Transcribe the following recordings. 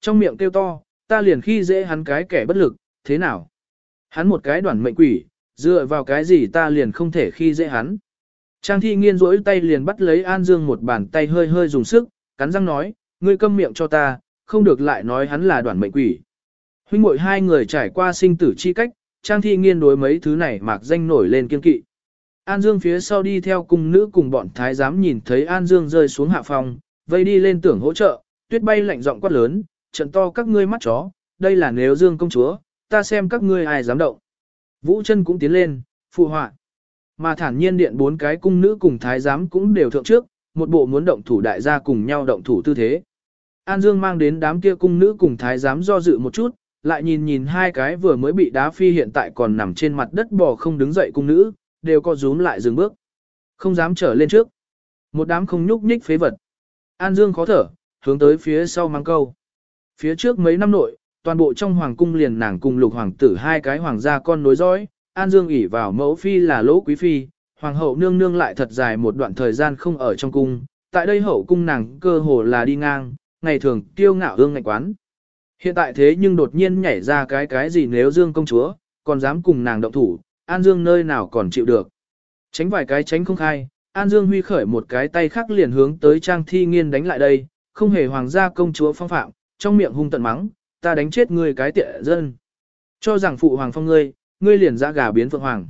Trong miệng kêu to, ta liền khi dễ hắn cái kẻ bất lực, thế nào? Hắn một cái đoàn mệnh quỷ, dựa vào cái gì ta liền không thể khi dễ hắn. Trang thi nghiên rỗi tay liền bắt lấy An Dương một bàn tay hơi hơi dùng sức, cắn răng nói, ngươi câm miệng cho ta, không được lại nói hắn là đoàn mệnh quỷ. Huynh muội hai người trải qua sinh tử chi cách, Trang thi nghiên đối mấy thứ này mạc danh nổi lên kiên kỵ. An Dương phía sau đi theo cung nữ cùng bọn thái giám nhìn thấy An Dương rơi xuống hạ phòng, vây đi lên tưởng hỗ trợ, tuyết bay lạnh giọng quát lớn, trận to các ngươi mắt chó, đây là nếu Dương công chúa, ta xem các ngươi ai dám động. Vũ chân cũng tiến lên, phụ họa. Mà thản nhiên điện bốn cái cung nữ cùng thái giám cũng đều thượng trước, một bộ muốn động thủ đại gia cùng nhau động thủ tư thế. An Dương mang đến đám kia cung nữ cùng thái giám do dự một chút, lại nhìn nhìn hai cái vừa mới bị đá phi hiện tại còn nằm trên mặt đất bò không đứng dậy cung nữ, đều có rúm lại dừng bước. Không dám trở lên trước. Một đám không nhúc nhích phế vật. An Dương khó thở, hướng tới phía sau mang câu. Phía trước mấy năm nội, toàn bộ trong hoàng cung liền nàng cùng lục hoàng tử hai cái hoàng gia con nối dõi, An Dương ỉ vào mẫu phi là lỗ quý phi, hoàng hậu nương nương lại thật dài một đoạn thời gian không ở trong cung, tại đây hậu cung nàng cơ hồ là đi ngang, ngày thường tiêu ngạo hương ngạch quán. Hiện tại thế nhưng đột nhiên nhảy ra cái cái gì nếu Dương công chúa, còn dám cùng nàng động thủ, An Dương nơi nào còn chịu được. Tránh vài cái tránh không khai, An Dương huy khởi một cái tay khác liền hướng tới Trang Thi Nghiên đánh lại đây, không hề hoàng gia công chúa phong phạm, trong miệng hung tận mắng, ta đánh chết ngươi cái tiện dân. Cho rằng phụ hoàng phong ngươi, ngươi liền ra gà biến phượng hoàng.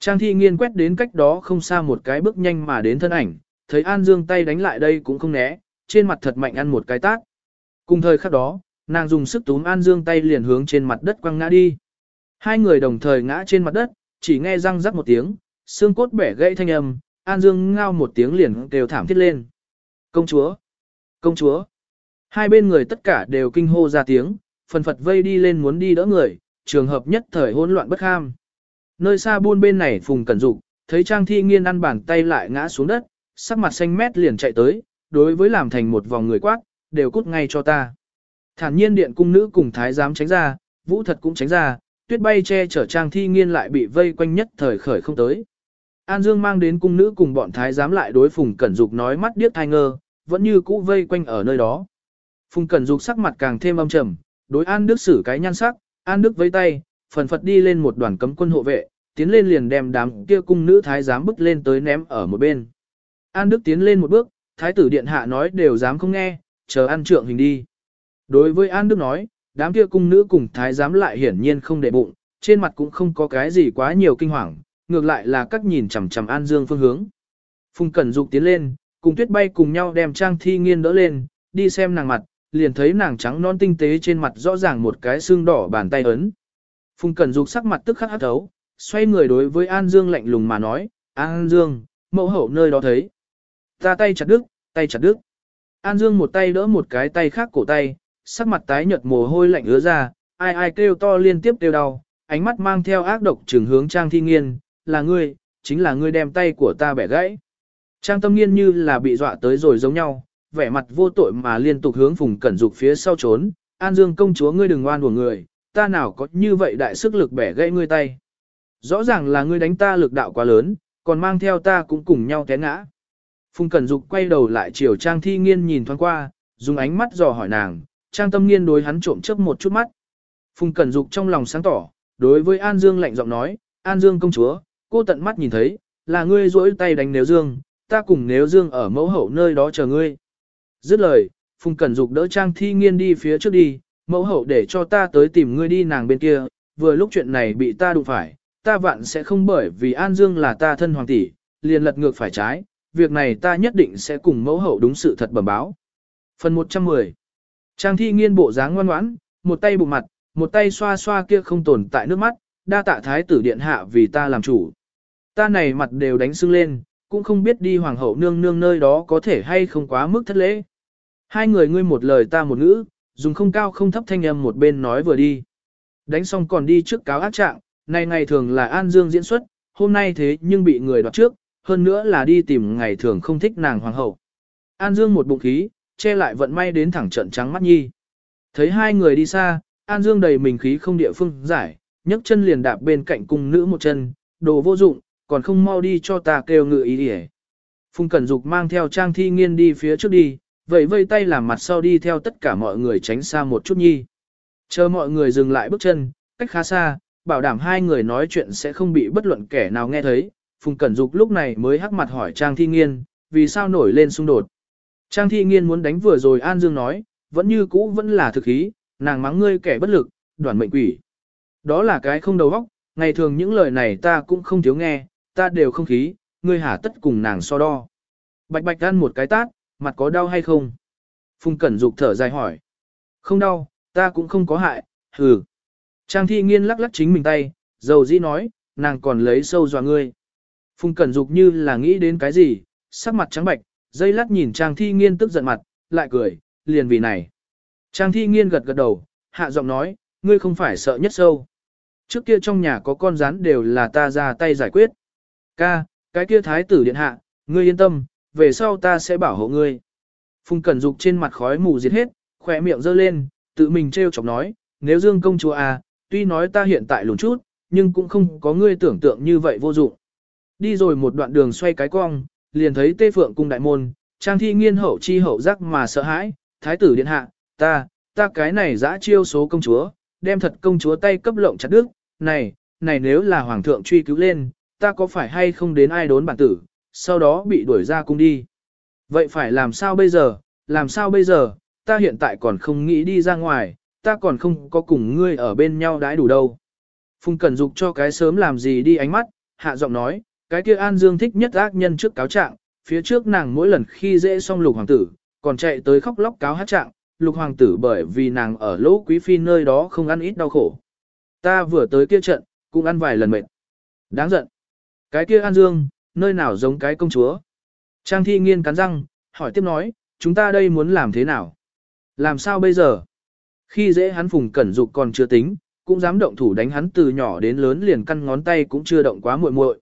Trang Thi Nghiên quét đến cách đó không xa một cái bước nhanh mà đến thân ảnh, thấy An Dương tay đánh lại đây cũng không né, trên mặt thật mạnh ăn một cái tát. Cùng thời khắc đó, nàng dùng sức túm An Dương tay liền hướng trên mặt đất quăng ngã đi. Hai người đồng thời ngã trên mặt đất, chỉ nghe răng rắc một tiếng, xương cốt bẻ gãy thanh âm, An Dương ngao một tiếng liền kêu thảm thiết lên. Công chúa! Công chúa! Hai bên người tất cả đều kinh hô ra tiếng, phần phật vây đi lên muốn đi đỡ người, trường hợp nhất thời hỗn loạn bất ham. Nơi xa buôn bên này phùng cẩn dục, thấy Trang Thi Nghiên ăn bàn tay lại ngã xuống đất, sắc mặt xanh mét liền chạy tới, đối với làm thành một vòng người quát, đều cút ngay cho ta. Thản nhiên điện cung nữ cùng thái giám tránh ra, vũ thật cũng tránh ra, tuyết bay che chở Trang Thi Nghiên lại bị vây quanh nhất thời khởi không tới. An Dương mang đến cung nữ cùng bọn thái giám lại đối Phùng Cẩn Dục nói mắt điếc thai ngơ, vẫn như cũ vây quanh ở nơi đó. Phùng Cẩn Dục sắc mặt càng thêm âm trầm, đối An Đức xử cái nhan sắc, An Đức với tay, phần phật đi lên một đoàn cấm quân hộ vệ, tiến lên liền đem đám kia cung nữ thái giám bức lên tới ném ở một bên. An Đức tiến lên một bước, thái tử điện hạ nói đều dám không nghe, chờ ăn trượng hình đi. Đối với An Đức nói, đám kia cung nữ cùng thái giám lại hiển nhiên không để bụng, trên mặt cũng không có cái gì quá nhiều kinh hoàng, ngược lại là các nhìn chằm chằm An Dương phương hướng. Phùng Cẩn Dục tiến lên, cùng Tuyết Bay cùng nhau đem Trang Thi Nghiên đỡ lên, đi xem nàng mặt, liền thấy nàng trắng non tinh tế trên mặt rõ ràng một cái xương đỏ bàn tay ấn. Phùng Cẩn Dục sắc mặt tức khắc hắt thấu, xoay người đối với An Dương lạnh lùng mà nói, An Dương, mẫu hậu nơi đó thấy. Ta tay chặt đứt, tay chặt đứt. An Dương một tay đỡ một cái tay khác cổ tay, sắc mặt tái nhợt mồ hôi lạnh ứa ra, ai ai kêu to liên tiếp kêu đau, ánh mắt mang theo ác độc trừng hướng Trang Thi Nghiên, là ngươi, chính là ngươi đem tay của ta bẻ gãy. Trang Tâm Nghiên như là bị dọa tới rồi giống nhau, vẻ mặt vô tội mà liên tục hướng Phùng Cẩn Dục phía sau trốn, An Dương công chúa ngươi đừng oan của người, ta nào có như vậy đại sức lực bẻ gãy ngươi tay. Rõ ràng là ngươi đánh ta lực đạo quá lớn, còn mang theo ta cũng cùng nhau té ngã. Phùng Cẩn Dục quay đầu lại chiều Trang Thi Nghiên nhìn thoáng qua, dùng ánh mắt dò hỏi nàng, Trang Tâm Nghiên đối hắn trộm chớp một chút mắt. Phùng Cẩn Dục trong lòng sáng tỏ, đối với An Dương lạnh giọng nói, An Dương công chúa, cô tận mắt nhìn thấy, là ngươi rỗi tay đánh Nếu Dương, ta cùng Nếu Dương ở mẫu hậu nơi đó chờ ngươi. Dứt lời, Phùng Cẩn Dục đỡ Trang Thi Nghiên đi phía trước đi, mẫu hậu để cho ta tới tìm ngươi đi nàng bên kia, vừa lúc chuyện này bị ta đụng phải, ta vạn sẽ không bởi vì An Dương là ta thân hoàng tỷ, liền lật ngược phải trái, việc này ta nhất định sẽ cùng mẫu hậu đúng sự thật bẩm báo. Phần 110 Trang thi nghiên bộ dáng ngoan ngoãn, một tay bụng mặt, một tay xoa xoa kia không tồn tại nước mắt, đa tạ thái tử điện hạ vì ta làm chủ. Ta này mặt đều đánh sưng lên, cũng không biết đi hoàng hậu nương nương nơi đó có thể hay không quá mức thất lễ. Hai người ngươi một lời ta một ngữ, dùng không cao không thấp thanh âm một bên nói vừa đi. Đánh xong còn đi trước cáo ác trạng, này ngày thường là An Dương diễn xuất, hôm nay thế nhưng bị người đoạt trước, hơn nữa là đi tìm ngày thường không thích nàng hoàng hậu. An Dương một bụng khí, che lại vận may đến thẳng trận trắng mắt nhi. Thấy hai người đi xa, An Dương đầy mình khí không địa phương giải, nhấc chân liền đạp bên cạnh cung nữ một chân, đồ vô dụng, còn không mau đi cho ta kêu ngự ý đi Phùng Cẩn Dục mang theo Trang Thi Nghiên đi phía trước đi, vậy vây tay làm mặt sau đi theo tất cả mọi người tránh xa một chút nhi. Chờ mọi người dừng lại bước chân, cách khá xa, bảo đảm hai người nói chuyện sẽ không bị bất luận kẻ nào nghe thấy. Phùng Cẩn Dục lúc này mới hắc mặt hỏi Trang Thi Nghiên, vì sao nổi lên xung đột. Trang Thi Nghiên muốn đánh vừa rồi An Dương nói, vẫn như cũ vẫn là thực ý, nàng mắng ngươi kẻ bất lực, đoàn mệnh quỷ. Đó là cái không đầu óc, ngày thường những lời này ta cũng không thiếu nghe, ta đều không khí, ngươi hả tất cùng nàng so đo. Bạch bạch ăn một cái tát, mặt có đau hay không? Phùng Cẩn Dục thở dài hỏi. Không đau, ta cũng không có hại, hừ. Trang thi nghiên lắc lắc chính mình tay, dầu dĩ nói, nàng còn lấy sâu dọa ngươi. Phùng Cẩn Dục như là nghĩ đến cái gì, sắc mặt trắng bạch, dây lát nhìn Trang thi nghiên tức giận mặt, lại cười, liền vì này. Trang thi nghiên gật gật đầu, hạ giọng nói, ngươi không phải sợ nhất sâu. Trước kia trong nhà có con rắn đều là ta ra tay giải quyết. Ca, cái kia thái tử điện hạ, ngươi yên tâm, về sau ta sẽ bảo hộ ngươi. Phùng Cẩn Dục trên mặt khói mù diệt hết, khỏe miệng giơ lên, tự mình trêu chọc nói, nếu Dương công chúa à, tuy nói ta hiện tại lùn chút, nhưng cũng không có ngươi tưởng tượng như vậy vô dụng. Đi rồi một đoạn đường xoay cái cong, liền thấy Tê Phượng cung đại môn, Trang Thi nghiên hậu chi hậu giác mà sợ hãi, thái tử điện hạ, ta, ta cái này dã chiêu số công chúa, đem thật công chúa tay cấp lộng chặt đứt, này, này nếu là hoàng thượng truy cứu lên, ta có phải hay không đến ai đốn bản tử, sau đó bị đuổi ra cung đi. Vậy phải làm sao bây giờ, làm sao bây giờ, ta hiện tại còn không nghĩ đi ra ngoài, ta còn không có cùng ngươi ở bên nhau đãi đủ đâu. Phùng Cẩn Dục cho cái sớm làm gì đi ánh mắt, hạ giọng nói, cái kia An Dương thích nhất ác nhân trước cáo trạng, phía trước nàng mỗi lần khi dễ xong lục hoàng tử, còn chạy tới khóc lóc cáo hát trạng, lục hoàng tử bởi vì nàng ở lỗ quý phi nơi đó không ăn ít đau khổ. Ta vừa tới kia trận, cũng ăn vài lần mệt. Đáng giận. Cái kia An Dương, nơi nào giống cái công chúa. Trang thi nghiên cắn răng, hỏi tiếp nói, chúng ta đây muốn làm thế nào? Làm sao bây giờ? Khi dễ hắn phùng cẩn dục còn chưa tính, cũng dám động thủ đánh hắn từ nhỏ đến lớn liền căn ngón tay cũng chưa động quá muội muội.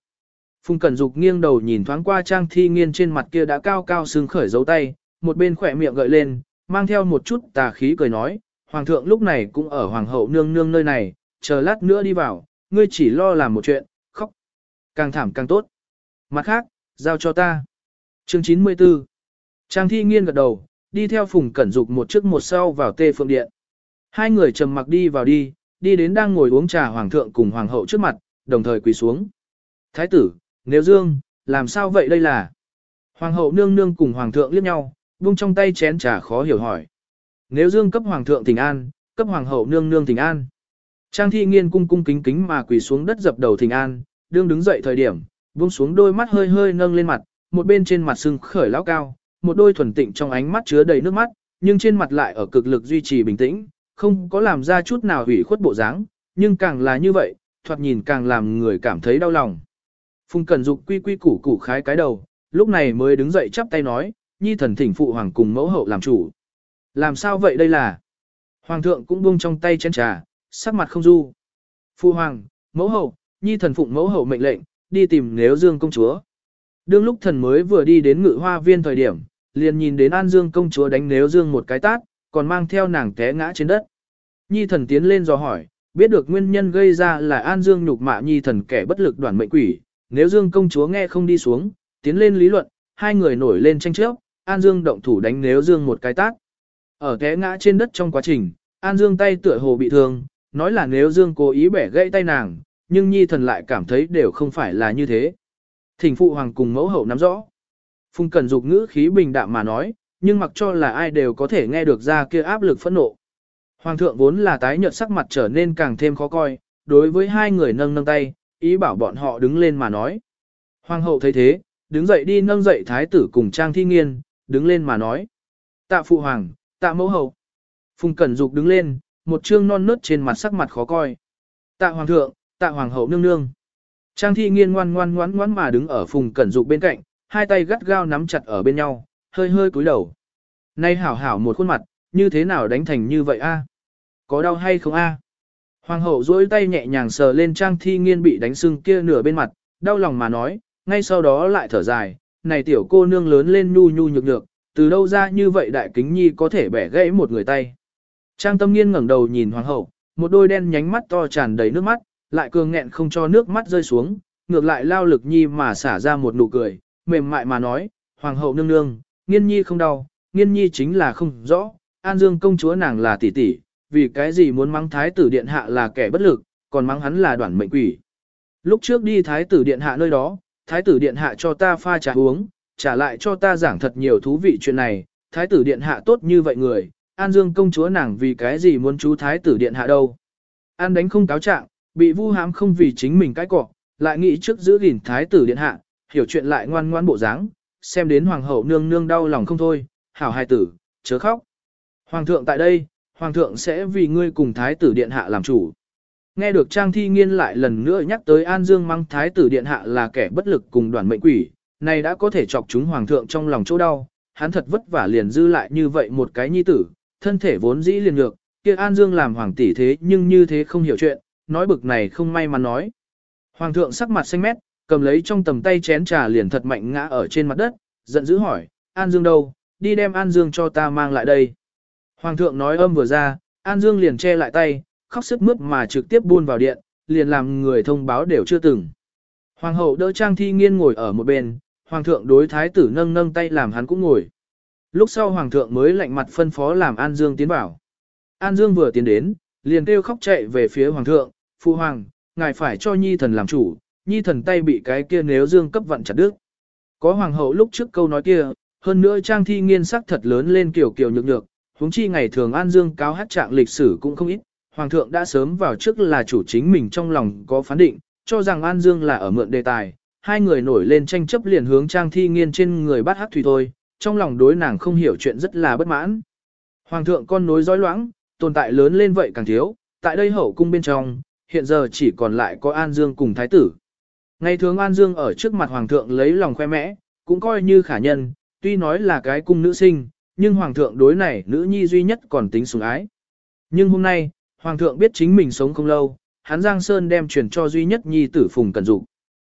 Phùng Cẩn Dục nghiêng đầu nhìn thoáng qua Trang Thi Nghiên trên mặt kia đã cao cao sưng khởi dấu tay, một bên khỏe miệng gợi lên, mang theo một chút tà khí cười nói, Hoàng thượng lúc này cũng ở Hoàng hậu nương nương nơi này, chờ lát nữa đi vào, ngươi chỉ lo làm một chuyện, khóc. Càng thảm càng tốt. Mặt khác, giao cho ta. Chương 94 Trang thi nghiên gật đầu, đi theo Phùng Cẩn Dục một trước một sau vào tê phượng điện. Hai người trầm mặc đi vào đi, đi đến đang ngồi uống trà hoàng thượng cùng hoàng hậu trước mặt, đồng thời quỳ xuống. Thái tử, nếu dương, làm sao vậy đây là? Hoàng hậu nương nương cùng hoàng thượng liếc nhau, buông trong tay chén trà khó hiểu hỏi. Nếu dương cấp hoàng thượng thỉnh an, cấp hoàng hậu nương nương thỉnh an. Trang thi nghiên cung cung kính kính mà quỳ xuống đất dập đầu thỉnh an, đương đứng dậy thời điểm, buông xuống đôi mắt hơi hơi nâng lên mặt, một bên trên mặt sưng khởi lão cao, một đôi thuần tịnh trong ánh mắt chứa đầy nước mắt, nhưng trên mặt lại ở cực lực duy trì bình tĩnh, không có làm ra chút nào hủy khuất bộ dáng, nhưng càng là như vậy, thoạt nhìn càng làm người cảm thấy đau lòng. Phùng Cẩn Dục quy quy củ củ khái cái đầu, lúc này mới đứng dậy chắp tay nói, nhi thần thỉnh phụ hoàng cùng mẫu hậu làm chủ. Làm sao vậy đây là? Hoàng thượng cũng buông trong tay chén trà, sắc mặt không du. Phụ hoàng, mẫu hậu, nhi thần phụng mẫu hậu mệnh lệnh, đi tìm nếu dương công chúa. Đương lúc thần mới vừa đi đến ngự hoa viên thời điểm, liền nhìn đến An Dương công chúa đánh nếu Dương một cái tát, còn mang theo nàng té ngã trên đất. Nhi thần tiến lên dò hỏi, biết được nguyên nhân gây ra là An Dương nhục mạ Nhi thần kẻ bất lực đoàn mệnh quỷ, nếu Dương công chúa nghe không đi xuống, tiến lên lý luận, hai người nổi lên tranh chấp, An Dương động thủ đánh nếu Dương một cái tát. Ở té ngã trên đất trong quá trình, An Dương tay tựa hồ bị thương, nói là nếu Dương cố ý bẻ gãy tay nàng, nhưng Nhi thần lại cảm thấy đều không phải là như thế. Thỉnh phụ hoàng cùng mẫu hậu nắm rõ. Phùng Cẩn Dục ngữ khí bình đạm mà nói, nhưng mặc cho là ai đều có thể nghe được ra kia áp lực phẫn nộ. Hoàng thượng vốn là tái nhợt sắc mặt trở nên càng thêm khó coi, đối với hai người nâng nâng tay, ý bảo bọn họ đứng lên mà nói. Hoàng hậu thấy thế, đứng dậy đi nâng dậy thái tử cùng Trang Thi Nghiên, đứng lên mà nói. Tạ phụ hoàng, tạ mẫu hậu. Phùng Cẩn Dục đứng lên, một trương non nớt trên mặt sắc mặt khó coi. Tạ hoàng thượng, tạ hoàng hậu nương nương. Trang Thi Nghiên ngoan ngoan ngoan ngoan mà đứng ở Phùng Cẩn Dục bên cạnh, hai tay gắt gao nắm chặt ở bên nhau, hơi hơi cúi đầu. Nay hảo hảo một khuôn mặt, như thế nào đánh thành như vậy a? Có đau hay không a? Hoàng hậu duỗi tay nhẹ nhàng sờ lên trang thi nghiên bị đánh sưng kia nửa bên mặt, đau lòng mà nói, ngay sau đó lại thở dài, này tiểu cô nương lớn lên nhu nhu nhược nhược, từ đâu ra như vậy đại kính nhi có thể bẻ gãy một người tay. Trang tâm nghiên ngẩng đầu nhìn hoàng hậu, một đôi đen nhánh mắt to tràn đầy nước mắt, lại cường nghẹn không cho nước mắt rơi xuống, ngược lại lao lực nhi mà xả ra một nụ cười, mềm mại mà nói, hoàng hậu nương nương, nghiên nhi không đau, nghiên nhi chính là không rõ, An Dương công chúa nàng là tỷ tỷ, vì cái gì muốn mắng thái tử điện hạ là kẻ bất lực, còn mắng hắn là đoản mệnh quỷ. Lúc trước đi thái tử điện hạ nơi đó, thái tử điện hạ cho ta pha trà uống, trả lại cho ta giảng thật nhiều thú vị chuyện này, thái tử điện hạ tốt như vậy người, An Dương công chúa nàng vì cái gì muốn chú thái tử điện hạ đâu. An đánh không cáo trạng, bị vu hám không vì chính mình cái cọ, lại nghĩ trước giữ gìn thái tử điện hạ, hiểu chuyện lại ngoan ngoan bộ dáng, xem đến hoàng hậu nương nương đau lòng không thôi, hảo hài tử, chớ khóc. Hoàng thượng tại đây, hoàng thượng sẽ vì ngươi cùng thái tử điện hạ làm chủ. Nghe được Trang Thi Nghiên lại lần nữa nhắc tới An Dương mang thái tử điện hạ là kẻ bất lực cùng đoàn mệnh quỷ, này đã có thể chọc chúng hoàng thượng trong lòng chỗ đau, hắn thật vất vả liền dư lại như vậy một cái nhi tử, thân thể vốn dĩ liền ngược, kia An Dương làm hoàng tỷ thế nhưng như thế không hiểu chuyện, nói bực này không may mà nói. Hoàng thượng sắc mặt xanh mét, cầm lấy trong tầm tay chén trà liền thật mạnh ngã ở trên mặt đất, giận dữ hỏi, An Dương đâu, đi đem An Dương cho ta mang lại đây. Hoàng thượng nói âm vừa ra, An Dương liền che lại tay, khóc sức mướt mà trực tiếp buôn vào điện, liền làm người thông báo đều chưa từng. Hoàng hậu đỡ Trang Thi Nghiên ngồi ở một bên, Hoàng thượng đối thái tử nâng nâng tay làm hắn cũng ngồi. Lúc sau Hoàng thượng mới lạnh mặt phân phó làm An Dương tiến vào. An Dương vừa tiến đến, liền kêu khóc chạy về phía Hoàng thượng, Phu Hoàng, ngài phải cho Nhi thần làm chủ, Nhi thần tay bị cái kia nếu Dương cấp vận chặt đứt. Có Hoàng hậu lúc trước câu nói kia, hơn nữa Trang Thi Nghiên sắc thật lớn lên kiểu kiểu nhược nhược, huống chi ngày thường An Dương cáo hát trạng lịch sử cũng không ít, Hoàng thượng đã sớm vào trước là chủ chính mình trong lòng có phán định, cho rằng An Dương là ở mượn đề tài, hai người nổi lên tranh chấp liền hướng Trang Thi Nghiên trên người bắt hát thủy thôi, trong lòng đối nàng không hiểu chuyện rất là bất mãn. Hoàng thượng con nối dõi loãng, tồn tại lớn lên vậy càng thiếu, tại đây hậu cung bên trong, hiện giờ chỉ còn lại có An Dương cùng thái tử. Ngày thường An Dương ở trước mặt Hoàng thượng lấy lòng khoe mẽ, cũng coi như khả nhân, tuy nói là cái cung nữ sinh, nhưng Hoàng thượng đối này nữ nhi duy nhất còn tính sủng ái. Nhưng hôm nay, Hoàng thượng biết chính mình sống không lâu, hắn Giang Sơn đem truyền cho duy nhất nhi tử Phùng Cẩn Dục.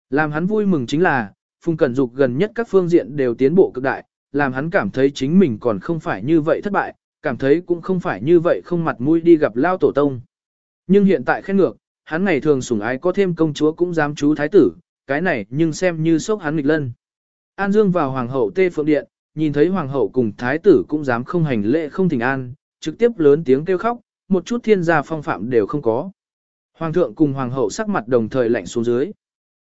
Làm hắn vui mừng chính là, Phùng Cẩn Dục gần nhất các phương diện đều tiến bộ cực đại, làm hắn cảm thấy chính mình còn không phải như vậy thất bại, cảm thấy cũng không phải như vậy không mặt mũi đi gặp lao tổ tông. Nhưng hiện tại khen ngược, hắn ngày thường sủng ái có thêm công chúa cũng dám chú thái tử, cái này nhưng xem như sốc hắn nghịch lân. An Dương vào hoàng hậu tê phượng điện, nhìn thấy hoàng hậu cùng thái tử cũng dám không hành lễ không thỉnh an, trực tiếp lớn tiếng kêu khóc, một chút thiên gia phong phạm đều không có. Hoàng thượng cùng hoàng hậu sắc mặt đồng thời lạnh xuống dưới.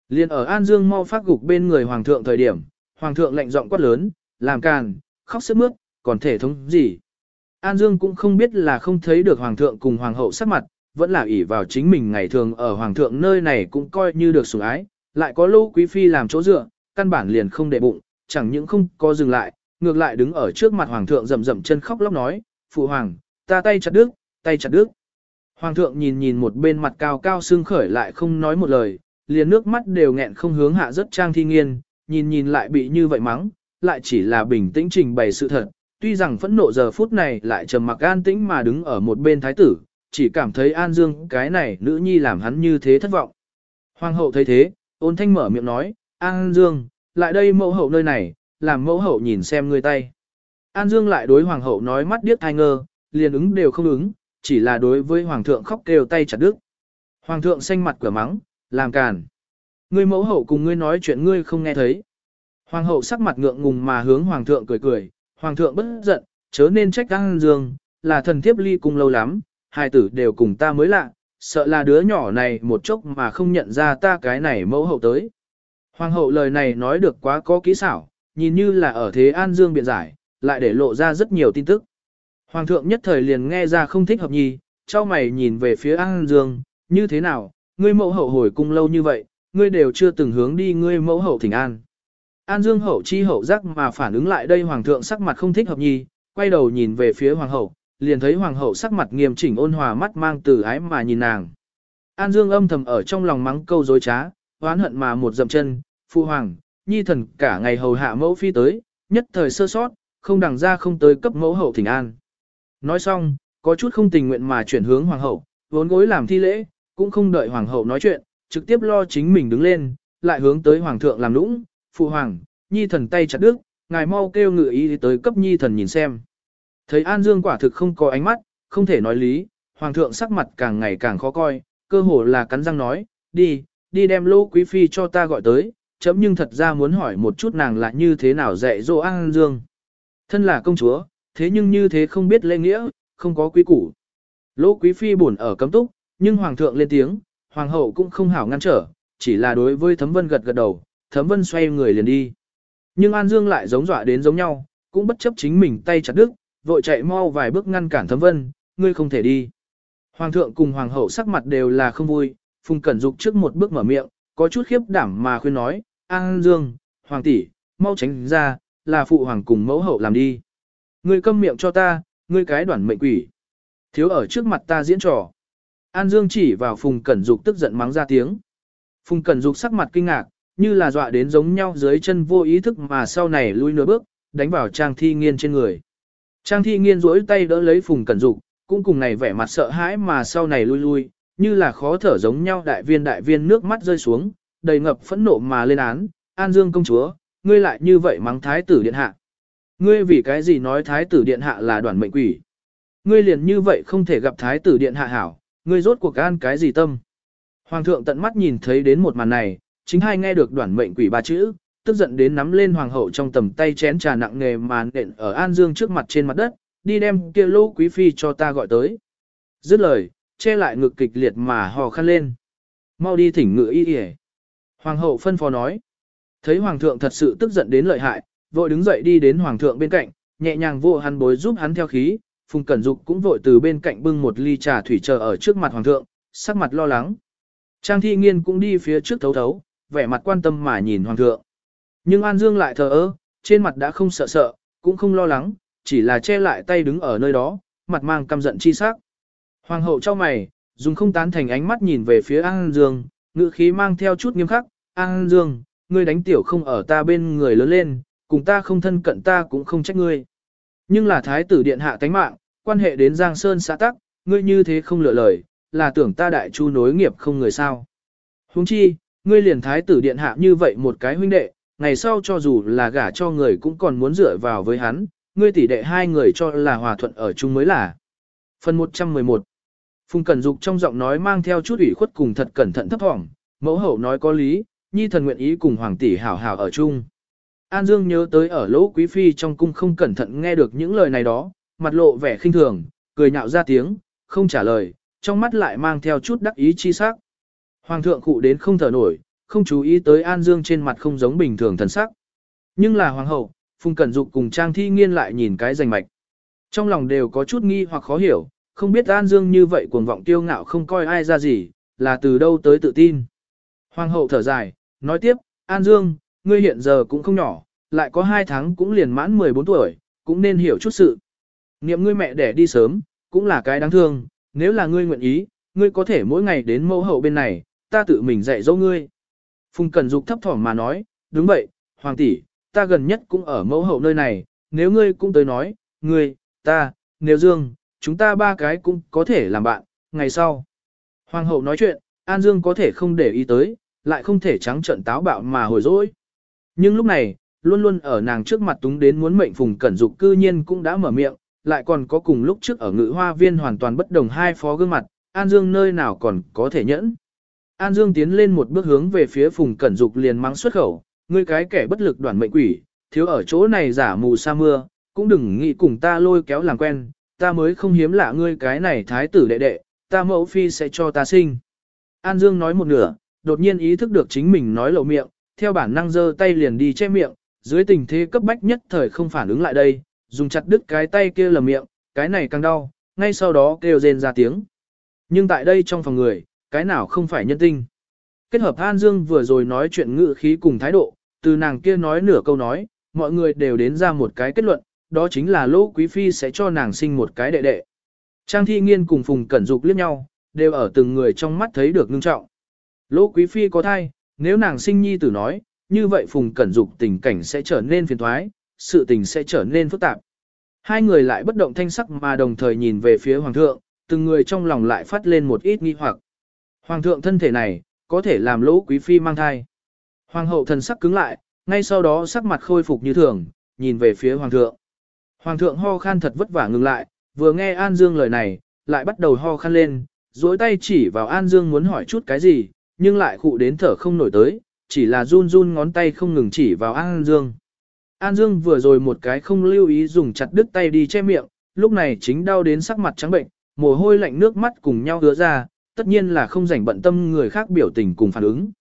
Liên ở An Dương mau phát gục bên người hoàng thượng thời điểm, hoàng thượng lạnh giọng quát lớn, làm càn, khóc sức mướt, còn thể thống gì. An Dương cũng không biết là không thấy được hoàng thượng cùng hoàng hậu sắc mặt, vẫn là ỷ vào chính mình ngày thường ở hoàng thượng nơi này cũng coi như được sủng ái, lại có lô quý phi làm chỗ dựa, căn bản liền không để bụng, chẳng những không có dừng lại, ngược lại đứng ở trước mặt hoàng thượng rầm rầm chân khóc lóc nói, phụ hoàng, ta tay chặt đứt, tay chặt đứt. Hoàng thượng nhìn nhìn một bên mặt cao cao xương khởi lại không nói một lời, liền nước mắt đều nghẹn không hướng hạ rất trang thi nghiên, nhìn nhìn lại bị như vậy mắng, lại chỉ là bình tĩnh trình bày sự thật. Tuy rằng phẫn nộ giờ phút này lại trầm mặc an tĩnh mà đứng ở một bên thái tử, chỉ cảm thấy An Dương cái này nữ nhi làm hắn như thế thất vọng. Hoàng hậu thấy thế, ôn thanh mở miệng nói, An Dương, lại đây mẫu hậu nơi này, làm mẫu hậu nhìn xem ngươi tay. An Dương lại đối hoàng hậu nói mắt điếc thai ngơ, liền ứng đều không ứng, chỉ là đối với hoàng thượng khóc kêu tay chặt đứt. Hoàng thượng xanh mặt cửa mắng, làm càn. Ngươi mẫu hậu cùng ngươi nói chuyện ngươi không nghe thấy. Hoàng hậu sắc mặt ngượng ngùng mà hướng hoàng thượng cười cười, hoàng thượng bất giận, chớ nên trách An Dương, là thần thiếp ly cung lâu lắm, hai tử đều cùng ta mới lạ, sợ là đứa nhỏ này một chốc mà không nhận ra ta cái này mẫu hậu tới. Hoàng hậu lời này nói được quá có kỹ xảo, nhìn như là ở thế An Dương biện giải, lại để lộ ra rất nhiều tin tức. Hoàng thượng nhất thời liền nghe ra không thích hợp nhi, cho mày nhìn về phía An Dương, như thế nào, ngươi mẫu hậu hồi cung lâu như vậy, ngươi đều chưa từng hướng đi ngươi mẫu hậu thỉnh an. An Dương hậu chi hậu giác mà phản ứng lại đây hoàng thượng sắc mặt không thích hợp nhi, quay đầu nhìn về phía hoàng hậu, liền thấy hoàng hậu sắc mặt nghiêm chỉnh ôn hòa mắt mang từ ái mà nhìn nàng. An Dương âm thầm ở trong lòng mắng câu dối trá, oán hận mà một dậm chân, phu hoàng, nhi thần cả ngày hầu hạ mẫu phi tới, nhất thời sơ sót, không đằng ra không tới cấp mẫu hậu thỉnh an. Nói xong, có chút không tình nguyện mà chuyển hướng hoàng hậu, vốn gối làm thi lễ, cũng không đợi hoàng hậu nói chuyện, trực tiếp lo chính mình đứng lên, lại hướng tới hoàng thượng làm lũng phụ hoàng, nhi thần tay chặt đứt, ngài mau kêu ngự ý tới cấp nhi thần nhìn xem. Thấy An Dương quả thực không có ánh mắt, không thể nói lý, hoàng thượng sắc mặt càng ngày càng khó coi, cơ hồ là cắn răng nói, đi, đi đem lô quý phi cho ta gọi tới, chấm nhưng thật ra muốn hỏi một chút nàng là như thế nào dạy dỗ An Dương. Thân là công chúa, thế nhưng như thế không biết lễ nghĩa, không có quý củ. Lỗ quý phi buồn ở cấm túc, nhưng hoàng thượng lên tiếng, hoàng hậu cũng không hảo ngăn trở, chỉ là đối với thấm vân gật gật đầu, thấm vân xoay người liền đi. Nhưng An Dương lại giống dọa đến giống nhau, cũng bất chấp chính mình tay chặt đứt, vội chạy mau vài bước ngăn cản thấm vân, ngươi không thể đi. Hoàng thượng cùng hoàng hậu sắc mặt đều là không vui, Phùng Cẩn Dục trước một bước mở miệng, có chút khiếp đảm mà khuyên nói, An Dương, hoàng tỷ, mau tránh ra, là phụ hoàng cùng mẫu hậu làm đi. Ngươi câm miệng cho ta, ngươi cái đoản mệnh quỷ. Thiếu ở trước mặt ta diễn trò. An Dương chỉ vào Phùng Cẩn Dục tức giận mắng ra tiếng. Phùng Cẩn Dục sắc mặt kinh ngạc, như là dọa đến giống nhau dưới chân vô ý thức mà sau này lui nửa bước, đánh vào Trang Thi Nghiên trên người. Trang Thi Nghiên duỗi tay đỡ lấy Phùng Cẩn Dục, cũng cùng này vẻ mặt sợ hãi mà sau này lui lui, như là khó thở giống nhau đại viên đại viên nước mắt rơi xuống, đầy ngập phẫn nộ mà lên án, An Dương công chúa, ngươi lại như vậy mắng thái tử điện hạ. Ngươi vì cái gì nói thái tử điện hạ là đoàn mệnh quỷ? Ngươi liền như vậy không thể gặp thái tử điện hạ hảo, ngươi rốt cuộc an cái gì tâm? Hoàng thượng tận mắt nhìn thấy đến một màn này, chính hai nghe được đoạn mệnh quỷ ba chữ, tức giận đến nắm lên hoàng hậu trong tầm tay chén trà nặng nề màn nện ở An Dương trước mặt trên mặt đất, đi đem kia lô quý phi cho ta gọi tới. Dứt lời, che lại ngực kịch liệt mà hò khăn lên. Mau đi thỉnh ngự y y Hoàng hậu phân phó nói. Thấy hoàng thượng thật sự tức giận đến lợi hại, vội đứng dậy đi đến hoàng thượng bên cạnh, nhẹ nhàng vô hắn bối giúp hắn theo khí, Phùng Cẩn Dục cũng vội từ bên cạnh bưng một ly trà thủy chờ ở trước mặt hoàng thượng, sắc mặt lo lắng. Trang Thi Nghiên cũng đi phía trước thấu thấu, vẻ mặt quan tâm mà nhìn hoàng thượng. Nhưng An Dương lại thờ ơ, trên mặt đã không sợ sợ, cũng không lo lắng, chỉ là che lại tay đứng ở nơi đó, mặt mang căm giận chi sắc. Hoàng hậu cho mày, dùng không tán thành ánh mắt nhìn về phía An Dương, ngữ khí mang theo chút nghiêm khắc, An Dương, ngươi đánh tiểu không ở ta bên người lớn lên, cùng ta không thân cận ta cũng không trách ngươi. Nhưng là thái tử điện hạ tánh mạng, quan hệ đến Giang Sơn xã tắc, ngươi như thế không lựa lời, là tưởng ta đại chu nối nghiệp không người sao. Huống chi, ngươi liền thái tử điện hạ như vậy một cái huynh đệ, ngày sau cho dù là gả cho người cũng còn muốn dựa vào với hắn, ngươi tỷ đệ hai người cho là hòa thuận ở chung mới là. Phần 111 Phùng Cẩn Dục trong giọng nói mang theo chút ủy khuất cùng thật cẩn thận thấp thỏm, mẫu hậu nói có lý, nhi thần nguyện ý cùng hoàng tỷ hảo hảo ở chung. An Dương nhớ tới ở lỗ quý phi trong cung không cẩn thận nghe được những lời này đó, mặt lộ vẻ khinh thường, cười nhạo ra tiếng, không trả lời, trong mắt lại mang theo chút đắc ý chi sắc. Hoàng thượng cụ đến không thở nổi, không chú ý tới An Dương trên mặt không giống bình thường thần sắc. Nhưng là hoàng hậu, Phùng Cẩn Dục cùng Trang Thi Nghiên lại nhìn cái rành mạch. Trong lòng đều có chút nghi hoặc khó hiểu, không biết An Dương như vậy cuồng vọng tiêu ngạo không coi ai ra gì, là từ đâu tới tự tin. Hoàng hậu thở dài, nói tiếp, An Dương, ngươi hiện giờ cũng không nhỏ, lại có hai tháng cũng liền mãn 14 tuổi, cũng nên hiểu chút sự. Niệm ngươi mẹ đẻ đi sớm, cũng là cái đáng thương, nếu là ngươi nguyện ý, ngươi có thể mỗi ngày đến mẫu hậu bên này, ta tự mình dạy dỗ ngươi. Phùng Cẩn Dục thấp thỏm mà nói, đúng vậy, Hoàng tỷ, ta gần nhất cũng ở mẫu hậu nơi này, nếu ngươi cũng tới nói, ngươi, ta, nếu Dương, chúng ta ba cái cũng có thể làm bạn, ngày sau. Hoàng hậu nói chuyện, An Dương có thể không để ý tới, lại không thể trắng trợn táo bạo mà hồi dỗi. Nhưng lúc này, luôn luôn ở nàng trước mặt túng đến muốn mệnh phùng cẩn dục cư nhiên cũng đã mở miệng, lại còn có cùng lúc trước ở ngự hoa viên hoàn toàn bất đồng hai phó gương mặt, An Dương nơi nào còn có thể nhẫn. An Dương tiến lên một bước hướng về phía phùng cẩn dục liền mắng xuất khẩu, ngươi cái kẻ bất lực đoàn mệnh quỷ, thiếu ở chỗ này giả mù sa mưa, cũng đừng nghĩ cùng ta lôi kéo làm quen, ta mới không hiếm lạ ngươi cái này thái tử đệ đệ, ta mẫu phi sẽ cho ta sinh. An Dương nói một nửa, đột nhiên ý thức được chính mình nói lộ miệng, theo bản năng giơ tay liền đi che miệng, dưới tình thế cấp bách nhất thời không phản ứng lại đây, dùng chặt đứt cái tay kia lầm miệng, cái này càng đau, ngay sau đó kêu rên ra tiếng. Nhưng tại đây trong phòng người, cái nào không phải nhân tinh. Kết hợp An Dương vừa rồi nói chuyện ngự khí cùng thái độ, từ nàng kia nói nửa câu nói, mọi người đều đến ra một cái kết luận, đó chính là Lỗ Quý Phi sẽ cho nàng sinh một cái đệ đệ. Trang Thi Nghiên cùng Phùng Cẩn Dục liếc nhau, đều ở từng người trong mắt thấy được ngưng trọng. Lỗ Quý Phi có thai, nếu nàng sinh nhi tử nói, như vậy Phùng Cẩn Dục tình cảnh sẽ trở nên phiền thoái, sự tình sẽ trở nên phức tạp. Hai người lại bất động thanh sắc mà đồng thời nhìn về phía Hoàng thượng, từng người trong lòng lại phát lên một ít nghi hoặc. Hoàng thượng thân thể này, có thể làm lỗ quý phi mang thai. Hoàng hậu thần sắc cứng lại, ngay sau đó sắc mặt khôi phục như thường, nhìn về phía Hoàng thượng. Hoàng thượng ho khan thật vất vả ngừng lại, vừa nghe An Dương lời này, lại bắt đầu ho khan lên, duỗi tay chỉ vào An Dương muốn hỏi chút cái gì, nhưng lại khụ đến thở không nổi tới, chỉ là run run ngón tay không ngừng chỉ vào An Dương. An Dương vừa rồi một cái không lưu ý dùng chặt đứt tay đi che miệng, lúc này chính đau đến sắc mặt trắng bệnh, mồ hôi lạnh nước mắt cùng nhau hứa ra, tất nhiên là không rảnh bận tâm người khác biểu tình cùng phản ứng.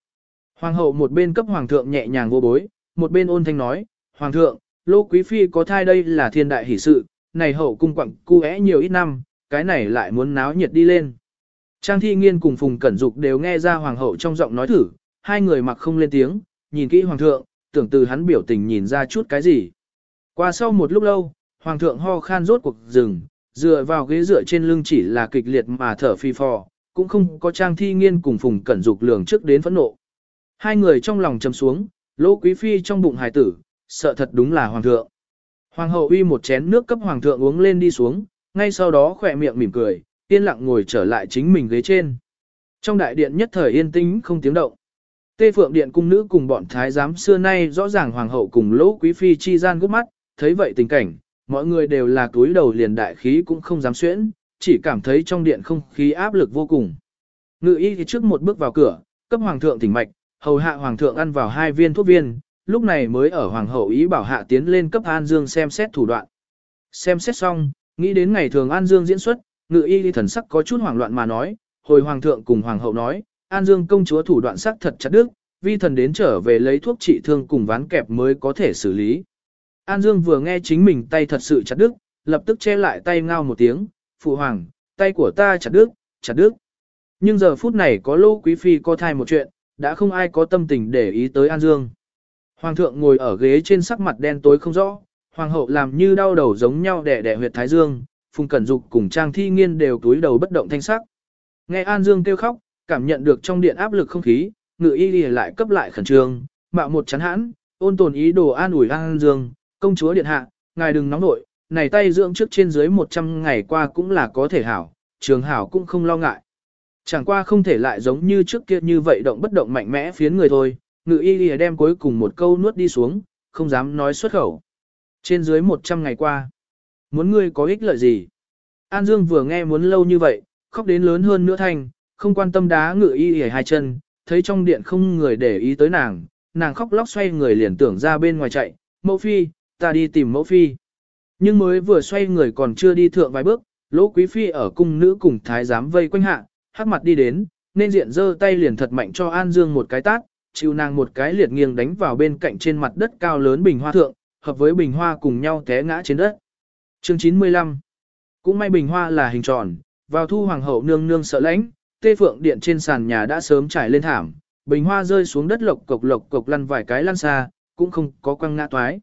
Hoàng hậu một bên cấp hoàng thượng nhẹ nhàng vô bối, một bên ôn thanh nói, Hoàng thượng, Lô Quý Phi có thai đây là thiên đại hỷ sự, này hậu cung quặng cu é nhiều ít năm, cái này lại muốn náo nhiệt đi lên. Trang thi nghiên cùng Phùng Cẩn Dục đều nghe ra hoàng hậu trong giọng nói thử, hai người mặc không lên tiếng, nhìn kỹ hoàng thượng, tưởng từ hắn biểu tình nhìn ra chút cái gì. Qua sau một lúc lâu, hoàng thượng ho khan rốt cuộc dừng, dựa vào ghế dựa trên lưng chỉ là kịch liệt mà thở phi phò, cũng không có trang thi nghiên cùng Phùng Cẩn Dục lường trước đến phẫn nộ. Hai người trong lòng trầm xuống, lỗ quý phi trong bụng hài tử, sợ thật đúng là hoàng thượng. Hoàng hậu uy một chén nước cấp hoàng thượng uống lên đi xuống, ngay sau đó khỏe miệng mỉm cười, yên lặng ngồi trở lại chính mình ghế trên. Trong đại điện nhất thời yên tĩnh không tiếng động. Tê Phượng Điện cung nữ cùng bọn thái giám xưa nay rõ ràng hoàng hậu cùng lỗ quý phi chi gian gút mắt, thấy vậy tình cảnh, mọi người đều là túi đầu liền đại khí cũng không dám xuyễn, chỉ cảm thấy trong điện không khí áp lực vô cùng. Ngự y thì trước một bước vào cửa, cấp hoàng thượng tỉnh mạch, hầu hạ hoàng thượng ăn vào hai viên thuốc viên, lúc này mới ở hoàng hậu ý bảo hạ tiến lên cấp An Dương xem xét thủ đoạn. Xem xét xong, nghĩ đến ngày thường An Dương diễn xuất, ngự y thì thần sắc có chút hoảng loạn mà nói, hồi hoàng thượng cùng hoàng hậu nói, An Dương công chúa thủ đoạn sắc thật chặt đức, vi thần đến trở về lấy thuốc trị thương cùng ván kẹp mới có thể xử lý. An Dương vừa nghe chính mình tay thật sự chặt đức, lập tức che lại tay ngao một tiếng, phụ hoàng, tay của ta chặt đứt, chặt đứt. Nhưng giờ phút này có lô quý phi có thai một chuyện, đã không ai có tâm tình để ý tới An Dương. Hoàng thượng ngồi ở ghế trên sắc mặt đen tối không rõ, hoàng hậu làm như đau đầu giống nhau đẻ đẻ huyệt thái dương, phùng cẩn dục cùng trang thi nghiên đều túi đầu bất động thanh sắc. Nghe An Dương kêu khóc, cảm nhận được trong điện áp lực không khí, ngự y đi lại cấp lại khẩn trương, mạo một chắn hãn, ôn tồn ý đồ an ủi An Dương, công chúa điện hạ, ngài đừng nóng nội, này tay dưỡng trước trên dưới 100 ngày qua cũng là có thể hảo, trường hảo cũng không lo ngại. Chẳng qua không thể lại giống như trước kia như vậy động bất động mạnh mẽ phiến người thôi, ngự y Y đem cuối cùng một câu nuốt đi xuống, không dám nói xuất khẩu. Trên dưới 100 ngày qua, muốn ngươi có ích lợi gì? An Dương vừa nghe muốn lâu như vậy, khóc đến lớn hơn nữa thành, không quan tâm đá ngự y Y hai chân, thấy trong điện không người để ý tới nàng, nàng khóc lóc xoay người liền tưởng ra bên ngoài chạy, mẫu phi, ta đi tìm mẫu phi. Nhưng mới vừa xoay người còn chưa đi thượng vài bước, lỗ quý phi ở cung nữ cùng thái giám vây quanh hạ, hắc mặt đi đến, nên diện giơ tay liền thật mạnh cho An Dương một cái tát, chịu nàng một cái liệt nghiêng đánh vào bên cạnh trên mặt đất cao lớn bình hoa thượng, hợp với bình hoa cùng nhau té ngã trên đất. Chương 95 Cũng may bình hoa là hình tròn, vào thu hoàng hậu nương nương sợ lãnh, tê phượng điện trên sàn nhà đã sớm trải lên thảm, bình hoa rơi xuống đất lộc cộc lộc cộc lăn vài cái lăn xa, cũng không có quăng ngã toái.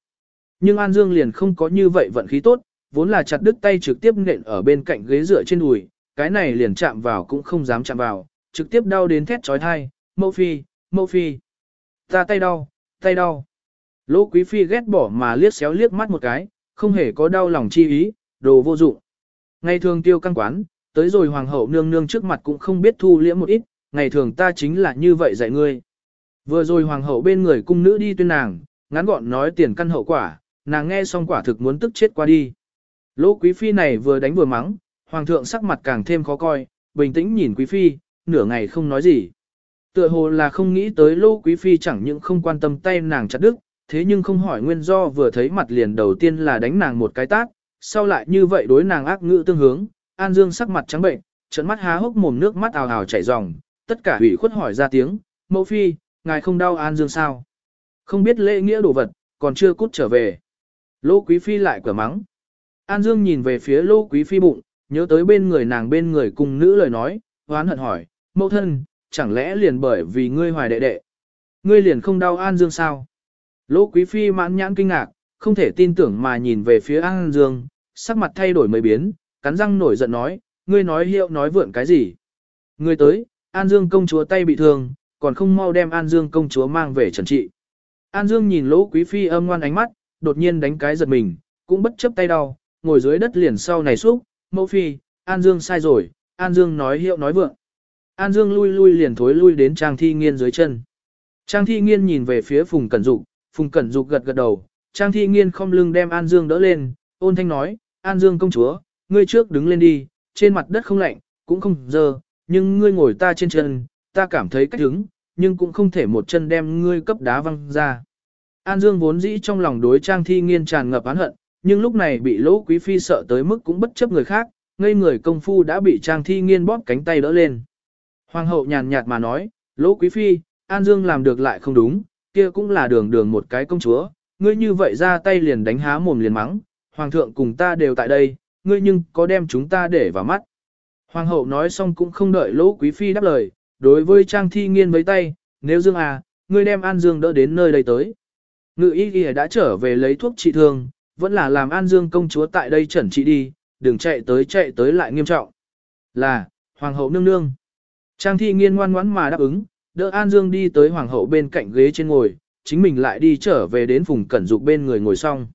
Nhưng An Dương liền không có như vậy vận khí tốt, vốn là chặt đứt tay trực tiếp nện ở bên cạnh ghế dựa trên đùi, cái này liền chạm vào cũng không dám chạm vào, trực tiếp đau đến thét trói thai, mẫu phi, mẫu phi. Ta tay đau, tay đau. Lỗ quý phi ghét bỏ mà liếc xéo liếc mắt một cái, không hề có đau lòng chi ý, đồ vô dụng. Ngày thường tiêu căng quán, tới rồi hoàng hậu nương nương trước mặt cũng không biết thu liễm một ít, ngày thường ta chính là như vậy dạy ngươi. Vừa rồi hoàng hậu bên người cung nữ đi tuyên nàng, ngắn gọn nói tiền căn hậu quả, nàng nghe xong quả thực muốn tức chết qua đi. Lỗ quý phi này vừa đánh vừa mắng, hoàng thượng sắc mặt càng thêm khó coi, bình tĩnh nhìn quý phi, nửa ngày không nói gì. Tựa hồ là không nghĩ tới lỗ quý phi chẳng những không quan tâm tay nàng chặt đứt, thế nhưng không hỏi nguyên do vừa thấy mặt liền đầu tiên là đánh nàng một cái tát, sau lại như vậy đối nàng ác ngữ tương hướng, An Dương sắc mặt trắng bệnh, trận mắt há hốc mồm nước mắt ào ào chảy ròng, tất cả hủy khuất hỏi ra tiếng, mẫu phi, ngài không đau An Dương sao? Không biết lễ nghĩa đồ vật, còn chưa cút trở về. Lô quý phi lại cửa mắng. An Dương nhìn về phía lô quý phi bụng, nhớ tới bên người nàng bên người cùng nữ lời nói, hoán hận hỏi, mẫu thân, chẳng lẽ liền bởi vì ngươi hoài đệ đệ. Ngươi liền không đau An Dương sao? Lỗ Quý Phi mãn nhãn kinh ngạc, không thể tin tưởng mà nhìn về phía An Dương, sắc mặt thay đổi mấy biến, cắn răng nổi giận nói, ngươi nói hiệu nói vượn cái gì? Ngươi tới, An Dương công chúa tay bị thương, còn không mau đem An Dương công chúa mang về trần trị. An Dương nhìn Lỗ Quý Phi âm ngoan ánh mắt, đột nhiên đánh cái giật mình, cũng bất chấp tay đau, ngồi dưới đất liền sau này xúc, mẫu phi, An Dương sai rồi, An Dương nói hiệu nói vượng. An Dương lui lui liền thối lui đến Trang Thi Nghiên dưới chân. Trang Thi Nghiên nhìn về phía Phùng Cẩn Dục, Phùng Cẩn Dục gật gật đầu, Trang Thi Nghiên không lưng đem An Dương đỡ lên, ôn thanh nói, An Dương công chúa, ngươi trước đứng lên đi, trên mặt đất không lạnh, cũng không dơ, nhưng ngươi ngồi ta trên chân, ta cảm thấy cách đứng, nhưng cũng không thể một chân đem ngươi cấp đá văng ra. An Dương vốn dĩ trong lòng đối Trang Thi Nghiên tràn ngập án hận, nhưng lúc này bị Lỗ Quý Phi sợ tới mức cũng bất chấp người khác, ngây người công phu đã bị Trang Thi Nghiên bóp cánh tay đỡ lên. Hoàng hậu nhàn nhạt mà nói, Lỗ Quý Phi, An Dương làm được lại không đúng, kia cũng là đường đường một cái công chúa, ngươi như vậy ra tay liền đánh há mồm liền mắng, Hoàng thượng cùng ta đều tại đây, ngươi nhưng có đem chúng ta để vào mắt. Hoàng hậu nói xong cũng không đợi Lỗ Quý Phi đáp lời, đối với Trang Thi Nghiên với tay, nếu Dương à, ngươi đem An Dương đỡ đến nơi đây tới. Ngự y ghi đã trở về lấy thuốc trị thương, vẫn là làm An Dương công chúa tại đây chẩn trị đi, đừng chạy tới chạy tới lại nghiêm trọng. Là, Hoàng hậu nương nương. Trang thi nghiên ngoan ngoãn mà đáp ứng, đỡ An Dương đi tới Hoàng hậu bên cạnh ghế trên ngồi, chính mình lại đi trở về đến vùng cẩn dục bên người ngồi xong.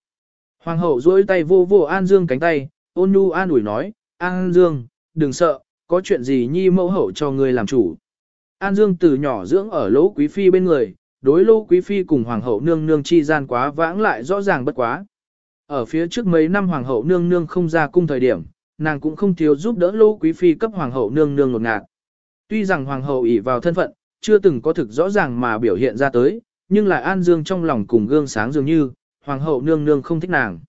Hoàng hậu duỗi tay vô vô An Dương cánh tay, ôn nhu an ủi nói, An Dương, đừng sợ, có chuyện gì nhi mẫu hậu cho người làm chủ. An Dương từ nhỏ dưỡng ở lỗ quý phi bên người, đối lô quý phi cùng hoàng hậu nương nương chi gian quá vãng lại rõ ràng bất quá. Ở phía trước mấy năm hoàng hậu nương nương không ra cung thời điểm, nàng cũng không thiếu giúp đỡ lô quý phi cấp hoàng hậu nương nương ngột ngạt. Tuy rằng hoàng hậu ỷ vào thân phận, chưa từng có thực rõ ràng mà biểu hiện ra tới, nhưng lại An Dương trong lòng cùng gương sáng dường như, hoàng hậu nương nương không thích nàng.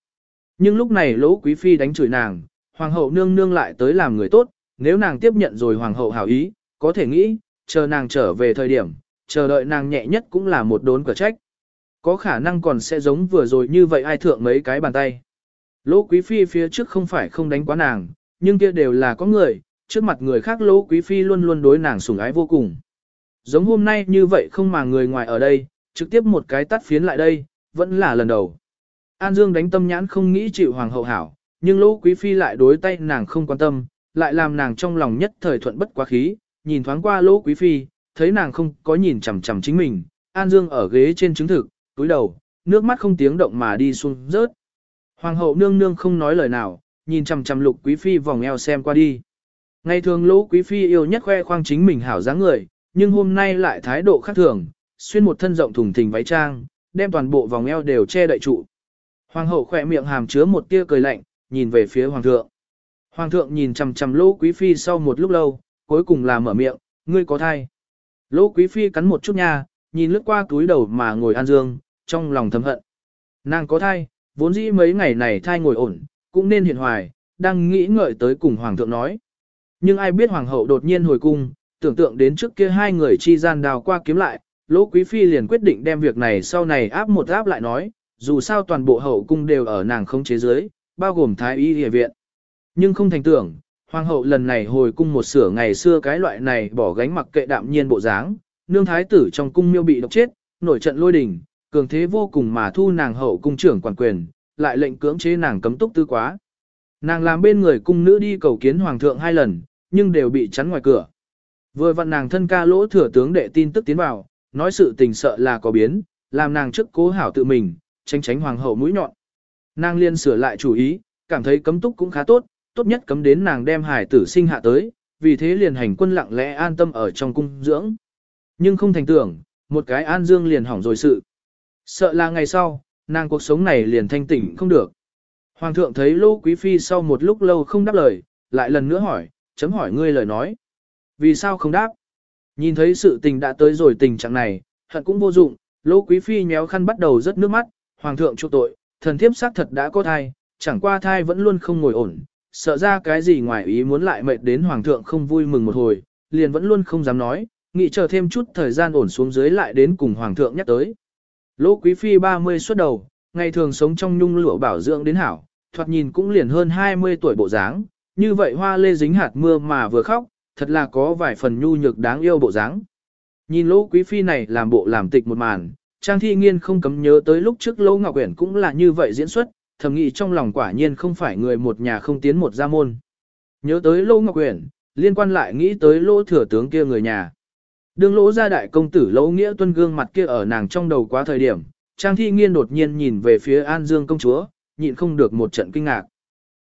Nhưng lúc này lỗ quý phi đánh chửi nàng, hoàng hậu nương nương lại tới làm người tốt, nếu nàng tiếp nhận rồi hoàng hậu hảo ý, có thể nghĩ, chờ nàng trở về thời điểm, chờ đợi nàng nhẹ nhất cũng là một đốn cửa trách. Có khả năng còn sẽ giống vừa rồi như vậy ai thượng mấy cái bàn tay. Lỗ quý phi phía trước không phải không đánh quá nàng, nhưng kia đều là có người, trước mặt người khác lỗ quý phi luôn luôn đối nàng sủng ái vô cùng. Giống hôm nay như vậy không mà người ngoài ở đây, trực tiếp một cái tắt phiến lại đây, vẫn là lần đầu. An Dương đánh tâm nhãn không nghĩ chịu hoàng hậu hảo, nhưng lỗ quý phi lại đối tay nàng không quan tâm, lại làm nàng trong lòng nhất thời thuận bất quá khí, nhìn thoáng qua lỗ quý phi, thấy nàng không có nhìn chằm chằm chính mình, An Dương ở ghế trên chứng thực, túi đầu, nước mắt không tiếng động mà đi xuống rớt. Hoàng hậu nương nương không nói lời nào, nhìn chằm chằm lục quý phi vòng eo xem qua đi. Ngày thường lỗ quý phi yêu nhất khoe khoang chính mình hảo dáng người, nhưng hôm nay lại thái độ khác thường, xuyên một thân rộng thùng thình váy trang, đem toàn bộ vòng eo đều che đậy trụ. Hoàng hậu khỏe miệng hàm chứa một tia cười lạnh, nhìn về phía hoàng thượng. Hoàng thượng nhìn chằm chằm lỗ quý phi sau một lúc lâu, cuối cùng là mở miệng, ngươi có thai. Lỗ quý phi cắn một chút nha, nhìn lướt qua túi đầu mà ngồi an dương, trong lòng thầm hận. Nàng có thai, vốn dĩ mấy ngày này thai ngồi ổn, cũng nên hiện hoài, đang nghĩ ngợi tới cùng hoàng thượng nói. Nhưng ai biết hoàng hậu đột nhiên hồi cung, tưởng tượng đến trước kia hai người chi gian đào qua kiếm lại, lỗ quý phi liền quyết định đem việc này sau này áp một áp lại nói, dù sao toàn bộ hậu cung đều ở nàng không chế giới, bao gồm thái y địa viện. Nhưng không thành tưởng, hoàng hậu lần này hồi cung một sửa ngày xưa cái loại này bỏ gánh mặc kệ đạm nhiên bộ dáng, nương thái tử trong cung miêu bị độc chết, nổi trận lôi đình, cường thế vô cùng mà thu nàng hậu cung trưởng quản quyền, lại lệnh cưỡng chế nàng cấm túc tư quá. Nàng làm bên người cung nữ đi cầu kiến hoàng thượng hai lần, nhưng đều bị chắn ngoài cửa. Vừa vặn nàng thân ca lỗ thừa tướng đệ tin tức tiến vào, nói sự tình sợ là có biến, làm nàng trước cố hảo tự mình, tránh tránh hoàng hậu mũi nhọn. Nàng liên sửa lại chủ ý, cảm thấy cấm túc cũng khá tốt, tốt nhất cấm đến nàng đem hải tử sinh hạ tới, vì thế liền hành quân lặng lẽ an tâm ở trong cung dưỡng. Nhưng không thành tưởng, một cái an dương liền hỏng rồi sự. Sợ là ngày sau, nàng cuộc sống này liền thanh tỉnh không được. Hoàng thượng thấy Lô Quý Phi sau một lúc lâu không đáp lời, lại lần nữa hỏi, chấm hỏi ngươi lời nói. Vì sao không đáp? Nhìn thấy sự tình đã tới rồi tình trạng này, hận cũng vô dụng, Lô Quý Phi nhéo khăn bắt đầu rớt nước mắt, Hoàng thượng chu tội, thần thiếp xác thật đã có thai, chẳng qua thai vẫn luôn không ngồi ổn, sợ ra cái gì ngoài ý muốn lại mệt đến Hoàng thượng không vui mừng một hồi, liền vẫn luôn không dám nói, nghĩ chờ thêm chút thời gian ổn xuống dưới lại đến cùng Hoàng thượng nhắc tới. Lỗ Quý Phi 30 xuất đầu, ngày thường sống trong nhung lụa bảo dưỡng đến hảo, thoạt nhìn cũng liền hơn 20 tuổi bộ dáng, như vậy hoa lê dính hạt mưa mà vừa khóc, thật là có vài phần nhu nhược đáng yêu bộ dáng. Nhìn Lỗ Quý Phi này làm bộ làm tịch một màn, Trang Thi Nghiên không cấm nhớ tới lúc trước Lỗ Ngọc Uyển cũng là như vậy diễn xuất, thầm nghĩ trong lòng quả nhiên không phải người một nhà không tiến một gia môn. Nhớ tới lô Ngọc Uyển, liên quan lại nghĩ tới lô thừa tướng kia người nhà. Đương lỗ gia đại công tử lỗ nghĩa tuân gương mặt kia ở nàng trong đầu quá thời điểm, Trang Thi Nghiên đột nhiên nhìn về phía An Dương công chúa, nhịn không được một trận kinh ngạc.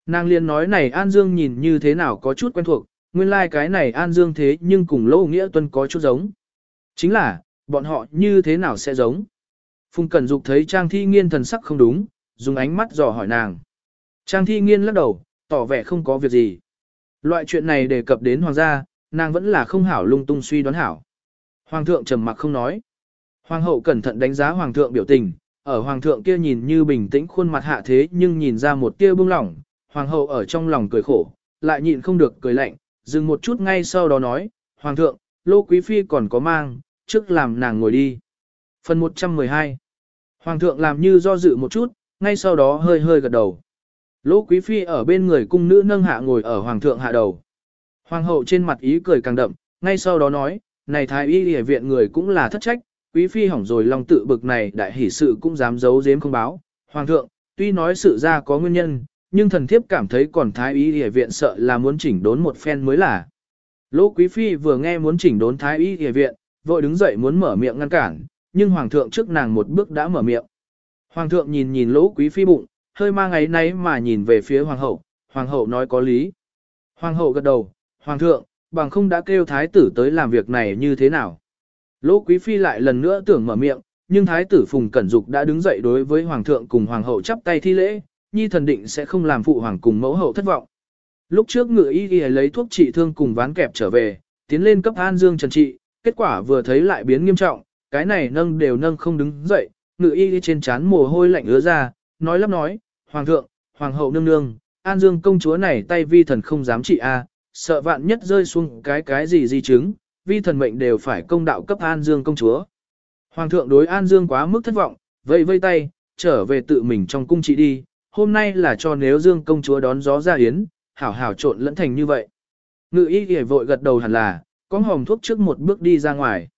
Nàng liên nói này An Dương nhìn như thế nào có chút quen thuộc, nguyên lai like cái này An Dương thế nhưng cùng lỗ nghĩa tuân có chút giống. Chính là, bọn họ như thế nào sẽ giống? Phùng Cẩn Dục thấy Trang Thi Nghiên thần sắc không đúng, dùng ánh mắt dò hỏi nàng. Trang Thi Nghiên lắc đầu, tỏ vẻ không có việc gì. Loại chuyện này đề cập đến hoàng gia, nàng vẫn là không hảo lung tung suy đoán hảo. Hoàng thượng trầm mặc không nói. Hoàng hậu cẩn thận đánh giá hoàng thượng biểu tình, ở hoàng thượng kia nhìn như bình tĩnh khuôn mặt hạ thế nhưng nhìn ra một tia bưng lỏng, hoàng hậu ở trong lòng cười khổ, lại nhịn không được cười lạnh, dừng một chút ngay sau đó nói, hoàng thượng, lô quý phi còn có mang, trước làm nàng ngồi đi. Phần 112 Hoàng thượng làm như do dự một chút, ngay sau đó hơi hơi gật đầu. Lỗ quý phi ở bên người cung nữ nâng hạ ngồi ở hoàng thượng hạ đầu. Hoàng hậu trên mặt ý cười càng đậm, ngay sau đó nói, này thái y y viện người cũng là thất trách, quý phi hỏng rồi lòng tự bực này đại hỷ sự cũng dám giấu giếm không báo. Hoàng thượng, tuy nói sự ra có nguyên nhân, nhưng thần thiếp cảm thấy còn thái y y viện sợ là muốn chỉnh đốn một phen mới là. Lỗ quý phi vừa nghe muốn chỉnh đốn thái y y viện, vội đứng dậy muốn mở miệng ngăn cản, nhưng hoàng thượng trước nàng một bước đã mở miệng. Hoàng thượng nhìn nhìn lỗ quý phi bụng, hơi mang ấy nấy mà nhìn về phía hoàng hậu, hoàng hậu nói có lý. Hoàng hậu gật đầu, hoàng thượng, bằng không đã kêu thái tử tới làm việc này như thế nào. Lỗ quý phi lại lần nữa tưởng mở miệng, nhưng thái tử Phùng Cẩn Dục đã đứng dậy đối với hoàng thượng cùng hoàng hậu chắp tay thi lễ, nhi thần định sẽ không làm phụ hoàng cùng mẫu hậu thất vọng. Lúc trước ngựa y y lấy thuốc trị thương cùng ván kẹp trở về, tiến lên cấp an dương trần trị, kết quả vừa thấy lại biến nghiêm trọng, cái này nâng đều nâng không đứng dậy, ngự y trên chán mồ hôi lạnh ứa ra, nói lắp nói, Hoàng thượng, Hoàng hậu nương nương, An Dương công chúa này tay vi thần không dám trị a, sợ vạn nhất rơi xuống cái cái gì di chứng, vi thần mệnh đều phải công đạo cấp An Dương công chúa. Hoàng thượng đối An Dương quá mức thất vọng, vây vây tay, trở về tự mình trong cung trị đi, hôm nay là cho nếu Dương công chúa đón gió ra yến, hảo hảo trộn lẫn thành như vậy. Ngự y vội gật đầu hẳn là, có hòm thuốc trước một bước đi ra ngoài.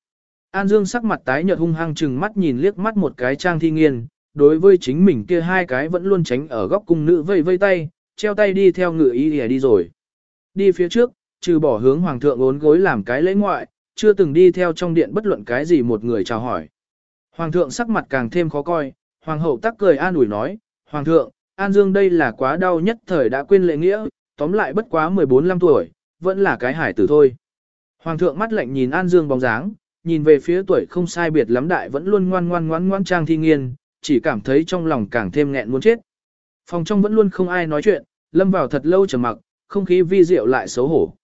An Dương sắc mặt tái nhợt hung hăng chừng mắt nhìn liếc mắt một cái trang thi nghiên, đối với chính mình kia hai cái vẫn luôn tránh ở góc cung nữ vây vây tay, treo tay đi theo ngự ý để đi rồi. Đi phía trước, trừ bỏ hướng hoàng thượng ốn gối làm cái lễ ngoại, chưa từng đi theo trong điện bất luận cái gì một người chào hỏi. Hoàng thượng sắc mặt càng thêm khó coi, hoàng hậu tắc cười an ủi nói, Hoàng thượng, An Dương đây là quá đau nhất thời đã quên lễ nghĩa, tóm lại bất quá 14-15 tuổi, vẫn là cái hải tử thôi. Hoàng thượng mắt lạnh nhìn An Dương bóng dáng, nhìn về phía tuổi không sai biệt lắm đại vẫn luôn ngoan ngoan ngoan ngoan trang thi nghiên, chỉ cảm thấy trong lòng càng thêm nghẹn muốn chết. Phòng trong vẫn luôn không ai nói chuyện, lâm vào thật lâu trầm mặc, không khí vi diệu lại xấu hổ.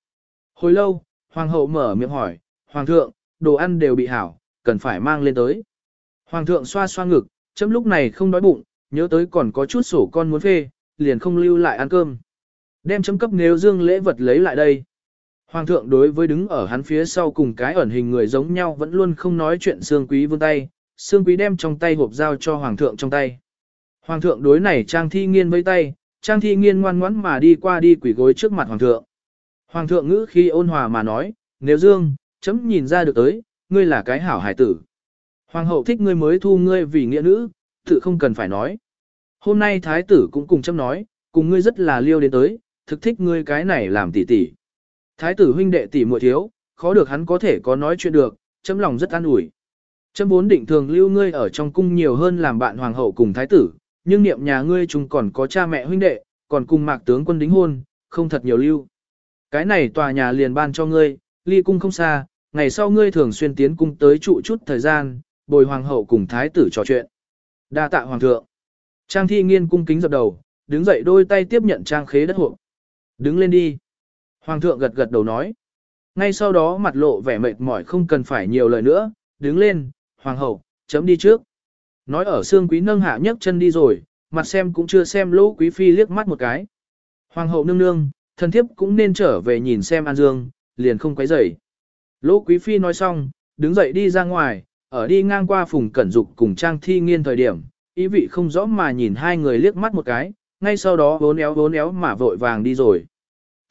Hồi lâu, hoàng hậu mở miệng hỏi, hoàng thượng, đồ ăn đều bị hảo, cần phải mang lên tới. Hoàng thượng xoa xoa ngực, chấm lúc này không đói bụng, nhớ tới còn có chút sổ con muốn phê, liền không lưu lại ăn cơm. Đem chấm cấp nếu dương lễ vật lấy lại đây. Hoàng thượng đối với đứng ở hắn phía sau cùng cái ẩn hình người giống nhau vẫn luôn không nói chuyện Sương Quý vươn tay, Sương Quý đem trong tay hộp dao cho Hoàng thượng trong tay. Hoàng thượng đối này Trang Thi Nghiên với tay, Trang Thi Nghiên ngoan ngoãn mà đi qua đi quỷ gối trước mặt Hoàng thượng. Hoàng thượng ngữ khi ôn hòa mà nói, nếu dương, chấm nhìn ra được tới, ngươi là cái hảo hải tử. Hoàng hậu thích ngươi mới thu ngươi vì nghĩa nữ, tự không cần phải nói. Hôm nay thái tử cũng cùng chấm nói, cùng ngươi rất là liêu đến tới, thực thích ngươi cái này làm tỉ tỉ. Thái tử huynh đệ tỷ muội thiếu, khó được hắn có thể có nói chuyện được, chấm lòng rất an ủi. Chấm vốn định thường lưu ngươi ở trong cung nhiều hơn làm bạn hoàng hậu cùng thái tử, nhưng niệm nhà ngươi chúng còn có cha mẹ huynh đệ, còn cùng mạc tướng quân đính hôn, không thật nhiều lưu. Cái này tòa nhà liền ban cho ngươi, ly cung không xa, ngày sau ngươi thường xuyên tiến cung tới trụ chút thời gian, bồi hoàng hậu cùng thái tử trò chuyện. Đa tạ hoàng thượng. Trang thi nghiên cung kính dập đầu, đứng dậy đôi tay tiếp nhận trang khế đất hộ. Đứng lên đi. Hoàng thượng gật gật đầu nói. Ngay sau đó mặt lộ vẻ mệt mỏi không cần phải nhiều lời nữa, đứng lên, hoàng hậu, chấm đi trước. Nói ở xương quý nâng hạ nhấc chân đi rồi, mặt xem cũng chưa xem lỗ quý phi liếc mắt một cái. Hoàng hậu nương nương, thần thiếp cũng nên trở về nhìn xem An Dương, liền không quấy rầy. Lỗ quý phi nói xong, đứng dậy đi ra ngoài, ở đi ngang qua phùng cẩn dục cùng trang thi nghiên thời điểm, ý vị không rõ mà nhìn hai người liếc mắt một cái, ngay sau đó vốn éo vốn éo mà vội vàng đi rồi.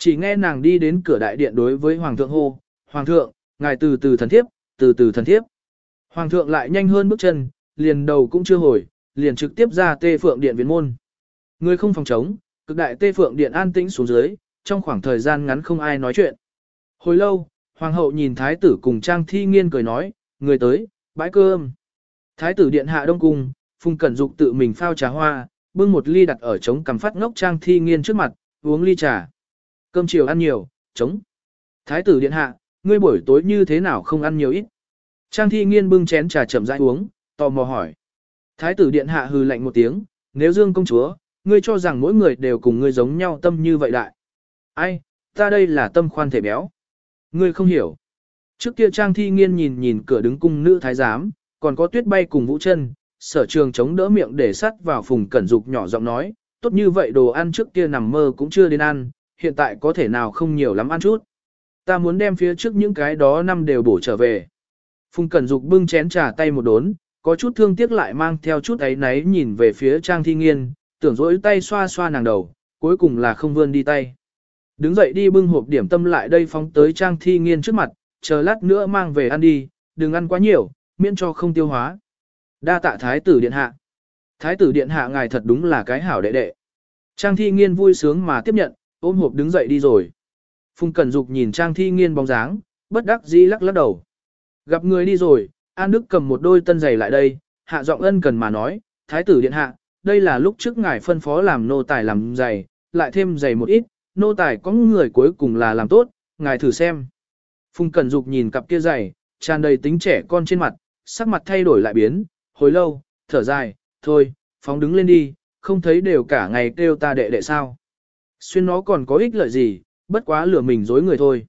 Chỉ nghe nàng đi đến cửa đại điện đối với Hoàng thượng hô, Hoàng thượng, ngài từ từ thần thiếp, từ từ thần thiếp. Hoàng thượng lại nhanh hơn bước chân, liền đầu cũng chưa hồi, liền trực tiếp ra tê phượng điện viện môn. Người không phòng chống, cực đại tê phượng điện an tĩnh xuống dưới, trong khoảng thời gian ngắn không ai nói chuyện. Hồi lâu, Hoàng hậu nhìn thái tử cùng trang thi nghiên cười nói, người tới, bãi cơm. Thái tử điện hạ đông cung, phùng cẩn dục tự mình phao trà hoa, bưng một ly đặt ở trống cầm phát ngốc trang thi nghiên trước mặt, uống ly trà. Cơm chiều ăn nhiều, chống. Thái tử điện hạ, ngươi buổi tối như thế nào không ăn nhiều ít. Trang thi nghiên bưng chén trà chậm rãi uống, tò mò hỏi. Thái tử điện hạ hừ lạnh một tiếng, nếu dương công chúa, ngươi cho rằng mỗi người đều cùng ngươi giống nhau tâm như vậy đại. Ai, ta đây là tâm khoan thể béo. Ngươi không hiểu. Trước kia trang thi nghiên nhìn nhìn cửa đứng cung nữ thái giám, còn có tuyết bay cùng vũ chân, sở trường chống đỡ miệng để sắt vào phùng cẩn dục nhỏ giọng nói, tốt như vậy đồ ăn trước kia nằm mơ cũng chưa đến ăn, hiện tại có thể nào không nhiều lắm ăn chút. Ta muốn đem phía trước những cái đó năm đều bổ trở về. Phùng cẩn dục bưng chén trà tay một đốn, có chút thương tiếc lại mang theo chút ấy náy nhìn về phía trang thi nghiên, tưởng dỗi tay xoa xoa nàng đầu, cuối cùng là không vươn đi tay. Đứng dậy đi bưng hộp điểm tâm lại đây phóng tới trang thi nghiên trước mặt, chờ lát nữa mang về ăn đi, đừng ăn quá nhiều, miễn cho không tiêu hóa. Đa tạ thái tử điện hạ. Thái tử điện hạ ngài thật đúng là cái hảo đệ đệ. Trang thi nghiên vui sướng mà tiếp nhận, ôm hộp đứng dậy đi rồi. Phùng Cẩn Dục nhìn Trang thi nghiên bóng dáng, bất đắc dĩ lắc lắc đầu. Gặp người đi rồi, An Đức cầm một đôi tân giày lại đây, hạ giọng ân cần mà nói, Thái tử điện hạ, đây là lúc trước ngài phân phó làm nô tài làm giày, lại thêm giày một ít, nô tài có người cuối cùng là làm tốt, ngài thử xem. Phùng Cẩn Dục nhìn cặp kia giày, tràn đầy tính trẻ con trên mặt, sắc mặt thay đổi lại biến, hồi lâu, thở dài, thôi, phóng đứng lên đi, không thấy đều cả ngày kêu ta đệ đệ sao. Xuyên nó còn có ích lợi gì, bất quá lừa mình dối người thôi.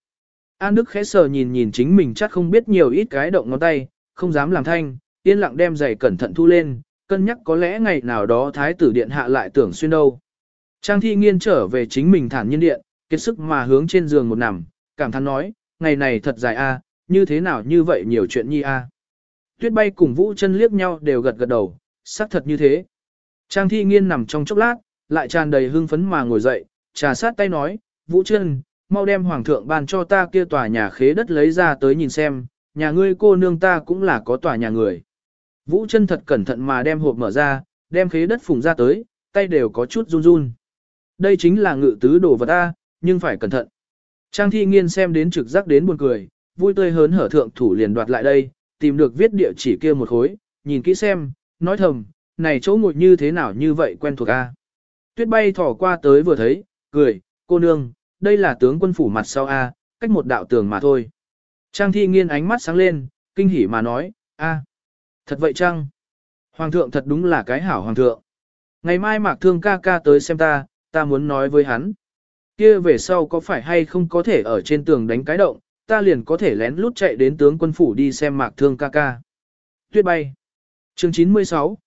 An Đức khẽ sờ nhìn nhìn chính mình chắc không biết nhiều ít cái động ngón tay, không dám làm thanh, yên lặng đem giày cẩn thận thu lên, cân nhắc có lẽ ngày nào đó thái tử điện hạ lại tưởng xuyên đâu. Trang thi nghiên trở về chính mình thản nhiên điện, kết sức mà hướng trên giường một nằm, cảm thán nói, ngày này thật dài a, như thế nào như vậy nhiều chuyện nhi a. Tuyết bay cùng Vũ chân liếc nhau đều gật gật đầu, xác thật như thế. Trang thi nghiên nằm trong chốc lát, lại tràn đầy hưng phấn mà ngồi dậy, trà sát tay nói, Vũ chân, mau đem hoàng thượng ban cho ta kia tòa nhà khế đất lấy ra tới nhìn xem, nhà ngươi cô nương ta cũng là có tòa nhà người. Vũ chân thật cẩn thận mà đem hộp mở ra, đem khế đất phùng ra tới, tay đều có chút run run. Đây chính là ngự tứ đồ vật ta, nhưng phải cẩn thận. Trang thi nghiên xem đến trực giác đến buồn cười, vui tươi hớn hở thượng thủ liền đoạt lại đây, tìm được viết địa chỉ kia một khối, nhìn kỹ xem, nói thầm, này chỗ ngồi như thế nào như vậy quen thuộc a. Tuyết bay thỏ qua tới vừa thấy, cười, cô nương, đây là tướng quân phủ mặt sau a, cách một đạo tường mà thôi. Trang thi nghiên ánh mắt sáng lên, kinh hỉ mà nói, a, thật vậy chăng? Hoàng thượng thật đúng là cái hảo hoàng thượng. Ngày mai mạc thương ca ca tới xem ta, ta muốn nói với hắn. Kia về sau có phải hay không có thể ở trên tường đánh cái động, ta liền có thể lén lút chạy đến tướng quân phủ đi xem mạc thương ca ca. Tuyết bay. Chương 96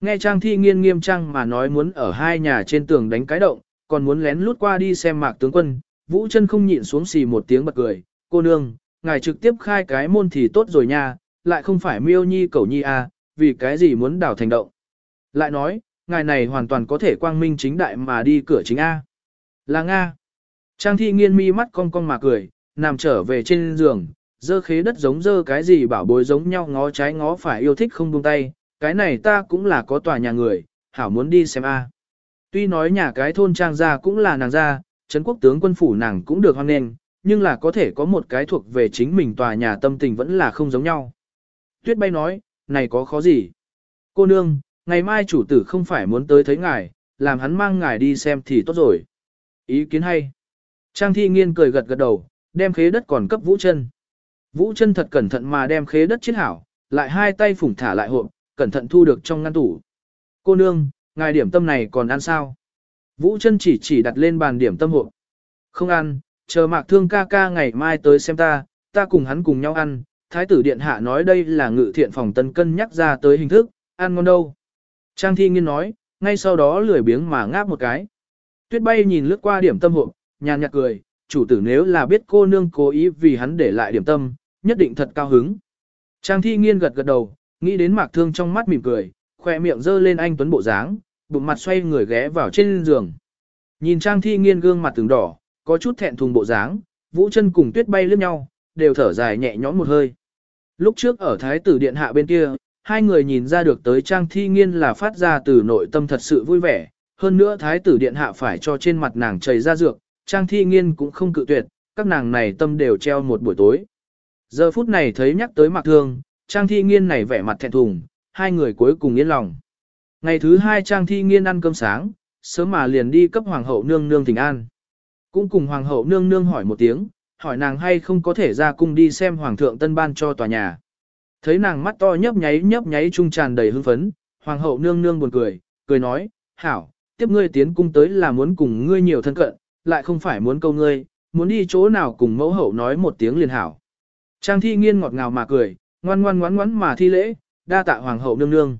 Nghe Trang Thi nghiên nghiêm trang mà nói muốn ở hai nhà trên tường đánh cái động, còn muốn lén lút qua đi xem mạc tướng quân, Vũ chân không nhịn xuống xì một tiếng bật cười, cô nương, ngài trực tiếp khai cái môn thì tốt rồi nha, lại không phải miêu nhi cầu nhi à, vì cái gì muốn đảo thành động. Lại nói, ngài này hoàn toàn có thể quang minh chính đại mà đi cửa chính A. Là Nga. Trang thi nghiên mi mắt cong cong mà cười, nằm trở về trên giường, dơ khế đất giống dơ cái gì bảo bối giống nhau ngó trái ngó phải yêu thích không buông tay, cái này ta cũng là có tòa nhà người, hảo muốn đi xem A. Tuy nói nhà cái thôn trang gia cũng là nàng gia, Trấn quốc tướng quân phủ nàng cũng được hoan nghênh, nhưng là có thể có một cái thuộc về chính mình tòa nhà tâm tình vẫn là không giống nhau. Tuyết bay nói, này có khó gì? Cô nương, ngày mai chủ tử không phải muốn tới thấy ngài, làm hắn mang ngài đi xem thì tốt rồi. Ý kiến hay. Trang thi nghiên cười gật gật đầu, đem khế đất còn cấp vũ chân. Vũ chân thật cẩn thận mà đem khế đất chiết hảo, lại hai tay phủng thả lại hộp, cẩn thận thu được trong ngăn tủ. Cô nương, ngài điểm tâm này còn ăn sao? Vũ chân chỉ chỉ đặt lên bàn điểm tâm hộp. Không ăn, chờ mạc thương ca ca ngày mai tới xem ta, ta cùng hắn cùng nhau ăn. Thái tử điện hạ nói đây là ngự thiện phòng tân cân nhắc ra tới hình thức, ăn ngon đâu. Trang thi nghiên nói, ngay sau đó lười biếng mà ngáp một cái. Tuyết bay nhìn lướt qua điểm tâm hộp, nhàn nhạt cười, chủ tử nếu là biết cô nương cố ý vì hắn để lại điểm tâm, nhất định thật cao hứng. Trang thi nghiên gật gật đầu, nghĩ đến mạc thương trong mắt mỉm cười, khoe miệng dơ lên anh tuấn bộ dáng, bụng mặt xoay người ghé vào trên giường. Nhìn Trang thi nghiên gương mặt từng đỏ, có chút thẹn thùng bộ dáng, vũ chân cùng tuyết bay lướt nhau, đều thở dài nhẹ nhõm một hơi. Lúc trước ở Thái tử Điện Hạ bên kia, hai người nhìn ra được tới Trang thi nghiên là phát ra từ nội tâm thật sự vui vẻ, hơn nữa Thái tử Điện Hạ phải cho trên mặt nàng chảy ra dược, Trang thi nghiên cũng không cự tuyệt, các nàng này tâm đều treo một buổi tối. Giờ phút này thấy nhắc tới Mạc thương, Trang thi nghiên này vẻ mặt thẹn thùng, hai người cuối cùng yên lòng. Ngày thứ hai Trang thi nghiên ăn cơm sáng, sớm mà liền đi cấp Hoàng hậu nương nương thỉnh an. Cũng cùng Hoàng hậu nương nương hỏi một tiếng, hỏi nàng hay không có thể ra cung đi xem Hoàng thượng tân ban cho tòa nhà. Thấy nàng mắt to nhấp nháy nhấp nháy trung tràn đầy hưng phấn, Hoàng hậu nương nương buồn cười, cười nói, hảo, tiếp ngươi tiến cung tới là muốn cùng ngươi nhiều thân cận, lại không phải muốn câu ngươi, muốn đi chỗ nào cùng mẫu hậu nói một tiếng liền hảo. Trang thi nghiên ngọt ngào mà cười, ngoan ngoan ngoan ngoãn mà thi lễ, đa tạ hoàng hậu nương nương.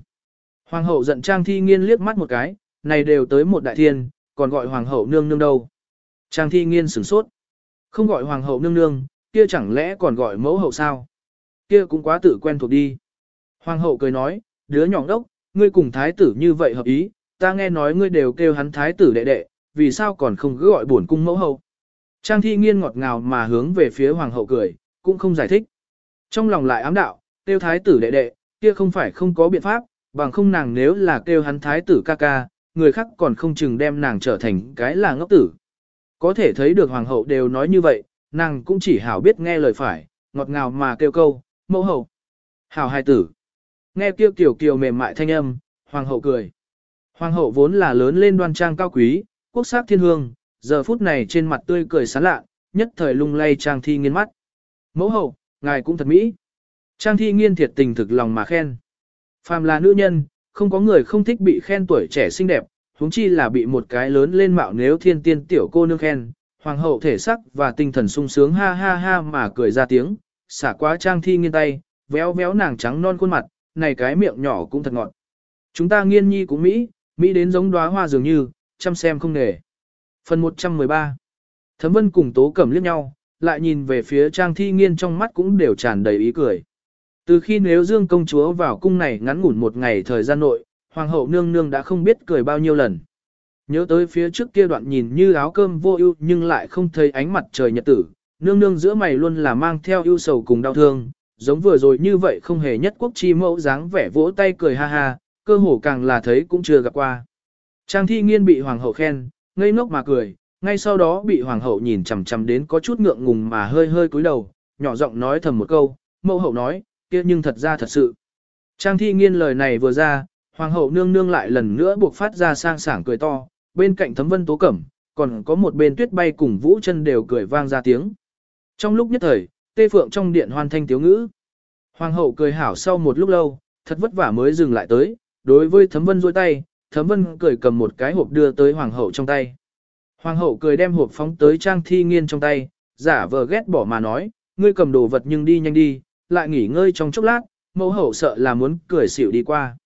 Hoàng hậu giận Trang Thi Nghiên liếc mắt một cái, này đều tới một đại thiên, còn gọi hoàng hậu nương nương đâu. Trang Thi Nghiên sửng sốt. Không gọi hoàng hậu nương nương, kia chẳng lẽ còn gọi mẫu hậu sao? Kia cũng quá tự quen thuộc đi. Hoàng hậu cười nói, đứa nhỏ đốc, ngươi cùng thái tử như vậy hợp ý, ta nghe nói ngươi đều kêu hắn thái tử đệ đệ, vì sao còn không cứ gọi bổn cung mẫu hậu. Trang thi nghiên ngọt ngào mà hướng về phía hoàng hậu cười, cũng không giải thích. Trong lòng lại ám đạo, kêu thái tử đệ đệ, kia không phải không có biện pháp, bằng không nàng nếu là kêu hắn thái tử ca ca, người khác còn không chừng đem nàng trở thành cái là ngốc tử. Có thể thấy được hoàng hậu đều nói như vậy, nàng cũng chỉ hảo biết nghe lời phải, ngọt ngào mà kêu câu, mẫu hậu. Hảo hài tử. Nghe kêu kiểu kiều mềm mại thanh âm, hoàng hậu cười. Hoàng hậu vốn là lớn lên đoan trang cao quý, quốc sắc thiên hương, giờ phút này trên mặt tươi cười sán lạ, nhất thời lung lay trang thi nghiên mắt. Mẫu hậu, ngài cũng thật mỹ. Trang thi nghiên thiệt tình thực lòng mà khen. Phàm là nữ nhân, không có người không thích bị khen tuổi trẻ xinh đẹp, huống chi là bị một cái lớn lên mạo nếu thiên tiên tiểu cô nương khen. Hoàng hậu thể sắc và tinh thần sung sướng ha ha ha mà cười ra tiếng, xả quá trang thi nghiên tay, véo véo nàng trắng non khuôn mặt, này cái miệng nhỏ cũng thật ngọt. Chúng ta nghiên nhi cũng Mỹ, Mỹ đến giống đóa hoa dường như, chăm xem không nề. Phần 113 Thấm vân cùng tố cẩm liếc nhau, lại nhìn về phía trang thi nghiên trong mắt cũng đều tràn đầy ý cười. Từ khi nếu dương công chúa vào cung này ngắn ngủn một ngày thời gian nội, hoàng hậu nương nương đã không biết cười bao nhiêu lần. Nhớ tới phía trước kia đoạn nhìn như áo cơm vô ưu nhưng lại không thấy ánh mặt trời nhật tử, nương nương giữa mày luôn là mang theo ưu sầu cùng đau thương, giống vừa rồi như vậy không hề nhất quốc chi mẫu dáng vẻ vỗ tay cười ha ha, cơ hồ càng là thấy cũng chưa gặp qua. Trang thi nghiên bị hoàng hậu khen, ngây ngốc mà cười, ngay sau đó bị hoàng hậu nhìn chằm chằm đến có chút ngượng ngùng mà hơi hơi cúi đầu, nhỏ giọng nói thầm một câu, mẫu hậu nói, kia nhưng thật ra thật sự. Trang thi nghiên lời này vừa ra, hoàng hậu nương nương lại lần nữa buộc phát ra sang sảng cười to, bên cạnh thấm vân tố cẩm, còn có một bên tuyết bay cùng vũ chân đều cười vang ra tiếng. Trong lúc nhất thời, tê phượng trong điện hoàn thanh tiếu ngữ. Hoàng hậu cười hảo sau một lúc lâu, thật vất vả mới dừng lại tới, đối với thấm vân dôi tay, thấm vân cười cầm một cái hộp đưa tới hoàng hậu trong tay. Hoàng hậu cười đem hộp phóng tới trang thi nghiên trong tay, giả vờ ghét bỏ mà nói, ngươi cầm đồ vật nhưng đi nhanh đi, lại nghỉ ngơi trong chốc lát, mẫu hậu sợ là muốn cười xỉu đi qua.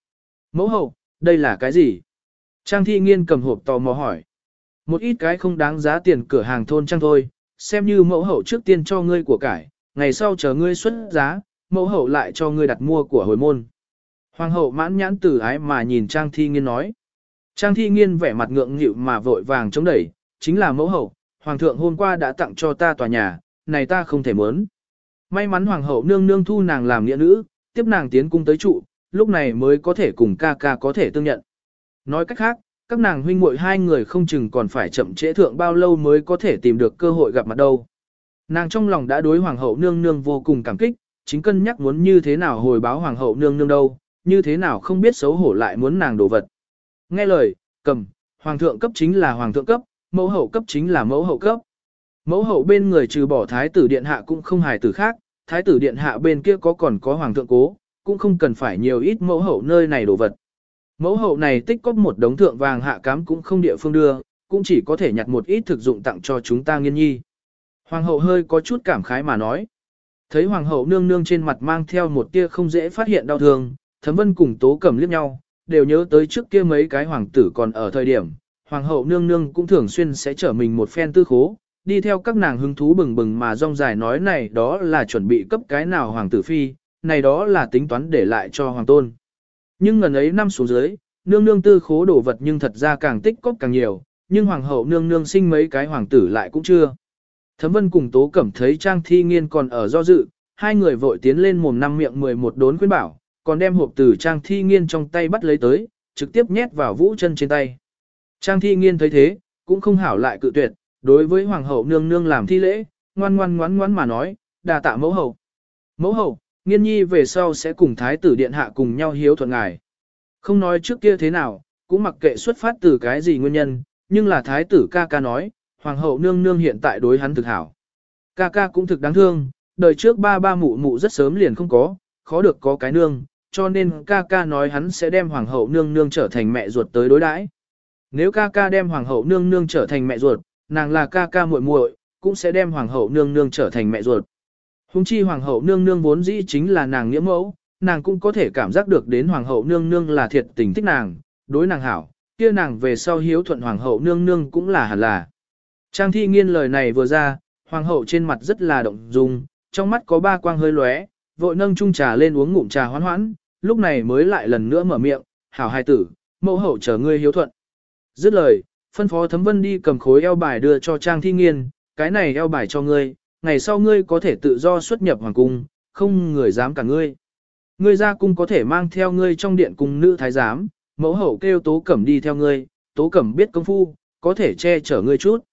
Mẫu hậu, đây là cái gì? Trang thi nghiên cầm hộp tò mò hỏi. Một ít cái không đáng giá tiền cửa hàng thôn trang thôi, xem như mẫu hậu trước tiên cho ngươi của cải, ngày sau chờ ngươi xuất giá, mẫu hậu lại cho ngươi đặt mua của hồi môn. Hoàng hậu mãn nhãn tử ái mà nhìn Trang thi nghiên nói. Trang thi nghiên vẻ mặt ngượng nghịu mà vội vàng chống đẩy, chính là mẫu hậu, hoàng thượng hôm qua đã tặng cho ta tòa nhà, này ta không thể muốn. May mắn hoàng hậu nương nương thu nàng làm nghĩa nữ, tiếp nàng tiến cung tới trụ, lúc này mới có thể cùng ca ca có thể tương nhận. Nói cách khác, các nàng huynh muội hai người không chừng còn phải chậm trễ thượng bao lâu mới có thể tìm được cơ hội gặp mặt đâu. Nàng trong lòng đã đối hoàng hậu nương nương vô cùng cảm kích, chính cân nhắc muốn như thế nào hồi báo hoàng hậu nương nương đâu, như thế nào không biết xấu hổ lại muốn nàng đồ vật. Nghe lời, cầm, hoàng thượng cấp chính là hoàng thượng cấp, mẫu hậu cấp chính là mẫu hậu cấp. Mẫu hậu bên người trừ bỏ thái tử điện hạ cũng không hài tử khác, thái tử điện hạ bên kia có còn có hoàng thượng cố, cũng không cần phải nhiều ít mẫu hậu nơi này đồ vật. Mẫu hậu này tích cóp một đống thượng vàng hạ cám cũng không địa phương đưa, cũng chỉ có thể nhặt một ít thực dụng tặng cho chúng ta nghiên nhi. Hoàng hậu hơi có chút cảm khái mà nói. Thấy hoàng hậu nương nương trên mặt mang theo một tia không dễ phát hiện đau thương, thấm vân cùng tố cầm liếc nhau, đều nhớ tới trước kia mấy cái hoàng tử còn ở thời điểm, hoàng hậu nương nương cũng thường xuyên sẽ trở mình một phen tư khố, đi theo các nàng hứng thú bừng bừng mà rong dài nói này đó là chuẩn bị cấp cái nào hoàng tử phi, này đó là tính toán để lại cho hoàng tôn. Nhưng ngần ấy năm xuống dưới, nương nương tư khố đổ vật nhưng thật ra càng tích cóp càng nhiều, nhưng hoàng hậu nương nương sinh mấy cái hoàng tử lại cũng chưa. Thấm vân cùng tố cẩm thấy trang thi nghiên còn ở do dự, hai người vội tiến lên mồm năm miệng 11 đốn khuyên bảo, còn đem hộp từ trang thi nghiên trong tay bắt lấy tới, trực tiếp nhét vào vũ chân trên tay. Trang thi nghiên thấy thế, cũng không hảo lại cự tuyệt, đối với hoàng hậu nương nương làm thi lễ, ngoan ngoan ngoan ngoan mà nói, đà tạ mẫu hậu. Mẫu hậu, nghiên nhi về sau sẽ cùng thái tử điện hạ cùng nhau hiếu thuận ngài. Không nói trước kia thế nào, cũng mặc kệ xuất phát từ cái gì nguyên nhân, nhưng là thái tử ca ca nói, hoàng hậu nương nương hiện tại đối hắn thực hảo. Ca ca cũng thực đáng thương, đời trước ba ba mụ mụ rất sớm liền không có, khó được có cái nương, cho nên ca ca nói hắn sẽ đem hoàng hậu nương nương trở thành mẹ ruột tới đối đãi. Nếu ca ca đem hoàng hậu nương nương trở thành mẹ ruột, nàng là ca ca muội muội, cũng sẽ đem hoàng hậu nương nương trở thành mẹ ruột. Hùng chi hoàng hậu nương nương vốn dĩ chính là nàng nghĩa mẫu, nàng cũng có thể cảm giác được đến hoàng hậu nương nương là thiệt tình thích nàng, đối nàng hảo, kia nàng về sau hiếu thuận hoàng hậu nương nương cũng là hẳn là. Trang thi nghiên lời này vừa ra, hoàng hậu trên mặt rất là động dung, trong mắt có ba quang hơi lóe, vội nâng chung trà lên uống ngụm trà hoán hoãn, lúc này mới lại lần nữa mở miệng, hảo hai tử, mẫu hậu chờ ngươi hiếu thuận. Dứt lời, phân phó thấm vân đi cầm khối eo bài đưa cho Trang thi nghiên, cái này eo bài cho ngươi, ngày sau ngươi có thể tự do xuất nhập hoàng cung, không người dám cả ngươi. Ngươi ra cung có thể mang theo ngươi trong điện cung nữ thái giám, mẫu hậu kêu tố cẩm đi theo ngươi, tố cẩm biết công phu, có thể che chở ngươi chút.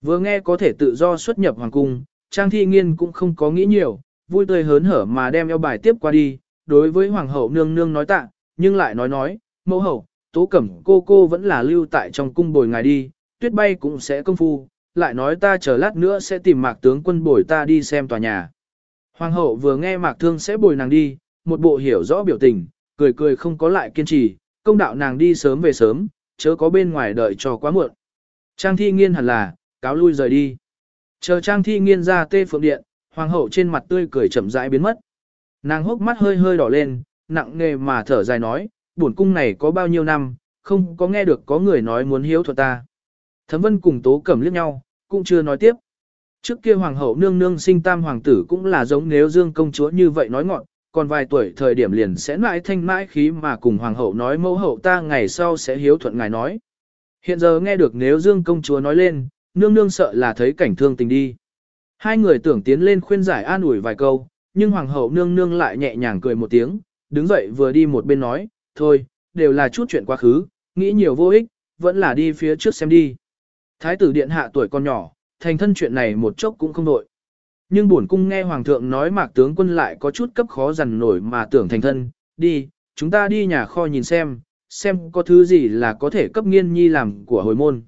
Vừa nghe có thể tự do xuất nhập hoàng cung, Trang Thi Nghiên cũng không có nghĩ nhiều, vui tươi hớn hở mà đem eo bài tiếp qua đi, đối với hoàng hậu nương nương nói tạ, nhưng lại nói nói, mẫu hậu, tố cẩm cô cô vẫn là lưu tại trong cung bồi ngài đi, tuyết bay cũng sẽ công phu, lại nói ta chờ lát nữa sẽ tìm mạc tướng quân bồi ta đi xem tòa nhà. Hoàng hậu vừa nghe mạc thương sẽ bồi nàng đi, một bộ hiểu rõ biểu tình, cười cười không có lại kiên trì, công đạo nàng đi sớm về sớm, chớ có bên ngoài đợi cho quá muộn. Trang thi nghiên hẳn là, cáo lui rời đi. Chờ trang thi nghiên ra tê phượng điện, hoàng hậu trên mặt tươi cười chậm rãi biến mất. Nàng hốc mắt hơi hơi đỏ lên, nặng nề mà thở dài nói, bổn cung này có bao nhiêu năm, không có nghe được có người nói muốn hiếu thuật ta. Thấm vân cùng tố cẩm liếc nhau, cũng chưa nói tiếp. Trước kia hoàng hậu nương nương sinh tam hoàng tử cũng là giống nếu dương công chúa như vậy nói ngọn, còn vài tuổi thời điểm liền sẽ mãi thanh mãi khí mà cùng hoàng hậu nói mẫu hậu ta ngày sau sẽ hiếu thuận ngài nói. Hiện giờ nghe được nếu dương công chúa nói lên, nương nương sợ là thấy cảnh thương tình đi. Hai người tưởng tiến lên khuyên giải an ủi vài câu, nhưng hoàng hậu nương nương lại nhẹ nhàng cười một tiếng, đứng dậy vừa đi một bên nói, thôi, đều là chút chuyện quá khứ, nghĩ nhiều vô ích, vẫn là đi phía trước xem đi. Thái tử điện hạ tuổi còn nhỏ, thành thân chuyện này một chốc cũng không đội. Nhưng bổn cung nghe hoàng thượng nói mạc tướng quân lại có chút cấp khó dằn nổi mà tưởng thành thân, đi, chúng ta đi nhà kho nhìn xem, xem có thứ gì là có thể cấp nghiên nhi làm của hồi môn.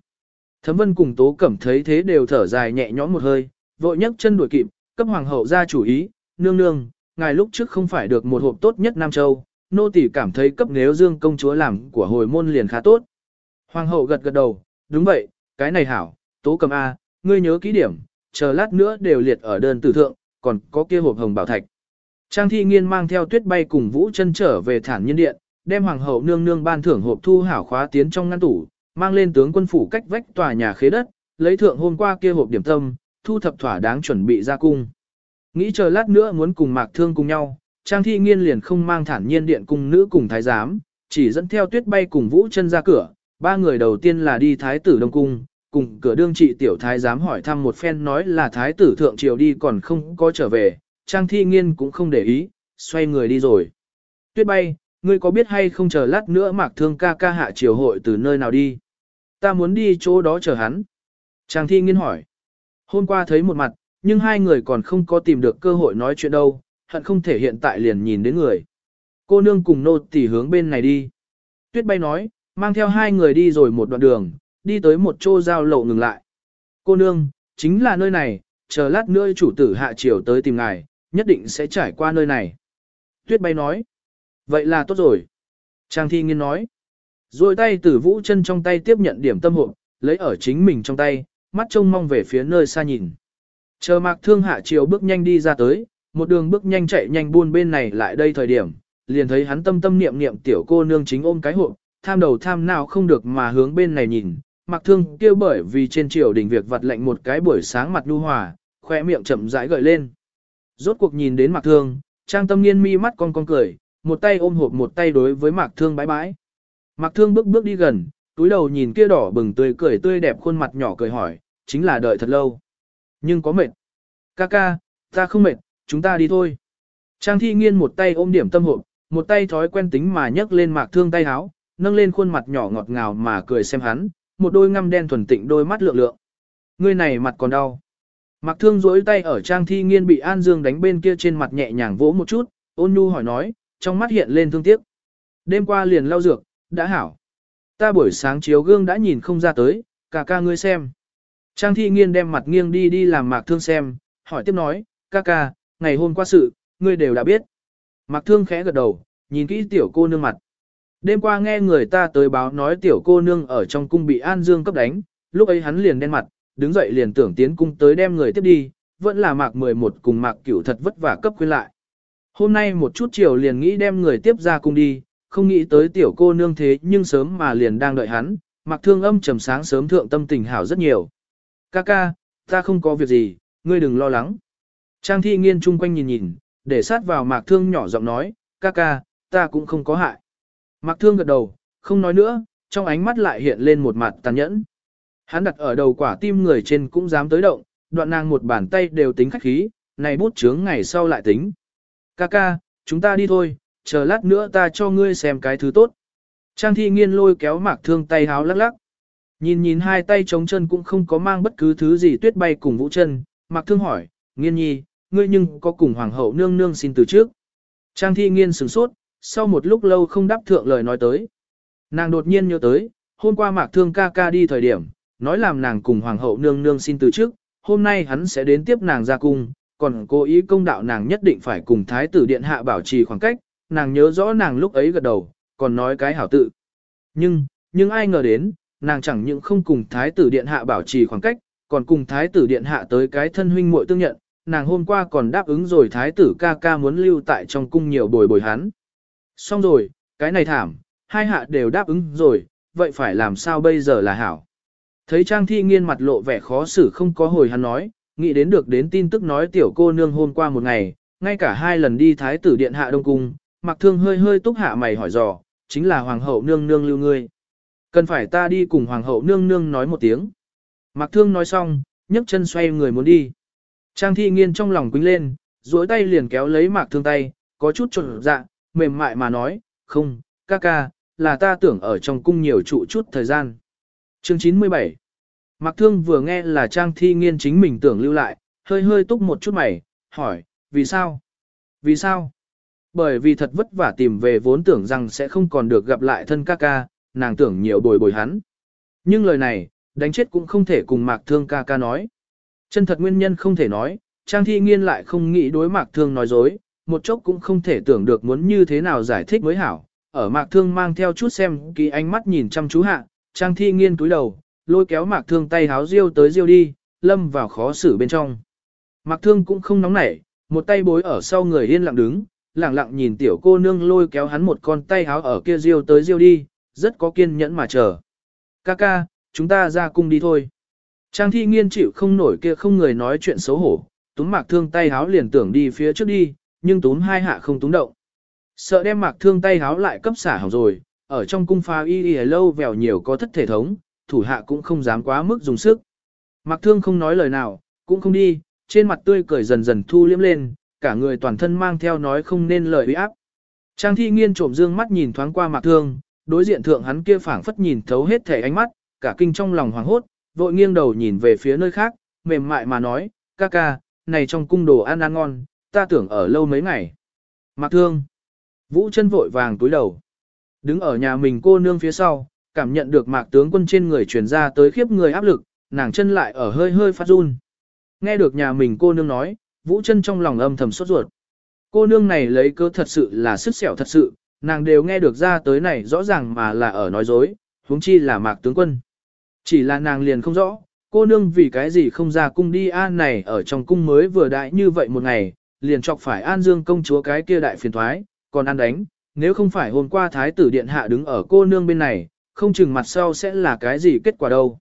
Thấm vân cùng tố cẩm thấy thế đều thở dài nhẹ nhõm một hơi, vội nhấc chân đuổi kịp, cấp hoàng hậu ra chủ ý, nương nương, ngài lúc trước không phải được một hộp tốt nhất Nam Châu, nô tỳ cảm thấy cấp nếu dương công chúa làm của hồi môn liền khá tốt. Hoàng hậu gật gật đầu, đúng vậy, cái này hảo, tố cầm A, ngươi nhớ kỹ điểm, chờ lát nữa đều liệt ở đơn tử thượng, còn có kia hộp hồng bảo thạch. Trang thi nghiên mang theo tuyết bay cùng vũ chân trở về thản Nhân điện, đem hoàng hậu nương nương ban thưởng hộp thu hảo khóa tiến trong ngăn tủ, mang lên tướng quân phủ cách vách tòa nhà khế đất, lấy thượng hôm qua kia hộp điểm tâm, thu thập thỏa đáng chuẩn bị ra cung. Nghĩ chờ lát nữa muốn cùng mạc thương cùng nhau, Trang thi nghiên liền không mang thản nhiên điện cung nữ cùng thái giám, chỉ dẫn theo tuyết bay cùng vũ chân ra cửa, ba người đầu tiên là đi thái tử đông cung, cùng cửa đương trị tiểu thái giám hỏi thăm một phen nói là thái tử thượng triều đi còn không có trở về, trang thi nghiên cũng không để ý, xoay người đi rồi. Tuyết bay, ngươi có biết hay không chờ lát nữa mạc thương ca ca hạ triều hội từ nơi nào đi? Ta muốn đi chỗ đó chờ hắn. Trang thi nghiên hỏi. Hôm qua thấy một mặt, nhưng hai người còn không có tìm được cơ hội nói chuyện đâu, hận không thể hiện tại liền nhìn đến người. Cô nương cùng nô tỉ hướng bên này đi. Tuyết bay nói, mang theo hai người đi rồi một đoạn đường, đi tới một chỗ giao lộ ngừng lại. Cô nương, chính là nơi này, chờ lát nữa chủ tử hạ triều tới tìm ngài, nhất định sẽ trải qua nơi này. Tuyết bay nói, vậy là tốt rồi. Trang thi nghiên nói, rồi tay tử vũ chân trong tay tiếp nhận điểm tâm hộp, lấy ở chính mình trong tay, mắt trông mong về phía nơi xa nhìn. Chờ mạc thương hạ triều bước nhanh đi ra tới, một đường bước nhanh chạy nhanh buôn bên này lại đây thời điểm, liền thấy hắn tâm tâm niệm niệm tiểu cô nương chính ôm cái hộp, tham đầu tham nào không được mà hướng bên này nhìn, mặc thương kêu bởi vì trên triều đình việc vặt lệnh một cái buổi sáng mặt nhu hòa, khỏe miệng chậm rãi gợi lên. Rốt cuộc nhìn đến mặc thương, trang tâm niên mi mắt con con cười, một tay ôm hộp một tay đối với mặc thương bái bái. Mặc thương bước bước đi gần, túi đầu nhìn kia đỏ bừng tươi cười tươi đẹp khuôn mặt nhỏ cười hỏi, chính là đợi thật lâu. Nhưng có mệt. Ca ca, ta không mệt, chúng ta đi thôi. Trang thi nghiên một tay ôm điểm tâm hộp, một tay thói quen tính mà nhấc lên mạc thương tay háo, nâng lên khuôn mặt nhỏ ngọt ngào mà cười xem hắn, một đôi ngăm đen thuần tịnh đôi mắt lượng lượng. người này mặt còn đau. Mạc thương duỗi tay ở trang thi nghiên bị An Dương đánh bên kia trên mặt nhẹ nhàng vỗ một chút, ôn nhu hỏi nói, trong mắt hiện lên thương tiếc. Đêm qua liền lau dược, đã hảo. Ta buổi sáng chiếu gương đã nhìn không ra tới, cả ca ngươi xem. Trang thi nghiên đem mặt nghiêng đi đi làm mạc thương xem, hỏi tiếp nói, ca ca, ngày hôm qua sự, ngươi đều đã biết. Mạc thương khẽ gật đầu, nhìn kỹ tiểu cô nương mặt. Đêm qua nghe người ta tới báo nói tiểu cô nương ở trong cung bị An Dương cấp đánh, lúc ấy hắn liền đen mặt, đứng dậy liền tưởng tiến cung tới đem người tiếp đi, vẫn là mạc 11 cùng mạc cửu thật vất vả cấp khuyên lại. Hôm nay một chút chiều liền nghĩ đem người tiếp ra cung đi, không nghĩ tới tiểu cô nương thế nhưng sớm mà liền đang đợi hắn, mặc thương âm trầm sáng sớm thượng tâm tình hảo rất nhiều. Ca ca, ta không có việc gì, ngươi đừng lo lắng. Trang thi nghiên chung quanh nhìn nhìn, để sát vào mạc thương nhỏ giọng nói, ca ca, ta cũng không có hại. Mạc thương gật đầu, không nói nữa, trong ánh mắt lại hiện lên một mặt tàn nhẫn. Hắn đặt ở đầu quả tim người trên cũng dám tới động, đoạn nàng một bàn tay đều tính khách khí, này bút chướng ngày sau lại tính. Ca ca, chúng ta đi thôi, chờ lát nữa ta cho ngươi xem cái thứ tốt. Trang thi nghiên lôi kéo mạc thương tay háo lắc lắc. Nhìn nhìn hai tay trống chân cũng không có mang bất cứ thứ gì tuyết bay cùng vũ chân, mạc thương hỏi, nghiên nhi, ngươi nhưng có cùng hoàng hậu nương nương xin từ trước. Trang thi nghiên sửng sốt, sau một lúc lâu không đáp thượng lời nói tới. Nàng đột nhiên nhớ tới, hôm qua mạc thương ca ca đi thời điểm, nói làm nàng cùng hoàng hậu nương nương xin từ trước, hôm nay hắn sẽ đến tiếp nàng ra cung, còn cố ý công đạo nàng nhất định phải cùng thái tử điện hạ bảo trì khoảng cách, nàng nhớ rõ nàng lúc ấy gật đầu, còn nói cái hảo tự. Nhưng, nhưng ai ngờ đến, nàng chẳng những không cùng thái tử điện hạ bảo trì khoảng cách, còn cùng thái tử điện hạ tới cái thân huynh muội tương nhận, nàng hôm qua còn đáp ứng rồi thái tử ca ca muốn lưu tại trong cung nhiều bồi bồi hắn. Xong rồi, cái này thảm, hai hạ đều đáp ứng rồi, vậy phải làm sao bây giờ là hảo. Thấy Trang Thi Nghiên mặt lộ vẻ khó xử không có hồi hắn nói, nghĩ đến được đến tin tức nói tiểu cô nương hôm qua một ngày, ngay cả hai lần đi thái tử điện hạ đông cung, mặc thương hơi hơi túc hạ mày hỏi dò, chính là hoàng hậu nương nương lưu ngươi. Cần phải ta đi cùng hoàng hậu nương nương nói một tiếng. Mặc thương nói xong, nhấc chân xoay người muốn đi. Trang thi nghiên trong lòng quính lên, duỗi tay liền kéo lấy mạc thương tay, có chút trộn dạ, mềm mại mà nói, không, ca ca, là ta tưởng ở trong cung nhiều trụ chút thời gian. Chương 97 Mạc thương vừa nghe là Trang thi nghiên chính mình tưởng lưu lại, hơi hơi túc một chút mày, hỏi, vì sao? Vì sao? Bởi vì thật vất vả tìm về vốn tưởng rằng sẽ không còn được gặp lại thân ca ca, nàng tưởng nhiều bồi bồi hắn. Nhưng lời này, đánh chết cũng không thể cùng mạc thương ca ca nói. Chân thật nguyên nhân không thể nói, Trang Thi Nghiên lại không nghĩ đối Mạc Thương nói dối, một chốc cũng không thể tưởng được muốn như thế nào giải thích mới hảo. Ở Mạc Thương mang theo chút xem kỳ ánh mắt nhìn chăm chú hạ, Trang Thi Nghiên túi đầu, lôi kéo Mạc Thương tay háo riêu tới riêu đi, lâm vào khó xử bên trong. Mạc Thương cũng không nóng nảy, một tay bối ở sau người yên lặng đứng, lặng lặng nhìn tiểu cô nương lôi kéo hắn một con tay háo ở kia riêu tới riêu đi, rất có kiên nhẫn mà chờ. Ca ca, chúng ta ra cung đi thôi. Trang thi nghiên chịu không nổi kia không người nói chuyện xấu hổ, túm mạc thương tay háo liền tưởng đi phía trước đi, nhưng túm hai hạ không túm động. Sợ đem mạc thương tay háo lại cấp xả hỏng rồi, ở trong cung pha y y lâu vèo nhiều có thất thể thống, thủ hạ cũng không dám quá mức dùng sức. Mạc thương không nói lời nào, cũng không đi, trên mặt tươi cười dần dần thu liếm lên, cả người toàn thân mang theo nói không nên lời uy áp. Trang thi nghiên trộm dương mắt nhìn thoáng qua mạc thương, đối diện thượng hắn kia phảng phất nhìn thấu hết thể ánh mắt, cả kinh trong lòng hoảng hốt, vội nghiêng đầu nhìn về phía nơi khác, mềm mại mà nói, ca ca, này trong cung đồ ăn ăn ngon, ta tưởng ở lâu mấy ngày. Mạc thương. Vũ chân vội vàng túi đầu. Đứng ở nhà mình cô nương phía sau, cảm nhận được mạc tướng quân trên người truyền ra tới khiếp người áp lực, nàng chân lại ở hơi hơi phát run. Nghe được nhà mình cô nương nói, vũ chân trong lòng âm thầm sốt ruột. Cô nương này lấy cơ thật sự là sức sẹo thật sự, nàng đều nghe được ra tới này rõ ràng mà là ở nói dối, huống chi là mạc tướng quân. Chỉ là nàng liền không rõ, cô nương vì cái gì không ra cung đi an này ở trong cung mới vừa đại như vậy một ngày, liền chọc phải an dương công chúa cái kia đại phiền thoái, còn ăn đánh, nếu không phải hôm qua thái tử điện hạ đứng ở cô nương bên này, không chừng mặt sau sẽ là cái gì kết quả đâu.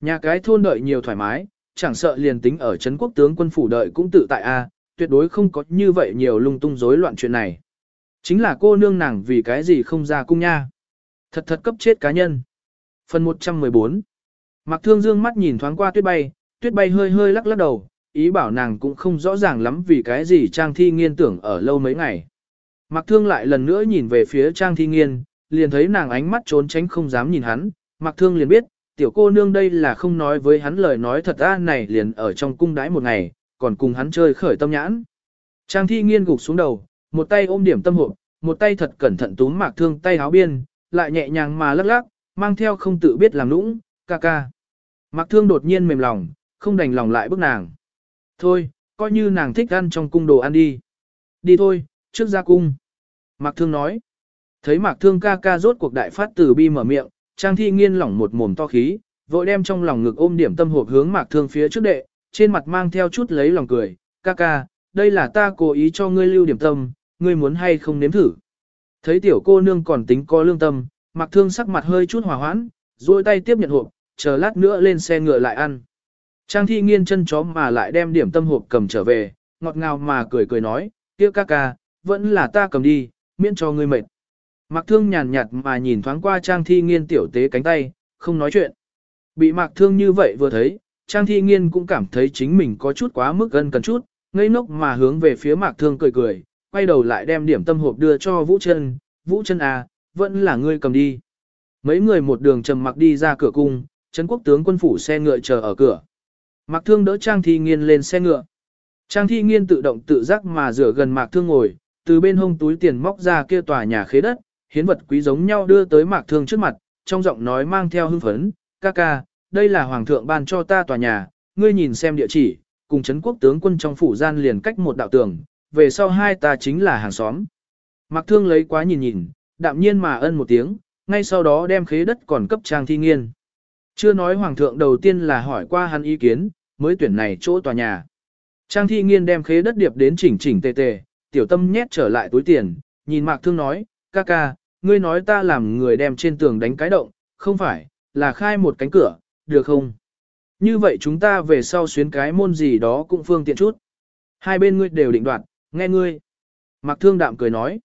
Nhà cái thôn đợi nhiều thoải mái, chẳng sợ liền tính ở Trấn quốc tướng quân phủ đợi cũng tự tại a, tuyệt đối không có như vậy nhiều lung tung rối loạn chuyện này. Chính là cô nương nàng vì cái gì không ra cung nha. Thật thật cấp chết cá nhân. Phần 114 Mạc Thương Dương mắt nhìn thoáng qua tuyết bay, tuyết bay hơi hơi lắc lắc đầu, ý bảo nàng cũng không rõ ràng lắm vì cái gì Trang Thi Nghiên tưởng ở lâu mấy ngày. Mạc Thương lại lần nữa nhìn về phía Trang Thi Nghiên, liền thấy nàng ánh mắt trốn tránh không dám nhìn hắn, Mạc Thương liền biết, tiểu cô nương đây là không nói với hắn lời nói thật ra này liền ở trong cung đãi một ngày, còn cùng hắn chơi khởi tâm nhãn. Trang Thi Nghiên gục xuống đầu, một tay ôm điểm tâm hộp, một tay thật cẩn thận túm Mạc Thương tay háo biên, lại nhẹ nhàng mà lắc lắc, mang theo không tự biết làm nũng, ca ca. Mạc Thương đột nhiên mềm lòng, không đành lòng lại bức nàng. Thôi, coi như nàng thích ăn trong cung đồ ăn đi. Đi thôi, trước ra cung. Mạc Thương nói. Thấy Mạc Thương ca ca rốt cuộc đại phát từ bi mở miệng, Trang Thi nghiên lỏng một mồm to khí, vội đem trong lòng ngực ôm điểm tâm hộp hướng Mạc Thương phía trước đệ, trên mặt mang theo chút lấy lòng cười. Ca ca, đây là ta cố ý cho ngươi lưu điểm tâm, ngươi muốn hay không nếm thử. Thấy tiểu cô nương còn tính có lương tâm, Mạc thương sắc mặt hơi chút hòa hoãn, duỗi tay tiếp nhận hộp, chờ lát nữa lên xe ngựa lại ăn. Trang thi nghiên chân chó mà lại đem điểm tâm hộp cầm trở về, ngọt ngào mà cười cười nói, kia ca ca, vẫn là ta cầm đi, miễn cho ngươi mệt. Mạc thương nhàn nhạt mà nhìn thoáng qua trang thi nghiên tiểu tế cánh tay, không nói chuyện. Bị mạc thương như vậy vừa thấy, trang thi nghiên cũng cảm thấy chính mình có chút quá mức gần cần chút, ngây ngốc mà hướng về phía mạc thương cười cười, quay đầu lại đem điểm tâm hộp đưa cho Vũ chân Vũ chân à, vẫn là ngươi cầm đi. Mấy người một đường trầm mặc đi ra cửa cung, Trấn quốc tướng quân phủ xe ngựa chờ ở cửa. Mạc Thương đỡ Trang Thi Nghiên lên xe ngựa. Trang Thi Nghiên tự động tự giác mà rửa gần Mạc Thương ngồi, từ bên hông túi tiền móc ra kia tòa nhà khế đất, hiến vật quý giống nhau đưa tới Mạc Thương trước mặt, trong giọng nói mang theo hưng phấn, ca ca, đây là Hoàng thượng ban cho ta tòa nhà, ngươi nhìn xem địa chỉ, cùng Trấn quốc tướng quân trong phủ gian liền cách một đạo tường, về sau hai ta chính là hàng xóm. Mạc Thương lấy quá nhìn nhìn, đạm nhiên mà ân một tiếng, ngay sau đó đem khế đất còn cấp Trang Thi Nghiên. Chưa nói hoàng thượng đầu tiên là hỏi qua hắn ý kiến, mới tuyển này chỗ tòa nhà. Trang thi nghiên đem khế đất điệp đến chỉnh chỉnh tề tề, tiểu tâm nhét trở lại túi tiền, nhìn mạc thương nói, ca ca, ngươi nói ta làm người đem trên tường đánh cái động, không phải, là khai một cánh cửa, được không? Như vậy chúng ta về sau xuyến cái môn gì đó cũng phương tiện chút. Hai bên ngươi đều định đoạt, nghe ngươi. Mạc thương đạm cười nói.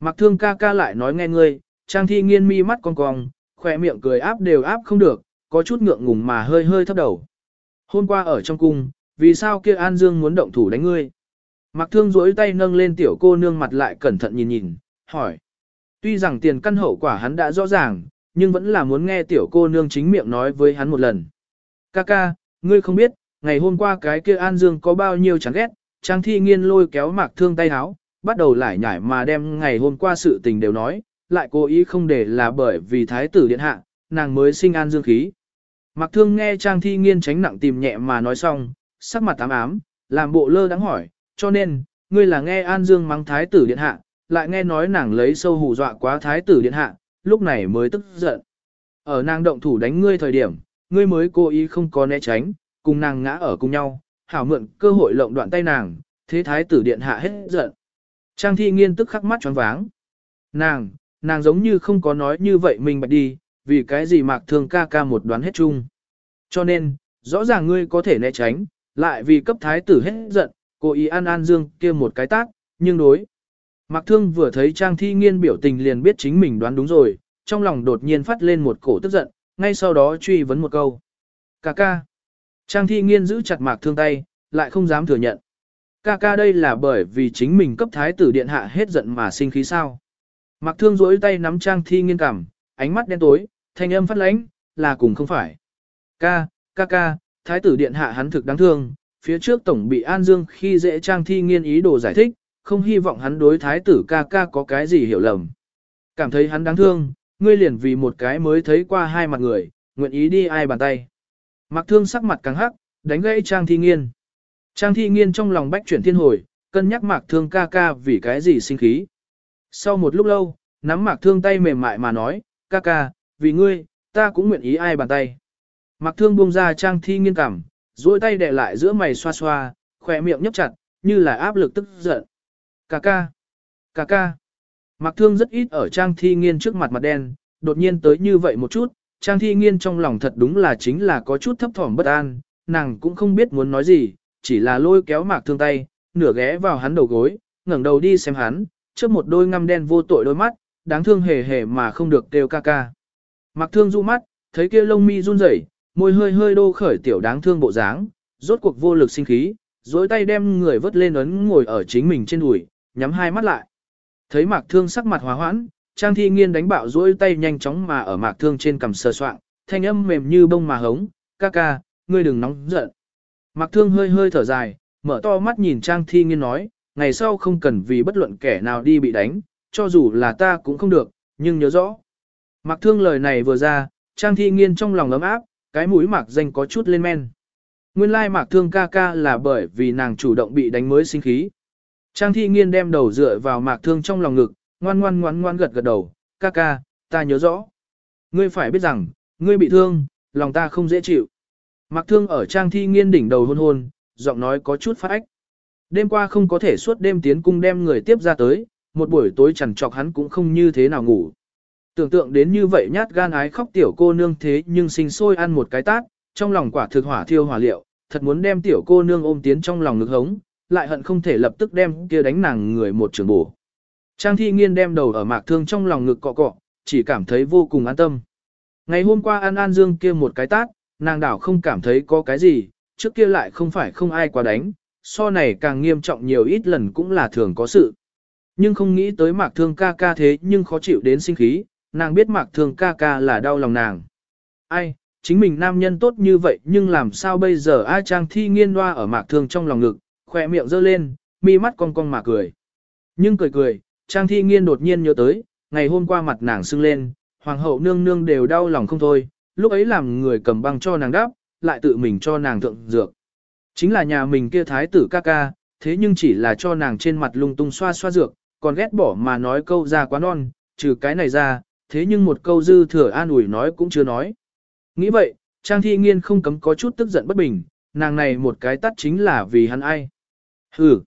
Mạc thương ca ca lại nói nghe ngươi, trang thi nghiên mi mắt cong cong, khỏe miệng cười áp đều áp không được, có chút ngượng ngùng mà hơi hơi thấp đầu. Hôm qua ở trong cung, vì sao kia An Dương muốn động thủ đánh ngươi? Mặc thương rỗi tay nâng lên tiểu cô nương mặt lại cẩn thận nhìn nhìn, hỏi. Tuy rằng tiền căn hậu quả hắn đã rõ ràng, nhưng vẫn là muốn nghe tiểu cô nương chính miệng nói với hắn một lần. Kaka, ngươi không biết, ngày hôm qua cái kia An Dương có bao nhiêu chán ghét, Trang Thi Nghiên lôi kéo Mạc Thương tay háo, bắt đầu lại nhải mà đem ngày hôm qua sự tình đều nói, lại cố ý không để là bởi vì thái tử điện hạ, nàng mới sinh An Dương khí. Mặc thương nghe Trang Thi Nghiên tránh nặng tìm nhẹ mà nói xong, sắc mặt ám ám, làm bộ lơ đắng hỏi, cho nên, ngươi là nghe An Dương mắng thái tử điện hạ, lại nghe nói nàng lấy sâu hù dọa quá thái tử điện hạ, lúc này mới tức giận. Ở nàng động thủ đánh ngươi thời điểm, ngươi mới cố ý không có né tránh, cùng nàng ngã ở cùng nhau, hảo mượn cơ hội lộng đoạn tay nàng, thế thái tử điện hạ hết giận. Trang thi nghiên tức khắc mắt choáng váng. Nàng, nàng giống như không có nói như vậy mình bạch đi, vì cái gì mạc thương ca ca một đoán hết chung. Cho nên, rõ ràng ngươi có thể né tránh, lại vì cấp thái tử hết giận, cố ý an an dương kia một cái tác, nhưng đối. Mạc thương vừa thấy trang thi nghiên biểu tình liền biết chính mình đoán đúng rồi, trong lòng đột nhiên phát lên một cổ tức giận, ngay sau đó truy vấn một câu. Ca ca. Trang thi nghiên giữ chặt mạc thương tay, lại không dám thừa nhận. Ca ca đây là bởi vì chính mình cấp thái tử điện hạ hết giận mà sinh khí sao. Mạc thương rỗi tay nắm trang thi nghiên cảm, ánh mắt đen tối, thanh âm phát lãnh, là cùng không phải. Ca, ca ca, thái tử điện hạ hắn thực đáng thương, phía trước tổng bị An Dương khi dễ trang thi nghiên ý đồ giải thích, không hy vọng hắn đối thái tử ca ca có cái gì hiểu lầm. Cảm thấy hắn đáng thương, ngươi liền vì một cái mới thấy qua hai mặt người, nguyện ý đi ai bàn tay. Mặc thương sắc mặt càng hắc, đánh gãy trang thi nghiên. Trang thi nghiên trong lòng bách chuyển thiên hồi, cân nhắc mạc thương ca ca vì cái gì sinh khí. Sau một lúc lâu, nắm mạc thương tay mềm mại mà nói, ca ca, vì ngươi, ta cũng nguyện ý ai bàn tay. Mặc thương buông ra trang thi nghiên cảm, duỗi tay đè lại giữa mày xoa xoa, khỏe miệng nhấp chặt, như là áp lực tức giận. Cà ca, cà ca. Mặc thương rất ít ở trang thi nghiên trước mặt mặt đen, đột nhiên tới như vậy một chút, trang thi nghiên trong lòng thật đúng là chính là có chút thấp thỏm bất an, nàng cũng không biết muốn nói gì, chỉ là lôi kéo mạc thương tay, nửa ghé vào hắn đầu gối, ngẩng đầu đi xem hắn, trước một đôi ngăm đen vô tội đôi mắt, đáng thương hề hề mà không được kêu ca ca. Mặc thương du mắt, thấy kia lông mi run rẩy, môi hơi hơi đô khởi tiểu đáng thương bộ dáng, rốt cuộc vô lực sinh khí, dối tay đem người vớt lên ấn ngồi ở chính mình trên đùi, nhắm hai mắt lại. Thấy mạc thương sắc mặt hòa hoãn, trang thi nghiên đánh bạo dối tay nhanh chóng mà ở mạc thương trên cầm sờ soạng, thanh âm mềm như bông mà hống, ca ca, ngươi đừng nóng giận. Mạc thương hơi hơi thở dài, mở to mắt nhìn trang thi nghiên nói, ngày sau không cần vì bất luận kẻ nào đi bị đánh, cho dù là ta cũng không được, nhưng nhớ rõ. Mạc thương lời này vừa ra, trang thi nghiên trong lòng ấm áp, cái mũi mạc danh có chút lên men. Nguyên lai mạc thương ca ca là bởi vì nàng chủ động bị đánh mới sinh khí. Trang thi nghiên đem đầu dựa vào mạc thương trong lòng ngực, ngoan ngoan ngoan ngoan gật gật đầu, ca ca, ta nhớ rõ. Ngươi phải biết rằng, ngươi bị thương, lòng ta không dễ chịu. Mạc thương ở trang thi nghiên đỉnh đầu hôn hôn, giọng nói có chút phát ách. Đêm qua không có thể suốt đêm tiến cung đem người tiếp ra tới, một buổi tối chẳng trọc hắn cũng không như thế nào ngủ. Tưởng tượng đến như vậy nhát gan ái khóc tiểu cô nương thế nhưng sinh sôi ăn một cái tát, trong lòng quả thực hỏa thiêu hỏa liệu, thật muốn đem tiểu cô nương ôm tiến trong lòng ngực hống, lại hận không thể lập tức đem kia đánh nàng người một trường bổ. Trang thi nghiên đem đầu ở mạc thương trong lòng ngực cọ cọ, chỉ cảm thấy vô cùng an tâm. Ngày hôm qua An An Dương kia một cái tát, nàng đảo không cảm thấy có cái gì, trước kia lại không phải không ai quá đánh, so này càng nghiêm trọng nhiều ít lần cũng là thường có sự. Nhưng không nghĩ tới mạc thương ca ca thế nhưng khó chịu đến sinh khí, nàng biết mạc thương ca ca là đau lòng nàng. Ai, chính mình nam nhân tốt như vậy nhưng làm sao bây giờ ai trang thi nghiên loa ở mạc thương trong lòng ngực, khỏe miệng giơ lên, mi mắt cong cong mà cười. Nhưng cười cười, trang thi nghiên đột nhiên nhớ tới, ngày hôm qua mặt nàng sưng lên, hoàng hậu nương nương đều đau lòng không thôi, lúc ấy làm người cầm băng cho nàng đáp, lại tự mình cho nàng thượng dược. Chính là nhà mình kia thái tử ca ca, thế nhưng chỉ là cho nàng trên mặt lung tung xoa xoa dược, còn ghét bỏ mà nói câu ra quá non, trừ cái này ra, thế nhưng một câu dư thừa an ủi nói cũng chưa nói. Nghĩ vậy, Trang Thi Nghiên không cấm có chút tức giận bất bình, nàng này một cái tắt chính là vì hắn ai. Hừ,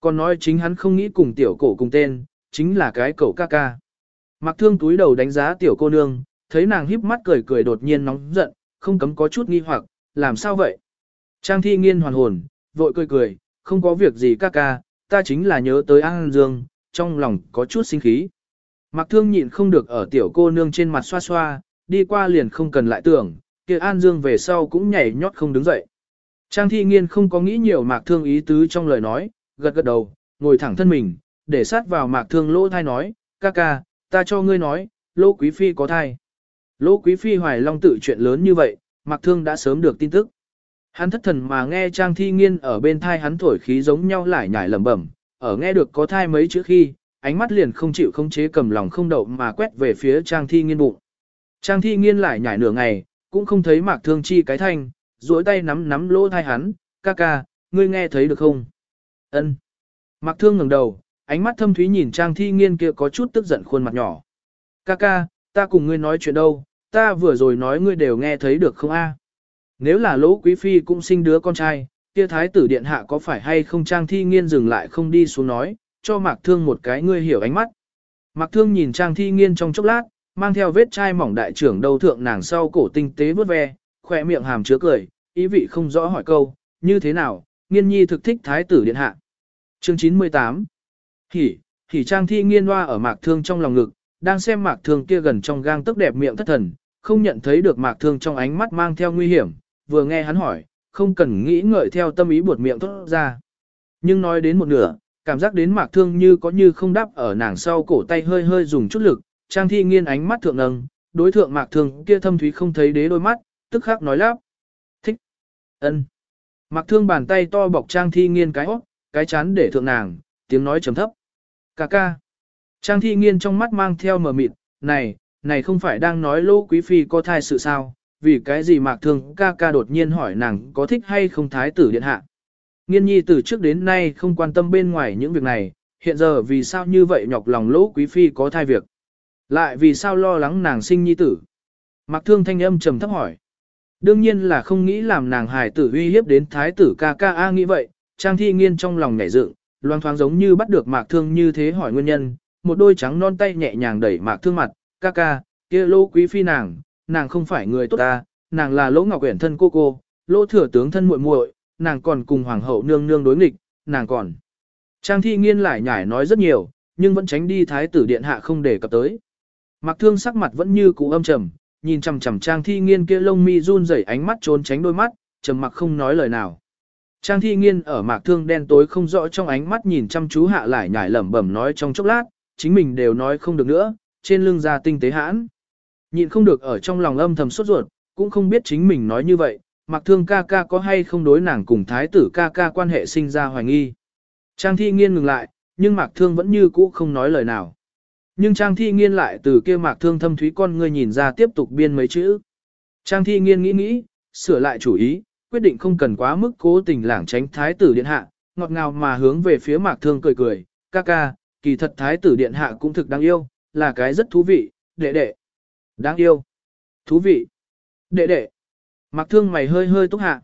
còn nói chính hắn không nghĩ cùng tiểu cổ cùng tên, chính là cái cậu ca ca. Mặc thương túi đầu đánh giá tiểu cô nương, thấy nàng híp mắt cười cười đột nhiên nóng giận, không cấm có chút nghi hoặc, làm sao vậy? Trang thi nghiên hoàn hồn, vội cười cười, không có việc gì ca ca, ta chính là nhớ tới An Dương, trong lòng có chút sinh khí. Mặc thương nhịn không được ở tiểu cô nương trên mặt xoa xoa, đi qua liền không cần lại tưởng, kia An Dương về sau cũng nhảy nhót không đứng dậy. Trang thi nghiên không có nghĩ nhiều mạc thương ý tứ trong lời nói, gật gật đầu, ngồi thẳng thân mình, để sát vào mạc thương lỗ thai nói, ca ca, ta cho ngươi nói, lỗ quý phi có thai. Lỗ quý phi hoài long tự chuyện lớn như vậy, mạc thương đã sớm được tin tức. Hắn thất thần mà nghe Trang Thi Nghiên ở bên thai hắn thổi khí giống nhau lại nhải lẩm bẩm, ở nghe được có thai mấy chữ khi, ánh mắt liền không chịu không chế cầm lòng không đậu mà quét về phía Trang Thi Nghiên bụng. Trang Thi Nghiên lại nhảy nửa ngày, cũng không thấy Mạc Thương Chi cái thanh, duỗi tay nắm nắm lỗ thai hắn, ca ca, ngươi nghe thấy được không? Ân. Mạc Thương ngẩng đầu, ánh mắt thâm thúy nhìn Trang Thi Nghiên kia có chút tức giận khuôn mặt nhỏ. Ca ca, ta cùng ngươi nói chuyện đâu, ta vừa rồi nói ngươi đều nghe thấy được không a? Nếu là lỗ quý phi cũng sinh đứa con trai, kia thái tử điện hạ có phải hay không trang thi nghiên dừng lại không đi xuống nói, cho mạc thương một cái ngươi hiểu ánh mắt. Mạc thương nhìn trang thi nghiên trong chốc lát, mang theo vết chai mỏng đại trưởng đầu thượng nàng sau cổ tinh tế vớt ve, khỏe miệng hàm chứa cười, ý vị không rõ hỏi câu, như thế nào, nghiên nhi thực thích thái tử điện hạ. Chương 98 Hỉ, hỉ trang thi nghiên hoa ở mạc thương trong lòng ngực, đang xem mạc thương kia gần trong gang tức đẹp miệng thất thần, không nhận thấy được mạc thương trong ánh mắt mang theo nguy hiểm, vừa nghe hắn hỏi, không cần nghĩ ngợi theo tâm ý buột miệng thốt ra. Nhưng nói đến một nửa, cảm giác đến mạc thương như có như không đáp ở nàng sau cổ tay hơi hơi dùng chút lực, trang thi nghiên ánh mắt thượng nâng, đối thượng mạc thương kia thâm thúy không thấy đế đôi mắt, tức khắc nói lắp. Thích. ân. Mạc thương bàn tay to bọc trang thi nghiên cái óc, cái chán để thượng nàng, tiếng nói trầm thấp. Cà ca. Trang thi nghiên trong mắt mang theo mờ mịt, này, này không phải đang nói lô quý phi có thai sự sao, vì cái gì mạc thương ca ca đột nhiên hỏi nàng có thích hay không thái tử điện hạ. Nghiên nhi từ trước đến nay không quan tâm bên ngoài những việc này, hiện giờ vì sao như vậy nhọc lòng lỗ quý phi có thai việc. Lại vì sao lo lắng nàng sinh nhi tử. Mạc thương thanh âm trầm thấp hỏi. Đương nhiên là không nghĩ làm nàng hài tử uy hiếp đến thái tử ca ca a nghĩ vậy, trang thi nghiên trong lòng nhảy dựng, loang thoáng giống như bắt được mạc thương như thế hỏi nguyên nhân, một đôi trắng non tay nhẹ nhàng đẩy mạc thương mặt, ca ca, kia lỗ quý phi nàng, nàng không phải người tốt ta, nàng là lỗ ngọc uyển thân cô cô, lỗ thừa tướng thân muội muội, nàng còn cùng hoàng hậu nương nương đối nghịch, nàng còn. Trang thi nghiên lại nhải nói rất nhiều, nhưng vẫn tránh đi thái tử điện hạ không để cập tới. Mặc thương sắc mặt vẫn như cũ âm trầm, nhìn chằm chằm trang thi nghiên kia lông mi run rẩy ánh mắt trốn tránh đôi mắt, trầm mặc không nói lời nào. Trang thi nghiên ở mạc thương đen tối không rõ trong ánh mắt nhìn chăm chú hạ lại nhải lẩm bẩm nói trong chốc lát, chính mình đều nói không được nữa, trên lưng ra tinh tế hãn. Nhịn không được ở trong lòng âm thầm sốt ruột, cũng không biết chính mình nói như vậy, mặc thương ca ca có hay không đối nàng cùng thái tử ca ca quan hệ sinh ra hoài nghi. Trang thi nghiên ngừng lại, nhưng mạc thương vẫn như cũ không nói lời nào. Nhưng trang thi nghiên lại từ kia mạc thương thâm thúy con người nhìn ra tiếp tục biên mấy chữ. Trang thi nghiên nghĩ nghĩ, sửa lại chủ ý, quyết định không cần quá mức cố tình lảng tránh thái tử điện hạ, ngọt ngào mà hướng về phía mạc thương cười cười, ca ca, kỳ thật thái tử điện hạ cũng thực đáng yêu, là cái rất thú vị, đệ đệ. Đáng yêu. Thú vị. Đệ đệ. Mặc thương mày hơi hơi túc hạ.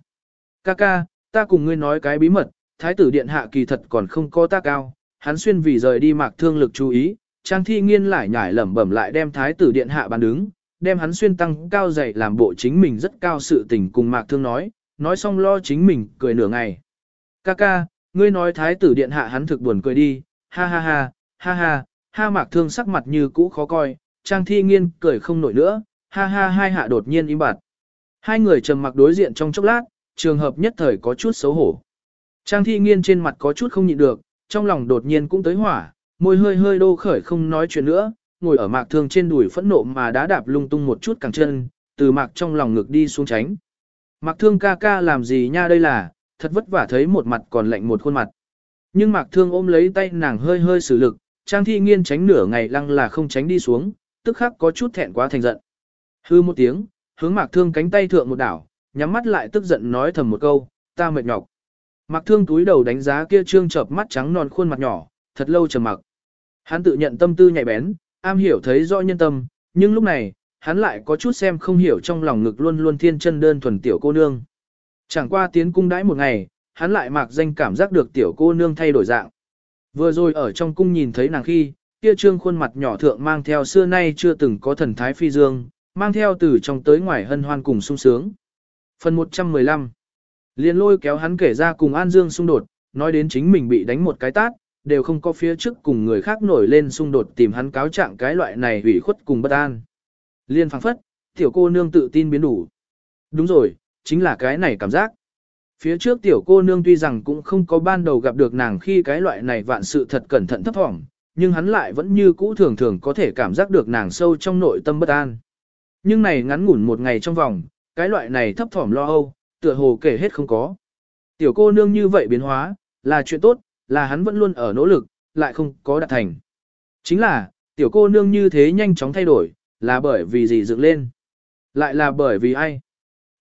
Ca ca, ta cùng ngươi nói cái bí mật, thái tử điện hạ kỳ thật còn không có ta cao, hắn xuyên vì rời đi mạc thương lực chú ý, trang thi nghiên lại nhải lẩm bẩm lại đem thái tử điện hạ bàn đứng, đem hắn xuyên tăng cao dậy làm bộ chính mình rất cao sự tình cùng mạc thương nói, nói xong lo chính mình cười nửa ngày. Ca ca, ngươi nói thái tử điện hạ hắn thực buồn cười đi, ha ha ha, ha ha, ha mạc thương sắc mặt như cũ khó coi, trang thi nghiên cười không nổi nữa, ha ha hai hạ đột nhiên im bặt. Hai người trầm mặc đối diện trong chốc lát, trường hợp nhất thời có chút xấu hổ. Trang thi nghiên trên mặt có chút không nhịn được, trong lòng đột nhiên cũng tới hỏa, môi hơi hơi đô khởi không nói chuyện nữa, ngồi ở mạc thương trên đùi phẫn nộ mà đã đạp lung tung một chút càng chân, từ mạc trong lòng ngực đi xuống tránh. Mạc thương ca ca làm gì nha đây là, thật vất vả thấy một mặt còn lạnh một khuôn mặt. Nhưng mạc thương ôm lấy tay nàng hơi hơi xử lực, trang thi nghiên tránh nửa ngày lăng là không tránh đi xuống, tức khắc có chút thẹn quá thành giận. Hư một tiếng, hướng mạc thương cánh tay thượng một đảo, nhắm mắt lại tức giận nói thầm một câu, ta mệt nhọc. Mạc thương túi đầu đánh giá kia trương chợp mắt trắng non khuôn mặt nhỏ, thật lâu trầm mặc. Hắn tự nhận tâm tư nhạy bén, am hiểu thấy rõ nhân tâm, nhưng lúc này, hắn lại có chút xem không hiểu trong lòng ngực luôn luôn thiên chân đơn thuần tiểu cô nương. Chẳng qua tiến cung đãi một ngày, hắn lại mạc danh cảm giác được tiểu cô nương thay đổi dạng. Vừa rồi ở trong cung nhìn thấy nàng khi, kia trương khuôn mặt nhỏ thượng mang theo xưa nay chưa từng có thần thái phi dương, mang theo từ trong tới ngoài hân hoan cùng sung sướng. Phần 115 Liên lôi kéo hắn kể ra cùng An Dương xung đột, nói đến chính mình bị đánh một cái tát, đều không có phía trước cùng người khác nổi lên xung đột tìm hắn cáo trạng cái loại này hủy khuất cùng bất an. Liên phảng phất, tiểu cô nương tự tin biến đủ. Đúng rồi, chính là cái này cảm giác. Phía trước tiểu cô nương tuy rằng cũng không có ban đầu gặp được nàng khi cái loại này vạn sự thật cẩn thận thấp thỏm, nhưng hắn lại vẫn như cũ thường thường có thể cảm giác được nàng sâu trong nội tâm bất an. Nhưng này ngắn ngủn một ngày trong vòng, cái loại này thấp thỏm lo âu, tựa hồ kể hết không có. Tiểu cô nương như vậy biến hóa, là chuyện tốt, là hắn vẫn luôn ở nỗ lực, lại không có đạt thành. Chính là, tiểu cô nương như thế nhanh chóng thay đổi, là bởi vì gì dựng lên? Lại là bởi vì ai?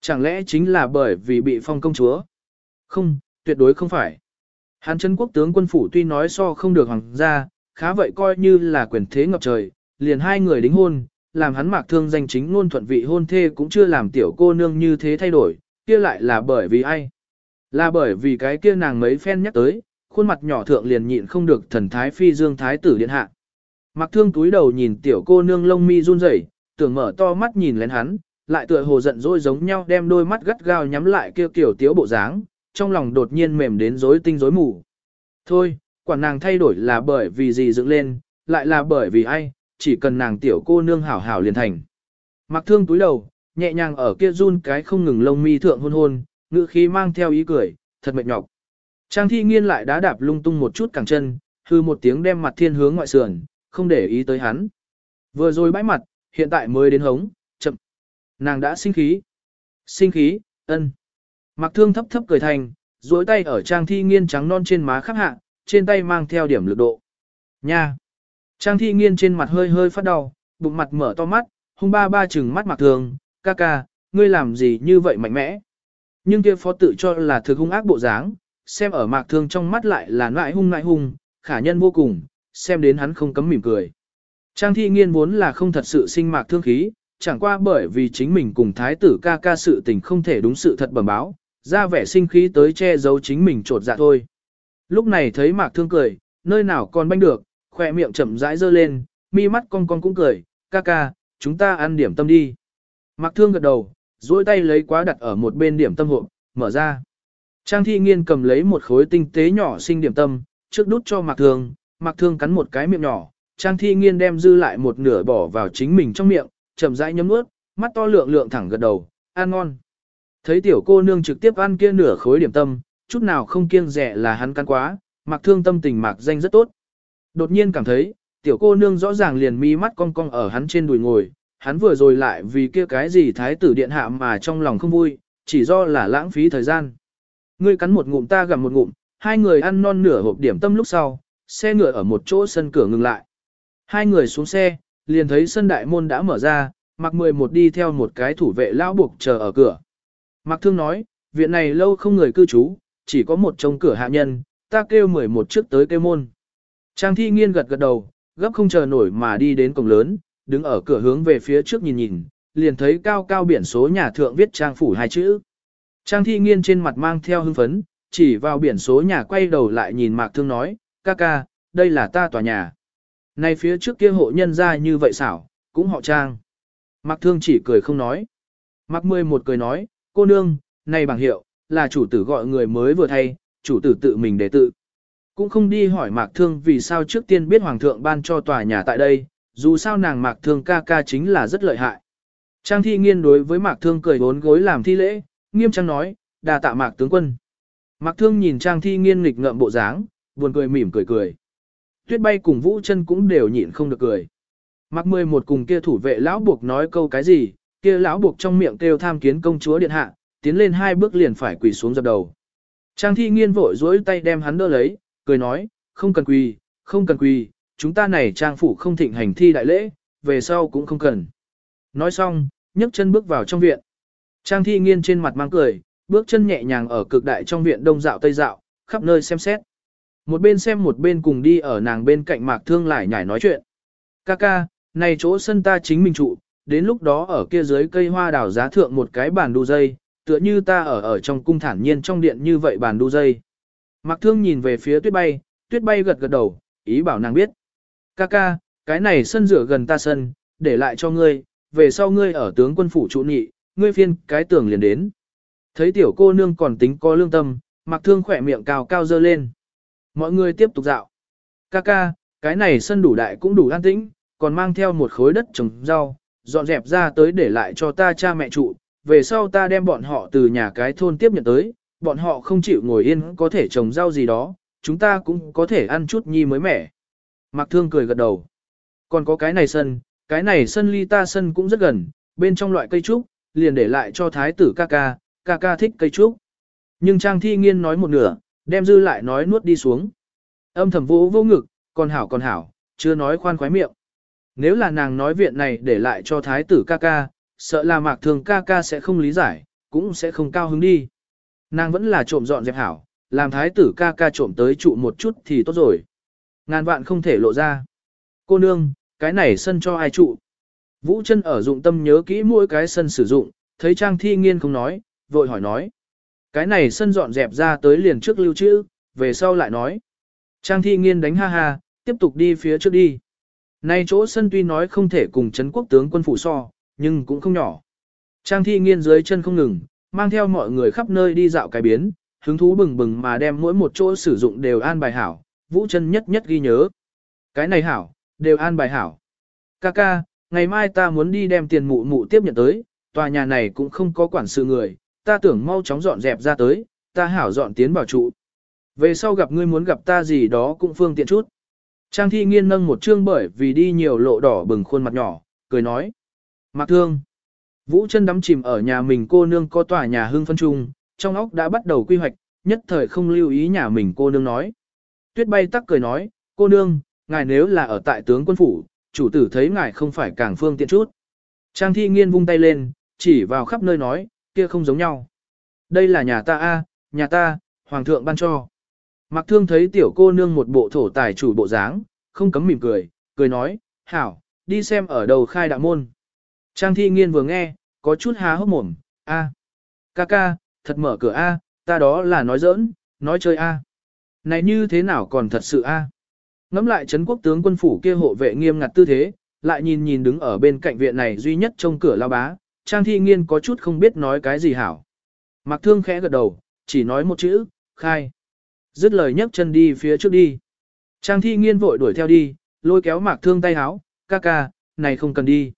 Chẳng lẽ chính là bởi vì bị phong công chúa? Không, tuyệt đối không phải. Hán chân quốc tướng quân phủ tuy nói so không được hoàng gia, khá vậy coi như là quyền thế ngập trời, liền hai người đính hôn, làm hắn mạc thương danh chính ngôn thuận vị hôn thê cũng chưa làm tiểu cô nương như thế thay đổi, kia lại là bởi vì ai? Là bởi vì cái kia nàng mấy phen nhắc tới, khuôn mặt nhỏ thượng liền nhịn không được thần thái phi dương thái tử điện hạ. Mặc thương túi đầu nhìn tiểu cô nương lông mi run rẩy, tưởng mở to mắt nhìn lên hắn, lại tựa hồ giận dỗi giống nhau đem đôi mắt gắt gao nhắm lại kia kiểu tiếu bộ dáng, trong lòng đột nhiên mềm đến rối tinh rối mù. Thôi, quản nàng thay đổi là bởi vì gì dựng lên, lại là bởi vì ai, chỉ cần nàng tiểu cô nương hảo hảo liền thành. Mặc thương túi đầu, nhẹ nhàng ở kia run cái không ngừng lông mi thượng hôn hôn, ngữ khí mang theo ý cười, thật mệt nhọc. Trang thi nghiên lại đá đạp lung tung một chút cẳng chân, hư một tiếng đem mặt thiên hướng ngoại sườn, không để ý tới hắn. Vừa rồi bãi mặt, hiện tại mới đến hống, chậm. Nàng đã sinh khí. Sinh khí, ân. Mặc thương thấp thấp cười thành, duỗi tay ở trang thi nghiên trắng non trên má khắp hạ, trên tay mang theo điểm lực độ. Nha. Trang thi nghiên trên mặt hơi hơi phát đau, bụng mặt mở to mắt, hung ba ba chừng mắt mặc thường, ca ca, ngươi làm gì như vậy mạnh mẽ. Nhưng kia phó tự cho là thực hung ác bộ dáng, xem ở mạc thương trong mắt lại là nại hung nại hung, khả nhân vô cùng, xem đến hắn không cấm mỉm cười. Trang thi nghiên vốn là không thật sự sinh mạc thương khí, chẳng qua bởi vì chính mình cùng thái tử ca ca sự tình không thể đúng sự thật bẩm báo, ra vẻ sinh khí tới che giấu chính mình trột dạ thôi. Lúc này thấy mạc thương cười, nơi nào còn banh được, khỏe miệng chậm rãi dơ lên, mi mắt con con cũng cười, ca ca, chúng ta ăn điểm tâm đi. Mạc thương gật đầu, duỗi tay lấy quá đặt ở một bên điểm tâm hộp, mở ra. Trang thi nghiên cầm lấy một khối tinh tế nhỏ sinh điểm tâm, trước đút cho Mạc Thương, Mạc Thương cắn một cái miệng nhỏ, Trang thi nghiên đem dư lại một nửa bỏ vào chính mình trong miệng, chậm rãi nhấm nuốt, mắt to lượng lượng thẳng gật đầu, ăn ngon. Thấy tiểu cô nương trực tiếp ăn kia nửa khối điểm tâm, chút nào không kiêng rẻ là hắn cắn quá, Mặc Thương tâm tình Mạc danh rất tốt. Đột nhiên cảm thấy, tiểu cô nương rõ ràng liền mi mắt cong cong ở hắn trên đùi ngồi, hắn vừa rồi lại vì kia cái gì thái tử điện hạ mà trong lòng không vui, chỉ do là lãng phí thời gian. Ngươi cắn một ngụm ta gặm một ngụm, hai người ăn non nửa hộp điểm tâm lúc sau, xe ngựa ở một chỗ sân cửa ngừng lại. Hai người xuống xe, liền thấy sân đại môn đã mở ra, mặc mười một đi theo một cái thủ vệ lão buộc chờ ở cửa. Mặc thương nói, viện này lâu không người cư trú, chỉ có một trông cửa hạ nhân, ta kêu mười một trước tới kêu môn. Trang thi nghiên gật gật đầu, gấp không chờ nổi mà đi đến cổng lớn, đứng ở cửa hướng về phía trước nhìn nhìn, liền thấy cao cao biển số nhà thượng viết trang phủ hai chữ. Trang thi nghiên trên mặt mang theo hưng phấn, chỉ vào biển số nhà quay đầu lại nhìn Mạc Thương nói, ca ca, đây là ta tòa nhà. Này phía trước kia hộ nhân ra như vậy xảo, cũng họ trang. Mạc Thương chỉ cười không nói. Mạc Mười một cười nói, cô nương, này bằng hiệu, là chủ tử gọi người mới vừa thay, chủ tử tự mình để tự. Cũng không đi hỏi Mạc Thương vì sao trước tiên biết Hoàng thượng ban cho tòa nhà tại đây, dù sao nàng Mạc Thương ca ca chính là rất lợi hại. Trang thi nghiên đối với Mạc Thương cười bốn gối làm thi lễ, nghiêm trang nói, đà tạ Mạc tướng quân. Mạc Thương nhìn Trang thi nghiên nghịch ngợm bộ dáng, buồn cười mỉm cười cười. Tuyết bay cùng Vũ chân cũng đều nhịn không được cười. Mạc mười một cùng kia thủ vệ lão buộc nói câu cái gì, kia lão buộc trong miệng kêu tham kiến công chúa điện hạ, tiến lên hai bước liền phải quỳ xuống dập đầu. Trang thi nghiên vội dối tay đem hắn đỡ lấy, cười nói, không cần quỳ, không cần quỳ, chúng ta này trang phủ không thịnh hành thi đại lễ, về sau cũng không cần. Nói xong, nhấc chân bước vào trong viện. Trang thi nghiên trên mặt mang cười, bước chân nhẹ nhàng ở cực đại trong viện đông dạo tây dạo, khắp nơi xem xét. Một bên xem một bên cùng đi ở nàng bên cạnh mạc thương lại nhảy nói chuyện. Ca ca, này chỗ sân ta chính mình trụ, đến lúc đó ở kia dưới cây hoa đào giá thượng một cái bàn đu dây, tựa như ta ở ở trong cung thản nhiên trong điện như vậy bàn đu dây. Mặc thương nhìn về phía tuyết bay, tuyết bay gật gật đầu, ý bảo nàng biết. Ca ca, cái này sân rửa gần ta sân, để lại cho ngươi, về sau ngươi ở tướng quân phủ trụ nhị, ngươi phiên cái tưởng liền đến. Thấy tiểu cô nương còn tính có lương tâm, mặc thương khỏe miệng cao cao dơ lên. Mọi người tiếp tục dạo. Ca ca, cái này sân đủ đại cũng đủ an tĩnh, còn mang theo một khối đất trồng rau, dọn dẹp ra tới để lại cho ta cha mẹ trụ, về sau ta đem bọn họ từ nhà cái thôn tiếp nhận tới, bọn họ không chịu ngồi yên có thể trồng rau gì đó, chúng ta cũng có thể ăn chút nhi mới mẻ. Mạc Thương cười gật đầu. Còn có cái này sân, cái này sân ly ta sân cũng rất gần, bên trong loại cây trúc, liền để lại cho thái tử ca ca, ca ca thích cây trúc. Nhưng Trang Thi Nghiên nói một nửa, đem dư lại nói nuốt đi xuống. Âm thầm vũ vô ngực, còn hảo còn hảo, chưa nói khoan khoái miệng. Nếu là nàng nói viện này để lại cho thái tử ca ca, sợ là mạc thường ca ca sẽ không lý giải, cũng sẽ không cao hứng đi. Nàng vẫn là trộm dọn dẹp hảo, làm thái tử ca ca trộm tới trụ một chút thì tốt rồi. Ngàn vạn không thể lộ ra. Cô nương, cái này sân cho ai trụ? Vũ chân ở dụng tâm nhớ kỹ mỗi cái sân sử dụng, thấy Trang Thi Nghiên không nói, vội hỏi nói. Cái này sân dọn dẹp ra tới liền trước lưu trữ, về sau lại nói. Trang Thi Nghiên đánh ha ha, tiếp tục đi phía trước đi. Nay chỗ sân tuy nói không thể cùng chấn quốc tướng quân phủ so, nhưng cũng không nhỏ. Trang Thi Nghiên dưới chân không ngừng, mang theo mọi người khắp nơi đi dạo cái biến, hứng thú bừng bừng mà đem mỗi một chỗ sử dụng đều an bài hảo, Vũ chân nhất nhất ghi nhớ. Cái này hảo, đều an bài hảo. Kaka, ngày mai ta muốn đi đem tiền mụ mụ tiếp nhận tới, tòa nhà này cũng không có quản sự người, ta tưởng mau chóng dọn dẹp ra tới, ta hảo dọn tiến bảo trụ. Về sau gặp ngươi muốn gặp ta gì đó cũng phương tiện chút. Trang thi nghiên nâng một chương bởi vì đi nhiều lộ đỏ bừng khuôn mặt nhỏ, cười nói. Mạc thương. Vũ chân đắm chìm ở nhà mình cô nương có tòa nhà hương phân trung, trong óc đã bắt đầu quy hoạch, nhất thời không lưu ý nhà mình cô nương nói. Tuyết bay tắc cười nói, cô nương, ngài nếu là ở tại tướng quân phủ, chủ tử thấy ngài không phải càng phương tiện chút. Trang thi nghiên vung tay lên, chỉ vào khắp nơi nói, kia không giống nhau. Đây là nhà ta a, nhà ta, hoàng thượng ban cho. Mạc thương thấy tiểu cô nương một bộ thổ tài chủ bộ dáng, không cấm mỉm cười, cười nói, hảo, đi xem ở đầu khai đạo môn. Trang thi nghiên vừa nghe, có chút há hốc mồm, a, ca ca, thật mở cửa a, ta đó là nói giỡn, nói chơi a. Này như thế nào còn thật sự a? Ngắm lại Trấn quốc tướng quân phủ kia hộ vệ nghiêm ngặt tư thế, lại nhìn nhìn đứng ở bên cạnh viện này duy nhất trong cửa lao bá, Trang Thi Nghiên có chút không biết nói cái gì hảo. Mặc thương khẽ gật đầu, chỉ nói một chữ, khai. Dứt lời nhấc chân đi phía trước đi. Trang Thi Nghiên vội đuổi theo đi, lôi kéo Mạc Thương tay háo, ca ca, này không cần đi.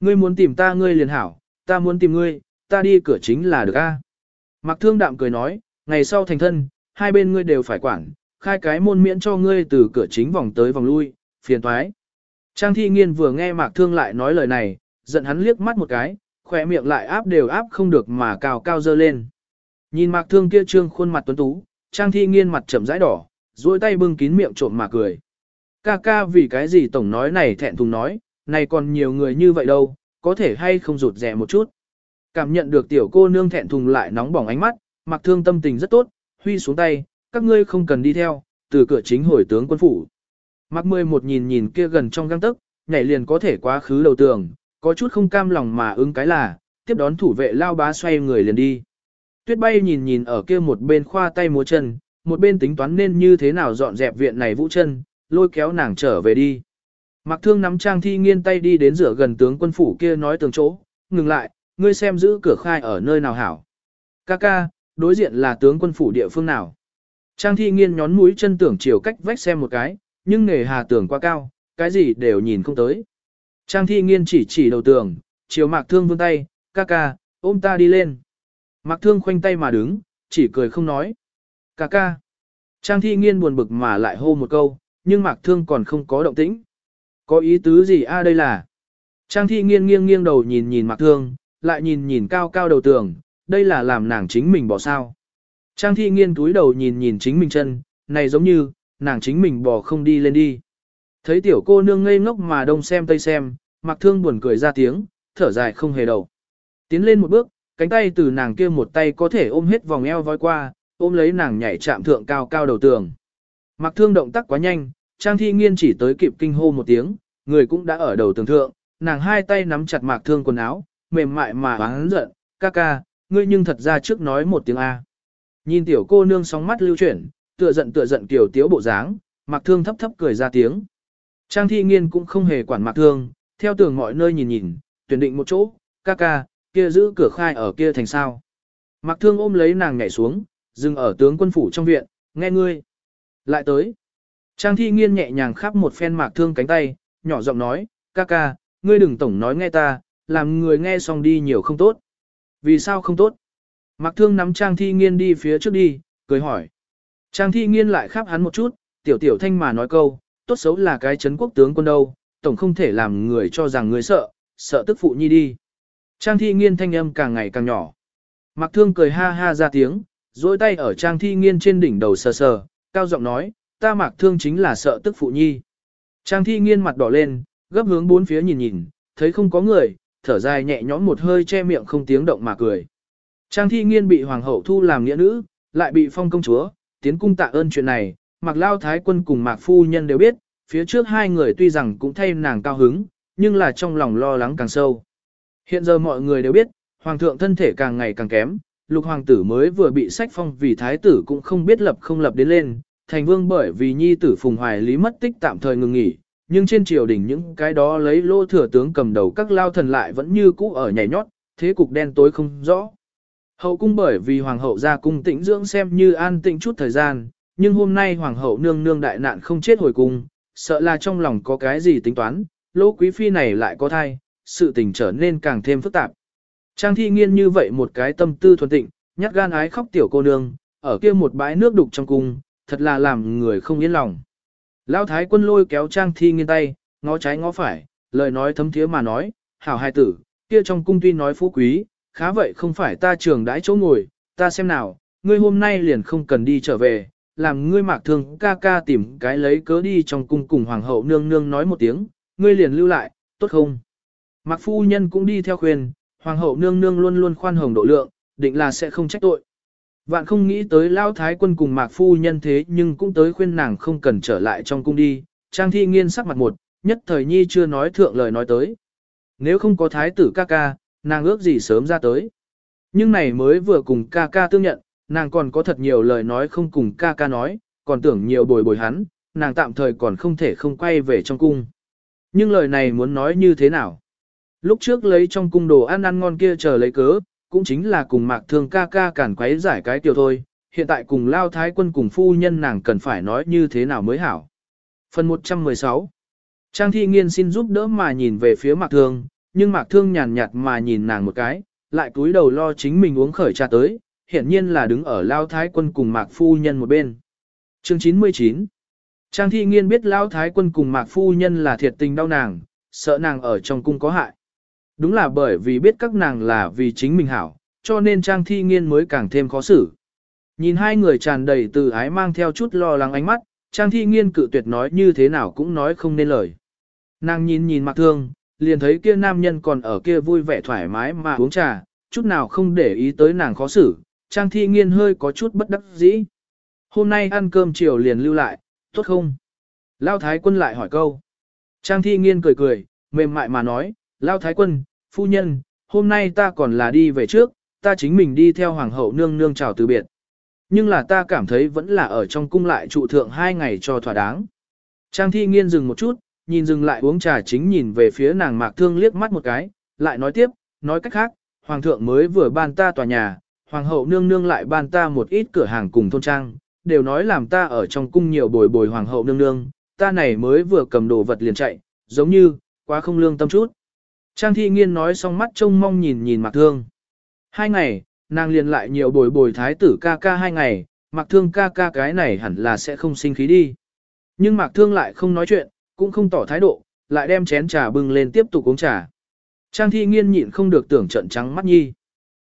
Ngươi muốn tìm ta ngươi liền hảo, ta muốn tìm ngươi, ta đi cửa chính là được a. Mạc Thương đạm cười nói, ngày sau thành thân, hai bên ngươi đều phải quản, khai cái môn miễn cho ngươi từ cửa chính vòng tới vòng lui, phiền toái. Trang thi nghiên vừa nghe mạc thương lại nói lời này, giận hắn liếc mắt một cái, khỏe miệng lại áp đều áp không được mà cao cao dơ lên. Nhìn mạc thương kia trương khuôn mặt tuấn tú, trang thi nghiên mặt chậm rãi đỏ, duỗi tay bưng kín miệng trộm mà cười. Ca ca vì cái gì tổng nói này thẹn thùng nói, này còn nhiều người như vậy đâu, có thể hay không rụt rẻ một chút. Cảm nhận được tiểu cô nương thẹn thùng lại nóng bỏng ánh mắt, mặc thương tâm tình rất tốt, huy xuống tay, các ngươi không cần đi theo, từ cửa chính hồi tướng quân phủ. Mặc mười một nhìn nhìn kia gần trong găng tức, nhảy liền có thể quá khứ đầu tường, có chút không cam lòng mà ứng cái là, tiếp đón thủ vệ lao bá xoay người liền đi. Tuyết bay nhìn nhìn ở kia một bên khoa tay múa chân, một bên tính toán nên như thế nào dọn dẹp viện này vũ chân, lôi kéo nàng trở về đi. Mạc thương nắm trang thi nghiên tay đi đến rửa gần tướng quân phủ kia nói tường chỗ, ngừng lại, ngươi xem giữ cửa khai ở nơi nào hảo. Ca ca, đối diện là tướng quân phủ địa phương nào. Trang thi nghiên nhón mũi chân tưởng chiều cách vách xem một cái, nhưng nghề hà tưởng quá cao, cái gì đều nhìn không tới. Trang thi nghiên chỉ chỉ đầu tường, chiều mạc thương vươn tay, ca ca, ôm ta đi lên. Mạc thương khoanh tay mà đứng, chỉ cười không nói. Ca ca. Trang thi nghiên buồn bực mà lại hô một câu, nhưng mạc thương còn không có động tĩnh. Có ý tứ gì a đây là? Trang thi nghiêng nghiêng nghiêng đầu nhìn nhìn mặc thương, lại nhìn nhìn cao cao đầu tường, đây là làm nàng chính mình bỏ sao. Trang thi nghiêng túi đầu nhìn nhìn chính mình chân, này giống như, nàng chính mình bỏ không đi lên đi. Thấy tiểu cô nương ngây ngốc mà đông xem tây xem, mặc thương buồn cười ra tiếng, thở dài không hề đầu. Tiến lên một bước, cánh tay từ nàng kia một tay có thể ôm hết vòng eo voi qua, ôm lấy nàng nhảy chạm thượng cao cao đầu tường. Mặc thương động tác quá nhanh, trang thi nghiên chỉ tới kịp kinh hô một tiếng, người cũng đã ở đầu tường thượng, nàng hai tay nắm chặt mạc thương quần áo, mềm mại mà hắn giận, ca ca, ngươi nhưng thật ra trước nói một tiếng A. Nhìn tiểu cô nương sóng mắt lưu chuyển, tựa giận tựa giận tiểu tiếu bộ dáng, mạc thương thấp thấp cười ra tiếng. Trang thi nghiên cũng không hề quản mạc thương, theo tường mọi nơi nhìn nhìn, tuyển định một chỗ, ca ca, kia giữ cửa khai ở kia thành sao. Mạc thương ôm lấy nàng nhảy xuống, dừng ở tướng quân phủ trong viện, nghe ngươi. Lại tới. Trang thi nghiên nhẹ nhàng khắp một phen mạc thương cánh tay, nhỏ giọng nói, ca ca, ngươi đừng tổng nói nghe ta, làm người nghe xong đi nhiều không tốt. Vì sao không tốt? Mạc thương nắm trang thi nghiên đi phía trước đi, cười hỏi. Trang thi nghiên lại khắp hắn một chút, tiểu tiểu thanh mà nói câu, tốt xấu là cái chấn quốc tướng quân đâu, tổng không thể làm người cho rằng người sợ, sợ tức phụ nhi đi. Trang thi nghiên thanh âm càng ngày càng nhỏ. Mạc thương cười ha ha ra tiếng, dối tay ở trang thi nghiên trên đỉnh đầu sờ sờ, cao giọng nói, ta mạc thương chính là sợ tức phụ nhi. Trang thi nghiên mặt đỏ lên, gấp hướng bốn phía nhìn nhìn, thấy không có người, thở dài nhẹ nhõm một hơi che miệng không tiếng động mà cười. Trang thi nghiên bị hoàng hậu thu làm nghĩa nữ, lại bị phong công chúa, tiến cung tạ ơn chuyện này, mạc lao thái quân cùng mạc phu nhân đều biết, phía trước hai người tuy rằng cũng thay nàng cao hứng, nhưng là trong lòng lo lắng càng sâu. Hiện giờ mọi người đều biết, hoàng thượng thân thể càng ngày càng kém, lục hoàng tử mới vừa bị sách phong vì thái tử cũng không biết lập không lập đến lên, thành vương bởi vì nhi tử phùng hoài lý mất tích tạm thời ngừng nghỉ, nhưng trên triều đình những cái đó lấy lô thừa tướng cầm đầu các lao thần lại vẫn như cũ ở nhảy nhót, thế cục đen tối không rõ. Hậu cung bởi vì hoàng hậu ra cung tĩnh dưỡng xem như an tĩnh chút thời gian, nhưng hôm nay hoàng hậu nương nương đại nạn không chết hồi cung, sợ là trong lòng có cái gì tính toán, lỗ quý phi này lại có thai, sự tình trở nên càng thêm phức tạp. Trang thi nghiên như vậy một cái tâm tư thuần tịnh, nhát gan ái khóc tiểu cô nương, ở kia một bãi nước đục trong cung, thật là làm người không yên lòng. Lão thái quân lôi kéo trang thi nghiêng tay, ngó trái ngó phải, lời nói thấm thiế mà nói, hảo hai tử, kia trong cung tuy nói phú quý, khá vậy không phải ta trường đãi chỗ ngồi, ta xem nào, ngươi hôm nay liền không cần đi trở về, làm ngươi mạc thương ca ca tìm cái lấy cớ đi trong cung cùng hoàng hậu nương nương nói một tiếng, ngươi liền lưu lại, tốt không? Mạc phu nhân cũng đi theo khuyên, hoàng hậu nương nương luôn luôn khoan hồng độ lượng, định là sẽ không trách tội. Vạn không nghĩ tới lao thái quân cùng mạc phu nhân thế nhưng cũng tới khuyên nàng không cần trở lại trong cung đi, trang thi nghiên sắc mặt một, nhất thời nhi chưa nói thượng lời nói tới. Nếu không có thái tử ca ca, nàng ước gì sớm ra tới. Nhưng này mới vừa cùng ca ca tương nhận, nàng còn có thật nhiều lời nói không cùng ca ca nói, còn tưởng nhiều bồi bồi hắn, nàng tạm thời còn không thể không quay về trong cung. Nhưng lời này muốn nói như thế nào? Lúc trước lấy trong cung đồ ăn ăn ngon kia chờ lấy cớ, cũng chính là cùng mạc thương ca ca cản quấy giải cái tiểu thôi, hiện tại cùng lao thái quân cùng phu nhân nàng cần phải nói như thế nào mới hảo. Phần 116 Trang thi nghiên xin giúp đỡ mà nhìn về phía mạc thương, nhưng mạc thương nhàn nhạt mà nhìn nàng một cái, lại cúi đầu lo chính mình uống khởi trà tới, hiện nhiên là đứng ở lao thái quân cùng mạc phu nhân một bên. Chương 99 Trang thi nghiên biết lao thái quân cùng mạc phu nhân là thiệt tình đau nàng, sợ nàng ở trong cung có hại. Đúng là bởi vì biết các nàng là vì chính mình hảo, cho nên Trang Thi Nghiên mới càng thêm khó xử. Nhìn hai người tràn đầy từ ái mang theo chút lo lắng ánh mắt, Trang Thi Nghiên cự tuyệt nói như thế nào cũng nói không nên lời. Nàng nhìn nhìn mặt thương, liền thấy kia nam nhân còn ở kia vui vẻ thoải mái mà uống trà, chút nào không để ý tới nàng khó xử, Trang Thi Nghiên hơi có chút bất đắc dĩ. Hôm nay ăn cơm chiều liền lưu lại, tốt không? Lao Thái Quân lại hỏi câu. Trang Thi Nghiên cười cười, mềm mại mà nói, Lao Thái Quân, phu nhân, hôm nay ta còn là đi về trước, ta chính mình đi theo hoàng hậu nương nương chào từ biệt. Nhưng là ta cảm thấy vẫn là ở trong cung lại trụ thượng hai ngày cho thỏa đáng. Trang thi nghiên dừng một chút, nhìn dừng lại uống trà chính nhìn về phía nàng mạc thương liếc mắt một cái, lại nói tiếp, nói cách khác, hoàng thượng mới vừa ban ta tòa nhà, hoàng hậu nương nương lại ban ta một ít cửa hàng cùng thôn trang, đều nói làm ta ở trong cung nhiều bồi bồi hoàng hậu nương nương, ta này mới vừa cầm đồ vật liền chạy, giống như, quá không lương tâm chút. Trang thi nghiên nói xong mắt trông mong nhìn nhìn mạc thương. Hai ngày, nàng liền lại nhiều bồi bồi thái tử ca ca hai ngày, mạc thương ca ca cái này hẳn là sẽ không sinh khí đi. Nhưng mạc thương lại không nói chuyện, cũng không tỏ thái độ, lại đem chén trà bưng lên tiếp tục uống trà. Trang thi nghiên nhịn không được tưởng trận trắng mắt nhi.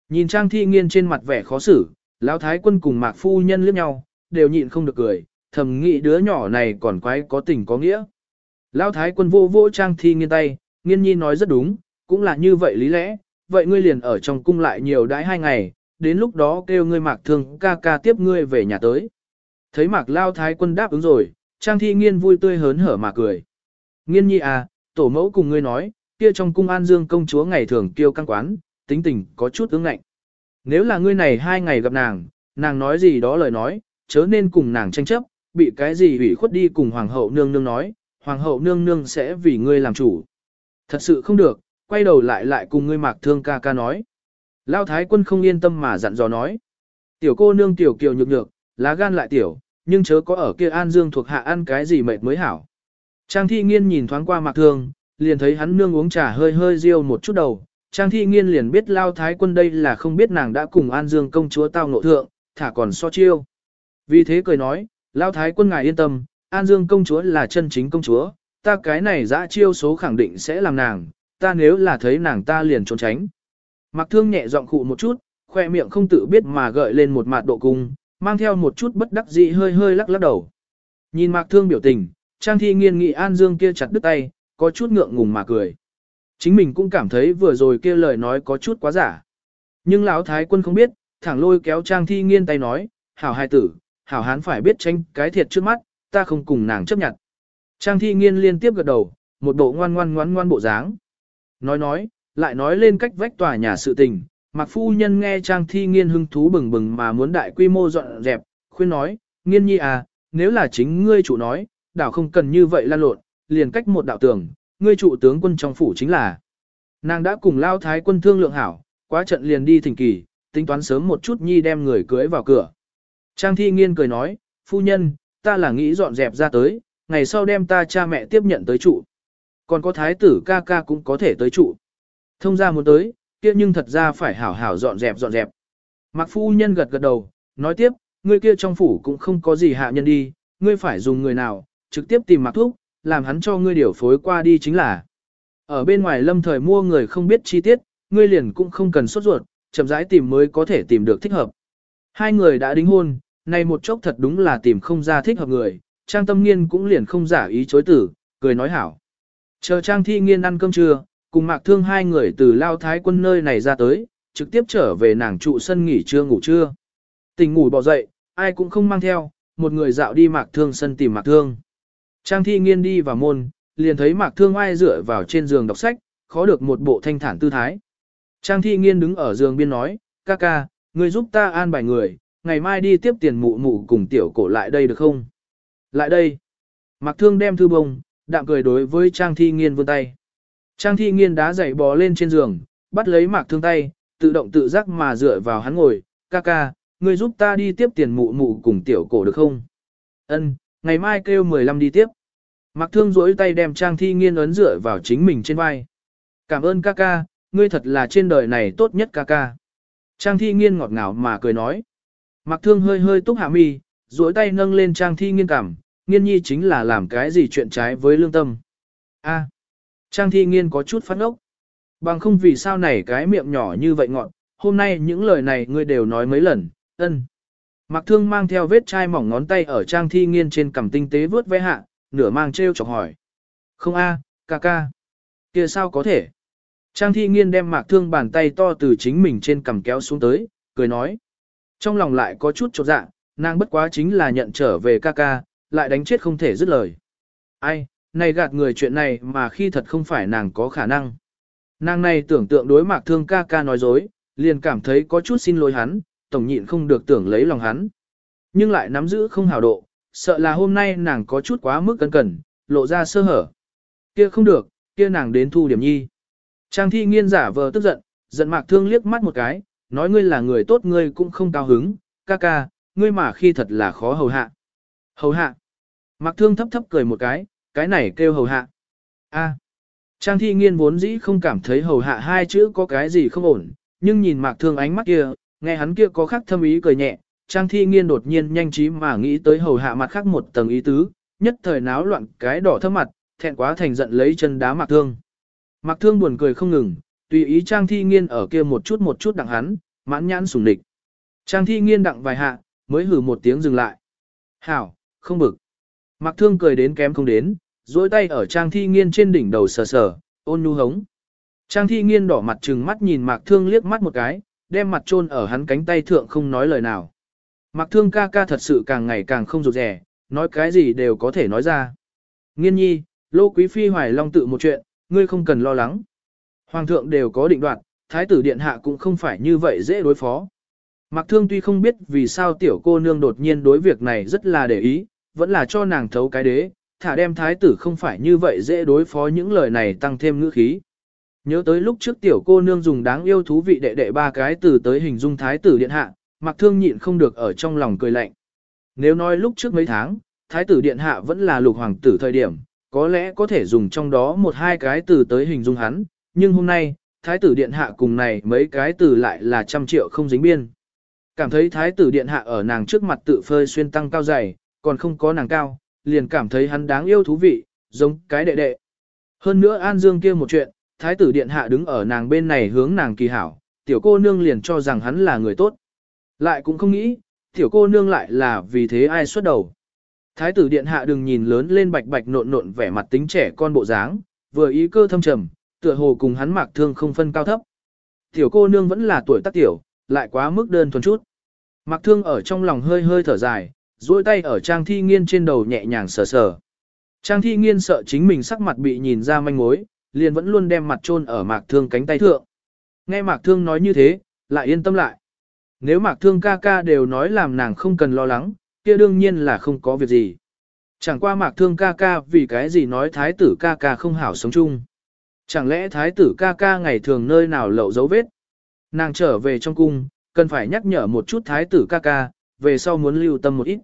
Nhìn trang thi nghiên trên mặt vẻ khó xử, lão thái quân cùng mạc phu nhân liếc nhau, đều nhịn không được cười, thầm nghĩ đứa nhỏ này còn quái có tình có nghĩa. Lão thái quân vô vô trang thi nghiên tay, nghiên nhi nói rất đúng, cũng là như vậy lý lẽ, vậy ngươi liền ở trong cung lại nhiều đãi hai ngày, đến lúc đó kêu ngươi mạc thương ca ca tiếp ngươi về nhà tới. Thấy mạc lao thái quân đáp ứng rồi, trang thi nghiên vui tươi hớn hở mà cười. Nghiên nhi à, tổ mẫu cùng ngươi nói, kia trong cung an dương công chúa ngày thường kiêu căng quán, tính tình có chút ứng ngạnh. Nếu là ngươi này hai ngày gặp nàng, nàng nói gì đó lời nói, chớ nên cùng nàng tranh chấp, bị cái gì ủy khuất đi cùng hoàng hậu nương nương nói, hoàng hậu nương nương sẽ vì ngươi làm chủ. Thật sự không được, quay đầu lại lại cùng ngươi mạc thương ca ca nói. Lao thái quân không yên tâm mà dặn dò nói. Tiểu cô nương tiểu kiều nhược nhược, lá gan lại tiểu, nhưng chớ có ở kia an dương thuộc hạ ăn cái gì mệt mới hảo. Trang thi nghiên nhìn thoáng qua mạc thương, liền thấy hắn nương uống trà hơi hơi riêu một chút đầu. Trang thi nghiên liền biết lao thái quân đây là không biết nàng đã cùng an dương công chúa tao ngộ thượng, thả còn so chiêu. Vì thế cười nói, lao thái quân ngài yên tâm, an dương công chúa là chân chính công chúa, ta cái này dã chiêu số khẳng định sẽ làm nàng, ta nếu là thấy nàng ta liền trốn tránh. Mặc thương nhẹ giọng khụ một chút, khoe miệng không tự biết mà gợi lên một mặt độ cung, mang theo một chút bất đắc dĩ hơi hơi lắc lắc đầu. Nhìn mạc thương biểu tình, trang thi nghiên nghị an dương kia chặt đứt tay, có chút ngượng ngùng mà cười. Chính mình cũng cảm thấy vừa rồi kia lời nói có chút quá giả. Nhưng lão thái quân không biết, thẳng lôi kéo trang thi nghiên tay nói, hảo hai tử, hảo hán phải biết tranh cái thiệt trước mắt, ta không cùng nàng chấp nhận. Trang thi nghiên liên tiếp gật đầu, một bộ ngoan ngoan ngoan ngoan bộ dáng. Nói nói, lại nói lên cách vách tòa nhà sự tình, mặc phu nhân nghe trang thi nghiên hưng thú bừng bừng mà muốn đại quy mô dọn dẹp, khuyên nói, nghiên nhi à, nếu là chính ngươi chủ nói, đảo không cần như vậy lan lộn, liền cách một đạo tường, ngươi trụ tướng quân trong phủ chính là. Nàng đã cùng lao thái quân thương lượng hảo, quá trận liền đi thỉnh kỳ, tính toán sớm một chút nhi đem người cưới vào cửa. Trang thi nghiên cười nói, phu nhân, ta là nghĩ dọn dẹp ra tới, ngày sau đem ta cha mẹ tiếp nhận tới trụ. Còn có thái tử ca ca cũng có thể tới trụ. Thông ra muốn tới, kia nhưng thật ra phải hảo hảo dọn dẹp dọn dẹp. Mạc phu nhân gật gật đầu, nói tiếp, người kia trong phủ cũng không có gì hạ nhân đi, ngươi phải dùng người nào, trực tiếp tìm Mạc Thúc, làm hắn cho ngươi điều phối qua đi chính là. Ở bên ngoài lâm thời mua người không biết chi tiết, ngươi liền cũng không cần sốt ruột, chậm rãi tìm mới có thể tìm được thích hợp. Hai người đã đính hôn, nay một chốc thật đúng là tìm không ra thích hợp người, Trang Tâm Nghiên cũng liền không giả ý chối tử, cười nói hảo. Chờ Trang Thi Nghiên ăn cơm trưa, cùng Mạc Thương hai người từ Lao Thái quân nơi này ra tới, trực tiếp trở về nàng trụ sân nghỉ trưa ngủ trưa. Tỉnh ngủ bỏ dậy, ai cũng không mang theo, một người dạo đi Mạc Thương sân tìm Mạc Thương. Trang Thi Nghiên đi vào môn, liền thấy Mạc Thương ai dựa vào trên giường đọc sách, khó được một bộ thanh thản tư thái. Trang Thi Nghiên đứng ở giường biên nói, ca ca, người giúp ta an bài người, ngày mai đi tiếp tiền mụ mụ cùng tiểu cổ lại đây được không? Lại đây. Mạc Thương đem thư bông, đạm cười đối với Trang Thi Nghiên vươn tay. Trang Thi Nghiên đá dậy bò lên trên giường, bắt lấy Mạc Thương tay, tự động tự giác mà dựa vào hắn ngồi, ca ca, ngươi giúp ta đi tiếp tiền mụ mụ cùng tiểu cổ được không? Ân, ngày mai kêu 15 đi tiếp. Mạc Thương duỗi tay đem Trang Thi Nghiên ấn dựa vào chính mình trên vai. Cảm ơn ca ca, ngươi thật là trên đời này tốt nhất ca ca. Trang Thi Nghiên ngọt ngào mà cười nói. Mạc Thương hơi hơi túc hạ mi, duỗi tay nâng lên Trang Thi Nghiên cảm, nghiên nhi chính là làm cái gì chuyện trái với lương tâm. A. Trang Thi Nghiên có chút phát ốc. Bằng không vì sao này cái miệng nhỏ như vậy ngọn, hôm nay những lời này ngươi đều nói mấy lần, ân. Mạc Thương mang theo vết chai mỏng ngón tay ở Trang Thi Nghiên trên cằm tinh tế vớt vẽ hạ, nửa mang treo chọc hỏi. Không a, ca ca. kia sao có thể? Trang Thi Nghiên đem Mạc Thương bàn tay to từ chính mình trên cằm kéo xuống tới, cười nói. Trong lòng lại có chút chột dạ, nàng bất quá chính là nhận trở về ca ca, lại đánh chết không thể dứt lời. Ai, này gạt người chuyện này mà khi thật không phải nàng có khả năng. Nàng này tưởng tượng đối mạc thương ca ca nói dối, liền cảm thấy có chút xin lỗi hắn, tổng nhịn không được tưởng lấy lòng hắn. Nhưng lại nắm giữ không hào độ, sợ là hôm nay nàng có chút quá mức cẩn cẩn, lộ ra sơ hở. Kia không được, kia nàng đến thu điểm nhi. Trang thi nghiên giả vờ tức giận, giận mạc thương liếc mắt một cái, nói ngươi là người tốt ngươi cũng không cao hứng, ca ca, ngươi mà khi thật là khó hầu hạ. Hầu hạ. Mạc thương thấp thấp cười một cái, cái này kêu hầu hạ. A. Trang thi nghiên vốn dĩ không cảm thấy hầu hạ hai chữ có cái gì không ổn, nhưng nhìn mạc thương ánh mắt kia, nghe hắn kia có khác thâm ý cười nhẹ, trang thi nghiên đột nhiên nhanh trí mà nghĩ tới hầu hạ mặt khác một tầng ý tứ, nhất thời náo loạn cái đỏ thâm mặt, thẹn quá thành giận lấy chân đá mạc thương. Mạc thương buồn cười không ngừng, tùy ý trang thi nghiên ở kia một chút một chút đặng hắn, mãn nhãn sủng địch. Trang thi nghiên đặng vài hạ, mới hử một tiếng dừng lại. Hảo, không bực. Mạc thương cười đến kém không đến, duỗi tay ở trang thi nghiên trên đỉnh đầu sờ sờ, ôn nhu hống. Trang thi nghiên đỏ mặt trừng mắt nhìn mạc thương liếc mắt một cái, đem mặt chôn ở hắn cánh tay thượng không nói lời nào. Mạc thương ca ca thật sự càng ngày càng không rụt rẻ, nói cái gì đều có thể nói ra. Nghiên nhi, lô quý phi hoài long tự một chuyện, ngươi không cần lo lắng. Hoàng thượng đều có định đoạt, thái tử điện hạ cũng không phải như vậy dễ đối phó. Mạc thương tuy không biết vì sao tiểu cô nương đột nhiên đối việc này rất là để ý, vẫn là cho nàng thấu cái đế, thả đem thái tử không phải như vậy dễ đối phó những lời này tăng thêm ngữ khí. Nhớ tới lúc trước tiểu cô nương dùng đáng yêu thú vị đệ đệ ba cái từ tới hình dung thái tử điện hạ, Mạc thương nhịn không được ở trong lòng cười lạnh. Nếu nói lúc trước mấy tháng, thái tử điện hạ vẫn là lục hoàng tử thời điểm, có lẽ có thể dùng trong đó một hai cái từ tới hình dung hắn, nhưng hôm nay, thái tử điện hạ cùng này mấy cái từ lại là trăm triệu không dính biên. Cảm thấy thái tử điện hạ ở nàng trước mặt tự phơi xuyên tăng cao dày, còn không có nàng cao, liền cảm thấy hắn đáng yêu thú vị, giống cái đệ đệ. Hơn nữa An Dương kia một chuyện, thái tử điện hạ đứng ở nàng bên này hướng nàng kỳ hảo, tiểu cô nương liền cho rằng hắn là người tốt. Lại cũng không nghĩ, tiểu cô nương lại là vì thế ai xuất đầu. Thái tử điện hạ đừng nhìn lớn lên bạch bạch nộn nộn vẻ mặt tính trẻ con bộ dáng, vừa ý cơ thâm trầm, tựa hồ cùng hắn mạc thương không phân cao thấp. Tiểu cô nương vẫn là tuổi tác tiểu, lại quá mức đơn thuần chút. Mạc thương ở trong lòng hơi hơi thở dài, duỗi tay ở trang thi nghiên trên đầu nhẹ nhàng sờ sờ. Trang thi nghiên sợ chính mình sắc mặt bị nhìn ra manh mối, liền vẫn luôn đem mặt chôn ở mạc thương cánh tay thượng. Nghe mạc thương nói như thế, lại yên tâm lại. Nếu mạc thương ca ca đều nói làm nàng không cần lo lắng, kia đương nhiên là không có việc gì. Chẳng qua mạc thương ca ca vì cái gì nói thái tử ca ca không hảo sống chung. Chẳng lẽ thái tử ca ca ngày thường nơi nào lậu dấu vết. Nàng trở về trong cung, cần phải nhắc nhở một chút thái tử ca ca, về sau muốn lưu tâm một ít.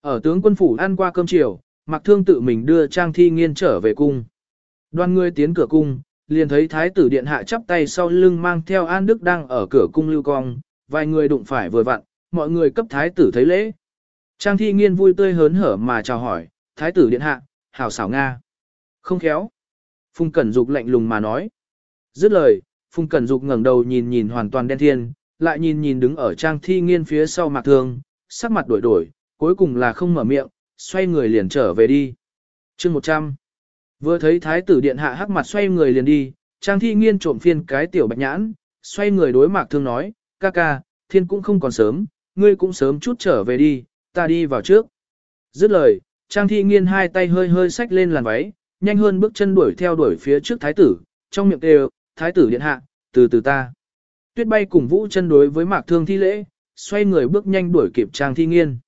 Ở tướng quân phủ ăn qua cơm chiều, Mạc Thương tự mình đưa Trang Thi Nghiên trở về cung. Đoàn người tiến cửa cung, liền thấy thái tử điện hạ chắp tay sau lưng mang theo An Đức đang ở cửa cung lưu cong, vài người đụng phải vừa vặn, mọi người cấp thái tử thấy lễ. Trang Thi Nghiên vui tươi hớn hở mà chào hỏi, thái tử điện hạ, hảo xảo Nga. Không khéo. Phùng Cẩn Dục lạnh lùng mà nói. Dứt lời, Phùng Cẩn Dục ngẩng đầu nhìn nhìn hoàn toàn đen thiên, lại nhìn nhìn đứng ở Trang Thi Nghiên phía sau Mạc Thương, sắc mặt đổi đổi, cuối cùng là không mở miệng, xoay người liền trở về đi. chương 100. Vừa thấy thái tử điện hạ hắc mặt xoay người liền đi, trang thi nghiên trộm phiên cái tiểu bạch nhãn, xoay người đối mạc thương nói, ca ca, thiên cũng không còn sớm, ngươi cũng sớm chút trở về đi, ta đi vào trước. Dứt lời, trang thi nghiên hai tay hơi hơi xách lên làn váy, nhanh hơn bước chân đuổi theo đuổi phía trước thái tử, trong miệng đều, thái tử điện hạ, từ từ ta. Tuyết bay cùng vũ chân đối với mạc thương thi lễ, xoay người bước nhanh đuổi kịp trang thi nghiên.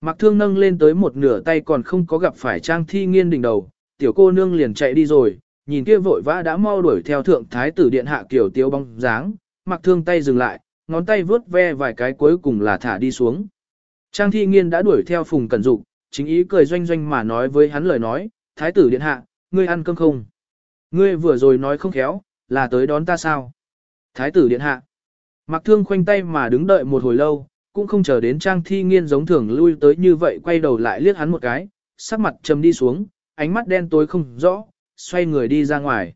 Mạc thương nâng lên tới một nửa tay còn không có gặp phải trang thi nghiên đỉnh đầu, tiểu cô nương liền chạy đi rồi, nhìn kia vội vã đã mau đuổi theo thượng thái tử điện hạ kiểu tiêu bóng dáng, Mạc thương tay dừng lại, ngón tay vướt ve vài cái cuối cùng là thả đi xuống. Trang thi nghiên đã đuổi theo phùng cẩn dục, chính ý cười doanh doanh mà nói với hắn lời nói, thái tử điện hạ, ngươi ăn cơm không? Ngươi vừa rồi nói không khéo, là tới đón ta sao? Thái tử điện hạ. Mặc thương khoanh tay mà đứng đợi một hồi lâu, cũng không chờ đến trang thi nghiên giống thường lui tới như vậy quay đầu lại liếc hắn một cái, sắc mặt trầm đi xuống, ánh mắt đen tối không rõ, xoay người đi ra ngoài.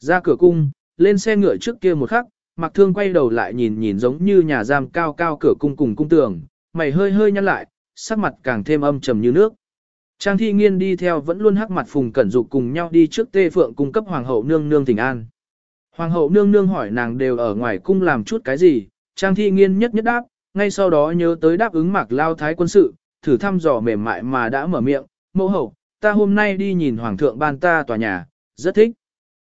Ra cửa cung, lên xe ngựa trước kia một khắc, mặc thương quay đầu lại nhìn nhìn giống như nhà giam cao cao cửa cung cùng cung tường, mày hơi hơi nhăn lại, sắc mặt càng thêm âm trầm như nước. Trang thi nghiên đi theo vẫn luôn hắc mặt phùng cẩn dục cùng nhau đi trước tê phượng cung cấp hoàng hậu nương nương thỉnh an. Hoàng hậu nương nương hỏi nàng đều ở ngoài cung làm chút cái gì, trang thi nghiên nhất nhất đáp, ngay sau đó nhớ tới đáp ứng mạc lao thái quân sự, thử thăm dò mềm mại mà đã mở miệng, mẫu hậu, ta hôm nay đi nhìn hoàng thượng ban ta tòa nhà, rất thích.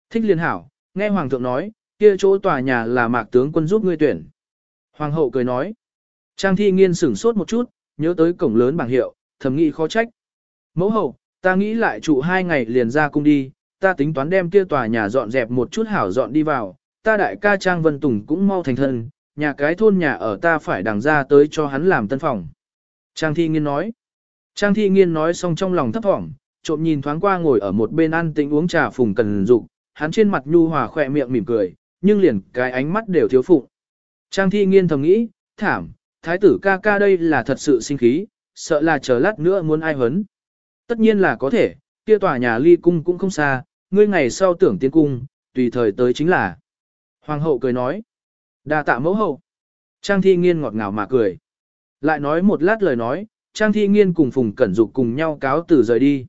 Thích liên hảo, nghe hoàng thượng nói, Kia chỗ tòa nhà là mạc tướng quân giúp ngươi tuyển. Hoàng hậu cười nói. Trang thi nghiên sửng sốt một chút, nhớ tới cổng lớn bảng hiệu, thầm nghĩ khó trách. Mẫu hậu, ta nghĩ lại trụ hai ngày liền ra cung đi, ta tính toán đem kia tòa nhà dọn dẹp một chút hảo dọn đi vào, ta đại ca Trang Vân Tùng cũng mau thành thân, nhà cái thôn nhà ở ta phải đằng ra tới cho hắn làm tân phòng. Trang thi nghiên nói. Trang thi nghiên nói xong trong lòng thấp thỏm, trộm nhìn thoáng qua ngồi ở một bên ăn tĩnh uống trà phùng cần dục hắn trên mặt nhu hòa khỏe miệng mỉm cười, nhưng liền cái ánh mắt đều thiếu phụ. Trang thi nghiên thầm nghĩ, thảm, thái tử ca ca đây là thật sự sinh khí, sợ là chờ lát nữa muốn ai hấn. Tất nhiên là có thể, kia tòa nhà ly cung cũng không xa, ngươi ngày sau tưởng tiến cung, tùy thời tới chính là. Hoàng hậu cười nói, đa tạ mẫu hậu. Trang thi nghiên ngọt ngào mà cười. Lại nói một lát lời nói, Trang thi nghiên cùng Phùng Cẩn Dục cùng nhau cáo từ rời đi.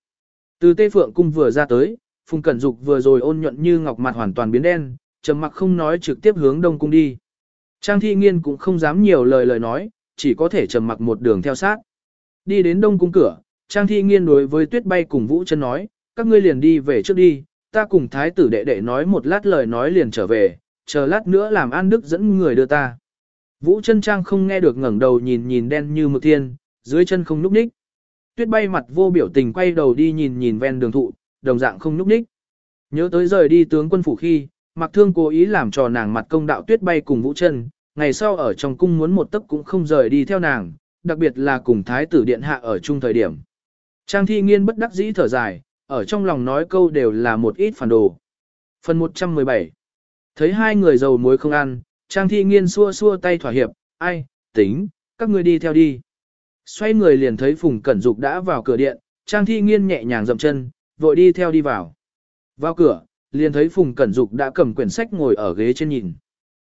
Từ Tê Phượng cung vừa ra tới, Phùng Cẩn Dục vừa rồi ôn nhuận như ngọc mặt hoàn toàn biến đen, trầm mặc không nói trực tiếp hướng đông cung đi. Trang thi nghiên cũng không dám nhiều lời lời nói, chỉ có thể trầm mặc một đường theo sát. Đi đến đông cung cửa, Trang thi nghiên đối với tuyết bay cùng Vũ chân nói, các ngươi liền đi về trước đi, ta cùng thái tử đệ đệ nói một lát lời nói liền trở về, chờ lát nữa làm an đức dẫn người đưa ta. Vũ chân Trang không nghe được ngẩng đầu nhìn nhìn đen như mực thiên, dưới chân không núc ních. Tuyết bay mặt vô biểu tình quay đầu đi nhìn nhìn ven đường thụ, đồng dạng không núc ních. Nhớ tới rời đi tướng quân phủ khi, Mặc Thương cố ý làm trò nàng mặt công đạo Tuyết bay cùng Vũ chân, ngày sau ở trong cung muốn một tấc cũng không rời đi theo nàng, đặc biệt là cùng thái tử điện hạ ở chung thời điểm. Trang thi nghiên bất đắc dĩ thở dài, ở trong lòng nói câu đều là một ít phản đồ. Phần 117 Thấy hai người giàu muối không ăn, Trang thi nghiên xua xua tay thỏa hiệp, ai, tính, các ngươi đi theo đi. Xoay người liền thấy Phùng Cẩn Dục đã vào cửa điện, Trang thi nghiên nhẹ nhàng dậm chân, vội đi theo đi vào. Vào cửa, liền thấy Phùng Cẩn Dục đã cầm quyển sách ngồi ở ghế trên nhìn.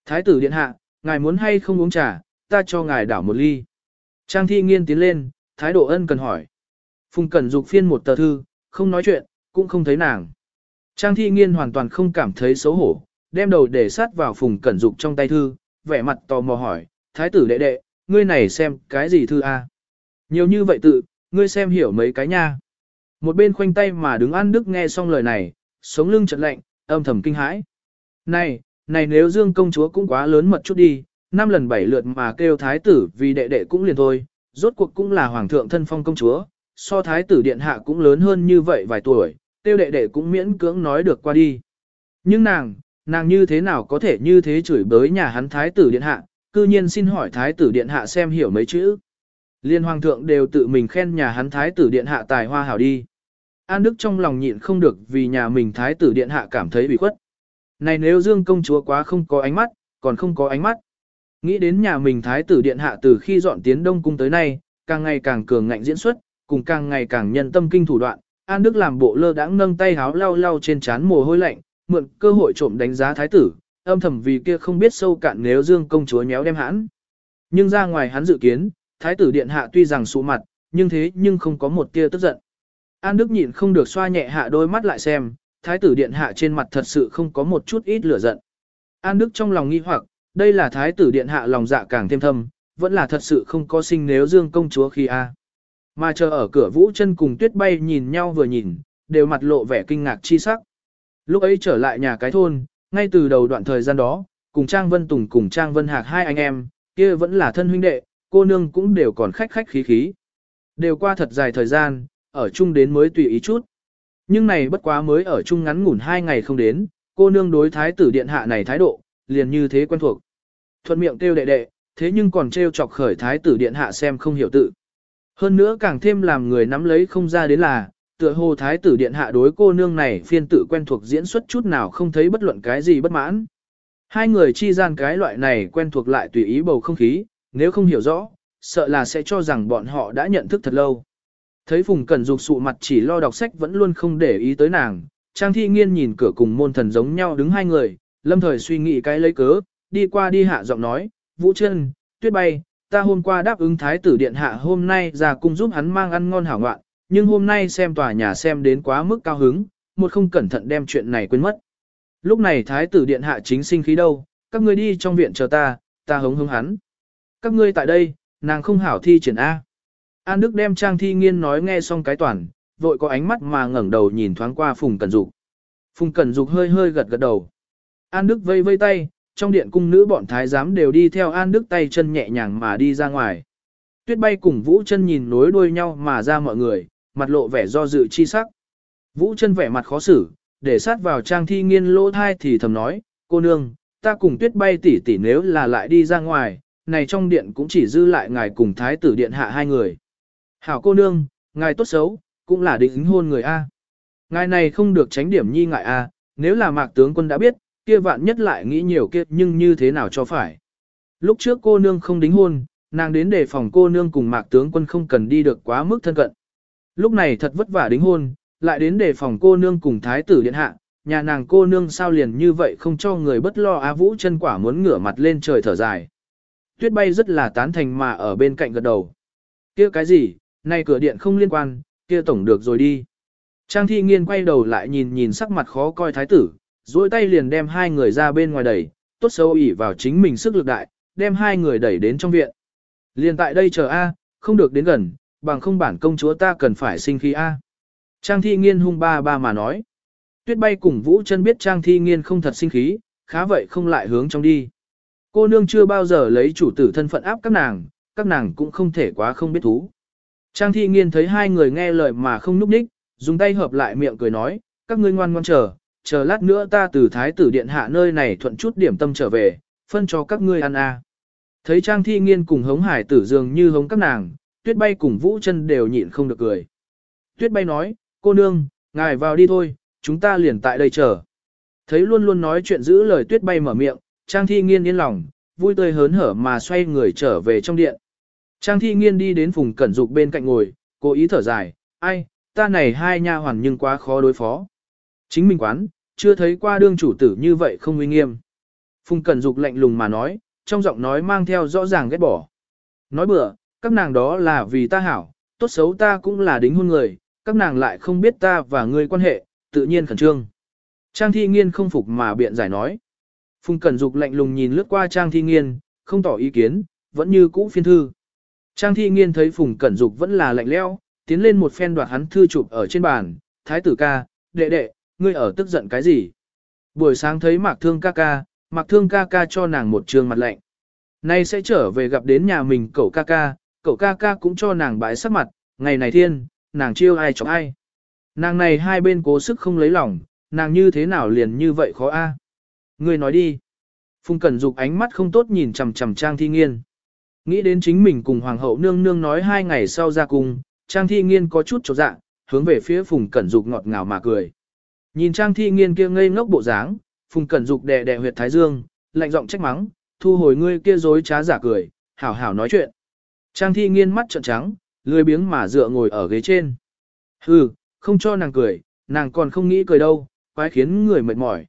Thái tử điện hạ, ngài muốn hay không uống trà, ta cho ngài đảo một ly. Trang thi nghiên tiến lên, thái độ ân cần hỏi. Phùng Cẩn Dục phiên một tờ thư, không nói chuyện, cũng không thấy nàng. Trang thi nghiên hoàn toàn không cảm thấy xấu hổ, đem đầu để sát vào Phùng Cẩn Dục trong tay thư, vẻ mặt tò mò hỏi, thái tử đệ đệ, ngươi này xem cái gì thư a? Nhiều như vậy tự, ngươi xem hiểu mấy cái nha. Một bên khoanh tay mà đứng ăn đức nghe xong lời này, sống lưng chợt lạnh, âm thầm kinh hãi. Này, này nếu Dương công chúa cũng quá lớn mật chút đi, năm lần bảy lượt mà kêu thái tử vì đệ đệ cũng liền thôi, rốt cuộc cũng là hoàng thượng thân phong công chúa, so thái tử điện hạ cũng lớn hơn như vậy vài tuổi, tiêu đệ đệ cũng miễn cưỡng nói được qua đi. Nhưng nàng, nàng như thế nào có thể như thế chửi bới nhà hắn thái tử điện hạ, cư nhiên xin hỏi thái tử điện hạ xem hiểu mấy chữ. Liên hoàng thượng đều tự mình khen nhà hắn thái tử điện hạ tài hoa hảo đi. An Đức trong lòng nhịn không được vì nhà mình thái tử điện hạ cảm thấy bị khuất. Này nếu Dương công chúa quá không có ánh mắt, còn không có ánh mắt. Nghĩ đến nhà mình thái tử điện hạ từ khi dọn tiến Đông cung tới nay, càng ngày càng cường ngạnh diễn xuất, cùng càng ngày càng nhân tâm kinh thủ đoạn. An Đức làm bộ lơ đãng nâng tay háo lau lau trên trán mồ hôi lạnh, mượn cơ hội trộm đánh giá thái tử, âm thầm vì kia không biết sâu cạn nếu Dương công chúa nhéo đem hãn. Nhưng ra ngoài hắn dự kiến, thái tử điện hạ tuy rằng sụ mặt, nhưng thế nhưng không có một tia tức giận. An Đức nhịn không được xoa nhẹ hạ đôi mắt lại xem, thái tử điện hạ trên mặt thật sự không có một chút ít lửa giận. An Đức trong lòng nghi hoặc, đây là thái tử điện hạ lòng dạ càng thêm thâm, vẫn là thật sự không có sinh nếu dương công chúa khi a. Mà chờ ở cửa vũ chân cùng tuyết bay nhìn nhau vừa nhìn, đều mặt lộ vẻ kinh ngạc chi sắc. Lúc ấy trở lại nhà cái thôn, ngay từ đầu đoạn thời gian đó, cùng Trang Vân Tùng cùng Trang Vân Hạc hai anh em, kia vẫn là thân huynh đệ, cô nương cũng đều còn khách khách khí khí. Đều qua thật dài thời gian, ở chung đến mới tùy ý chút. Nhưng này bất quá mới ở chung ngắn ngủn hai ngày không đến, cô nương đối thái tử điện hạ này thái độ, liền như thế quen thuộc. Thuận miệng kêu đệ đệ, thế nhưng còn trêu chọc khởi thái tử điện hạ xem không hiểu tự. Hơn nữa càng thêm làm người nắm lấy không ra đến là, tựa hồ thái tử điện hạ đối cô nương này phiên tự quen thuộc diễn xuất chút nào không thấy bất luận cái gì bất mãn. Hai người chi gian cái loại này quen thuộc lại tùy ý bầu không khí, nếu không hiểu rõ, sợ là sẽ cho rằng bọn họ đã nhận thức thật lâu. Thấy Phùng Cẩn Dục sụ mặt chỉ lo đọc sách vẫn luôn không để ý tới nàng, Trang Thi Nghiên nhìn cửa cùng môn thần giống nhau đứng hai người, lâm thời suy nghĩ cái lấy cớ, đi qua đi hạ giọng nói, Vũ chân, Tuyết Bay, ta hôm qua đáp ứng Thái tử Điện Hạ hôm nay ra cung giúp hắn mang ăn ngon hảo ngoạn, nhưng hôm nay xem tòa nhà xem đến quá mức cao hứng, một không cẩn thận đem chuyện này quên mất. Lúc này Thái tử Điện Hạ chính sinh khí đâu, các ngươi đi trong viện chờ ta, ta hống hống hắn. Các ngươi tại đây, nàng không hảo thi triển A. An Đức đem Trang Thi Nghiên nói nghe xong cái toàn, vội có ánh mắt mà ngẩng đầu nhìn thoáng qua Phùng Cẩn Dục. Phùng Cẩn Dục hơi hơi gật gật đầu. An Đức vây vây tay, trong điện cung nữ bọn thái giám đều đi theo An Đức tay chân nhẹ nhàng mà đi ra ngoài. Tuyết bay cùng Vũ chân nhìn nối đuôi nhau mà ra mọi người, mặt lộ vẻ do dự chi sắc. Vũ chân vẻ mặt khó xử, để sát vào trang thi nghiên lỗ thai thì thầm nói, cô nương, ta cùng tuyết bay tỉ tỉ nếu là lại đi ra ngoài, này trong điện cũng chỉ dư lại ngài cùng thái tử điện hạ hai người. Hảo cô nương, ngài tốt xấu, cũng là định hôn người A. Ngài này không được tránh điểm nhi ngại A, nếu là mạc tướng quân đã biết, kia vạn nhất lại nghĩ nhiều kia nhưng như thế nào cho phải. Lúc trước cô nương không đính hôn, nàng đến để phòng cô nương cùng mạc tướng quân không cần đi được quá mức thân cận. Lúc này thật vất vả đính hôn, lại đến để phòng cô nương cùng thái tử điện hạ, nhà nàng cô nương sao liền như vậy không cho người bất lo á vũ chân quả muốn ngửa mặt lên trời thở dài. Tuyết bay rất là tán thành mà ở bên cạnh gật đầu. kia cái gì, nay cửa điện không liên quan, kia tổng được rồi đi. Trang thi nghiên quay đầu lại nhìn nhìn sắc mặt khó coi thái tử, duỗi tay liền đem hai người ra bên ngoài đẩy, tốt xấu ỉ vào chính mình sức lực đại, đem hai người đẩy đến trong viện. Liền tại đây chờ A, không được đến gần, bằng không bản công chúa ta cần phải sinh khí A. Trang thi nghiên hung ba ba mà nói. Tuyết bay cùng Vũ chân biết Trang thi nghiên không thật sinh khí, khá vậy không lại hướng trong đi. Cô nương chưa bao giờ lấy chủ tử thân phận áp các nàng, các nàng cũng không thể quá không biết thú. Trang thi nghiên thấy hai người nghe lời mà không núp đích, dùng tay hợp lại miệng cười nói, các ngươi ngoan ngoan chờ, chờ lát nữa ta từ thái tử điện hạ nơi này thuận chút điểm tâm trở về, phân cho các ngươi ăn a. Thấy Trang thi nghiên cùng hống hải tử dường như hống các nàng, tuyết bay cùng vũ chân đều nhịn không được cười. Tuyết bay nói, cô nương, ngài vào đi thôi, chúng ta liền tại đây chờ. Thấy luôn luôn nói chuyện giữ lời tuyết bay mở miệng, Trang thi nghiên yên lòng, vui tươi hớn hở mà xoay người trở về trong điện. Trang thi nghiên đi đến phùng cẩn dục bên cạnh ngồi, cố ý thở dài, ai, ta này hai nha hoàn nhưng quá khó đối phó. Chính mình quán, chưa thấy qua đương chủ tử như vậy không uy nghiêm. Phùng cẩn dục lạnh lùng mà nói, trong giọng nói mang theo rõ ràng ghét bỏ. Nói bừa, các nàng đó là vì ta hảo, tốt xấu ta cũng là đính hôn người, các nàng lại không biết ta và ngươi quan hệ, tự nhiên khẩn trương. Trang thi nghiên không phục mà biện giải nói. Phùng Cẩn Dục lạnh lùng nhìn lướt qua Trang Thi Nghiên, không tỏ ý kiến, vẫn như cũ phiên thư. Trang Thi Nghiên thấy Phùng Cẩn Dục vẫn là lạnh lẽo, tiến lên một phen đoạt hắn thư chụp ở trên bàn, "Thái tử ca, đệ đệ, ngươi ở tức giận cái gì?" Buổi sáng thấy Mạc Thương ca ca, Mạc Thương ca ca cho nàng một trường mặt lạnh. Nay sẽ trở về gặp đến nhà mình cậu ca ca, cậu ca ca cũng cho nàng bãi sắc mặt, ngày này thiên, nàng chiêu ai chọc ai. Nàng này hai bên cố sức không lấy lòng, nàng như thế nào liền như vậy khó a. Ngươi nói đi. Phùng Cẩn Dục ánh mắt không tốt nhìn chằm chằm Trang Thi Nghiên. Nghĩ đến chính mình cùng Hoàng hậu nương nương nói hai ngày sau ra cùng, Trang Thi Nghiên có chút chột dạ, hướng về phía Phùng Cẩn Dục ngọt ngào mà cười. Nhìn Trang Thi Nghiên kia ngây ngốc bộ dáng, Phùng Cẩn Dục đè đè huyệt thái dương, lạnh giọng trách mắng, thu hồi ngươi kia dối trá giả cười, hảo hảo nói chuyện. Trang Thi Nghiên mắt trợn trắng, lười biếng mà dựa ngồi ở ghế trên. Hừ, không cho nàng cười, nàng còn không nghĩ cười đâu, quái khiến người mệt mỏi.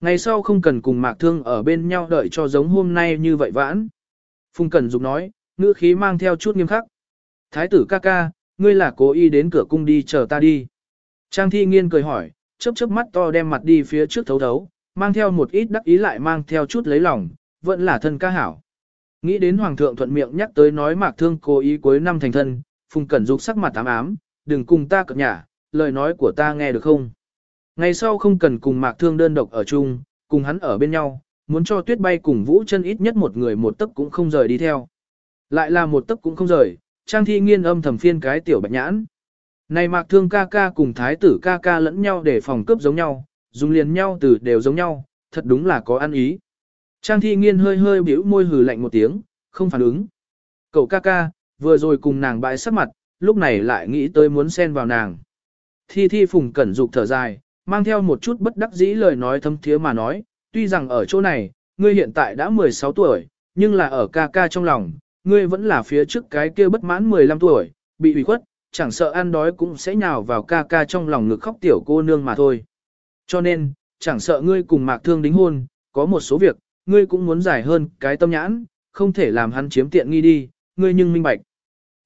Ngày sau không cần cùng mạc thương ở bên nhau đợi cho giống hôm nay như vậy vãn. Phùng Cẩn Dục nói, ngữ khí mang theo chút nghiêm khắc. Thái tử ca ca, ngươi là cố ý đến cửa cung đi chờ ta đi. Trang thi nghiên cười hỏi, chớp chớp mắt to đem mặt đi phía trước thấu thấu, mang theo một ít đắc ý lại mang theo chút lấy lòng, vẫn là thân ca hảo. Nghĩ đến Hoàng thượng thuận miệng nhắc tới nói mạc thương cố ý cuối năm thành thân, Phùng Cẩn Dục sắc mặt ám ám, đừng cùng ta cập nhả, lời nói của ta nghe được không? Ngày sau không cần cùng mạc thương đơn độc ở chung, cùng hắn ở bên nhau, muốn cho tuyết bay cùng vũ chân ít nhất một người một tấc cũng không rời đi theo. Lại là một tấc cũng không rời, trang thi nghiên âm thầm phiên cái tiểu bạch nhãn. Này mạc thương ca ca cùng thái tử ca ca lẫn nhau để phòng cướp giống nhau, dùng liền nhau từ đều giống nhau, thật đúng là có ăn ý. Trang thi nghiên hơi hơi biểu môi hừ lạnh một tiếng, không phản ứng. Cậu ca ca, vừa rồi cùng nàng bãi sắc mặt, lúc này lại nghĩ tới muốn xen vào nàng. Thi thi phùng cẩn dục thở dài, mang theo một chút bất đắc dĩ lời nói thâm thiế mà nói, tuy rằng ở chỗ này, ngươi hiện tại đã 16 tuổi, nhưng là ở ca ca trong lòng, ngươi vẫn là phía trước cái kia bất mãn 15 tuổi, bị ủy khuất, chẳng sợ ăn đói cũng sẽ nhào vào ca ca trong lòng ngực khóc tiểu cô nương mà thôi. Cho nên, chẳng sợ ngươi cùng mạc thương đính hôn, có một số việc, ngươi cũng muốn giải hơn cái tâm nhãn, không thể làm hắn chiếm tiện nghi đi, ngươi nhưng minh bạch.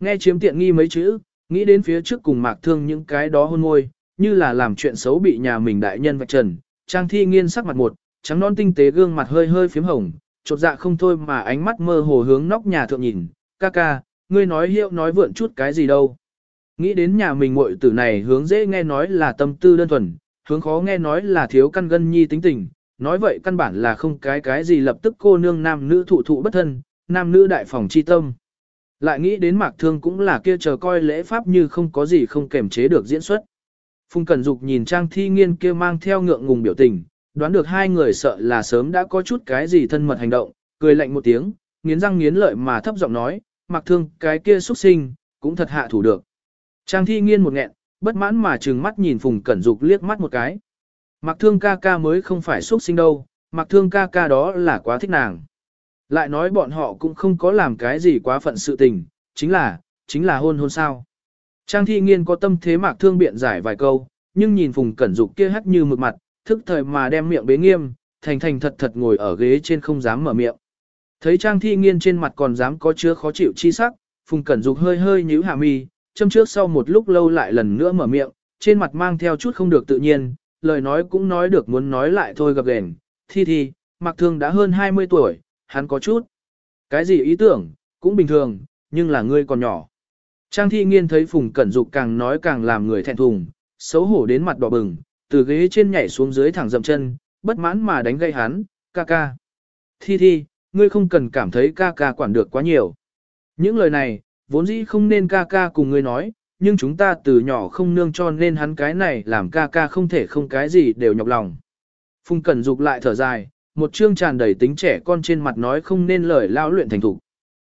Nghe chiếm tiện nghi mấy chữ, nghĩ đến phía trước cùng mạc thương những cái đó hôn môi, như là làm chuyện xấu bị nhà mình đại nhân vạch trần, Trang Thi Nghiên sắc mặt một, trắng non tinh tế gương mặt hơi hơi phím hồng, chột dạ không thôi mà ánh mắt mơ hồ hướng nóc nhà thượng nhìn, ca ca, ngươi nói hiệu nói vượn chút cái gì đâu. Nghĩ đến nhà mình muội tử này hướng dễ nghe nói là tâm tư đơn thuần, hướng khó nghe nói là thiếu căn gân nhi tính tình, nói vậy căn bản là không cái cái gì lập tức cô nương nam nữ thụ thụ bất thân, nam nữ đại phòng chi tâm. Lại nghĩ đến mạc thương cũng là kia chờ coi lễ pháp như không có gì không kềm chế được diễn xuất. Phùng Cẩn Dục nhìn Trang Thi Nghiên kia mang theo ngượng ngùng biểu tình, đoán được hai người sợ là sớm đã có chút cái gì thân mật hành động, cười lạnh một tiếng, nghiến răng nghiến lợi mà thấp giọng nói, mặc thương cái kia xuất sinh, cũng thật hạ thủ được. Trang Thi Nghiên một nghẹn, bất mãn mà trừng mắt nhìn Phùng Cẩn Dục liếc mắt một cái. Mặc thương ca ca mới không phải xuất sinh đâu, mặc thương ca ca đó là quá thích nàng. Lại nói bọn họ cũng không có làm cái gì quá phận sự tình, chính là, chính là hôn hôn sao. Trang thi nghiên có tâm thế mạc thương biện giải vài câu, nhưng nhìn Phùng Cẩn Dục kia hắt như mực mặt, thức thời mà đem miệng bế nghiêm, thành thành thật thật ngồi ở ghế trên không dám mở miệng. Thấy Trang thi nghiên trên mặt còn dám có chứa khó chịu chi sắc, Phùng Cẩn Dục hơi hơi nhíu hạ mi, châm trước sau một lúc lâu lại lần nữa mở miệng, trên mặt mang theo chút không được tự nhiên, lời nói cũng nói được muốn nói lại thôi gặp gền. Thi thi, mặc Thương đã hơn 20 tuổi, hắn có chút. Cái gì ý tưởng, cũng bình thường, nhưng là ngươi còn nhỏ. Trang thi nghiên thấy Phùng Cẩn Dục càng nói càng làm người thẹn thùng, xấu hổ đến mặt đỏ bừng, từ ghế trên nhảy xuống dưới thẳng dậm chân, bất mãn mà đánh gây hắn, ca ca. Thi thi, ngươi không cần cảm thấy ca ca quản được quá nhiều. Những lời này, vốn dĩ không nên ca ca cùng ngươi nói, nhưng chúng ta từ nhỏ không nương cho nên hắn cái này làm ca ca không thể không cái gì đều nhọc lòng. Phùng Cẩn Dục lại thở dài, một chương tràn đầy tính trẻ con trên mặt nói không nên lời lao luyện thành thục.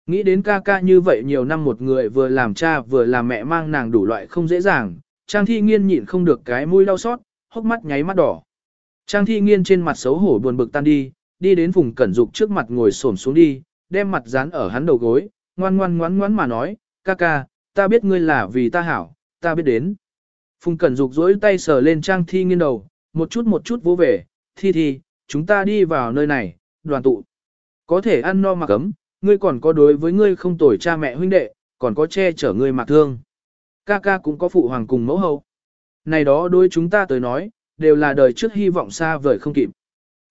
Nghĩ đến ca ca như vậy nhiều năm một người vừa làm cha vừa làm mẹ mang nàng đủ loại không dễ dàng, Trang Thi Nghiên nhịn không được cái mũi đau xót, hốc mắt nháy mắt đỏ. Trang Thi Nghiên trên mặt xấu hổ buồn bực tan đi, đi đến vùng cẩn dục trước mặt ngồi xổm xuống đi, đem mặt dán ở hắn đầu gối, ngoan ngoan ngoan ngoan mà nói, ca ca, ta biết ngươi là vì ta hảo, ta biết đến. Phùng Cẩn Dục dối tay sờ lên Trang Thi Nghiên đầu, một chút một chút vô về, thi thi, chúng ta đi vào nơi này, đoàn tụ. Có thể ăn no mà cấm, ngươi còn có đối với ngươi không tuổi cha mẹ huynh đệ, còn có che chở ngươi mặc thương. Ca ca cũng có phụ hoàng cùng mẫu hậu. Này đó đối chúng ta tới nói, đều là đời trước hy vọng xa vời không kịp.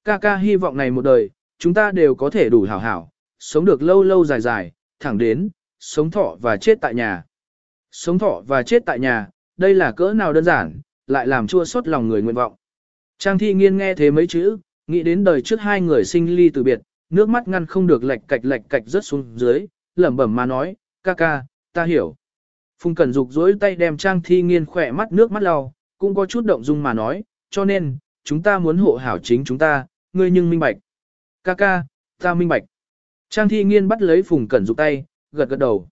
Ca ca hy vọng này một đời, chúng ta đều có thể đủ hảo hảo, sống được lâu lâu dài dài, thẳng đến, sống thọ và chết tại nhà. Sống thọ và chết tại nhà, đây là cỡ nào đơn giản, lại làm chua xót lòng người nguyện vọng. Trang thi nghiên nghe thế mấy chữ, nghĩ đến đời trước hai người sinh ly từ biệt, nước mắt ngăn không được lệch cạch lệch cạch rớt xuống dưới, lẩm bẩm mà nói, ca ca, ta hiểu. Phùng Cẩn Dục dối tay đem Trang Thi Nghiên khỏe mắt nước mắt lau, cũng có chút động dung mà nói, cho nên, chúng ta muốn hộ hảo chính chúng ta, ngươi nhưng minh bạch. Ca ca, ta minh bạch. Trang Thi Nghiên bắt lấy Phùng Cẩn Dục tay, gật gật đầu.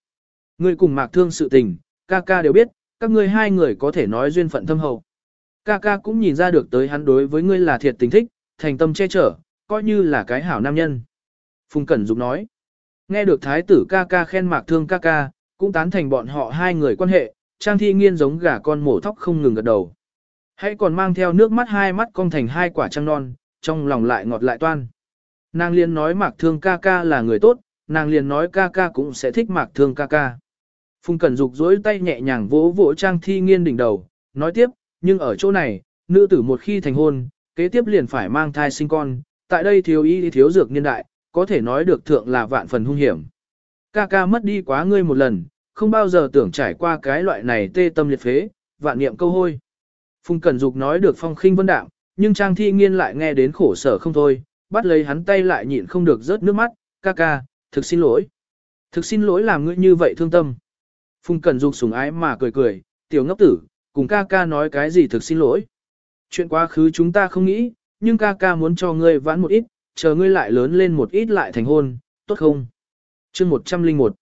Ngươi cùng mạc thương sự tình, ca ca đều biết, các ngươi hai người có thể nói duyên phận thâm hậu. Ca ca cũng nhìn ra được tới hắn đối với ngươi là thiệt tình thích, thành tâm che chở, coi như là cái hảo nam nhân. Phùng Cẩn Dục nói. Nghe được thái tử ca ca khen mạc thương ca ca, cũng tán thành bọn họ hai người quan hệ, trang thi nghiên giống gà con mổ thóc không ngừng gật đầu. Hãy còn mang theo nước mắt hai mắt cong thành hai quả trăng non, trong lòng lại ngọt lại toan. Nàng liền nói mạc thương ca ca là người tốt, nàng liền nói ca ca cũng sẽ thích mạc thương ca ca. Phùng Cẩn Dục duỗi tay nhẹ nhàng vỗ vỗ trang thi nghiên đỉnh đầu, nói tiếp, nhưng ở chỗ này, nữ tử một khi thành hôn, kế tiếp liền phải mang thai sinh con, tại đây thiếu y thiếu dược niên đại, có thể nói được thượng là vạn phần hung hiểm. Ca ca mất đi quá ngươi một lần, không bao giờ tưởng trải qua cái loại này tê tâm liệt phế, vạn niệm câu hôi. Phùng Cẩn Dục nói được phong khinh vân đạm, nhưng Trang Thi Nghiên lại nghe đến khổ sở không thôi, bắt lấy hắn tay lại nhịn không được rớt nước mắt, ca ca, thực xin lỗi. Thực xin lỗi làm ngươi như vậy thương tâm. Phùng Cẩn Dục sủng ái mà cười cười, tiểu ngốc tử, cùng ca ca nói cái gì thực xin lỗi. Chuyện quá khứ chúng ta không nghĩ, nhưng ca ca muốn cho ngươi vãn một ít, chờ ngươi lại lớn lên một ít lại thành hôn, tốt không? chương 101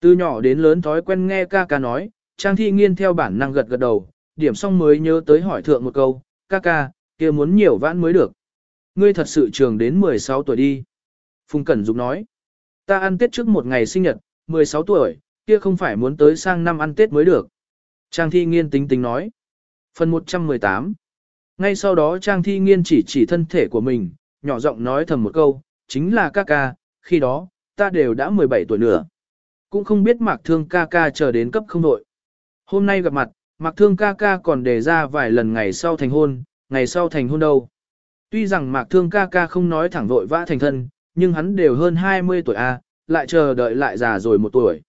Từ nhỏ đến lớn thói quen nghe ca ca nói, Trang Thi Nghiên theo bản năng gật gật đầu, điểm xong mới nhớ tới hỏi thượng một câu, ca ca, kia muốn nhiều vãn mới được. Ngươi thật sự trường đến 16 tuổi đi. Phùng Cẩn Dục nói, ta ăn Tết trước một ngày sinh nhật, 16 tuổi, kia không phải muốn tới sang năm ăn Tết mới được. Trang Thi Nghiên tính tính nói. Phần 118 Ngay sau đó Trang Thi Nghiên chỉ chỉ thân thể của mình, nhỏ giọng nói thầm một câu, chính là ca ca, khi đó, ta đều đã 17 tuổi nữa. Cũng không biết Mạc Thương ca ca chờ đến cấp không đội. Hôm nay gặp mặt, Mạc Thương ca ca còn đề ra vài lần ngày sau thành hôn, ngày sau thành hôn đâu. Tuy rằng Mạc Thương ca ca không nói thẳng vội vã thành thân, nhưng hắn đều hơn 20 tuổi A, lại chờ đợi lại già rồi một tuổi.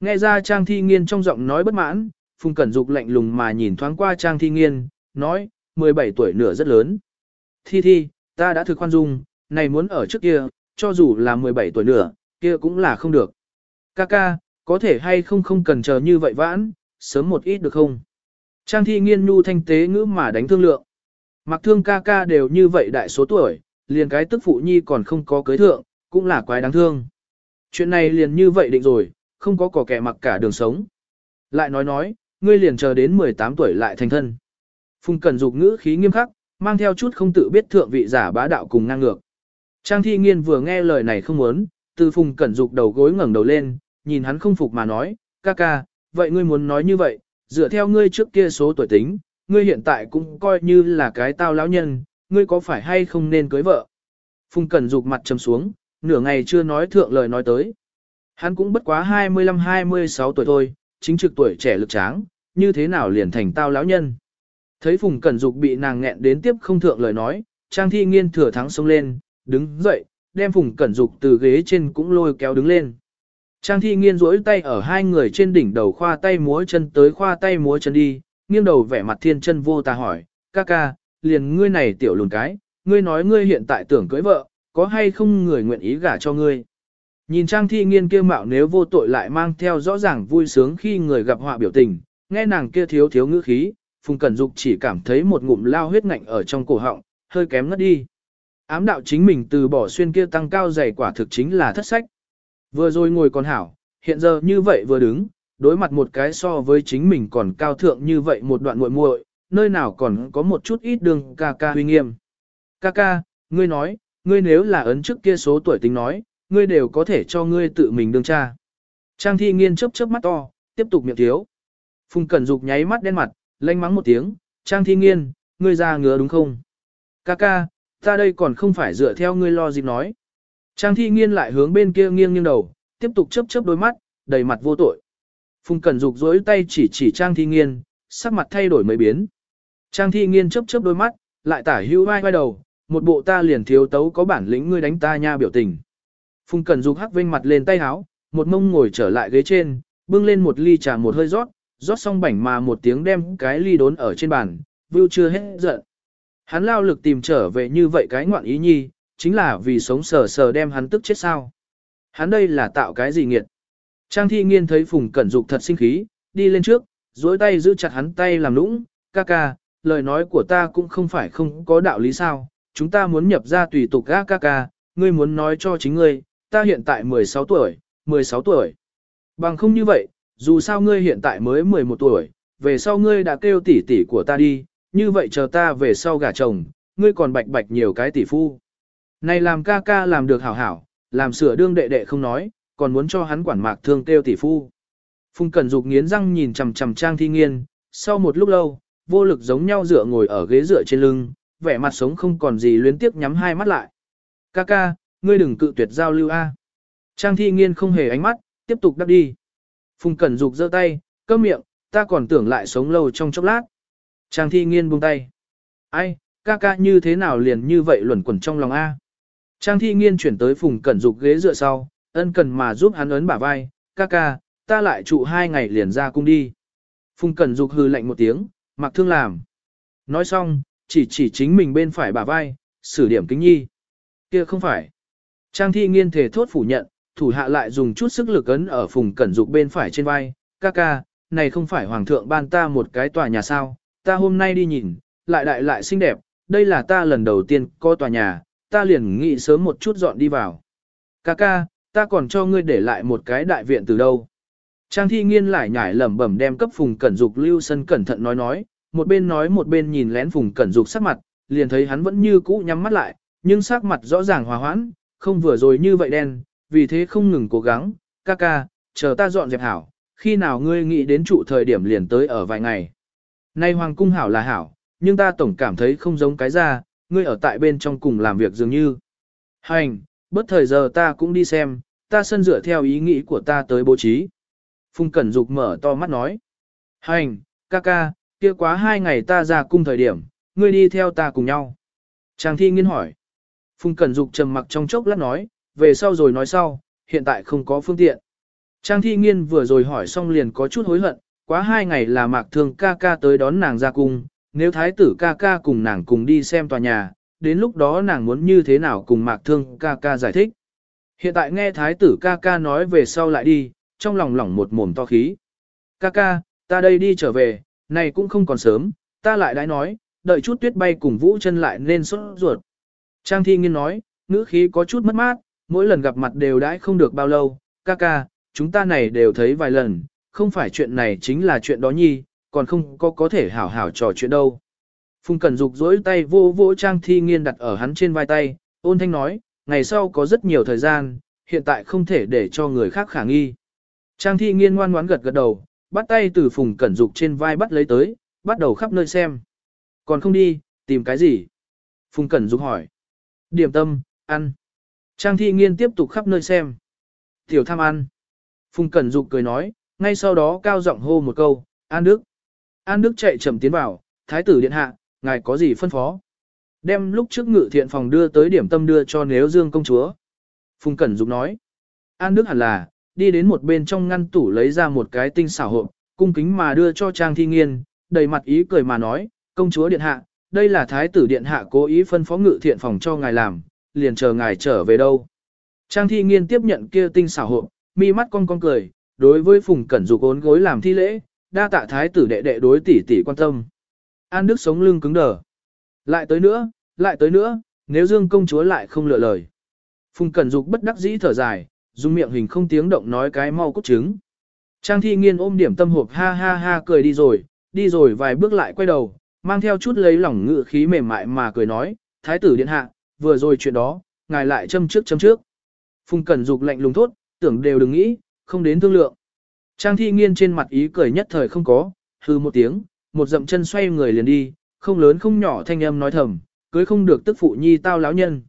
Nghe ra Trang Thi Nghiên trong giọng nói bất mãn, Phùng Cẩn Dục lạnh lùng mà nhìn thoáng qua Trang Thi Nghiên, nói, 17 tuổi nửa rất lớn. Thi Thi, ta đã thực khoan dung, này muốn ở trước kia, cho dù là 17 tuổi nửa, kia cũng là không được. Ca ca, có thể hay không không cần chờ như vậy vãn, sớm một ít được không? Trang thi nghiên nhu thanh tế ngữ mà đánh thương lượng. Mặc thương ca ca đều như vậy đại số tuổi, liền cái tức phụ nhi còn không có cưới thượng, cũng là quái đáng thương. Chuyện này liền như vậy định rồi, không có cỏ kẻ mặc cả đường sống. Lại nói nói, ngươi liền chờ đến 18 tuổi lại thành thân. Phùng Cẩn Dục ngữ khí nghiêm khắc, mang theo chút không tự biết thượng vị giả bá đạo cùng ngang ngược. Trang Thi Nghiên vừa nghe lời này không muốn, từ Phùng Cẩn Dục đầu gối ngẩng đầu lên, nhìn hắn không phục mà nói, ca ca, vậy ngươi muốn nói như vậy, dựa theo ngươi trước kia số tuổi tính, ngươi hiện tại cũng coi như là cái tao lão nhân, ngươi có phải hay không nên cưới vợ? Phùng Cẩn Dục mặt trầm xuống, nửa ngày chưa nói thượng lời nói tới. Hắn cũng bất quá 25-26 tuổi thôi, chính trực tuổi trẻ lực tráng, như thế nào liền thành tao lão nhân. Thấy Phùng Cẩn Dục bị nàng nghẹn đến tiếp không thượng lời nói, Trang Thi Nghiên thừa thắng xông lên, đứng dậy, đem Phùng Cẩn Dục từ ghế trên cũng lôi kéo đứng lên. Trang Thi Nghiên duỗi tay ở hai người trên đỉnh đầu khoa tay múa chân tới khoa tay múa chân đi, nghiêng đầu vẻ mặt thiên chân vô tà hỏi, ca ca, liền ngươi này tiểu lùn cái, ngươi nói ngươi hiện tại tưởng cưới vợ, có hay không người nguyện ý gả cho ngươi. Nhìn Trang Thi Nghiên kia mạo nếu vô tội lại mang theo rõ ràng vui sướng khi người gặp họa biểu tình, nghe nàng kia thiếu thiếu ngữ khí, Phùng Cẩn Dục chỉ cảm thấy một ngụm lao huyết ngạnh ở trong cổ họng, hơi kém ngất đi. Ám đạo chính mình từ bỏ xuyên kia tăng cao dày quả thực chính là thất sách. Vừa rồi ngồi còn hảo, hiện giờ như vậy vừa đứng, đối mặt một cái so với chính mình còn cao thượng như vậy một đoạn muội muội, nơi nào còn có một chút ít đường ca ca huy nghiêm. Ca ca, ngươi nói, ngươi nếu là ấn trước kia số tuổi tính nói, ngươi đều có thể cho ngươi tự mình đương cha. Trang thi nghiên chớp chớp mắt to, tiếp tục miệng thiếu. Phùng Cẩn Dục nháy mắt đen mặt, lanh mắng một tiếng, Trang thi nghiên, ngươi ra ngứa đúng không? Ca ca, ta đây còn không phải dựa theo ngươi lo gì nói. Trang thi nghiên lại hướng bên kia nghiêng nghiêng đầu, tiếp tục chớp chớp đôi mắt, đầy mặt vô tội. Phùng Cẩn Dục dối tay chỉ chỉ Trang thi nghiên, sắc mặt thay đổi mấy biến. Trang thi nghiên chớp chớp đôi mắt, lại tả hưu vai vai đầu, một bộ ta liền thiếu tấu có bản lĩnh ngươi đánh ta nha biểu tình. Phùng Cẩn Dục hắc vênh mặt lên tay háo, một mông ngồi trở lại ghế trên, bưng lên một ly trà một hơi rót, rót xong bảnh mà một tiếng đem cái ly đốn ở trên bàn, vưu chưa hết giận. Hắn lao lực tìm trở về như vậy cái ngoạn ý nhi, chính là vì sống sờ sờ đem hắn tức chết sao. Hắn đây là tạo cái gì nghiệt. Trang thi nghiên thấy Phùng Cẩn Dục thật sinh khí, đi lên trước, dối tay giữ chặt hắn tay làm nũng, ca ca, lời nói của ta cũng không phải không có đạo lý sao, chúng ta muốn nhập ra tùy tục ca ca ca, ngươi muốn nói cho chính ngươi, ta hiện tại 16 tuổi, 16 tuổi. Bằng không như vậy, dù sao ngươi hiện tại mới 11 tuổi, về sau ngươi đã kêu tỷ tỷ của ta đi, như vậy chờ ta về sau gả chồng, ngươi còn bạch bạch nhiều cái tỷ phu. Này làm ca ca làm được hảo hảo, làm sửa đương đệ đệ không nói, còn muốn cho hắn quản mạc thương kêu tỷ phu. Phùng Cẩn Dục nghiến răng nhìn chằm chằm Trang Thi Nghiên, sau một lúc lâu, vô lực giống nhau dựa ngồi ở ghế dựa trên lưng, vẻ mặt sống không còn gì luyến tiếc nhắm hai mắt lại. Ca ca, ngươi đừng cự tuyệt giao lưu a. Trang thi nghiên không hề ánh mắt, tiếp tục đắp đi. Phùng Cẩn Dục giơ tay, câm miệng, ta còn tưởng lại sống lâu trong chốc lát. Trang thi nghiên buông tay. Ai, ca ca như thế nào liền như vậy luẩn quẩn trong lòng A. Trang thi nghiên chuyển tới Phùng Cẩn Dục ghế dựa sau, ân cần mà giúp hắn ấn bả vai, ca ca, ta lại trụ hai ngày liền ra cung đi. Phùng Cẩn Dục hừ lạnh một tiếng, mặc thương làm. Nói xong, chỉ chỉ chính mình bên phải bả vai, xử điểm kính nhi. Kia không phải. Trang thi nghiên thể thốt phủ nhận, thủ hạ lại dùng chút sức lực ấn ở phùng cẩn dục bên phải trên vai, ca ca, này không phải hoàng thượng ban ta một cái tòa nhà sao, ta hôm nay đi nhìn, lại đại lại xinh đẹp, đây là ta lần đầu tiên có tòa nhà, ta liền nghĩ sớm một chút dọn đi vào. Ca ca, ta còn cho ngươi để lại một cái đại viện từ đâu. Trang thi nghiên lại nhảy lẩm bẩm đem cấp phùng cẩn dục lưu sân cẩn thận nói nói, một bên nói một bên nhìn lén phùng cẩn dục sắc mặt, liền thấy hắn vẫn như cũ nhắm mắt lại, nhưng sắc mặt rõ ràng hòa hoãn, không vừa rồi như vậy đen, vì thế không ngừng cố gắng, ca ca, chờ ta dọn dẹp hảo, khi nào ngươi nghĩ đến trụ thời điểm liền tới ở vài ngày. Nay hoàng cung hảo là hảo, nhưng ta tổng cảm thấy không giống cái ra, ngươi ở tại bên trong cùng làm việc dường như. Hành, bất thời giờ ta cũng đi xem, ta sân dựa theo ý nghĩ của ta tới bố trí. Phùng Cẩn Dục mở to mắt nói. Hành, ca ca, kia quá hai ngày ta ra cung thời điểm, ngươi đi theo ta cùng nhau. Trang thi nghiên hỏi. Phùng Cẩn Dục trầm mặc trong chốc lát nói, về sau rồi nói sau, hiện tại không có phương tiện. Trang thi nghiên vừa rồi hỏi xong liền có chút hối hận, quá hai ngày là mạc thương ca ca tới đón nàng ra cung, nếu thái tử ca ca cùng nàng cùng đi xem tòa nhà, đến lúc đó nàng muốn như thế nào cùng mạc thương ca ca giải thích. Hiện tại nghe thái tử ca ca nói về sau lại đi, trong lòng lỏng một mồm to khí. Ca ca, ta đây đi trở về, này cũng không còn sớm, ta lại đã nói, đợi chút tuyết bay cùng vũ chân lại nên sốt ruột. Trang thi nghiên nói, ngữ khí có chút mất mát, mỗi lần gặp mặt đều đãi không được bao lâu, ca ca, chúng ta này đều thấy vài lần, không phải chuyện này chính là chuyện đó nhi, còn không có có thể hảo hảo trò chuyện đâu. Phùng Cẩn Dục dỗi tay vô vô Trang Thi Nghiên đặt ở hắn trên vai tay, ôn thanh nói, ngày sau có rất nhiều thời gian, hiện tại không thể để cho người khác khả nghi. Trang Thi Nghiên ngoan ngoãn gật gật đầu, bắt tay từ Phùng Cẩn Dục trên vai bắt lấy tới, bắt đầu khắp nơi xem. Còn không đi, tìm cái gì? Phùng Cẩn Dục hỏi. Điểm tâm, ăn. Trang Thi Nghiên tiếp tục khắp nơi xem. Tiểu tham ăn. Phùng Cẩn Dục cười nói, ngay sau đó cao giọng hô một câu, An Đức. An Đức chạy chậm tiến vào, Thái tử điện hạ, ngài có gì phân phó? Đem lúc trước ngự thiện phòng đưa tới điểm tâm đưa cho nếu dương công chúa. Phùng Cẩn Dục nói. An Đức hẳn là, đi đến một bên trong ngăn tủ lấy ra một cái tinh xảo hộp, cung kính mà đưa cho Trang Thi Nghiên, đầy mặt ý cười mà nói, công chúa điện hạ, đây là thái tử điện hạ cố ý phân phó ngự thiện phòng cho ngài làm, liền chờ ngài trở về đâu. Trang Thi Nghiên tiếp nhận kia tinh xảo hộp, mi mắt cong cong cười, đối với Phùng Cẩn Dục ốn gối làm thi lễ, đa tạ thái tử đệ đệ đối tỷ tỷ quan tâm. An Đức sống lưng cứng đờ. Lại tới nữa, lại tới nữa, nếu Dương công chúa lại không lựa lời. Phùng Cẩn Dục bất đắc dĩ thở dài, dùng miệng hình không tiếng động nói cái mau cốt trứng. Trang thi nghiên ôm điểm tâm hộp ha ha ha cười đi rồi, đi rồi vài bước lại quay đầu, mang theo chút lấy lỏng ngự khí mềm mại mà cười nói, Thái tử điện hạ, vừa rồi chuyện đó, ngài lại châm trước châm trước. Phùng Cẩn Dục lạnh lùng thốt, tưởng đều đừng nghĩ, không đến thương lượng. Trang thi nghiên trên mặt ý cười nhất thời không có, hư một tiếng, một dậm chân xoay người liền đi, không lớn không nhỏ thanh âm nói thầm, cưới không được tức phụ nhi tao lão nhân.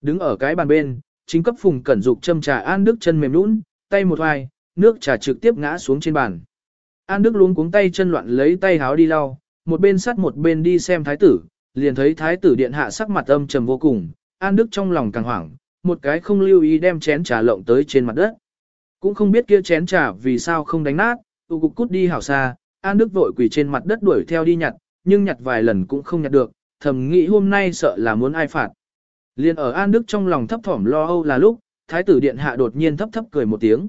Đứng ở cái bàn bên, chính cấp phùng cẩn dục châm trà An Đức chân mềm nhũn, tay một hoài, nước trà trực tiếp ngã xuống trên bàn. An Đức luống cuống tay chân loạn lấy tay háo đi lau, một bên sắt một bên đi xem thái tử, liền thấy thái tử điện hạ sắc mặt âm trầm vô cùng, An Đức trong lòng càng hoảng, một cái không lưu ý đem chén trà lộng tới trên mặt đất. Cũng không biết kia chén trà vì sao không đánh nát, tụ cục cút đi hảo xa, An Đức vội quỳ trên mặt đất đuổi theo đi nhặt, nhưng nhặt vài lần cũng không nhặt được, thầm nghĩ hôm nay sợ là muốn ai phạt. Liên ở An Đức trong lòng thấp thỏm lo âu là lúc, Thái tử Điện Hạ đột nhiên thấp thấp cười một tiếng.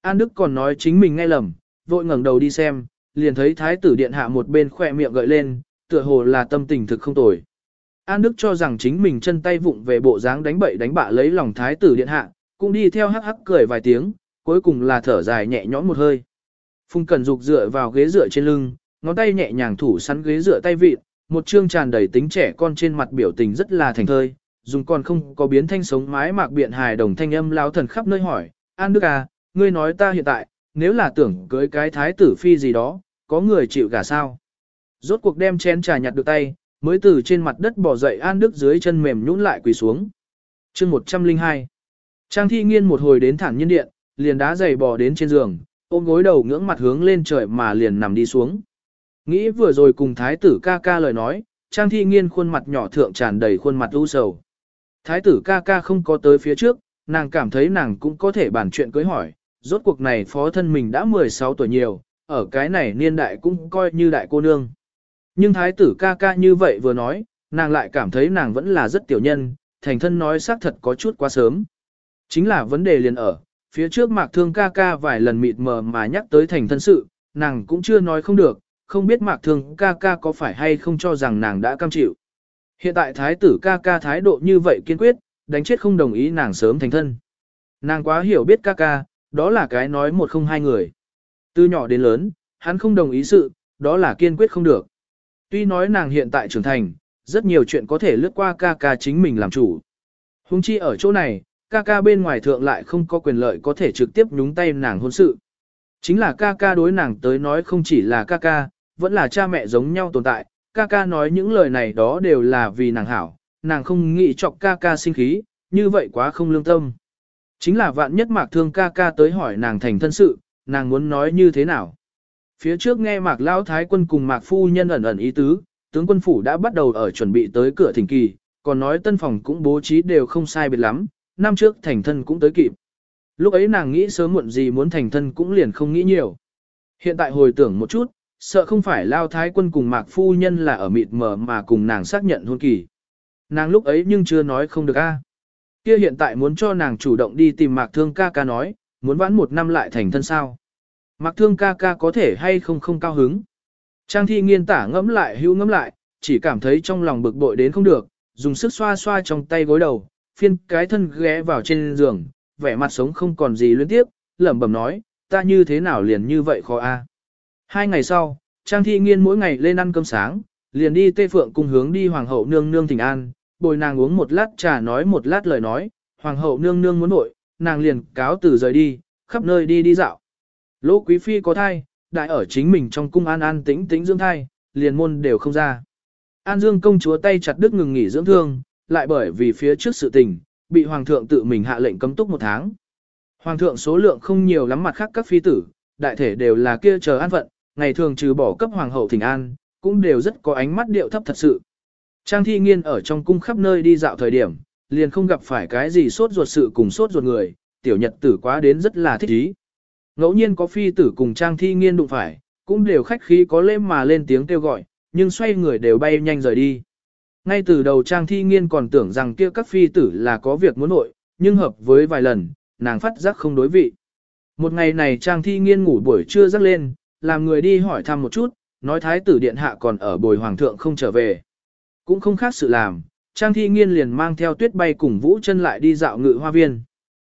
An Đức còn nói chính mình nghe lầm, vội ngẩng đầu đi xem, liền thấy Thái tử Điện Hạ một bên khỏe miệng gợi lên, tựa hồ là tâm tình thực không tồi. An Đức cho rằng chính mình chân tay vụng về bộ dáng đánh bậy đánh bạ lấy lòng Thái tử Điện Hạ, cũng đi theo hắc hắc cười vài tiếng, cuối cùng là thở dài nhẹ nhõm một hơi. Phùng Cẩn Dục dựa vào ghế dựa trên lưng, ngón tay nhẹ nhàng thủ sắn ghế dựa tay vịt, một trương tràn đầy tính trẻ con trên mặt biểu tình rất là thành thơi, dùng còn không có biến thanh sống mái mạc biện hài đồng thanh âm lao thần khắp nơi hỏi, An Đức à, ngươi nói ta hiện tại, nếu là tưởng cưới cái thái tử phi gì đó, có người chịu gả sao? Rốt cuộc đem chén trà nhặt được tay, mới từ trên mặt đất bỏ dậy An Đức dưới chân mềm nhũn lại quỳ xuống. chương 102 Trang thi nghiên một hồi đến thẳng nhân điện, liền đá giày bò đến trên giường, ôm gối đầu ngưỡng mặt hướng lên trời mà liền nằm đi xuống. Nghĩ vừa rồi cùng thái tử ca ca lời nói, trang thi nghiên khuôn mặt nhỏ thượng tràn đầy khuôn mặt u sầu. Thái tử ca ca không có tới phía trước, nàng cảm thấy nàng cũng có thể bàn chuyện cưới hỏi, rốt cuộc này phó thân mình đã 16 tuổi nhiều, ở cái này niên đại cũng coi như đại cô nương. Nhưng thái tử ca ca như vậy vừa nói, nàng lại cảm thấy nàng vẫn là rất tiểu nhân, thành thân nói xác thật có chút quá sớm. Chính là vấn đề liền ở, phía trước mạc thương ca ca vài lần mịt mờ mà nhắc tới thành thân sự, nàng cũng chưa nói không được, không biết mạc thương ca ca có phải hay không cho rằng nàng đã cam chịu. Hiện tại thái tử ca ca thái độ như vậy kiên quyết, đánh chết không đồng ý nàng sớm thành thân. Nàng quá hiểu biết ca ca, đó là cái nói một không hai người. Từ nhỏ đến lớn, hắn không đồng ý sự, đó là kiên quyết không được. Tuy nói nàng hiện tại trưởng thành, rất nhiều chuyện có thể lướt qua ca ca chính mình làm chủ. Hùng chi ở chỗ này, ca ca bên ngoài thượng lại không có quyền lợi có thể trực tiếp nhúng tay nàng hôn sự. Chính là ca ca đối nàng tới nói không chỉ là ca ca, vẫn là cha mẹ giống nhau tồn tại, ca ca nói những lời này đó đều là vì nàng hảo, nàng không nghĩ chọc ca ca sinh khí, như vậy quá không lương tâm. Chính là vạn nhất mạc thương ca ca tới hỏi nàng thành thân sự, nàng muốn nói như thế nào. Phía trước nghe mạc lão thái quân cùng mạc phu nhân ẩn ẩn ý tứ, tướng quân phủ đã bắt đầu ở chuẩn bị tới cửa thỉnh kỳ, còn nói tân phòng cũng bố trí đều không sai biệt lắm, năm trước thành thân cũng tới kịp. Lúc ấy nàng nghĩ sớm muộn gì muốn thành thân cũng liền không nghĩ nhiều. Hiện tại hồi tưởng một chút, sợ không phải lao thái quân cùng mạc phu nhân là ở mịt mờ mà cùng nàng xác nhận hôn kỳ. Nàng lúc ấy nhưng chưa nói không được a. Kia hiện tại muốn cho nàng chủ động đi tìm Mạc Thương ca ca nói, muốn vãn một năm lại thành thân sao. Mạc Thương ca ca có thể hay không không cao hứng. Trang thi nghiên tả ngẫm lại hữu ngẫm lại, chỉ cảm thấy trong lòng bực bội đến không được, dùng sức xoa xoa trong tay gối đầu, phiên cái thân ghé vào trên giường, vẻ mặt sống không còn gì luyến tiếp, lẩm bẩm nói, ta như thế nào liền như vậy khó a. Hai ngày sau, Trang Thi Nghiên mỗi ngày lên ăn cơm sáng, liền đi Tê Phượng cùng hướng đi Hoàng hậu nương nương thỉnh an, bồi nàng uống một lát trà nói một lát lời nói, Hoàng hậu nương nương muốn nội, nàng liền cáo từ rời đi, khắp nơi đi đi dạo. Lỗ Quý Phi có thai, đại ở chính mình trong cung an an tĩnh tĩnh dưỡng thai, liền môn đều không ra. An Dương công chúa tay chặt đứt ngừng nghỉ dưỡng thương, lại bởi vì phía trước sự tình, bị hoàng thượng tự mình hạ lệnh cấm túc một tháng. Hoàng thượng số lượng không nhiều lắm mặt khác các phi tử, đại thể đều là kia chờ an phận, ngày thường trừ bỏ cấp hoàng hậu thỉnh an, cũng đều rất có ánh mắt điệu thấp thật sự. Trang thi nghiên ở trong cung khắp nơi đi dạo thời điểm, liền không gặp phải cái gì sốt ruột sự cùng sốt ruột người, tiểu nhật tử quá đến rất là thích ý. Ngẫu nhiên có phi tử cùng trang thi nghiên đụng phải, cũng đều khách khí có lễ mà lên tiếng kêu gọi, nhưng xoay người đều bay nhanh rời đi. Ngay từ đầu trang thi nghiên còn tưởng rằng kia các phi tử là có việc muốn nội, nhưng hợp với vài lần, nàng phát giác không đối vị. Một ngày này trang thi nghiên ngủ buổi trưa giấc lên, làm người đi hỏi thăm một chút, nói thái tử điện hạ còn ở bồi hoàng thượng không trở về. Cũng không khác sự làm, trang thi nghiên liền mang theo tuyết bay cùng vũ chân lại đi dạo ngự hoa viên.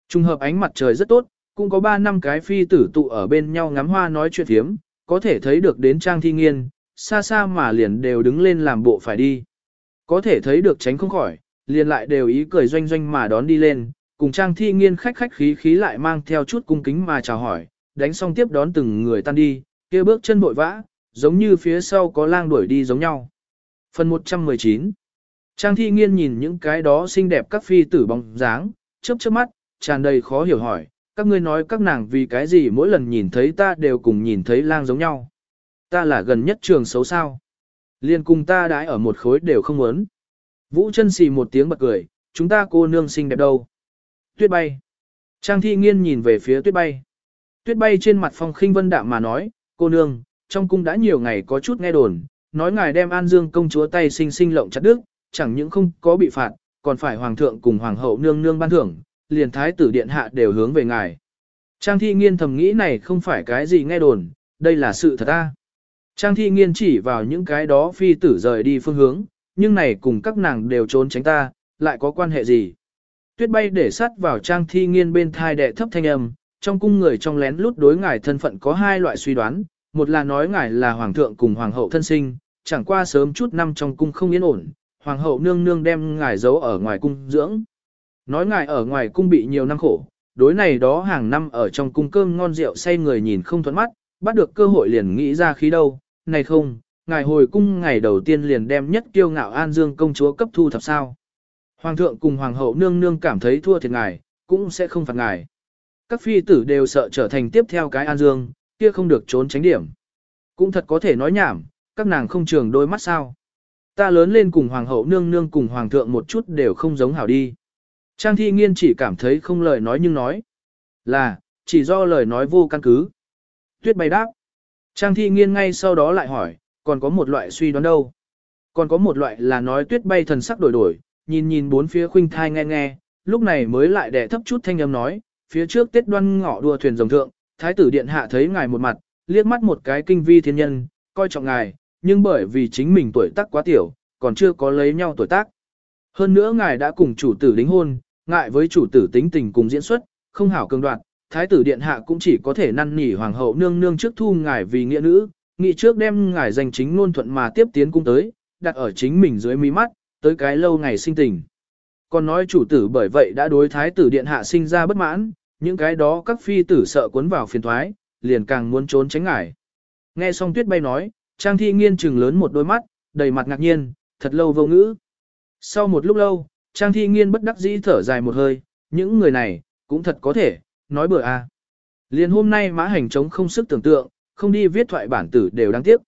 Trùng hợp ánh mặt trời rất tốt, cũng có 3 năm cái phi tử tụ ở bên nhau ngắm hoa nói chuyện thiếm, có thể thấy được đến trang thi nghiên, xa xa mà liền đều đứng lên làm bộ phải đi. Có thể thấy được tránh không khỏi, liền lại đều ý cười doanh doanh mà đón đi lên, cùng trang thi nghiên khách khách khí khí lại mang theo chút cung kính mà chào hỏi, đánh xong tiếp đón từng người tan đi, kia bước chân bội vã, giống như phía sau có lang đuổi đi giống nhau. Phần 119 Trang thi nghiên nhìn những cái đó xinh đẹp các phi tử bóng dáng, chớp chớp mắt, tràn đầy khó hiểu hỏi, các ngươi nói các nàng vì cái gì mỗi lần nhìn thấy ta đều cùng nhìn thấy lang giống nhau. Ta là gần nhất trường xấu sao. Liên cùng ta đãi ở một khối đều không muốn. Vũ chân xì một tiếng bật cười, chúng ta cô nương xinh đẹp đâu. Tuyết bay. Trang thi nghiên nhìn về phía tuyết bay. Tuyết bay trên mặt phong khinh vân đạm mà nói, cô nương, trong cung đã nhiều ngày có chút nghe đồn, nói ngài đem An Dương công chúa tay sinh sinh lộng chặt đứt, chẳng những không có bị phạt, còn phải hoàng thượng cùng hoàng hậu nương nương ban thưởng, liền thái tử điện hạ đều hướng về ngài. Trang thi nghiên thầm nghĩ này không phải cái gì nghe đồn, đây là sự thật ta. Trang thi nghiên chỉ vào những cái đó phi tử rời đi phương hướng, nhưng này cùng các nàng đều trốn tránh ta, lại có quan hệ gì. Tuyết bay để sát vào trang thi nghiên bên thai đệ thấp thanh âm, trong cung người trong lén lút đối ngài thân phận có hai loại suy đoán, một là nói ngài là hoàng thượng cùng hoàng hậu thân sinh, chẳng qua sớm chút năm trong cung không yên ổn, hoàng hậu nương nương đem ngài giấu ở ngoài cung dưỡng. Nói ngài ở ngoài cung bị nhiều năm khổ, đối này đó hàng năm ở trong cung cơm ngon rượu say người nhìn không thuận mắt, bắt được cơ hội liền nghĩ ra khí đâu, này không, ngài hồi cung ngày đầu tiên liền đem nhất kiêu ngạo An Dương công chúa cấp thu thập sao. Hoàng thượng cùng hoàng hậu nương nương cảm thấy thua thiệt ngài, cũng sẽ không phạt ngài. Các phi tử đều sợ trở thành tiếp theo cái An Dương, kia không được trốn tránh điểm. Cũng thật có thể nói nhảm, các nàng không trường đôi mắt sao. Ta lớn lên cùng hoàng hậu nương nương cùng hoàng thượng một chút đều không giống hảo đi. Trang thi nghiên chỉ cảm thấy không lời nói nhưng nói. Là, chỉ do lời nói vô căn cứ. Tuyết bay đáp. Trang thi nghiên ngay sau đó lại hỏi, còn có một loại suy đoán đâu? Còn có một loại là nói tuyết bay thần sắc đổi đổi, nhìn nhìn bốn phía khuynh thai nghe nghe, lúc này mới lại đẻ thấp chút thanh âm nói, phía trước tết đoan ngọ đua thuyền rồng thượng, thái tử điện hạ thấy ngài một mặt, liếc mắt một cái kinh vi thiên nhân, coi trọng ngài, nhưng bởi vì chính mình tuổi tác quá tiểu, còn chưa có lấy nhau tuổi tác. Hơn nữa ngài đã cùng chủ tử đính hôn, ngại với chủ tử tính tình cùng diễn xuất, không hảo cường đoạt, thái tử điện hạ cũng chỉ có thể năn nỉ hoàng hậu nương nương trước thu ngài vì nghĩa nữ, nghị trước đem ngài danh chính ngôn thuận mà tiếp tiến cung tới, đặt ở chính mình dưới mí mắt, tới cái lâu ngày sinh tình. Còn nói chủ tử bởi vậy đã đối thái tử điện hạ sinh ra bất mãn, những cái đó các phi tử sợ cuốn vào phiền thoái, liền càng muốn trốn tránh ngài. Nghe xong tuyết bay nói, trang thi nghiên trừng lớn một đôi mắt, đầy mặt ngạc nhiên, thật lâu vô ngữ. Sau một lúc lâu, trang thi nghiên bất đắc dĩ thở dài một hơi, những người này, cũng thật có thể, nói bừa a. À. Liền hôm nay mã hành trống không sức tưởng tượng, không đi viết thoại bản tử đều đáng tiếc.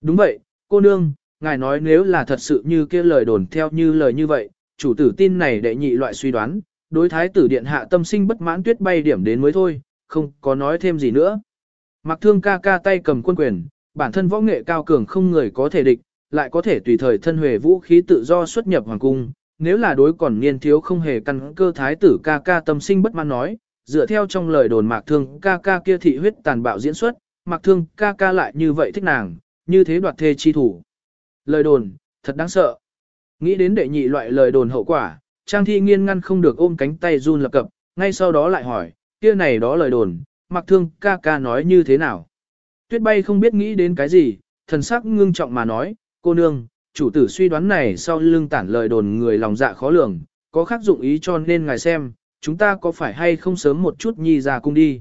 Đúng vậy, cô nương, ngài nói nếu là thật sự như kia lời đồn theo như lời như vậy, chủ tử tin này đệ nhị loại suy đoán, đối thái tử điện hạ tâm sinh bất mãn tuyết bay điểm đến mới thôi, không có nói thêm gì nữa. Mặc thương ca ca tay cầm quân quyền, bản thân võ nghệ cao cường không người có thể địch, lại có thể tùy thời thân huề vũ khí tự do xuất nhập hoàng cung, nếu là đối còn niên thiếu không hề căn cơ thái tử ca ca tâm sinh bất mãn nói, dựa theo trong lời đồn mạc thương ca ca kia thị huyết tàn bạo diễn xuất, mạc thương ca ca lại như vậy thích nàng, như thế đoạt thê chi thủ. Lời đồn, thật đáng sợ. Nghĩ đến đệ nhị loại lời đồn hậu quả, Trang Thi Nghiên ngăn không được ôm cánh tay run lập cập, ngay sau đó lại hỏi, kia này đó lời đồn, mặc thương ca ca nói như thế nào. Tuyết bay không biết nghĩ đến cái gì, thần sắc ngưng trọng mà nói, cô nương, chủ tử suy đoán này sau lưng tản lời đồn người lòng dạ khó lường, có khác dụng ý cho nên ngài xem, chúng ta có phải hay không sớm một chút nhi ra cung đi.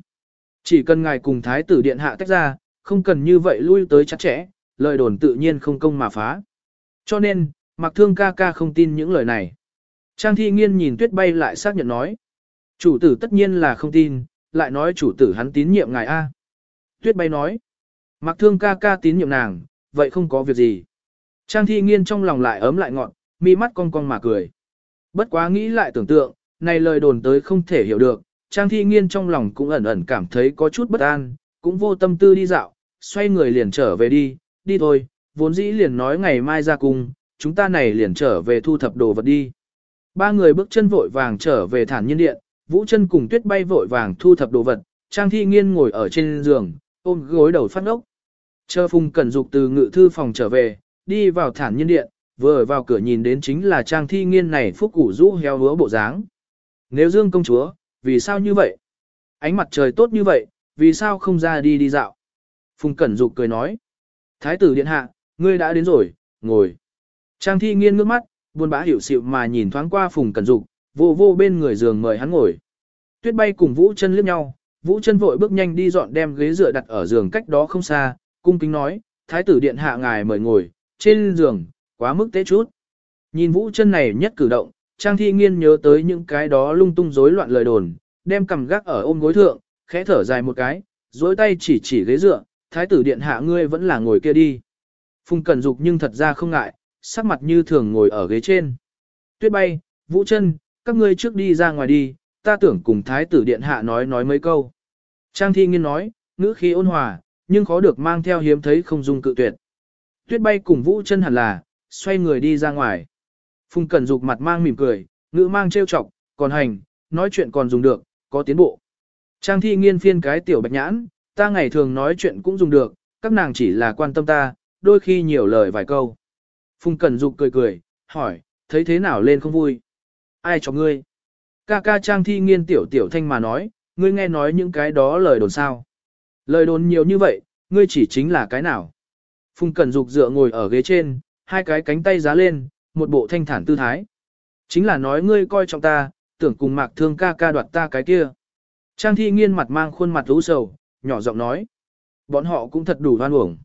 Chỉ cần ngài cùng thái tử điện hạ tách ra, không cần như vậy lui tới chặt chẽ, lời đồn tự nhiên không công mà phá. Cho nên, mặc thương ca ca không tin những lời này. Trang thi nghiên nhìn tuyết bay lại xác nhận nói. Chủ tử tất nhiên là không tin, lại nói chủ tử hắn tín nhiệm ngài A. Tuyết bay nói. Mặc thương ca ca tín nhiệm nàng, vậy không có việc gì. Trang thi nghiên trong lòng lại ấm lại ngọn, mi mắt cong cong mà cười. Bất quá nghĩ lại tưởng tượng, này lời đồn tới không thể hiểu được, Trang thi nghiên trong lòng cũng ẩn ẩn cảm thấy có chút bất an, cũng vô tâm tư đi dạo, xoay người liền trở về đi, đi thôi, vốn dĩ liền nói ngày mai ra cung, chúng ta này liền trở về thu thập đồ vật đi. Ba người bước chân vội vàng trở về thản nhiên điện, Vũ chân cùng tuyết bay vội vàng thu thập đồ vật, Trang thi nghiên ngồi ở trên giường, ôm gối đầu phát ốc. Chờ Phùng Cẩn Dục từ ngự thư phòng trở về, đi vào thản nhiên điện, vừa ở vào cửa nhìn đến chính là Trang thi nghiên này phúc củ rũ heo hứa bộ dáng. Nếu Dương công chúa, vì sao như vậy? Ánh mặt trời tốt như vậy, vì sao không ra đi đi dạo? Phùng Cẩn Dục cười nói. Thái tử điện hạ, ngươi đã đến rồi, ngồi. Trang thi nghiên ngước mắt, buồn bã hiểu xịu mà nhìn thoáng qua Phùng Cẩn Dục, vô vô bên người giường mời hắn ngồi. Tuyết bay cùng Vũ chân liếc nhau, Vũ chân vội bước nhanh đi dọn đem ghế dựa đặt ở giường cách đó không xa, cung kính nói, Thái tử điện hạ ngài mời ngồi, trên giường, quá mức tế chút. Nhìn Vũ chân này nhất cử động, Trang thi nghiên nhớ tới những cái đó lung tung rối loạn lời đồn, đem cầm gác ở ôm gối thượng, khẽ thở dài một cái, dối tay chỉ chỉ ghế dựa, thái tử điện hạ ngươi vẫn là ngồi kia đi. Phùng Cẩn Dục nhưng thật ra không ngại, sắc mặt như thường ngồi ở ghế trên. Tuyết bay, Vũ chân, các ngươi trước đi ra ngoài đi, ta tưởng cùng thái tử điện hạ nói nói mấy câu. Trang thi nghiên nói, ngữ khí ôn hòa, nhưng khó được mang theo hiếm thấy không dung cự tuyệt. Tuyết bay cùng Vũ chân hẳn là, xoay người đi ra ngoài. Phùng Cẩn Dục mặt mang mỉm cười, ngữ mang trêu chọc, còn hành, nói chuyện còn dùng được, có tiến bộ. Trang thi nghiên phiên cái tiểu bạch nhãn, ta ngày thường nói chuyện cũng dùng được, các nàng chỉ là quan tâm ta, đôi khi nhiều lời vài câu. Phùng Cẩn Dục cười cười, hỏi, thấy thế nào lên không vui? Ai cho ngươi? Ca ca Trang thi nghiên tiểu tiểu thanh mà nói, ngươi nghe nói những cái đó lời đồn sao? Lời đồn nhiều như vậy, ngươi chỉ chính là cái nào? Phùng Cẩn Dục dựa ngồi ở ghế trên, hai cái cánh tay giá lên, một bộ thanh thản tư thái. Chính là nói ngươi coi trọng ta, tưởng cùng mạc thương ca ca đoạt ta cái kia. Trang thi nghiên mặt mang khuôn mặt lũ sầu, nhỏ giọng nói. Bọn họ cũng thật đủ hoan uổng.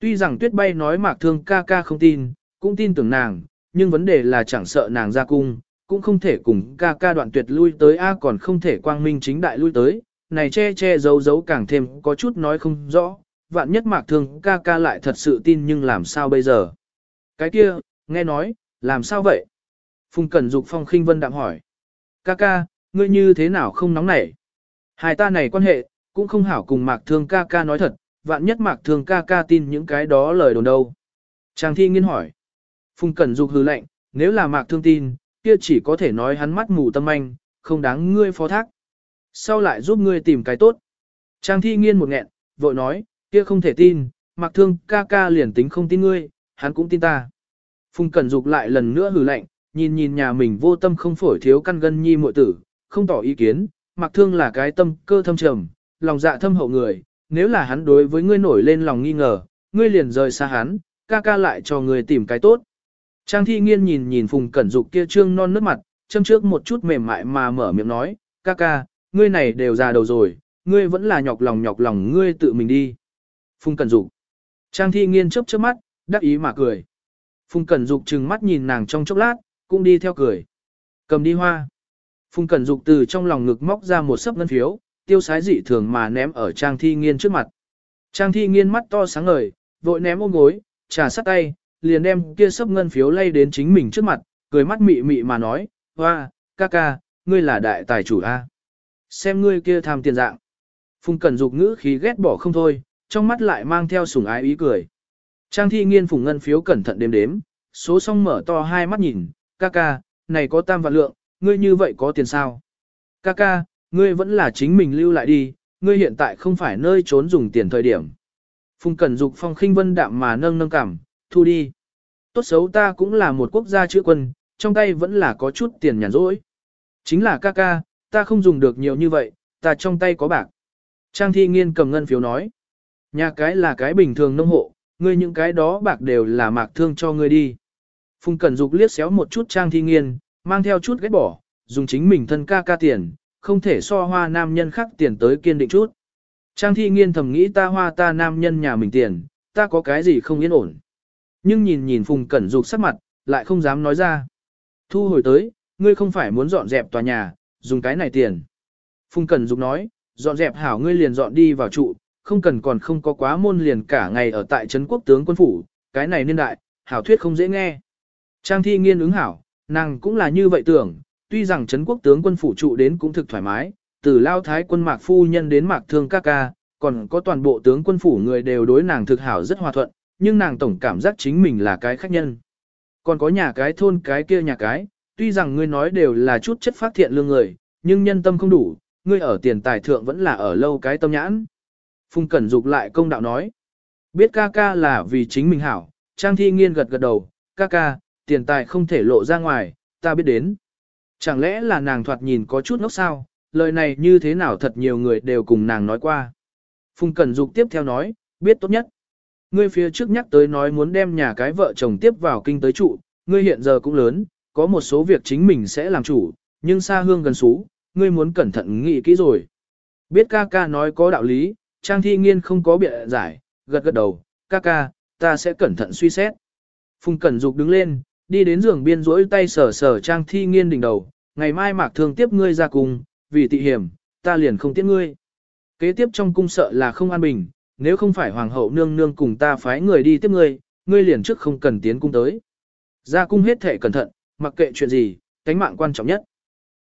Tuy rằng tuyết bay nói mạc thương ca ca không tin, cũng tin tưởng nàng, nhưng vấn đề là chẳng sợ nàng ra cung, cũng không thể cùng ca ca đoạn tuyệt lui tới A còn không thể quang minh chính đại lui tới, này che che giấu giấu càng thêm có chút nói không rõ, vạn nhất mạc thương ca ca lại thật sự tin nhưng làm sao bây giờ. Cái kia, nghe nói, làm sao vậy? Phùng Cẩn Dục phong khinh vân đạm hỏi. Ca ca, ngươi như thế nào không nóng nảy? Hai ta này quan hệ, cũng không hảo cùng mạc thương ca ca nói thật, vạn nhất mạc thương ca ca tin những cái đó lời đồn đâu. Trang thi nghiên hỏi. Phùng Cẩn Dục hừ lạnh, nếu là mạc thương tin, kia chỉ có thể nói hắn mắt mù tâm anh, không đáng ngươi phó thác. Sau lại giúp ngươi tìm cái tốt. Trang thi nghiên một nghẹn, vội nói, kia không thể tin, mạc thương ca ca liền tính không tin ngươi, hắn cũng tin ta. Phùng Cẩn Dục lại lần nữa hừ lạnh, nhìn nhìn nhà mình vô tâm không phổi thiếu căn gân nhi muội tử, không tỏ ý kiến, mặc thương là cái tâm cơ thâm trầm, lòng dạ thâm hậu người, nếu là hắn đối với ngươi nổi lên lòng nghi ngờ, ngươi liền rời xa hắn, ca ca lại cho ngươi tìm cái tốt. Trang thi nghiên nhìn nhìn Phùng Cẩn Dục kia trương non nước mặt, châm trước một chút mềm mại mà mở miệng nói, ca ca, ngươi này đều già đầu rồi, ngươi vẫn là nhọc lòng nhọc lòng ngươi tự mình đi. Phùng Cẩn Dục. Trang thi nghiên chớp chớp mắt, đắc ý mà cười. Phùng Cẩn Dục trừng mắt nhìn nàng trong chốc lát, cũng đi theo cười. Cầm đi hoa. Phùng Cẩn Dục từ trong lòng ngực móc ra một sấp ngân phiếu, tiêu sái dị thường mà ném ở Trang Thi Nghiên trước mặt. Trang Thi Nghiên mắt to sáng ngời, vội ném ôm gối, trà sắt tay, liền đem kia sấp ngân phiếu lay đến chính mình trước mặt, cười mắt mị mị mà nói, hoa, ca ca, ngươi là đại tài chủ a, Xem ngươi kia tham tiền dạng. Phùng Cẩn Dục ngữ khí ghét bỏ không thôi, trong mắt lại mang theo sủng ái ý cười. Trang thi nghiên phùng ngân phiếu cẩn thận đếm đếm, số xong mở to hai mắt nhìn, ca ca, này có tam vạn lượng, ngươi như vậy có tiền sao? Ca ca, ngươi vẫn là chính mình lưu lại đi, ngươi hiện tại không phải nơi trốn dùng tiền thời điểm. Phùng Cẩn Dục phong khinh vân đạm mà nâng nâng cảm, thu đi. Tốt xấu ta cũng là một quốc gia chữ quân, trong tay vẫn là có chút tiền nhàn rỗi. Chính là ca ca, ta không dùng được nhiều như vậy, ta trong tay có bạc. Trang thi nghiên cầm ngân phiếu nói. Nhà cái là cái bình thường nông hộ, ngươi những cái đó bạc đều là mạc thương cho ngươi đi. Phùng Cẩn Dục liếc xéo một chút Trang thi nghiên, mang theo chút ghét bỏ, dùng chính mình thân ca ca tiền, không thể so hoa nam nhân khác tiền tới kiên định chút. Trang thi nghiên thầm nghĩ ta hoa ta nam nhân nhà mình tiền, ta có cái gì không yên ổn. Nhưng nhìn nhìn Phùng Cẩn Dục sắc mặt, lại không dám nói ra. Thu hồi tới, ngươi không phải muốn dọn dẹp tòa nhà, dùng cái này tiền. Phùng Cẩn Dục nói, dọn dẹp hảo ngươi liền dọn đi vào trụ, không cần còn không có quá môn liền cả ngày ở tại trấn quốc tướng quân phủ, cái này niên đại, hảo thuyết không dễ nghe. Trang thi nghiên ứng hảo, nàng cũng là như vậy tưởng, tuy rằng trấn quốc tướng quân phủ trụ đến cũng thực thoải mái, từ lao thái quân mạc phu nhân đến mạc thương ca ca, còn có toàn bộ tướng quân phủ người đều đối nàng thực hảo rất hòa thuận, nhưng nàng tổng cảm giác chính mình là cái khách nhân. Còn có nhà cái thôn cái kia nhà cái, tuy rằng ngươi nói đều là chút chất phát thiện lương người, nhưng nhân tâm không đủ, ngươi ở tiền tài thượng vẫn là ở lâu cái tâm nhãn. Phùng Cẩn Dục lại công đạo nói, biết ca ca là vì chính mình hảo, Trang Thi Nghiên gật gật đầu, ca ca, tiền tài không thể lộ ra ngoài, ta biết đến. Chẳng lẽ là nàng thoạt nhìn có chút ngốc sao, lời này như thế nào thật nhiều người đều cùng nàng nói qua. Phùng Cẩn Dục tiếp theo nói, biết tốt nhất. Ngươi phía trước nhắc tới nói muốn đem nhà cái vợ chồng tiếp vào kinh tới trụ, ngươi hiện giờ cũng lớn, có một số việc chính mình sẽ làm chủ, nhưng xa hương gần xú, ngươi muốn cẩn thận nghĩ kỹ rồi. Biết ca ca nói có đạo lý, Trang Thi Nghiên không có biện giải, gật gật đầu, ca ca, ta sẽ cẩn thận suy xét. Phùng Cẩn Dục đứng lên, đi đến giường biên rỗi tay sờ sờ Trang Thi Nghiên đỉnh đầu, ngày mai mạc thương tiếp ngươi ra cùng, vì tị hiểm, ta liền không tiếp ngươi. Kế tiếp trong cung sợ là không an bình, nếu không phải hoàng hậu nương nương cùng ta phái người đi tiếp ngươi, ngươi liền trước không cần tiến cung tới. Ra cung hết thể cẩn thận, mặc kệ chuyện gì, cánh mạng quan trọng nhất.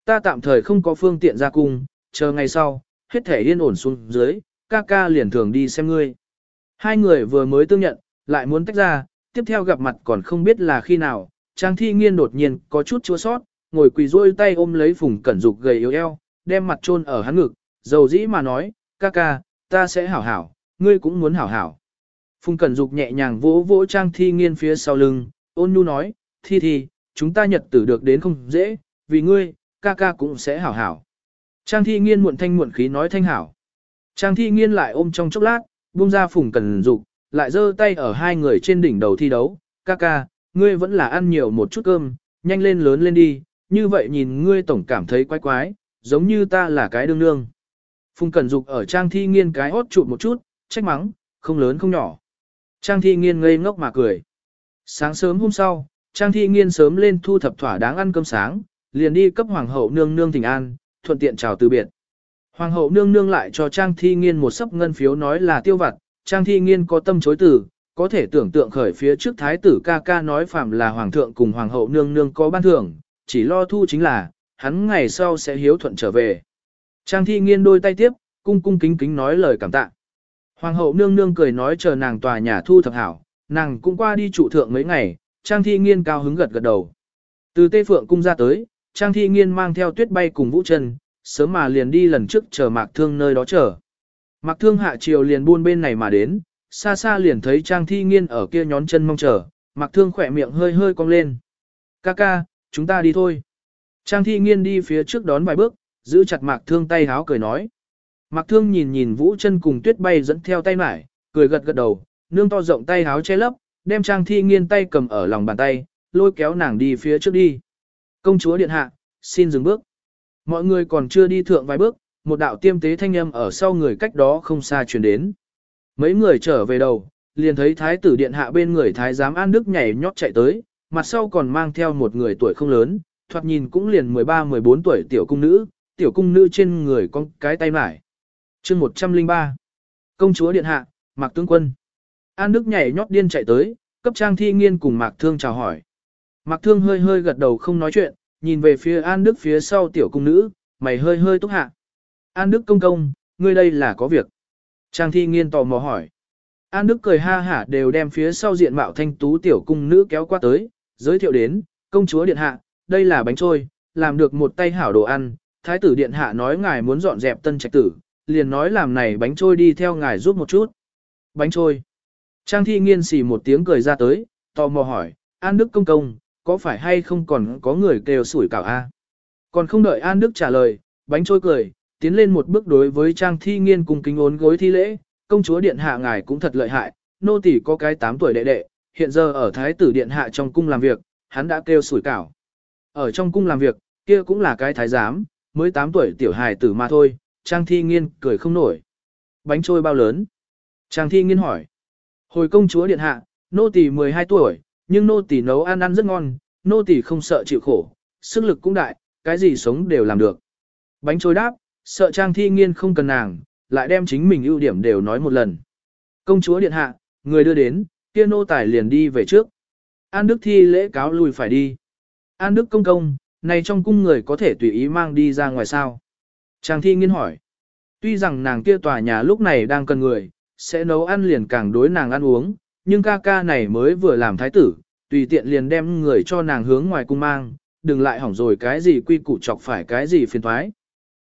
Ta tạm thời không có phương tiện ra cung, chờ ngày sau, hết thể yên ổn xuống dưới, ca ca liền thường đi xem ngươi. Hai người vừa mới tương nhận, lại muốn tách ra, tiếp theo gặp mặt còn không biết là khi nào, Trang Thi Nghiên đột nhiên có chút chua sót, ngồi quỳ rôi tay ôm lấy Phùng Cẩn Dục gầy yếu eo, đem mặt chôn ở hắn ngực, dầu dĩ mà nói, ca ca, ta sẽ hảo hảo, ngươi cũng muốn hảo hảo. Phùng Cẩn Dục nhẹ nhàng vỗ vỗ Trang Thi Nghiên phía sau lưng, ôn nhu nói, Thi Thi, chúng ta nhật tử được đến không dễ, vì ngươi, ca ca cũng sẽ hảo hảo. Trang Thi Nghiên muộn thanh muộn khí nói thanh hảo. Trang Thi Nghiên lại ôm trong chốc lát, buông ra Phùng Cần Dục, lại giơ tay ở hai người trên đỉnh đầu thi đấu, ca ca, ngươi vẫn là ăn nhiều một chút cơm, nhanh lên lớn lên đi, như vậy nhìn ngươi tổng cảm thấy quái quái, giống như ta là cái đương nương. Phùng Cẩn Dục ở Trang Thi Nghiên cái hót trụ một chút, trách mắng, không lớn không nhỏ. Trang Thi Nghiên ngây ngốc mà cười. Sáng sớm hôm sau, Trang Thi Nghiên sớm lên thu thập thỏa đáng ăn cơm sáng, liền đi cấp Hoàng hậu nương nương thỉnh an, thuận tiện chào từ biệt. Hoàng hậu nương nương lại cho Trang Thi Nghiên một sấp ngân phiếu nói là tiêu vặt, Trang Thi Nghiên có tâm chối từ, có thể tưởng tượng khởi phía trước thái tử ca ca nói phạm là hoàng thượng cùng hoàng hậu nương nương có ban thưởng, chỉ lo thu chính là, hắn ngày sau sẽ hiếu thuận trở về. Trang thi nghiên đôi tay tiếp, cung cung kính kính nói lời cảm tạ. Hoàng hậu nương nương cười nói chờ nàng tòa nhà thu thập hảo, nàng cũng qua đi trụ thượng mấy ngày, Trang thi nghiên cao hứng gật gật đầu. Từ Tây Phượng cung ra tới, Trang thi nghiên mang theo tuyết bay cùng Vũ Trần, sớm mà liền đi lần trước chờ Mạc Thương nơi đó chờ. Mạc Thương hạ chiều liền buôn bên này mà đến, xa xa liền thấy Trang thi nghiên ở kia nhón chân mong chờ, Mạc Thương khỏe miệng hơi hơi cong lên. Ca ca, chúng ta đi thôi. Trang thi nghiên đi phía trước đón vài bước, giữ chặt mạc thương tay háo cười nói. Mạc thương nhìn nhìn vũ chân cùng tuyết bay dẫn theo tay mải, cười gật gật đầu, nương to rộng tay háo che lấp, đem trang thi nghiên tay cầm ở lòng bàn tay, lôi kéo nàng đi phía trước đi. Công chúa điện hạ, xin dừng bước. Mọi người còn chưa đi thượng vài bước, một đạo tiêm tế thanh âm ở sau người cách đó không xa truyền đến. Mấy người trở về đầu, liền thấy thái tử điện hạ bên người thái giám An Đức nhảy nhót chạy tới, mặt sau còn mang theo một người tuổi không lớn, thoạt nhìn cũng liền 13-14 tuổi tiểu cung nữ, tiểu cung nữ trên người con cái tay mải. chương 103 Công chúa điện hạ, Mạc Tướng Quân An Đức nhảy nhót điên chạy tới, cấp trang thi nghiên cùng Mạc Thương chào hỏi. Mạc Thương hơi hơi gật đầu không nói chuyện, nhìn về phía An Đức phía sau tiểu cung nữ, mày hơi hơi túc hạ. An Đức công công, ngươi đây là có việc. Trang thi nghiên tò mò hỏi. An Đức cười ha hả đều đem phía sau diện mạo thanh tú tiểu cung nữ kéo qua tới, giới thiệu đến, công chúa điện hạ, đây là bánh trôi, làm được một tay hảo đồ ăn, thái tử điện hạ nói ngài muốn dọn dẹp tân trạch tử, liền nói làm này bánh trôi đi theo ngài giúp một chút. Bánh trôi. Trang thi nghiên xì một tiếng cười ra tới, tò mò hỏi, An Đức công công, có phải hay không còn có người kêu sủi cảo a? Còn không đợi An Đức trả lời, bánh trôi cười, tiến lên một bước đối với Trang thi nghiên cùng kính ốn gối thi lễ, công chúa điện hạ ngài cũng thật lợi hại, nô tỳ có cái 8 tuổi đệ đệ, hiện giờ ở thái tử điện hạ trong cung làm việc, hắn đã kêu sủi cảo. Ở trong cung làm việc, kia cũng là cái thái giám, mới 8 tuổi tiểu hài tử mà thôi, Trang thi nghiên cười không nổi. Bánh trôi bao lớn? Trang thi nghiên hỏi. Hồi công chúa điện hạ, nô tỳ 12 tuổi, nhưng nô tỳ nấu ăn ăn rất ngon, nô tỳ không sợ chịu khổ, sức lực cũng đại, cái gì sống đều làm được. Bánh trôi đáp, sợ Trang thi nghiên không cần nàng, lại đem chính mình ưu điểm đều nói một lần. Công chúa điện hạ, người đưa đến, kia nô tài liền đi về trước. An Đức thi lễ cáo lui phải đi. An Đức công công, này trong cung người có thể tùy ý mang đi ra ngoài sao? Trang thi nghiên hỏi. Tuy rằng nàng kia tòa nhà lúc này đang cần người, sẽ nấu ăn liền càng đối nàng ăn uống, nhưng ca ca này mới vừa làm thái tử, tùy tiện liền đem người cho nàng hướng ngoài cung mang, đừng lại hỏng rồi cái gì quy củ chọc phải cái gì phiền thoái.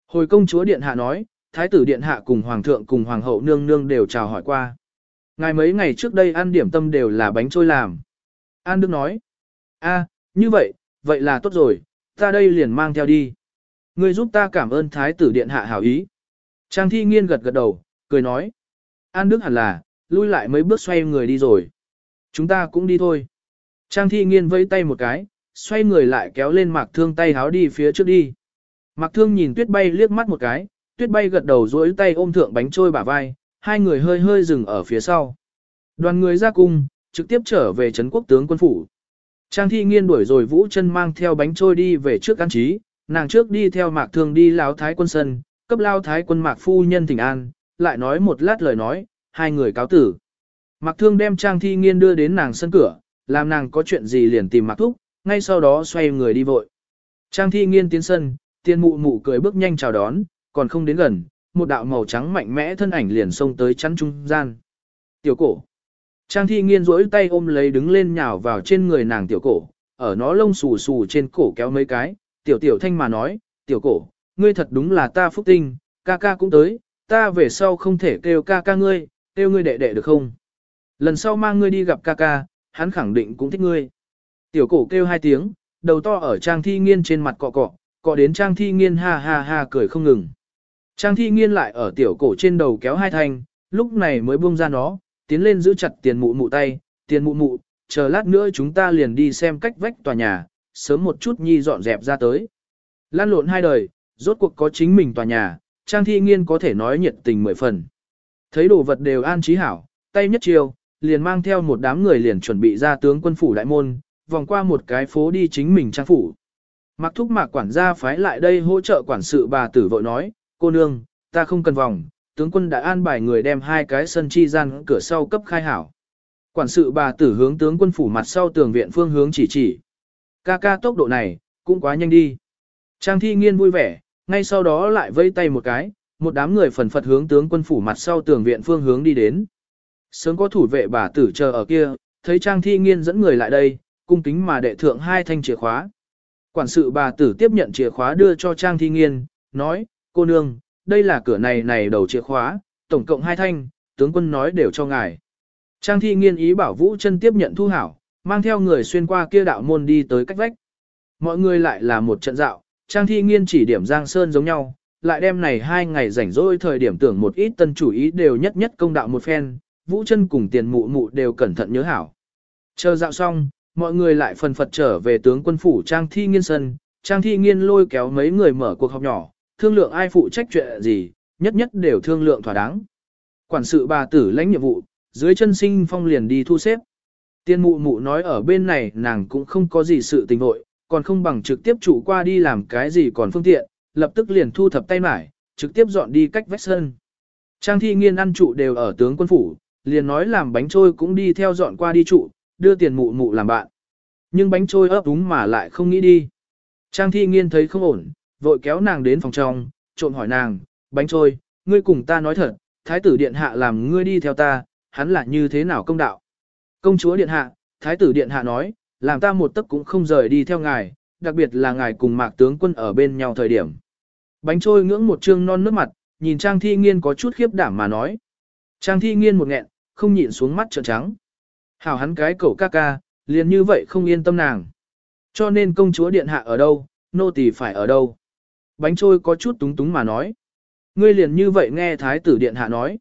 Hồi công chúa điện hạ nói, thái tử điện hạ cùng hoàng thượng cùng hoàng hậu nương nương đều chào hỏi qua. Ngài mấy ngày trước đây ăn điểm tâm đều là bánh trôi làm. An Đức nói, a, như vậy, vậy là tốt rồi, ta đây liền mang theo đi. Ngươi giúp ta cảm ơn thái tử điện hạ hảo ý. Trang thi nghiên gật gật đầu, cười nói. An Đức hẳn là, lui lại mấy bước xoay người đi rồi. Chúng ta cũng đi thôi. Trang thi nghiên vẫy tay một cái, xoay người lại kéo lên mạc thương tay háo đi phía trước đi. Mạc thương nhìn tuyết bay liếc mắt một cái, tuyết bay gật đầu duỗi tay ôm thượng bánh trôi bả vai, hai người hơi hơi dừng ở phía sau. Đoàn người ra cung, trực tiếp trở về Trấn quốc tướng quân phủ. Trang thi nghiên đuổi rồi vũ chân mang theo bánh trôi đi về trước an trí, nàng trước đi theo mạc thương đi lão thái quân sân, cấp lao thái quân mạc phu nhân thỉnh an, lại nói một lát lời nói, hai người cáo tử. Mạc thương đem trang thi nghiên đưa đến nàng sân cửa, làm nàng có chuyện gì liền tìm mạc thúc, ngay sau đó xoay người đi vội. Trang thi nghiên tiến sân, tiên mụ mụ cười bước nhanh chào đón, còn không đến gần, một đạo màu trắng mạnh mẽ thân ảnh liền xông tới chắn trung gian. Tiểu cổ. Trang thi nghiên duỗi tay ôm lấy đứng lên nhào vào trên người nàng tiểu cổ, ở nó lông xù xù trên cổ kéo mấy cái, tiểu tiểu thanh mà nói, tiểu cổ, ngươi thật đúng là ta phúc tinh, ca ca cũng tới, ta về sau không thể kêu ca ca ngươi, kêu ngươi đệ đệ được không? Lần sau mang ngươi đi gặp ca ca, hắn khẳng định cũng thích ngươi. Tiểu cổ kêu hai tiếng, đầu to ở trang thi nghiên trên mặt cọ cọ, cọ đến trang thi nghiên ha ha ha cười không ngừng. Trang thi nghiên lại ở tiểu cổ trên đầu kéo hai thanh, lúc này mới buông ra nó, tiến lên giữ chặt tiền mụ mụ tay, tiền mụ mụ, chờ lát nữa chúng ta liền đi xem cách vách tòa nhà, sớm một chút nhi dọn dẹp ra tới. Lan lộn hai đời, rốt cuộc có chính mình tòa nhà, trang thi nghiên có thể nói nhiệt tình mười phần. Thấy đồ vật đều an trí hảo, tay nhất chiều, liền mang theo một đám người liền chuẩn bị ra tướng quân phủ đại môn, vòng qua một cái phố đi chính mình trang phủ. Mặc thúc mạc quản gia phái lại đây hỗ trợ quản sự bà tử vội nói, cô nương, ta không cần vòng, tướng quân đã an bài người đem hai cái sân chi gian cửa sau cấp khai hảo. Quản sự bà tử hướng tướng quân phủ mặt sau tường viện phương hướng chỉ chỉ. Ca ca tốc độ này, cũng quá nhanh đi. Trang thi nghiên vui vẻ, ngay sau đó lại vây tay một cái, một đám người phần phật hướng tướng quân phủ mặt sau tường viện phương hướng đi đến. Sớm có thủ vệ bà tử chờ ở kia, thấy Trang thi nghiên dẫn người lại đây, cung kính mà đệ thượng hai thanh chìa khóa. Quản sự bà tử tiếp nhận chìa khóa đưa cho Trang thi nghiên, nói, cô nương, đây là cửa này này đầu chìa khóa, tổng cộng hai thanh, tướng quân nói đều cho ngài. Trang thi nghiên ý bảo Vũ chân tiếp nhận thu hảo, mang theo người xuyên qua kia đạo môn đi tới cách vách. Mọi người lại là một trận dạo, Trang thi nghiên chỉ điểm Giang Sơn giống nhau, lại đem này hai ngày rảnh rỗi thời điểm tưởng một ít tân chủ ý đều nhất nhất công đạo một phen, Vũ chân cùng tiền mụ mụ đều cẩn thận nhớ hảo. Chờ dạo xong, mọi người lại phần phật trở về tướng quân phủ Trang thi nghiên sân, Trang thi nghiên lôi kéo mấy người mở cuộc họp nhỏ, thương lượng ai phụ trách chuyện gì, nhất nhất đều thương lượng thỏa đáng. Quản sự bà tử lãnh nhiệm vụ, dưới chân sinh phong liền đi thu xếp. Tiên mụ mụ nói ở bên này nàng cũng không có gì sự tình hội, còn không bằng trực tiếp chủ qua đi làm cái gì còn phương tiện, lập tức liền thu thập tay mải, trực tiếp dọn đi cách vách sân. Trang thi nghiên ăn trụ đều ở tướng quân phủ, liền nói làm bánh trôi cũng đi theo dọn qua đi trụ, đưa tiền mụ mụ làm bạn. Nhưng bánh trôi ấp úng mà lại không nghĩ đi. Trang thi nghiên thấy không ổn, vội kéo nàng đến phòng trong, trộn hỏi nàng, bánh trôi, ngươi cùng ta nói thật, thái tử điện hạ làm ngươi đi theo ta, hắn là như thế nào công đạo. Công chúa điện hạ, thái tử điện hạ nói, làm ta một tấc cũng không rời đi theo ngài, đặc biệt là ngài cùng mạc tướng quân ở bên nhau thời điểm. Bánh trôi ngưỡng một trương non nước mặt, nhìn Trang Thi Nghiên có chút khiếp đảm mà nói. Trang Thi Nghiên một nghẹn, không nhịn xuống mắt trợn trắng. Hảo hắn cái cậu ca ca, liền như vậy không yên tâm nàng. Cho nên công chúa điện hạ ở đâu, nô tỳ phải ở đâu. Bánh trôi có chút túng túng mà nói. Ngươi liền như vậy nghe thái tử điện hạ nói.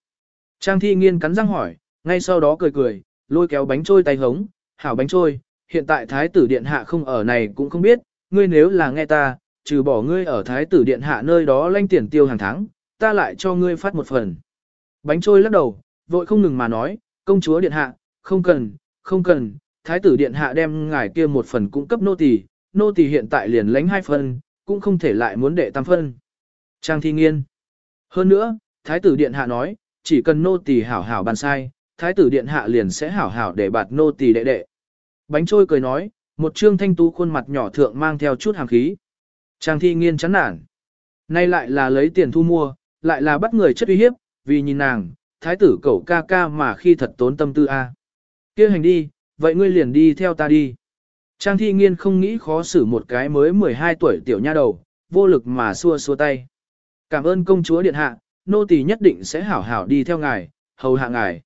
Trang thi nghiên cắn răng hỏi, ngay sau đó cười cười, lôi kéo bánh trôi tay hống, hảo bánh trôi, hiện tại thái tử điện hạ không ở này cũng không biết, ngươi nếu là nghe ta, trừ bỏ ngươi ở thái tử điện hạ nơi đó lanh tiền tiêu hàng tháng, ta lại cho ngươi phát một phần. Bánh trôi lắc đầu, vội không ngừng mà nói, công chúa điện hạ, không cần, không cần, thái tử điện hạ đem ngài kia một phần cung cấp nô tỳ, nô tỳ hiện tại liền lãnh hai phần, cũng không thể lại muốn đệ tam phân. Trang thi nghiên. Hơn nữa, thái tử điện hạ nói, chỉ cần nô tỳ hảo hảo bàn sai, thái tử điện hạ liền sẽ hảo hảo để bạt nô tỳ đệ đệ. Bánh trôi cười nói, một trương thanh tú khuôn mặt nhỏ thượng mang theo chút hàng khí. Trang thi nghiên chán nản. Nay lại là lấy tiền thu mua, lại là bắt người chất uy hiếp, vì nhìn nàng, thái tử cậu ca ca mà khi thật tốn tâm tư a. kia hành đi, vậy ngươi liền đi theo ta đi. Trang thi nghiên không nghĩ khó xử một cái mới 12 tuổi tiểu nha đầu, vô lực mà xua xua tay. Cảm ơn công chúa điện hạ, nô tỳ nhất định sẽ hảo hảo đi theo ngài, hầu hạ ngài.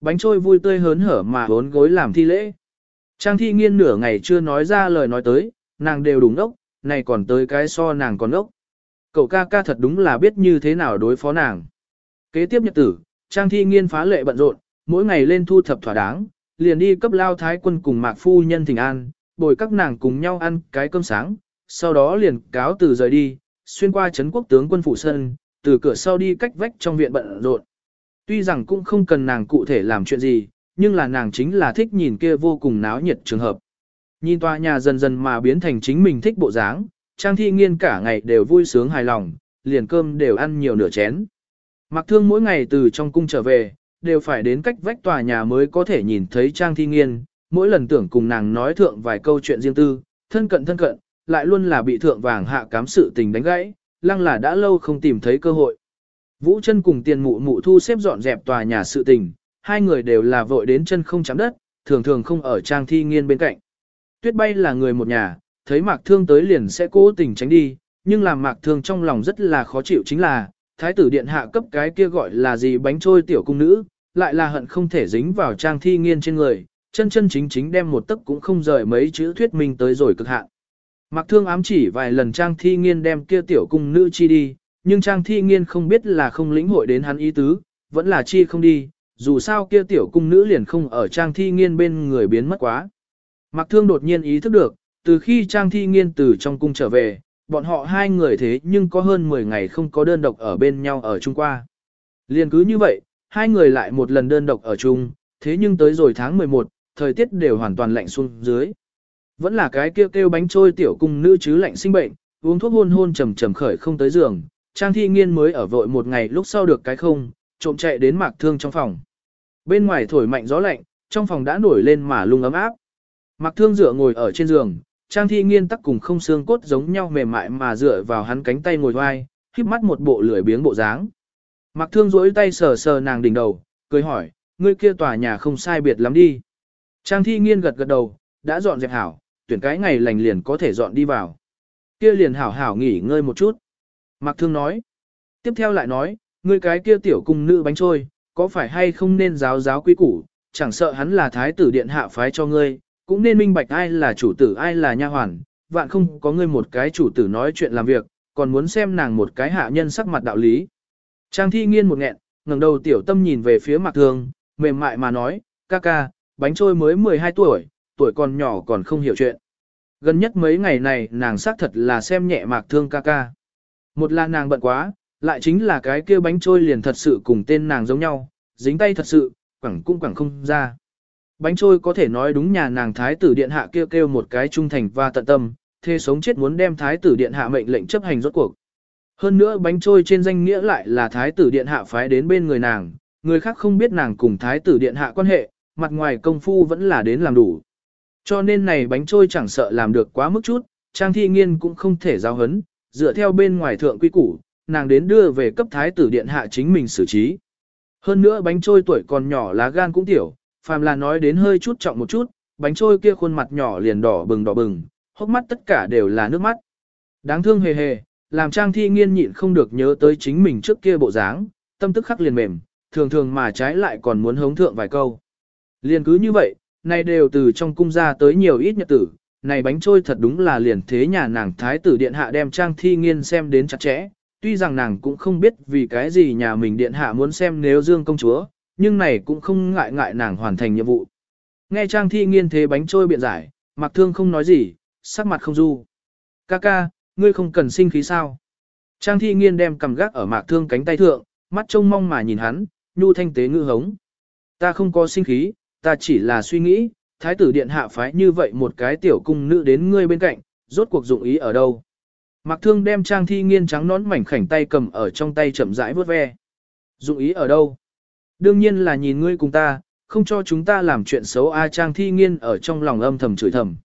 Bánh trôi vui tươi hớn hở mà bốn gối làm thi lễ. Trang thi nghiên nửa ngày chưa nói ra lời nói tới, nàng đều đúng ốc, này còn tới cái so nàng còn ốc. Cậu ca ca thật đúng là biết như thế nào đối phó nàng. Kế tiếp nhật tử, Trang thi nghiên phá lệ bận rộn, mỗi ngày lên thu thập thỏa đáng, liền đi cấp lao thái quân cùng mạc phu nhân thỉnh an, bồi các nàng cùng nhau ăn cái cơm sáng, sau đó liền cáo từ rời đi, xuyên qua Trấn quốc tướng quân phủ sân, từ cửa sau đi cách vách trong viện bận rộn. Tuy rằng cũng không cần nàng cụ thể làm chuyện gì, nhưng là nàng chính là thích nhìn kia vô cùng náo nhiệt trường hợp. Nhìn tòa nhà dần dần mà biến thành chính mình thích bộ dáng, Trang Thi Nghiên cả ngày đều vui sướng hài lòng, liền cơm đều ăn nhiều nửa chén. Mặc thương mỗi ngày từ trong cung trở về, đều phải đến cách vách tòa nhà mới có thể nhìn thấy Trang Thi Nghiên, mỗi lần tưởng cùng nàng nói thượng vài câu chuyện riêng tư, thân cận thân cận, lại luôn là bị thượng vàng hạ cám sự tình đánh gãy, lăng là đã lâu không tìm thấy cơ hội. Vũ chân cùng tiền mụ mụ thu xếp dọn dẹp tòa nhà sự tình, hai người đều là vội đến chân không chạm đất, thường thường không ở trang thi nghiên bên cạnh. Tuyết bay là người một nhà, thấy mạc thương tới liền sẽ cố tình tránh đi, nhưng làm mạc thương trong lòng rất là khó chịu chính là, thái tử điện hạ cấp cái kia gọi là gì bánh trôi tiểu cung nữ, lại là hận không thể dính vào trang thi nghiên trên người, chân chân chính chính đem một tấc cũng không rời mấy chữ thuyết minh tới rồi cực hạn. Mặc thương ám chỉ vài lần Trang Thi Nghiên đem kia tiểu cung nữ chi đi, nhưng Trang Thi Nghiên không biết là không lĩnh hội đến hắn ý tứ, vẫn là chi không đi, dù sao kia tiểu cung nữ liền không ở Trang Thi Nghiên bên người biến mất quá. Mặc thương đột nhiên ý thức được, từ khi Trang Thi Nghiên từ trong cung trở về, bọn họ hai người thế nhưng có hơn 10 ngày không có đơn độc ở bên nhau ở chung qua. Liên cứ như vậy, hai người lại một lần đơn độc ở chung, thế nhưng tới rồi tháng 11, thời tiết đều hoàn toàn lạnh xuống dưới. Vẫn là cái kêu kêu bánh trôi tiểu cung nữ chứ lạnh sinh bệnh, uống thuốc hôn hôn trầm trầm khởi không tới giường, Trang Thi Nghiên mới ở vội một ngày lúc sau được cái không, trộm chạy đến mạc thương trong phòng. Bên ngoài thổi mạnh gió lạnh, trong phòng đã nổi lên mà lung ấm áp. Mạc thương dựa ngồi ở trên giường, Trang Thi Nghiên tắc cùng không xương cốt giống nhau mềm mại mà dựa vào hắn cánh tay ngồi vai, híp mắt một bộ lười biếng bộ dáng. Mạc thương duỗi tay sờ sờ nàng đỉnh đầu, cười hỏi, ngươi kia tòa nhà không sai biệt lắm đi. Trang Thi Nghiên gật gật đầu, đã dọn dẹp hảo, tuyển cái ngày lành liền có thể dọn đi vào. Kia liền hảo hảo nghỉ ngơi một chút. Mạc Thương nói. Tiếp theo lại nói, ngươi cái kia tiểu cung nữ bánh trôi, có phải hay không nên giáo giáo quý củ, chẳng sợ hắn là thái tử điện hạ phái cho ngươi, cũng nên minh bạch ai là chủ tử ai là nha hoàn, vạn không có ngươi một cái chủ tử nói chuyện làm việc, còn muốn xem nàng một cái hạ nhân sắc mặt đạo lý. Trang thi nghiên một nghẹn, ngẩng đầu tiểu tâm nhìn về phía Mạc Thương, mềm mại mà nói, ca ca, bánh trôi mới 12 tuổi, tuổi còn nhỏ còn không hiểu chuyện. Gần nhất mấy ngày này nàng xác thật là xem nhẹ mạc thương ca ca. Một là nàng bận quá, lại chính là cái kia bánh trôi liền thật sự cùng tên nàng giống nhau, dính tay thật sự, quẳng cũng quẳng không ra. Bánh trôi có thể nói đúng nhà nàng thái tử điện hạ kêu kêu một cái trung thành và tận tâm, thế sống chết muốn đem thái tử điện hạ mệnh lệnh chấp hành rốt cuộc. Hơn nữa bánh trôi trên danh nghĩa lại là thái tử điện hạ phái đến bên người nàng, người khác không biết nàng cùng thái tử điện hạ quan hệ, mặt ngoài công phu vẫn là đến làm đủ. Cho nên này bánh trôi chẳng sợ làm được quá mức chút, Trang Thi Nghiên cũng không thể giao hấn, dựa theo bên ngoài thượng quy củ, nàng đến đưa về cấp thái tử điện hạ chính mình xử trí. Hơn nữa bánh trôi tuổi còn nhỏ lá gan cũng tiểu, phàm là nói đến hơi chút trọng một chút, bánh trôi kia khuôn mặt nhỏ liền đỏ bừng đỏ bừng, hốc mắt tất cả đều là nước mắt. Đáng thương hề hề, làm Trang Thi Nghiên nhịn không được nhớ tới chính mình trước kia bộ dáng, tâm tức khắc liền mềm, thường thường mà trái lại còn muốn hống thượng vài câu. Liền cứ như vậy, này đều từ trong cung ra tới nhiều ít nhật tử, này bánh trôi thật đúng là liền thế nhà nàng thái tử điện hạ đem Trang Thi Nghiên xem đến chặt chẽ, tuy rằng nàng cũng không biết vì cái gì nhà mình điện hạ muốn xem nếu dương công chúa, nhưng này cũng không ngại ngại nàng hoàn thành nhiệm vụ. Nghe Trang Thi Nghiên thế bánh trôi biện giải, Mạc Thương không nói gì, sắc mặt không du. Ca ca, ngươi không cần sinh khí sao? Trang Thi Nghiên đem cầm gác ở Mạc Thương cánh tay thượng, mắt trông mong mà nhìn hắn, nhu thanh tế ngư hống. Ta không có sinh khí, ta chỉ là suy nghĩ, thái tử điện hạ phái như vậy một cái tiểu cung nữ đến ngươi bên cạnh, rốt cuộc dụng ý ở đâu. Mạc Thương đem Trang Thi Nghiên trắng nón mảnh khảnh tay cầm ở trong tay chậm rãi vớt ve. Dụng ý ở đâu? Đương nhiên là nhìn ngươi cùng ta, không cho chúng ta làm chuyện xấu A Trang Thi Nghiên ở trong lòng âm thầm chửi thầm.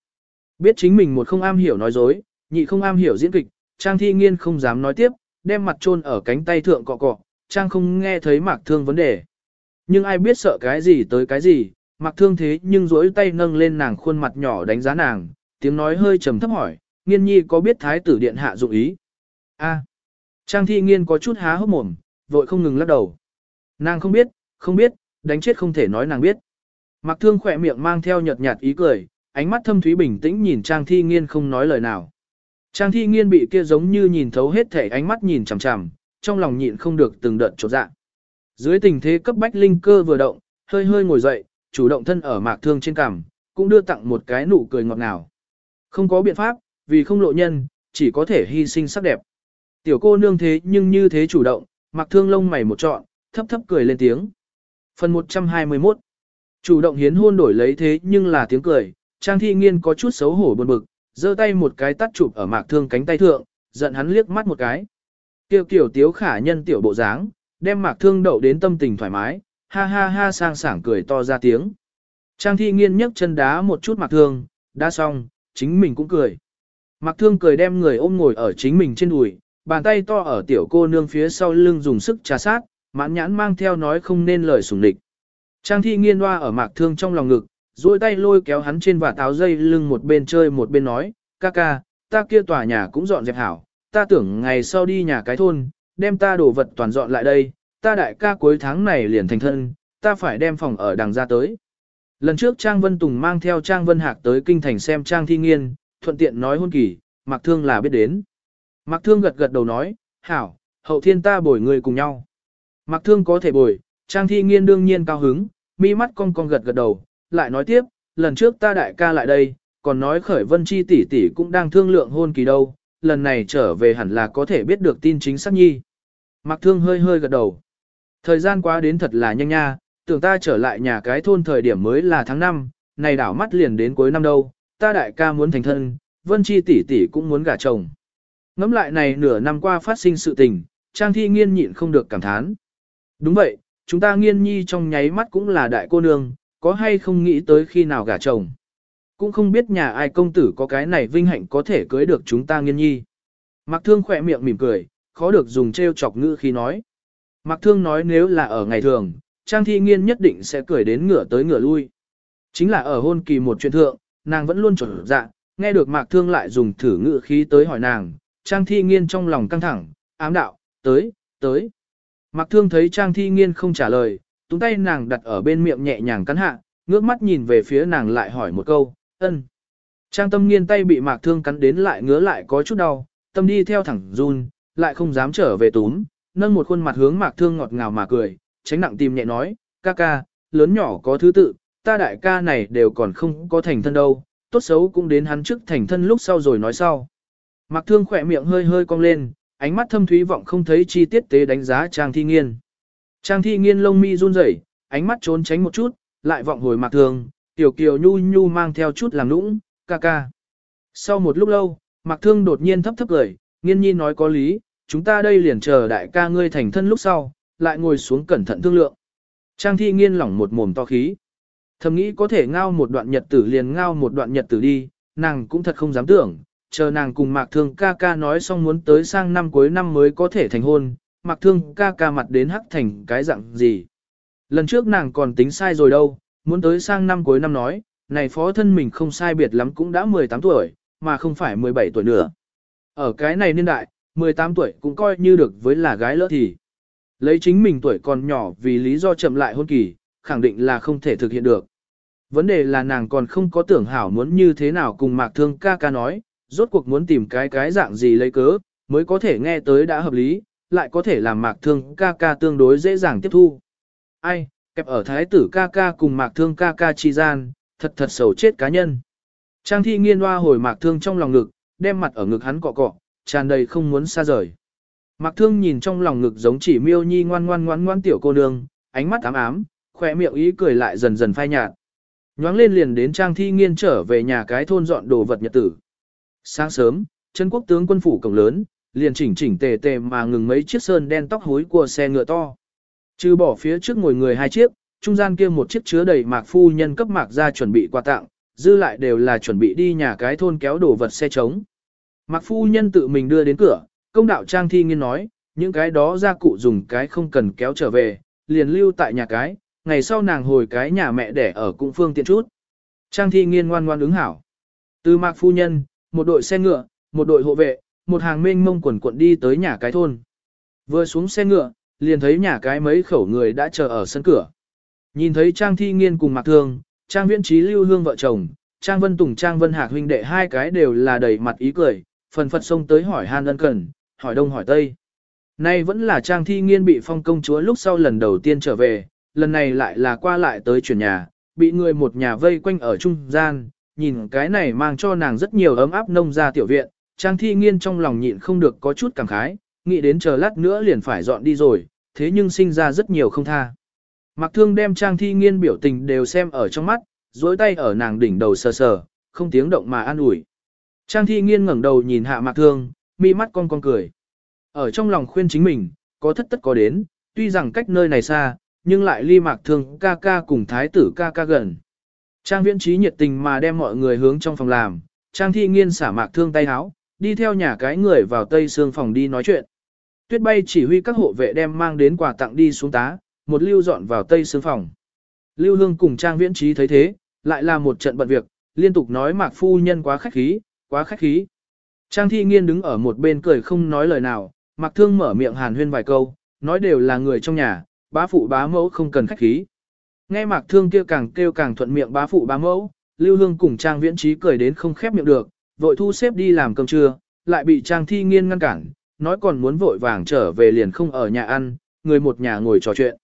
Biết chính mình một không am hiểu nói dối, nhị không am hiểu diễn kịch, Trang Thi Nghiên không dám nói tiếp, đem mặt chôn ở cánh tay thượng cọ cọ, Trang không nghe thấy Mạc Thương vấn đề. Nhưng ai biết sợ cái gì tới cái gì, Mạc Thương thế nhưng duỗi tay nâng lên nàng khuôn mặt nhỏ đánh giá nàng, tiếng nói hơi trầm thấp hỏi, Nghiên nhi có biết thái tử điện hạ dụng ý? A. Trang Thi Nghiên có chút há hốc mồm, vội không ngừng lắc đầu. Nàng không biết, không biết, đánh chết không thể nói nàng biết. Mạc Thương khỏe miệng mang theo nhợt nhạt ý cười, ánh mắt thâm thúy bình tĩnh nhìn Trang Thi Nghiên không nói lời nào. Trang Thi Nghiên bị kia giống như nhìn thấu hết thể ánh mắt nhìn chằm chằm, trong lòng nhịn không được từng đợt chột dạ. Dưới tình thế cấp bách linh cơ vừa động, hơi hơi ngồi dậy, chủ động thân ở Mạc Thương trên cằm, cũng đưa tặng một cái nụ cười ngọt ngào. Không có biện pháp, vì không lộ nhân, chỉ có thể hy sinh sắc đẹp. Tiểu cô nương thế nhưng như thế chủ động, Mạc Thương lông mày một trọn, thấp thấp cười lên tiếng. Phần 121 Chủ động hiến hôn đổi lấy thế nhưng là tiếng cười, Trang Thi Nghiên có chút xấu hổ buồn bực, giơ tay một cái tắt chụp ở Mạc Thương cánh tay thượng, giận hắn liếc mắt một cái. Kiều kiểu tiếu khả nhân tiểu bộ dáng, đem Mạc Thương đậu đến tâm tình thoải mái, ha ha ha sang sảng cười to ra tiếng. Trang Thi Nghiên nhấc chân đá một chút Mạc Thương, đã xong, chính mình cũng cười. Mạc Thương cười đem người ôm ngồi ở chính mình trên đùi, bàn tay to ở tiểu cô nương phía sau lưng dùng sức trà sát, mãn nhãn mang theo nói không nên lời sủng địch. Trang thi nghiên hoa ở mạc thương trong lòng ngực, duỗi tay lôi kéo hắn trên và táo dây lưng một bên chơi một bên nói, ca ca, ta kia tòa nhà cũng dọn dẹp hảo, ta tưởng ngày sau đi nhà cái thôn, đem ta đồ vật toàn dọn lại đây, ta đại ca cuối tháng này liền thành thân, ta phải đem phòng ở đằng ra tới. Lần trước Trang Vân Tùng mang theo Trang Vân Hạc tới kinh thành xem Trang Thi Nghiên, thuận tiện nói hôn kỳ, Mạc Thương là biết đến. Mạc Thương gật gật đầu nói, hảo, hậu thiên ta bồi người cùng nhau. Mặc Thương có thể bồi, Trang Thi Nghiên đương nhiên cao hứng, mi mắt cong cong gật gật đầu, lại nói tiếp, lần trước ta đại ca lại đây, còn nói khởi vân chi tỷ tỷ cũng đang thương lượng hôn kỳ đâu, lần này trở về hẳn là có thể biết được tin chính xác nhi. Mặc Thương hơi hơi gật đầu. Thời gian quá đến thật là nhanh nha, tưởng ta trở lại nhà cái thôn thời điểm mới là tháng 5, này đảo mắt liền đến cuối năm đâu, ta đại ca muốn thành thân, vân chi tỷ tỷ cũng muốn gả chồng. Ngắm lại này nửa năm qua phát sinh sự tình, Trang Thi Nghiên nhịn không được cảm thán. Đúng vậy, chúng ta nghiên nhi trong nháy mắt cũng là đại cô nương, có hay không nghĩ tới khi nào gả chồng. Cũng không biết nhà ai công tử có cái này vinh hạnh có thể cưới được chúng ta nghiên nhi. Mạc Thương khỏe miệng mỉm cười, khó được dùng treo chọc ngữ khi nói. Mạc Thương nói nếu là ở ngày thường, Trang Thi Nghiên nhất định sẽ cười đến ngửa tới ngửa lui. Chính là ở hôn kỳ một chuyện thượng, nàng vẫn luôn chuẩn dạ, nghe được Mạc Thương lại dùng thử ngữ khí tới hỏi nàng, Trang Thi Nghiên trong lòng căng thẳng, ám đạo, tới, tới. Mạc Thương thấy Trang Thi Nghiên không trả lời, tung tay nàng đặt ở bên miệng nhẹ nhàng cắn hạ, ngước mắt nhìn về phía nàng lại hỏi một câu, ân. Trang Tâm Nghiên tay bị Mạc Thương cắn đến lại ngứa lại có chút đau, tâm đi theo thẳng run, lại không dám trở về túm, nâng một khuôn mặt hướng Mạc Thương ngọt ngào mà cười, tránh nặng tìm nhẹ nói, ca ca, lớn nhỏ có thứ tự, ta đại ca này đều còn không có thành thân đâu, tốt xấu cũng đến hắn trước thành thân lúc sau rồi nói sau. Mạc Thương khỏe miệng hơi hơi cong lên, ánh mắt thâm thúy vọng không thấy chi tiết tế đánh giá Trang Thi Nghiên. Trang Thi Nghiên lông mi run rẩy, ánh mắt trốn tránh một chút, lại vọng hồi Mạc Thương, tiểu kiều nhu nhu mang theo chút làm nũng, ca ca. Sau một lúc lâu, Mạc Thương đột nhiên thấp thấp cười, Nghiên Nhi nói có lý, chúng ta đây liền chờ đại ca ngươi thành thân lúc sau, lại ngồi xuống cẩn thận thương lượng. Trang Thi Nghiên lỏng một mồm to khí. Thầm nghĩ có thể ngao một đoạn nhật tử liền ngao một đoạn nhật tử đi, nàng cũng thật không dám tưởng, chờ nàng cùng Mạc Thương ca ca nói xong muốn tới sang năm cuối năm mới có thể thành hôn, Mạc Thương ca ca mặt đến hắc thành cái dạng gì. Lần trước nàng còn tính sai rồi đâu, muốn tới sang năm cuối năm nói, này phó thân mình không sai biệt lắm cũng đã 18 tuổi, mà không phải 17 tuổi nữa. Ở cái này niên đại, 18 tuổi cũng coi như được với là gái lỡ thì. Lấy chính mình tuổi còn nhỏ vì lý do chậm lại hôn kỳ, khẳng định là không thể thực hiện được. Vấn đề là nàng còn không có tưởng hảo muốn như thế nào cùng mạc thương ca ca nói, rốt cuộc muốn tìm cái cái dạng gì lấy cớ, mới có thể nghe tới đã hợp lý, lại có thể làm mạc thương ca ca tương đối dễ dàng tiếp thu. Ai, kẹp ở thái tử ca ca cùng mạc thương ca ca chi gian, thật thật sầu chết cá nhân. Trang thi nghiên hoa hồi mạc thương trong lòng ngực, đem mặt ở ngực hắn cọ cọ, tràn đầy không muốn xa rời. Mạc thương nhìn trong lòng ngực giống chỉ miêu nhi ngoan ngoan ngoan ngoan tiểu cô nương, ánh mắt ám ám, khỏe miệng ý cười lại dần dần phai nhạt. Nhoáng lên liền đến trang thi nghiên trở về nhà cái thôn dọn đồ vật nhật tử. Sáng sớm, chân quốc tướng quân phủ cổng lớn, liền chỉnh chỉnh tề tề mà ngừng mấy chiếc sơn đen tóc hối của xe ngựa to. Trừ bỏ phía trước ngồi người hai chiếc, trung gian kia một chiếc chứa đầy mạc phu nhân cấp mạc ra chuẩn bị quà tặng, dư lại đều là chuẩn bị đi nhà cái thôn kéo đồ vật xe trống. Mạc phu nhân tự mình đưa đến cửa, công đạo trang thi nghiên nói, những cái đó gia cụ dùng cái không cần kéo trở về, liền lưu tại nhà cái, ngày sau nàng hồi cái nhà mẹ để ở cũng phương tiện chút. Trang thi nghiên ngoan ngoan ứng hảo. Từ mạc phu nhân, một đội xe ngựa, một đội hộ vệ, một hàng mênh mông quần quận đi tới nhà cái thôn. Vừa xuống xe ngựa, liền thấy nhà cái mấy khẩu người đã chờ ở sân cửa. Nhìn thấy Trang Thi Nghiên cùng Mạc Thương, Trang Viễn Trí Lưu Hương vợ chồng, Trang Vân Tùng Trang Vân Hạc huynh đệ hai cái đều là đầy mặt ý cười, phần phật xông tới hỏi han ân cần, hỏi đông hỏi tây. Nay vẫn là Trang Thi Nghiên bị phong công chúa lúc sau lần đầu tiên trở về, lần này lại là qua lại tới chuyển nhà, bị người một nhà vây quanh ở trung gian, nhìn cái này mang cho nàng rất nhiều ấm áp nông ra tiểu viện, Trang Thi Nghiên trong lòng nhịn không được có chút cảm khái, nghĩ đến chờ lát nữa liền phải dọn đi rồi, thế nhưng sinh ra rất nhiều không tha. Mặc thương đem Trang Thi Nghiên biểu tình đều xem ở trong mắt, duỗi tay ở nàng đỉnh đầu sờ sờ, không tiếng động mà an ủi. Trang Thi Nghiên ngẩng đầu nhìn hạ mặc Thương, mi mắt con con cười. Ở trong lòng khuyên chính mình, có thất tất có đến, tuy rằng cách nơi này xa, nhưng lại ly Mạc Thương ca ca cùng thái tử ca ca gần. Trang Viễn Trí nhiệt tình mà đem mọi người hướng trong phòng làm, Trang Thi Nghiên xả Mạc Thương tay háo, đi theo nhà cái người vào tây xương phòng đi nói chuyện. Tuyết bay chỉ huy các hộ vệ đem mang đến quà tặng đi xuống tá, một lưu dọn vào tây xương phòng. Lưu Hương cùng Trang Viễn Trí thấy thế, lại là một trận bận việc, liên tục nói mạc phu nhân quá khách khí, quá khách khí. Trang Thi Nghiên đứng ở một bên cười không nói lời nào, Mạc Thương mở miệng hàn huyên vài câu, nói đều là người trong nhà, bá phụ bá mẫu không cần khách khí. Nghe Mạc Thương kia càng kêu càng thuận miệng bá phụ bá mẫu, Lưu Hương cùng Trang Viễn Trí cười đến không khép miệng được, vội thu xếp đi làm cơm trưa, lại bị Trang Thi Nghiên ngăn cản, nói còn muốn vội vàng trở về liền không ở nhà ăn, người một nhà ngồi trò chuyện.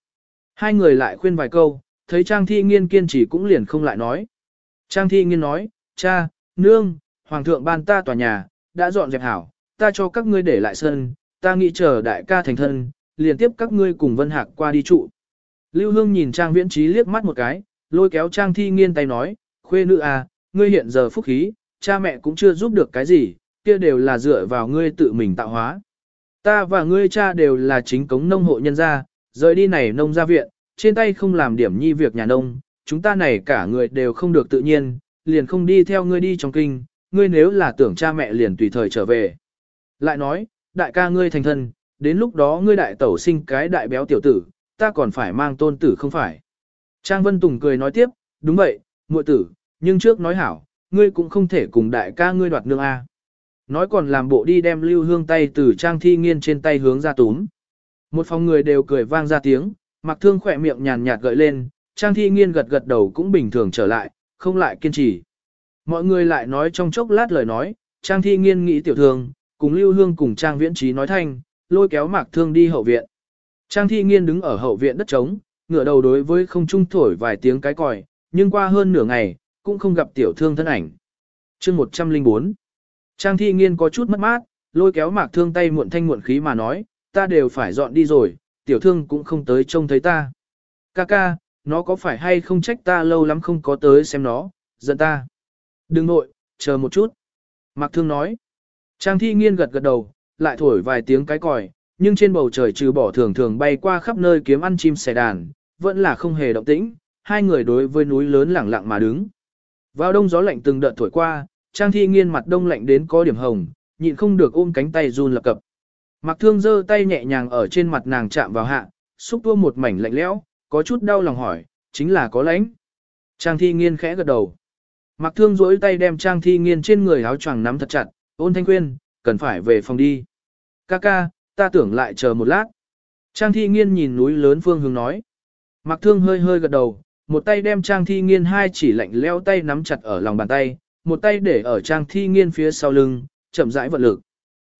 Hai người lại khuyên vài câu, thấy Trang Thi Nghiên kiên trì cũng liền không lại nói. Trang Thi Nghiên nói, cha, nương, hoàng thượng ban ta tòa nhà, đã dọn dẹp hảo, ta cho các ngươi để lại sân, ta nghĩ chờ đại ca thành thân, liền tiếp các ngươi cùng Vân Hạc qua đi trụ. Lưu Hương nhìn Trang Viễn Trí liếc mắt một cái, lôi kéo Trang Thi Nghiên tay nói, khuê nữ à, ngươi hiện giờ phúc khí, cha mẹ cũng chưa giúp được cái gì, kia đều là dựa vào ngươi tự mình tạo hóa. Ta và ngươi cha đều là chính cống nông hộ nhân gia, rời đi này nông gia viện, trên tay không làm điểm nhi việc nhà nông, chúng ta này cả người đều không được tự nhiên, liền không đi theo ngươi đi trong kinh, ngươi nếu là tưởng cha mẹ liền tùy thời trở về. Lại nói, đại ca ngươi thành thân, đến lúc đó ngươi đại tẩu sinh cái đại béo tiểu tử, ta còn phải mang tôn tử không phải. Trang Vân Tùng cười nói tiếp, đúng vậy, muội tử, nhưng trước nói hảo, ngươi cũng không thể cùng đại ca ngươi đoạt nương A. Nói còn làm bộ đi đem lưu hương tay từ trang thi nghiên trên tay hướng ra túm. Một phòng người đều cười vang ra tiếng, mặc thương khỏe miệng nhàn nhạt gợi lên, trang thi nghiên gật gật đầu cũng bình thường trở lại, không lại kiên trì. Mọi người lại nói trong chốc lát lời nói, trang thi nghiên nghĩ tiểu thương, cùng lưu hương cùng trang viễn trí nói thanh, lôi kéo mạc thương đi hậu viện. Trang thi nghiên đứng ở hậu viện đất trống, ngửa đầu đối với không trung thổi vài tiếng cái còi, nhưng qua hơn nửa ngày, cũng không gặp tiểu thương thân ảnh. chương 104 Trang thi nghiên có chút mất mát, lôi kéo mạc thương tay muộn thanh muộn khí mà nói, ta đều phải dọn đi rồi, tiểu thương cũng không tới trông thấy ta. Ca ca, nó có phải hay không trách ta lâu lắm không có tới xem nó, giận ta. Đừng nội, chờ một chút. Mạc thương nói. Trang thi nghiên gật gật đầu, lại thổi vài tiếng cái còi, nhưng trên bầu trời trừ bỏ thường thường bay qua khắp nơi kiếm ăn chim sẻ đàn, vẫn là không hề động tĩnh, hai người đối với núi lớn lẳng lặng mà đứng. Vào đông gió lạnh từng đợt thổi qua, Trang thi nghiên mặt đông lạnh đến có điểm hồng, nhịn không được ôm cánh tay run lập cập. Mặc thương giơ tay nhẹ nhàng ở trên mặt nàng chạm vào hạ, xúc tua một mảnh lạnh lẽo, có chút đau lòng hỏi, chính là có lãnh. Trang thi nghiên khẽ gật đầu. Mặc thương duỗi tay đem trang thi nghiên trên người áo choàng nắm thật chặt, ôn thanh khuyên, cần phải về phòng đi. Ca ca, ta tưởng lại chờ một lát. Trang thi nghiên nhìn núi lớn phương hướng nói. Mặc thương hơi hơi gật đầu, một tay đem trang thi nghiên hai chỉ lạnh leo tay nắm chặt ở lòng bàn tay, một tay để ở trang thi nghiên phía sau lưng, chậm rãi vận lực.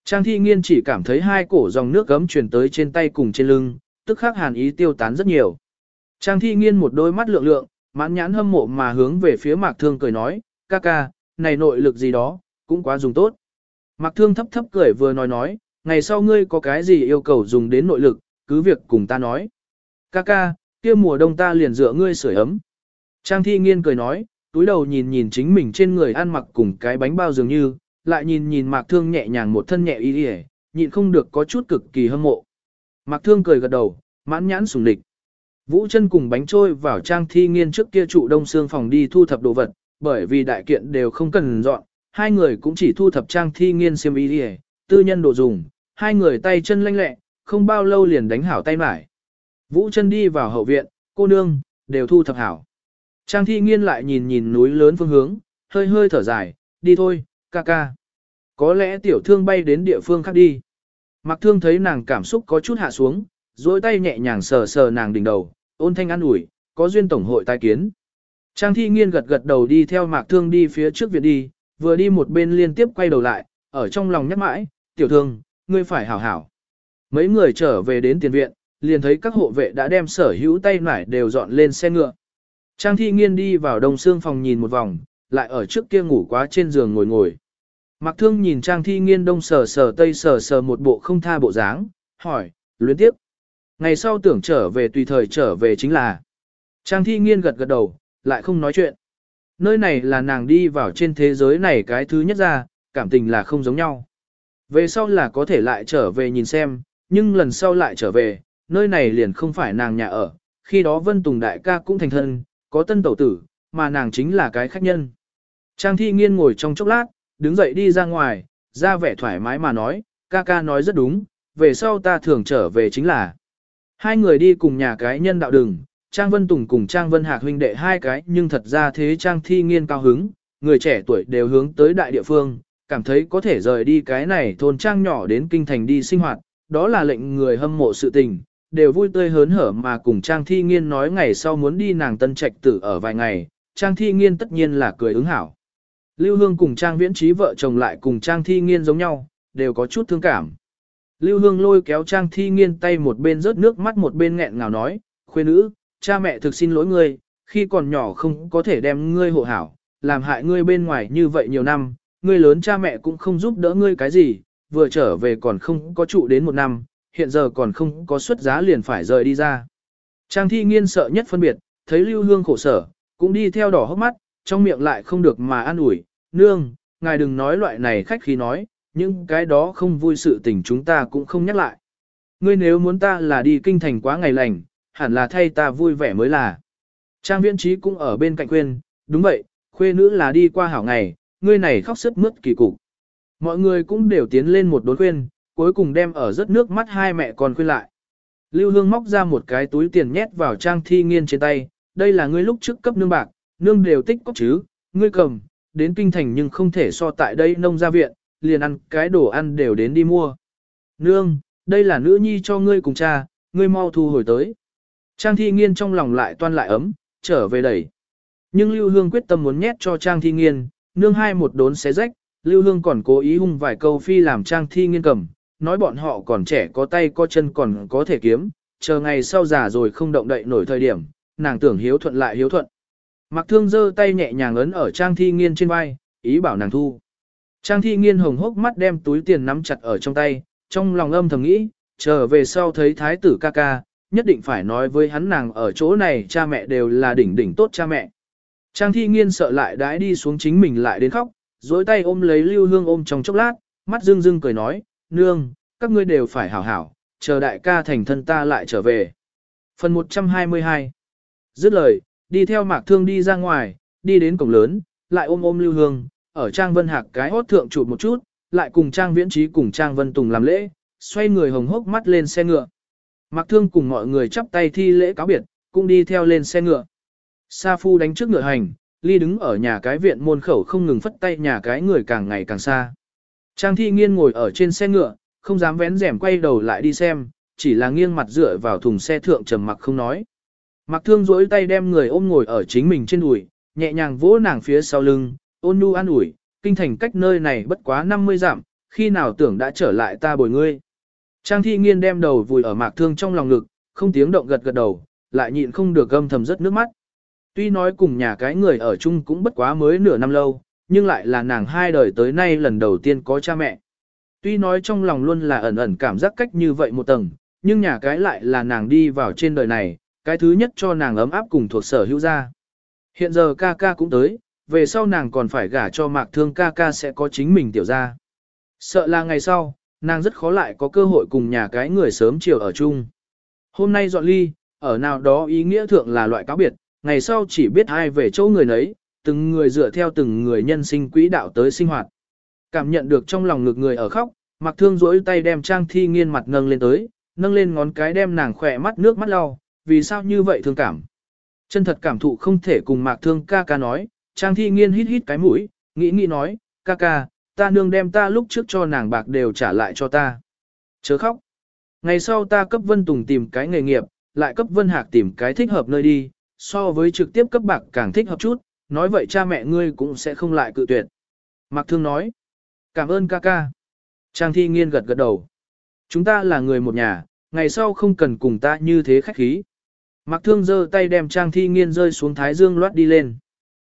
Trang thi nghiên chỉ cảm thấy hai cổ dòng nước gấm truyền tới trên tay cùng trên lưng, tức khắc hàn ý tiêu tán rất nhiều. Trang thi nghiên một đôi mắt lượng lượng, mãn nhãn hâm mộ mà hướng về phía mạc thương cười nói, ca ca, này nội lực gì đó, cũng quá dùng tốt. Mạc thương thấp thấp cười vừa nói nói, ngày sau ngươi có cái gì yêu cầu dùng đến nội lực, cứ việc cùng ta nói. Ca ca, kia mùa đông ta liền dựa ngươi sưởi ấm. Trang thi nghiên cười nói, túi đầu nhìn nhìn chính mình trên người ăn mặc cùng cái bánh bao dường như, lại nhìn nhìn mạc thương nhẹ nhàng một thân nhẹ y đi nhịn không được có chút cực kỳ hâm mộ. Mạc thương cười gật đầu, mãn nhãn sùng địch. Vũ chân cùng bánh trôi vào trang thi nghiên trước kia trụ đông xương phòng đi thu thập đồ vật, bởi vì đại kiện đều không cần dọn, hai người cũng chỉ thu thập trang thi nghiên xiêm y đi tư nhân đồ dùng, hai người tay chân lanh lẹ, không bao lâu liền đánh hảo tay mải. Vũ chân đi vào hậu viện, cô nương, đều thu thập hảo. Trang thi nghiên lại nhìn nhìn núi lớn phương hướng, hơi hơi thở dài, đi thôi, ca ca. Có lẽ tiểu thương bay đến địa phương khác đi. Mặc thương thấy nàng cảm xúc có chút hạ xuống, dối tay nhẹ nhàng sờ sờ nàng đỉnh đầu, ôn thanh an ủi, có duyên tổng hội tai kiến. Trang thi nghiên gật gật đầu đi theo mạc thương đi phía trước viện đi, vừa đi một bên liên tiếp quay đầu lại, ở trong lòng nhắc mãi, tiểu thương, ngươi phải hảo hảo. Mấy người trở về đến tiền viện, liền thấy các hộ vệ đã đem sở hữu tay nải đều dọn lên xe ngựa. Trang thi nghiên đi vào đông xương phòng nhìn một vòng, lại ở trước kia ngủ quá trên giường ngồi ngồi. Mặc thương nhìn Trang thi nghiên đông sờ sờ tây sờ sờ một bộ không tha bộ dáng, hỏi, luyến tiếp. Ngày sau tưởng trở về tùy thời trở về chính là. Trang thi nghiên gật gật đầu, lại không nói chuyện. Nơi này là nàng đi vào trên thế giới này cái thứ nhất ra, cảm tình là không giống nhau. Về sau là có thể lại trở về nhìn xem, nhưng lần sau lại trở về, nơi này liền không phải nàng nhà ở, khi đó Vân Tùng đại ca cũng thành thân, có tân tẩu tử, mà nàng chính là cái khách nhân. Trang thi nghiên ngồi trong chốc lát, đứng dậy đi ra ngoài, ra vẻ thoải mái mà nói, ca ca nói rất đúng, về sau ta thường trở về chính là. Hai người đi cùng nhà cái nhân đạo đường, Trang Vân Tùng cùng Trang Vân Hạc huynh đệ hai cái nhưng thật ra thế Trang thi nghiên cao hứng, người trẻ tuổi đều hướng tới đại địa phương, cảm thấy có thể rời đi cái này thôn Trang nhỏ đến kinh thành đi sinh hoạt, đó là lệnh người hâm mộ sự tình, đều vui tươi hớn hở mà cùng Trang Thi Nghiên nói ngày sau muốn đi nàng tân trạch tử ở vài ngày, Trang Thi Nghiên tất nhiên là cười ứng hảo. Lưu Hương cùng Trang Viễn Trí vợ chồng lại cùng Trang Thi Nghiên giống nhau, đều có chút thương cảm. Lưu Hương lôi kéo Trang Thi Nghiên tay một bên rớt nước mắt một bên nghẹn ngào nói, khuê nữ, cha mẹ thực xin lỗi ngươi, khi còn nhỏ không có thể đem ngươi hộ hảo, làm hại ngươi bên ngoài như vậy nhiều năm, ngươi lớn cha mẹ cũng không giúp đỡ ngươi cái gì, vừa trở về còn không có trụ đến một năm, hiện giờ còn không có xuất giá liền phải rời đi ra. Trang thi nghiên sợ nhất phân biệt, thấy lưu hương khổ sở, cũng đi theo đỏ hốc mắt, trong miệng lại không được mà an ủi, nương, ngài đừng nói loại này khách khí nói, nhưng cái đó không vui sự tình chúng ta cũng không nhắc lại. Ngươi nếu muốn ta là đi kinh thành quá ngày lành, hẳn là thay ta vui vẻ mới là. Trang viễn trí cũng ở bên cạnh khuyên, đúng vậy, khuê nữ là đi qua hảo ngày, ngươi này khóc sức mướt kỳ cục. Mọi người cũng đều tiến lên một đốn khuyên, cuối cùng đem ở rất nước mắt hai mẹ con khuyên lại. Lưu Hương móc ra một cái túi tiền nhét vào trang thi nghiên trên tay, đây là ngươi lúc trước cấp nương bạc, nương đều tích cốc chứ, ngươi cầm, đến kinh thành nhưng không thể so tại đây nông gia viện, liền ăn cái đồ ăn đều đến đi mua. Nương, đây là nữ nhi cho ngươi cùng cha, ngươi mau thu hồi tới. Trang thi nghiên trong lòng lại toan lại ấm, trở về đẩy. Nhưng Lưu Hương quyết tâm muốn nhét cho Trang thi nghiên, nương hai một đốn xé rách, Lưu Hương còn cố ý hung vài câu phi làm Trang thi nghiên cầm, nói bọn họ còn trẻ có tay có chân còn có thể kiếm, chờ ngày sau già rồi không động đậy nổi thời điểm, nàng tưởng hiếu thuận lại hiếu thuận. Mặc thương giơ tay nhẹ nhàng ấn ở Trang Thi Nghiên trên vai, ý bảo nàng thu. Trang Thi Nghiên hồng hốc mắt đem túi tiền nắm chặt ở trong tay, trong lòng âm thầm nghĩ, trở về sau thấy thái tử ca ca, nhất định phải nói với hắn nàng ở chỗ này cha mẹ đều là đỉnh đỉnh tốt cha mẹ. Trang Thi Nghiên sợ lại đãi đi xuống chính mình lại đến khóc, dối tay ôm lấy Lưu Hương ôm trong chốc lát, mắt rưng rưng cười nói, nương, các ngươi đều phải hảo hảo, chờ đại ca thành thân ta lại trở về. Phần 122 Dứt lời, đi theo mạc thương đi ra ngoài, đi đến cổng lớn, lại ôm ôm lưu hương, ở Trang Vân Hạc cái hốt thượng chụp một chút, lại cùng Trang Viễn Trí cùng Trang Vân Tùng làm lễ, xoay người hồng hốc mắt lên xe ngựa. Mạc thương cùng mọi người chắp tay thi lễ cáo biệt, cũng đi theo lên xe ngựa. Sa Phu đánh trước ngựa hành, Ly đứng ở nhà cái viện môn khẩu không ngừng phất tay nhà cái người càng ngày càng xa. Trang thi nghiên ngồi ở trên xe ngựa, không dám vén rèm quay đầu lại đi xem, chỉ là nghiêng mặt dựa vào thùng xe thượng trầm mặc không nói. Mặc thương rỗi tay đem người ôm ngồi ở chính mình trên đùi, nhẹ nhàng vỗ nàng phía sau lưng, ôn nhu an ủi, kinh thành cách nơi này bất quá 50 dặm, khi nào tưởng đã trở lại ta bồi ngươi. Trang thi nghiên đem đầu vùi ở mạc thương trong lòng ngực, không tiếng động gật gật đầu, lại nhịn không được gâm thầm rất nước mắt. Tuy nói cùng nhà cái người ở chung cũng bất quá mới nửa năm lâu, nhưng lại là nàng hai đời tới nay lần đầu tiên có cha mẹ. Tuy nói trong lòng luôn là ẩn ẩn cảm giác cách như vậy một tầng, nhưng nhà cái lại là nàng đi vào trên đời này, cái thứ nhất cho nàng ấm áp cùng thuộc sở hữu ra. Hiện giờ ca ca cũng tới, về sau nàng còn phải gả cho mạc thương ca ca sẽ có chính mình tiểu ra. Sợ là ngày sau, nàng rất khó lại có cơ hội cùng nhà cái người sớm chiều ở chung. Hôm nay dọn ly, ở nào đó ý nghĩa thượng là loại cáo biệt, ngày sau chỉ biết ai về chỗ người nấy, từng người dựa theo từng người nhân sinh quỹ đạo tới sinh hoạt. Cảm nhận được trong lòng ngực người ở khóc, mặc thương rỗi tay đem trang thi nghiên mặt nâng lên tới, nâng lên ngón cái đem nàng khỏe mắt nước mắt lau, vì sao như vậy thương cảm. Chân thật cảm thụ không thể cùng mạc thương ca ca nói, trang thi nghiên hít hít cái mũi, nghĩ nghĩ nói, ca ca, ta nương đem ta lúc trước cho nàng bạc đều trả lại cho ta. Chớ khóc. Ngày sau ta cấp Vân Tùng tìm cái nghề nghiệp, lại cấp Vân Hạc tìm cái thích hợp nơi đi, so với trực tiếp cấp bạc càng thích hợp chút, nói vậy cha mẹ ngươi cũng sẽ không lại cự tuyệt. Mạc Thương nói, cảm ơn ca ca. Trang Thi Nghiên gật gật đầu. Chúng ta là người một nhà, ngày sau không cần cùng ta như thế khách khí. Mạc Thương giơ tay đem Trang Thi Nghiên rơi xuống Thái Dương loát đi lên.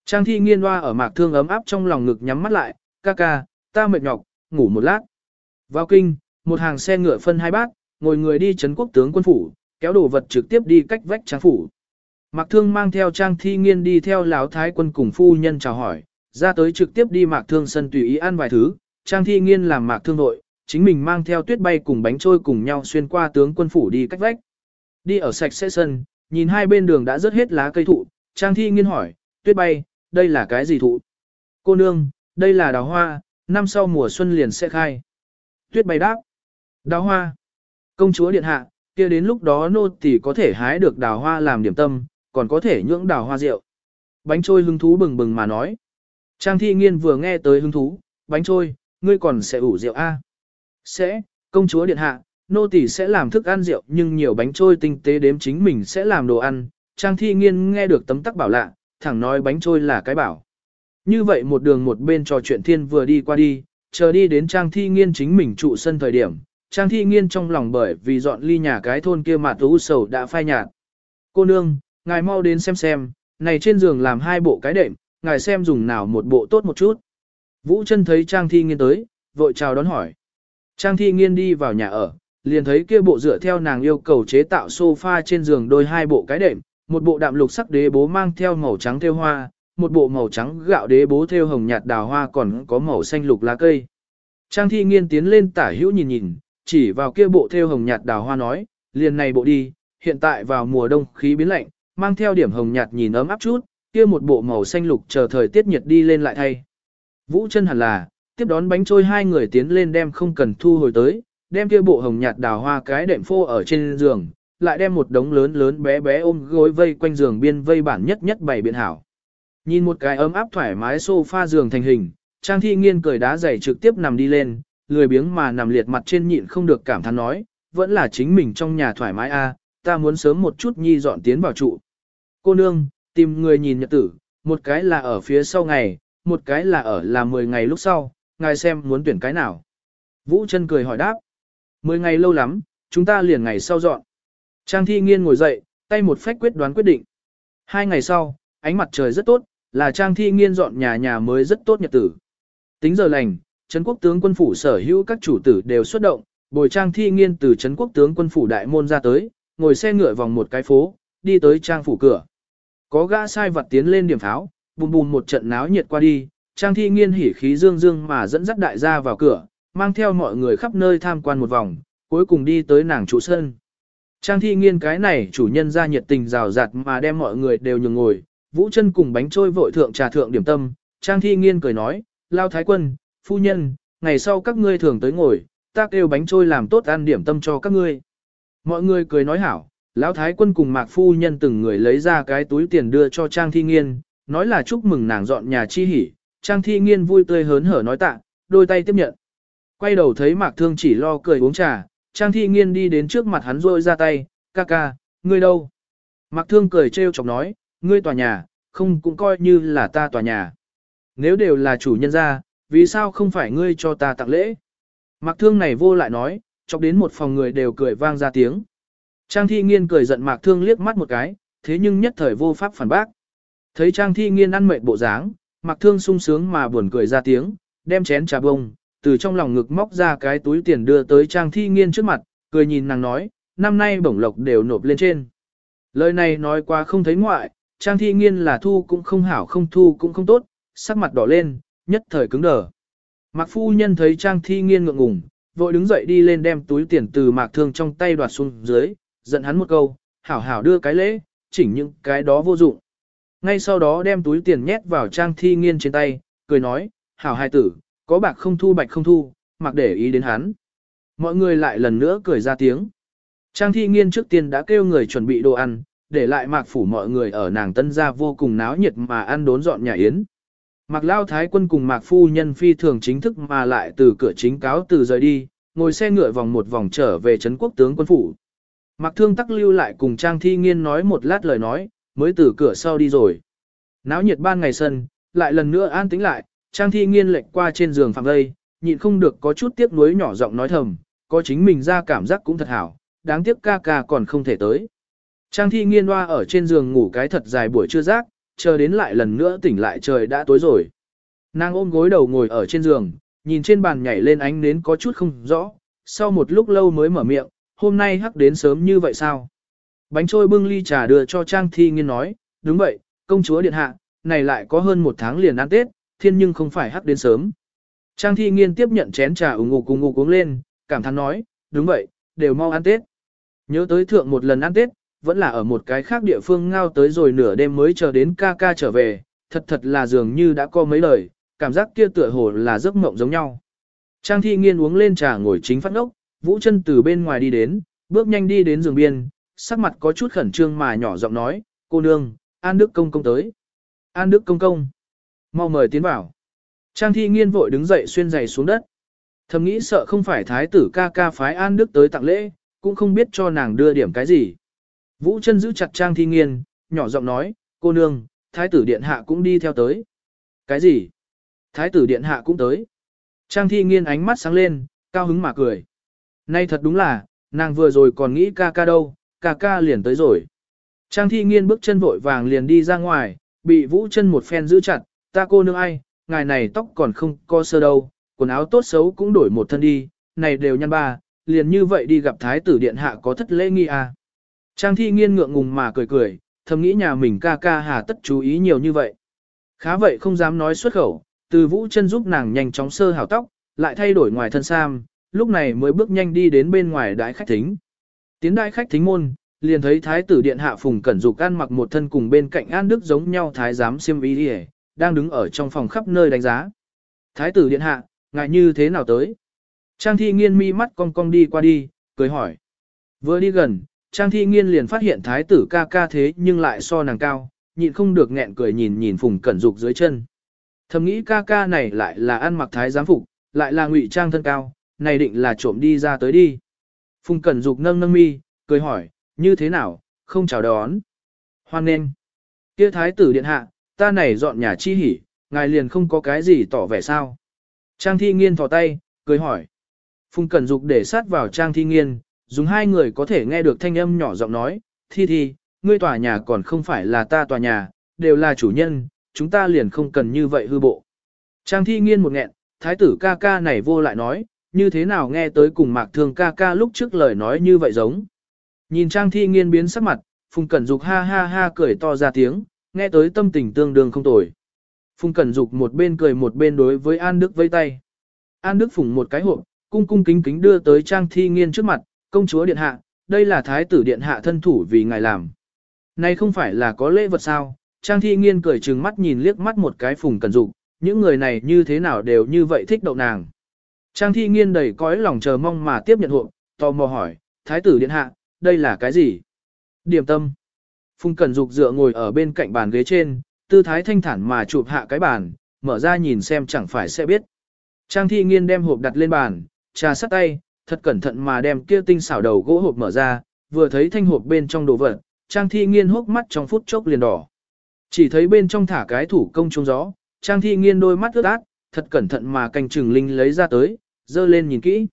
Trang Thi Nghiên hoa ở Mạc Thương ấm áp trong lòng ngực nhắm mắt lại, ca ca, ta mệt nhọc, ngủ một lát. Vào kinh, một hàng xe ngựa phân hai bát, ngồi người đi trấn quốc tướng quân phủ, kéo đồ vật trực tiếp đi cách vách trang phủ. Mạc Thương mang theo Trang Thi Nghiên đi theo Lão Thái quân cùng phu nhân chào hỏi, ra tới trực tiếp đi Mạc Thương sân tùy ý ăn vài thứ, Trang Thi Nghiên làm Mạc Thương nội, chính mình mang theo tuyết bay cùng bánh trôi cùng nhau xuyên qua tướng quân phủ đi cách vách. Đi ở sạch sẽ sân, nhìn hai bên đường đã rớt hết lá cây thụ, Trang Thi Nghiên hỏi, tuyết bay, đây là cái gì thụ? Cô nương, đây là đào hoa, năm sau mùa xuân liền sẽ khai. Tuyết bay đáp, đào hoa. Công chúa điện hạ, kia đến lúc đó nô tỳ có thể hái được đào hoa làm điểm tâm, còn có thể nhưỡng đào hoa rượu. Bánh trôi hứng thú bừng bừng mà nói. Trang thi nghiên vừa nghe tới hứng thú, bánh trôi, ngươi còn sẽ ủ rượu a? Sẽ, công chúa điện hạ, nô tỳ sẽ làm thức ăn rượu nhưng nhiều bánh trôi tinh tế đếm chính mình sẽ làm đồ ăn. Trang thi nghiên nghe được tấm tắc bảo lạ, thẳng nói bánh trôi là cái bảo. Như vậy một đường một bên trò chuyện thiên vừa đi qua đi, chờ đi đến trang thi nghiên chính mình trụ sân thời điểm, trang thi nghiên trong lòng bởi vì dọn ly nhà cái thôn kia mà tú sầu đã phai nhạt. Cô nương, ngài mau đến xem xem, này trên giường làm hai bộ cái đệm, ngài xem dùng nào một bộ tốt một chút. Vũ chân thấy trang thi nghiên tới, vội chào đón hỏi. Trang thi nghiên đi vào nhà ở, liền thấy kia bộ dựa theo nàng yêu cầu chế tạo sofa trên giường đôi hai bộ cái đệm, một bộ đạm lục sắc đế bố mang theo màu trắng theo hoa, một bộ màu trắng gạo đế bố theo hồng nhạt đào hoa còn có màu xanh lục lá cây. Trang thi nghiên tiến lên tả hữu nhìn nhìn, chỉ vào kia bộ theo hồng nhạt đào hoa nói, liền này bộ đi, hiện tại vào mùa đông khí biến lạnh, mang theo điểm hồng nhạt nhìn ấm áp chút, kia một bộ màu xanh lục chờ thời tiết nhiệt đi lên lại thay. Vũ chân hẳn là, tiếp đón bánh trôi hai người tiến lên đem không cần thu hồi tới, đem kia bộ hồng nhạt đào hoa cái đệm phô ở trên giường, lại đem một đống lớn lớn bé bé ôm gối vây quanh giường biên vây bản nhất nhất bảy biện hảo. Nhìn một cái ấm áp thoải mái sofa giường thành hình, Trang Thi Nghiên cười đá giày trực tiếp nằm đi lên, lười biếng mà nằm liệt mặt trên nhịn không được cảm thán nói, vẫn là chính mình trong nhà thoải mái a, ta muốn sớm một chút nhi dọn tiến vào trụ. Cô nương, tìm người nhìn nhật tử, một cái là ở phía sau ngày, một cái là ở là 10 ngày lúc sau, ngài xem muốn tuyển cái nào. Vũ chân cười hỏi đáp. 10 ngày lâu lắm, chúng ta liền ngày sau dọn. Trang thi nghiên ngồi dậy, tay một phách quyết đoán quyết định. Hai ngày sau, ánh mặt trời rất tốt, là trang thi nghiên dọn nhà nhà mới rất tốt nhật tử. Tính giờ lành, Trấn quốc tướng quân phủ sở hữu các chủ tử đều xuất động, bồi trang thi nghiên từ Trấn quốc tướng quân phủ đại môn ra tới, ngồi xe ngựa vòng một cái phố, đi tới trang phủ cửa. Có gã sai vật tiến lên điểm pháo, bùm bùm một trận náo nhiệt qua đi, trang thi nghiên hỉ khí dương dương mà dẫn dắt đại gia vào cửa, mang theo mọi người khắp nơi tham quan một vòng, cuối cùng đi tới nàng trụ sân. Trang thi nghiên cái này chủ nhân ra nhiệt tình rào rạt mà đem mọi người đều nhường ngồi, vũ chân cùng bánh trôi vội thượng trà thượng điểm tâm, trang thi nghiên cười nói, lao thái quân, phu nhân, ngày sau các ngươi thường tới ngồi, ta kêu bánh trôi làm tốt ăn điểm tâm cho các ngươi. Mọi người cười nói hảo, Lão Thái quân cùng Mạc Phu Nhân từng người lấy ra cái túi tiền đưa cho Trang Thi Nghiên, nói là chúc mừng nàng dọn nhà chi hỉ. Trang Thi Nghiên vui tươi hớn hở nói tạ, đôi tay tiếp nhận. Quay đầu thấy Mạc Thương chỉ lo cười uống trà, Trang Thi Nghiên đi đến trước mặt hắn rôi ra tay, ca ca, ngươi đâu? Mạc Thương cười trêu chọc nói, ngươi tòa nhà, không cũng coi như là ta tòa nhà. Nếu đều là chủ nhân gia, vì sao không phải ngươi cho ta tặng lễ? Mạc Thương này vô lại nói, chọc đến một phòng người đều cười vang ra tiếng. Trang Thi Nghiên cười giận Mạc Thương liếc mắt một cái, thế nhưng nhất thời vô pháp phản bác. Thấy Trang Thi Nghiên ăn mệt bộ dáng, Mạc Thương sung sướng mà buồn cười ra tiếng, đem chén trà bông, từ trong lòng ngực móc ra cái túi tiền đưa tới Trang Thi Nghiên trước mặt, cười nhìn nàng nói, năm nay bổng lộc đều nộp lên trên. Lời này nói qua không thấy ngoại, Trang Thi Nghiên là thu cũng không hảo không thu cũng không tốt, sắc mặt đỏ lên, nhất thời cứng đờ. Mạc Phu Nhân thấy Trang Thi Nghiên ngượng ngùng, vội đứng dậy đi lên đem túi tiền từ Mạc Thương trong tay đoạt xuống dưới, giận hắn một câu, hảo hảo đưa cái lễ, chỉnh những cái đó vô dụng. Ngay sau đó đem túi tiền nhét vào Trang Thi Nghiên trên tay, cười nói, hảo hai tử, có bạc không thu bạch không thu, mặc để ý đến hắn. Mọi người lại lần nữa cười ra tiếng. Trang Thi Nghiên trước tiên đã kêu người chuẩn bị đồ ăn, để lại mạc phủ mọi người ở nàng tân gia vô cùng náo nhiệt mà ăn đốn dọn nhà yến. Mạc Lao Thái quân cùng Mạc Phu Nhân phi thường chính thức mà lại từ cửa chính cáo từ rời đi, ngồi xe ngựa vòng một vòng trở về Trấn quốc tướng quân phủ. Mạc Thương tắc lưu lại cùng Trang Thi Nghiên nói một lát lời nói, mới từ cửa sau đi rồi. Náo nhiệt ban ngày sân, lại lần nữa an tĩnh lại, Trang Thi Nghiên lệch qua trên giường phạm lây, nhịn không được có chút tiếc nuối nhỏ giọng nói thầm, có chính mình ra cảm giác cũng thật hảo, đáng tiếc ca ca còn không thể tới. Trang Thi Nghiên hoa ở trên giường ngủ cái thật dài buổi trưa giác, chờ đến lại lần nữa tỉnh lại trời đã tối rồi. Nàng ôm gối đầu ngồi ở trên giường, nhìn trên bàn nhảy lên ánh nến có chút không rõ, sau một lúc lâu mới mở miệng, hôm nay hắc đến sớm như vậy sao? Bánh trôi bưng ly trà đưa cho Trang Thi Nghiên nói, đúng vậy, công chúa điện hạ, này lại có hơn một tháng liền ăn Tết, thiên nhưng không phải hắc đến sớm. Trang Thi Nghiên tiếp nhận chén trà ủng ngục cùng ngục uống lên, cảm thán nói, đúng vậy, đều mau ăn Tết. Nhớ tới thượng một lần ăn Tết, vẫn là ở một cái khác địa phương ngao tới rồi nửa đêm mới chờ đến ca ca trở về, thật thật là dường như đã có mấy lời, cảm giác kia tựa hồ là giấc mộng giống nhau. Trang thi nghiên uống lên trà ngồi chính phát ngốc, vũ chân từ bên ngoài đi đến, bước nhanh đi đến giường biên, sắc mặt có chút khẩn trương mà nhỏ giọng nói, cô nương, An Đức Công Công tới. An Đức Công Công. Mau mời tiến vào. Trang thi nghiên vội đứng dậy xuyên giày xuống đất. Thầm nghĩ sợ không phải thái tử ca ca phái An Đức tới tặng lễ, cũng không biết cho nàng đưa điểm cái gì. Vũ chân giữ chặt Trang Thi Nghiên, nhỏ giọng nói, cô nương, thái tử điện hạ cũng đi theo tới. Cái gì? Thái tử điện hạ cũng tới. Trang Thi Nghiên ánh mắt sáng lên, cao hứng mà cười. Nay thật đúng là, nàng vừa rồi còn nghĩ ca ca đâu, ca ca liền tới rồi. Trang Thi Nghiên bước chân vội vàng liền đi ra ngoài, bị Vũ chân một phen giữ chặt, ta cô nương ai, ngài này tóc còn không co sơ đâu, quần áo tốt xấu cũng đổi một thân đi, này đều nhăn ba, liền như vậy đi gặp thái tử điện hạ có thất lễ nghi à. Trang thi nghiên ngượng ngùng mà cười cười, thầm nghĩ nhà mình ca ca hà tất chú ý nhiều như vậy. Khá vậy không dám nói xuất khẩu, từ vũ chân giúp nàng nhanh chóng sơ hào tóc, lại thay đổi ngoài thân sam, lúc này mới bước nhanh đi đến bên ngoài đại khách thính. Tiến đại khách thính môn, liền thấy thái tử điện hạ phùng cẩn dục ăn mặc một thân cùng bên cạnh an đức giống nhau thái giám siêm ý đi đang đứng ở trong phòng khắp nơi đánh giá. Thái tử điện hạ, ngại như thế nào tới? Trang thi nghiên mi mắt cong cong đi qua đi, cười hỏi. Vừa đi gần, Trang thi nghiên liền phát hiện thái tử ca ca thế nhưng lại so nàng cao, nhịn không được nghẹn cười nhìn nhìn phùng cẩn dục dưới chân. Thầm nghĩ ca ca này lại là ăn mặc thái giám phục, lại là ngụy trang thân cao, này định là trộm đi ra tới đi. Phùng cẩn dục nâng nâng mi, cười hỏi, như thế nào, không chào đón. Hoan nên. kia thái tử điện hạ, ta này dọn nhà chi hỉ, ngài liền không có cái gì tỏ vẻ sao. Trang thi nghiên thò tay, cười hỏi. Phùng cẩn dục để sát vào trang thi nghiên, dùng hai người có thể nghe được thanh âm nhỏ giọng nói, thi thi, ngươi tòa nhà còn không phải là ta tòa nhà, đều là chủ nhân, chúng ta liền không cần như vậy hư bộ. Trang thi nghiên một nghẹn, thái tử ca ca này vô lại nói, như thế nào nghe tới cùng mạc thương ca ca lúc trước lời nói như vậy giống. Nhìn trang thi nghiên biến sắc mặt, Phùng Cẩn Dục ha ha ha cười to ra tiếng, nghe tới tâm tình tương đương không tồi. Phùng Cẩn Dục một bên cười một bên đối với An Đức vây tay. An Đức phùng một cái hộp, cung cung kính kính đưa tới trang thi nghiên trước mặt, công chúa điện hạ, đây là thái tử điện hạ thân thủ vì ngài làm. Này không phải là có lễ vật sao, Trang Thi Nghiên cười trừng mắt nhìn liếc mắt một cái phùng cần dục, những người này như thế nào đều như vậy thích đậu nàng. Trang Thi Nghiên đầy cõi lòng chờ mong mà tiếp nhận hộp, tò mò hỏi, thái tử điện hạ, đây là cái gì? Điểm tâm. Phùng Cẩn Dục dựa ngồi ở bên cạnh bàn ghế trên, tư thái thanh thản mà chụp hạ cái bàn, mở ra nhìn xem chẳng phải sẽ biết. Trang thi nghiên đem hộp đặt lên bàn, trà sắt tay, thật cẩn thận mà đem kia tinh xảo đầu gỗ hộp mở ra, vừa thấy thanh hộp bên trong đồ vật, Trang thi nghiên hốc mắt trong phút chốc liền đỏ. Chỉ thấy bên trong thả cái thủ công trung gió, Trang thi nghiên đôi mắt ướt át, thật cẩn thận mà canh chừng linh lấy ra tới, dơ lên nhìn kỹ.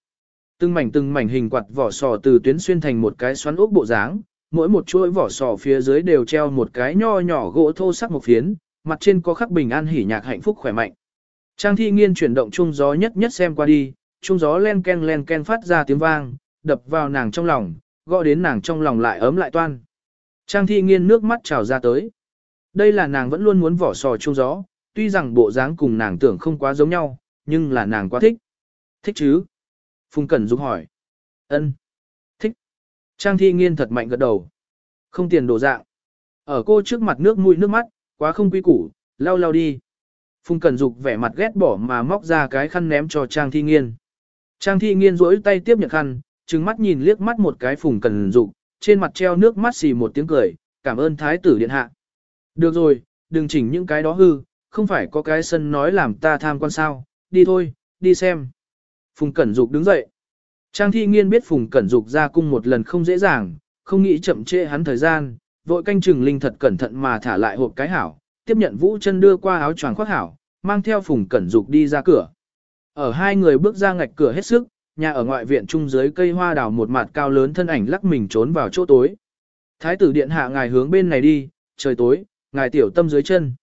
Từng mảnh từng mảnh hình quạt vỏ sò từ tuyến xuyên thành một cái xoắn ốc bộ dáng, mỗi một chuỗi vỏ sò phía dưới đều treo một cái nho nhỏ gỗ thô sắc một phiến, mặt trên có khắc bình an hỉ nhạc hạnh phúc khỏe mạnh. Trang thi nghiên chuyển động trung gió nhất nhất xem qua đi, trung gió len ken len ken phát ra tiếng vang, đập vào nàng trong lòng, gọi đến nàng trong lòng lại ấm lại toan. Trang thi nghiên nước mắt trào ra tới. Đây là nàng vẫn luôn muốn vỏ sò trung gió, tuy rằng bộ dáng cùng nàng tưởng không quá giống nhau, nhưng là nàng quá thích. Thích chứ? Phùng Cẩn Dục hỏi. Ân. Thích. Trang thi nghiên thật mạnh gật đầu. Không tiền đổ dạng. Ở cô trước mặt nước mũi nước mắt, quá không quý củ, lau lau đi. Phùng Cẩn Dục vẻ mặt ghét bỏ mà móc ra cái khăn ném cho Trang thi nghiên. Trang thi nghiên rỗi tay tiếp nhận khăn, trừng mắt nhìn liếc mắt một cái Phùng Cẩn Dục, trên mặt treo nước mắt xì một tiếng cười, cảm ơn Thái tử Điện Hạ. Được rồi, đừng chỉnh những cái đó hư, không phải có cái sân nói làm ta tham quan sao, đi thôi, đi xem. Phùng Cẩn Dục đứng dậy. Trang thi nghiên biết Phùng Cẩn Dục ra cung một lần không dễ dàng, không nghĩ chậm trễ hắn thời gian, vội canh chừng linh thật cẩn thận mà thả lại hộp cái hảo, tiếp nhận Vũ chân đưa qua áo choàng khoác hảo, mang theo Phùng Cẩn Dục đi ra cửa. Ở hai người bước ra ngạch cửa hết sức, nhà ở ngoại viện trung dưới cây hoa đào một mặt cao lớn thân ảnh lắc mình trốn vào chỗ tối. Thái tử điện hạ ngài hướng bên này đi, trời tối, ngài tiểu tâm dưới chân.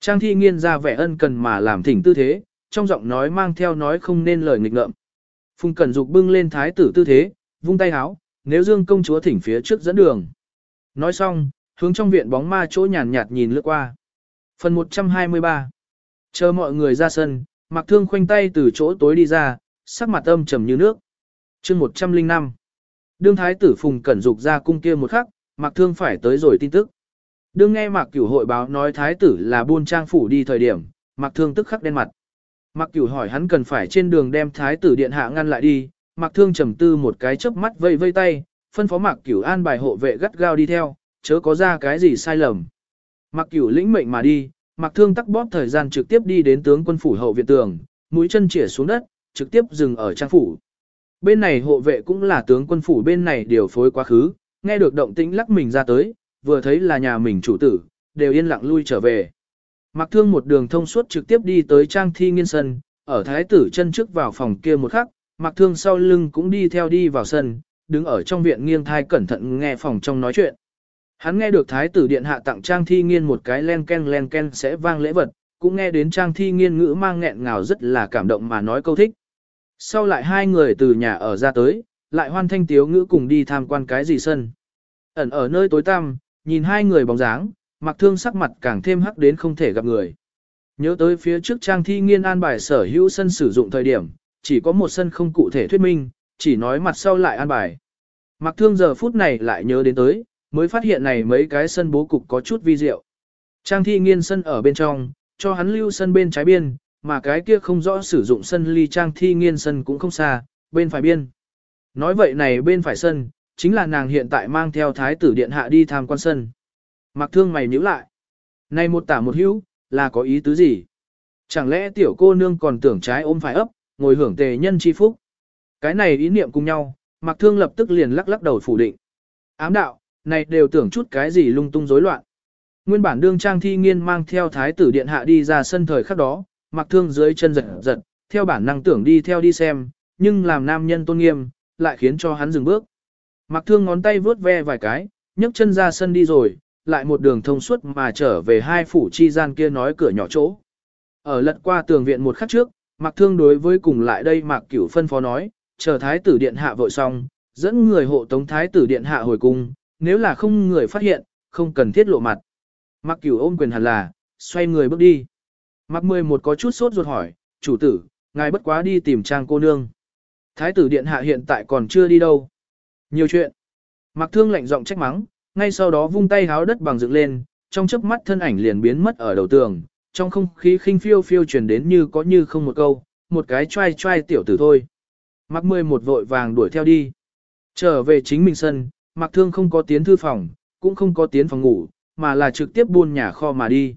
Trang thi nghiên ra vẻ ân cần mà làm thỉnh tư thế, trong giọng nói mang theo nói không nên lời nghịch ngợm. Phùng Cẩn Dục bưng lên thái tử tư thế, vung tay háo nếu Dương công chúa thỉnh phía trước dẫn đường. Nói xong, hướng trong viện bóng ma chỗ nhàn nhạt nhìn lướt qua. Phần 123 Chờ mọi người ra sân, Mạc Thương khoanh tay từ chỗ tối đi ra, sắc mặt âm trầm như nước. chương 105 Đương thái tử Phùng Cẩn Dục ra cung kia một khắc, Mạc Thương phải tới rồi tin tức. Đương nghe Mạc Cửu hội báo nói thái tử là buôn trang phủ đi thời điểm, Mạc Thương tức khắc đen mặt. Mạc Cửu hỏi hắn cần phải trên đường đem thái tử điện hạ ngăn lại đi, Mạc Thương trầm tư một cái chớp mắt vây vây tay, phân phó Mạc Cửu an bài hộ vệ gắt gao đi theo, chớ có ra cái gì sai lầm. Mạc Cửu lĩnh mệnh mà đi, Mạc Thương tắc bóp thời gian trực tiếp đi đến tướng quân phủ hậu viện tường, mũi chân chĩa xuống đất, trực tiếp dừng ở trang phủ. Bên này hộ vệ cũng là tướng quân phủ bên này điều phối quá khứ, nghe được động tĩnh lắc mình ra tới, vừa thấy là nhà mình chủ tử, đều yên lặng lui trở về. Mạc thương một đường thông suốt trực tiếp đi tới trang thi nghiên sân, ở thái tử chân trước vào phòng kia một khắc, Mạc thương sau lưng cũng đi theo đi vào sân, đứng ở trong viện nghiêng thai cẩn thận nghe phòng trong nói chuyện. Hắn nghe được thái tử điện hạ tặng trang thi nghiên một cái len ken len ken sẽ vang lễ vật, cũng nghe đến trang thi nghiên ngữ mang nghẹn ngào rất là cảm động mà nói câu thích. Sau lại hai người từ nhà ở ra tới, lại hoan thanh tiếu ngữ cùng đi tham quan cái gì sân. Ẩn ở nơi tối tăm, nhìn hai người bóng dáng, mặc thương sắc mặt càng thêm hắc đến không thể gặp người. Nhớ tới phía trước trang thi nghiên an bài sở hữu sân sử dụng thời điểm, chỉ có một sân không cụ thể thuyết minh, chỉ nói mặt sau lại an bài. Mặc thương giờ phút này lại nhớ đến tới, mới phát hiện này mấy cái sân bố cục có chút vi diệu. Trang thi nghiên sân ở bên trong, cho hắn lưu sân bên trái biên, mà cái kia không rõ sử dụng sân ly trang thi nghiên sân cũng không xa, bên phải biên. Nói vậy này bên phải sân, chính là nàng hiện tại mang theo thái tử điện hạ đi tham quan sân. Mặc thương mày nhíu lại. Này một tả một hữu, là có ý tứ gì? Chẳng lẽ tiểu cô nương còn tưởng trái ôm phải ấp, ngồi hưởng tề nhân chi phúc? Cái này ý niệm cùng nhau, mặc thương lập tức liền lắc lắc đầu phủ định. Ám đạo, này đều tưởng chút cái gì lung tung rối loạn. Nguyên bản đương trang thi nghiên mang theo thái tử điện hạ đi ra sân thời khắc đó, mặc thương dưới chân giật giật, theo bản năng tưởng đi theo đi xem, nhưng làm nam nhân tôn nghiêm, lại khiến cho hắn dừng bước. Mặc thương ngón tay vướt ve vài cái, nhấc chân ra sân đi rồi, lại một đường thông suốt mà trở về hai phủ chi gian kia nói cửa nhỏ chỗ. Ở lật qua tường viện một khắc trước, mặc thương đối với cùng lại đây mạc cửu phân phó nói, chờ thái tử điện hạ vội xong, dẫn người hộ tống thái tử điện hạ hồi cung, nếu là không người phát hiện, không cần thiết lộ mặt. Mặc cửu ôm quyền hẳn là, xoay người bước đi. Mặc mười một có chút sốt ruột hỏi, chủ tử, ngài bất quá đi tìm trang cô nương. Thái tử điện hạ hiện tại còn chưa đi đâu. Nhiều chuyện. Mặc thương lạnh giọng trách mắng, ngay sau đó vung tay háo đất bằng dựng lên, trong chớp mắt thân ảnh liền biến mất ở đầu tường, trong không khí khinh phiêu phiêu truyền đến như có như không một câu, một cái trai trai tiểu tử thôi. Mặc mười một vội vàng đuổi theo đi. Trở về chính mình sân, Mạc thương không có tiến thư phòng, cũng không có tiến phòng ngủ, mà là trực tiếp buôn nhà kho mà đi.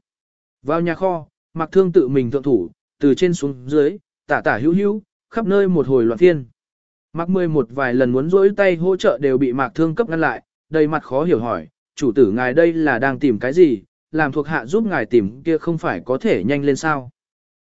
Vào nhà kho, Mạc Thương tự mình thượng thủ, từ trên xuống dưới, tả tả hữu hữu, khắp nơi một hồi loạn thiên. Mạc Mười một vài lần muốn rỗi tay hỗ trợ đều bị Mạc Thương cấp ngăn lại, đầy mặt khó hiểu hỏi, chủ tử ngài đây là đang tìm cái gì, làm thuộc hạ giúp ngài tìm kia không phải có thể nhanh lên sao.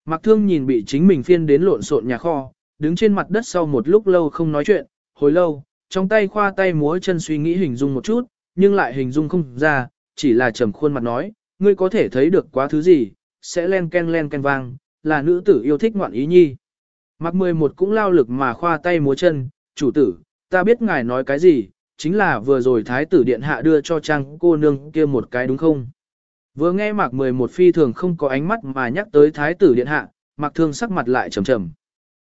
Mạc Thương nhìn bị chính mình phiên đến lộn xộn nhà kho, đứng trên mặt đất sau một lúc lâu không nói chuyện, hồi lâu, trong tay khoa tay múa chân suy nghĩ hình dung một chút, nhưng lại hình dung không ra, chỉ là trầm khuôn mặt nói, ngươi có thể thấy được quá thứ gì, sẽ len ken len ken vang, là nữ tử yêu thích ngoạn ý nhi. Mạc 11 cũng lao lực mà khoa tay múa chân, chủ tử, ta biết ngài nói cái gì, chính là vừa rồi thái tử điện hạ đưa cho trang cô nương kia một cái đúng không? Vừa nghe Mạc 11 phi thường không có ánh mắt mà nhắc tới thái tử điện hạ, Mạc Thương sắc mặt lại trầm trầm.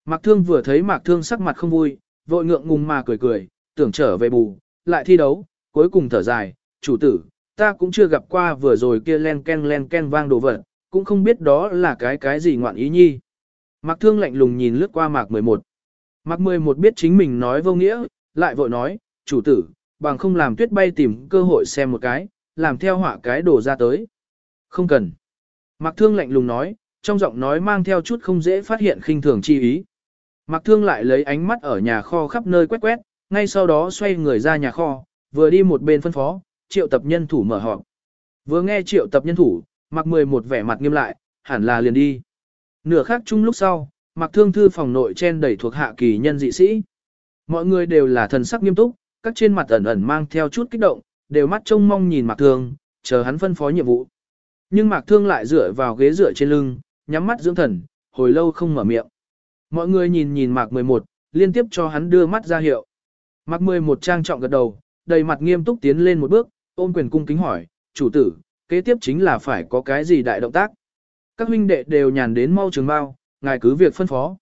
Mạc Thương vừa thấy Mạc Thương sắc mặt không vui, vội ngượng ngùng mà cười cười, tưởng trở về bù, lại thi đấu, cuối cùng thở dài, chủ tử, ta cũng chưa gặp qua vừa rồi kia len ken len ken vang đồ vật, cũng không biết đó là cái cái gì ngoạn ý nhi. Mạc Thương lạnh lùng nhìn lướt qua Mạc 11. Mạc 11 biết chính mình nói vô nghĩa, lại vội nói, chủ tử, bằng không làm tuyết bay tìm cơ hội xem một cái, làm theo họa cái đồ ra tới. Không cần. Mạc Thương lạnh lùng nói, trong giọng nói mang theo chút không dễ phát hiện khinh thường chi ý. Mạc Thương lại lấy ánh mắt ở nhà kho khắp nơi quét quét, ngay sau đó xoay người ra nhà kho, vừa đi một bên phân phó, triệu tập nhân thủ mở họp. Vừa nghe triệu tập nhân thủ, Mạc 11 vẻ mặt nghiêm lại, hẳn là liền đi. Nửa khắc chung lúc sau, Mạc Thương thư phòng nội chen đẩy thuộc hạ kỳ nhân dị sĩ. Mọi người đều là thần sắc nghiêm túc, các trên mặt ẩn ẩn mang theo chút kích động, đều mắt trông mong nhìn Mạc Thương, chờ hắn phân phó nhiệm vụ. Nhưng Mạc Thương lại dựa vào ghế dựa trên lưng, nhắm mắt dưỡng thần, hồi lâu không mở miệng. Mọi người nhìn nhìn Mạc 11, liên tiếp cho hắn đưa mắt ra hiệu. Mạc 11 trang trọng gật đầu, đầy mặt nghiêm túc tiến lên một bước, ôm quyền cung kính hỏi, chủ tử, kế tiếp chính là phải có cái gì đại động tác. Các huynh đệ đều nhàn đến mau trường bao, ngài cứ việc phân phó.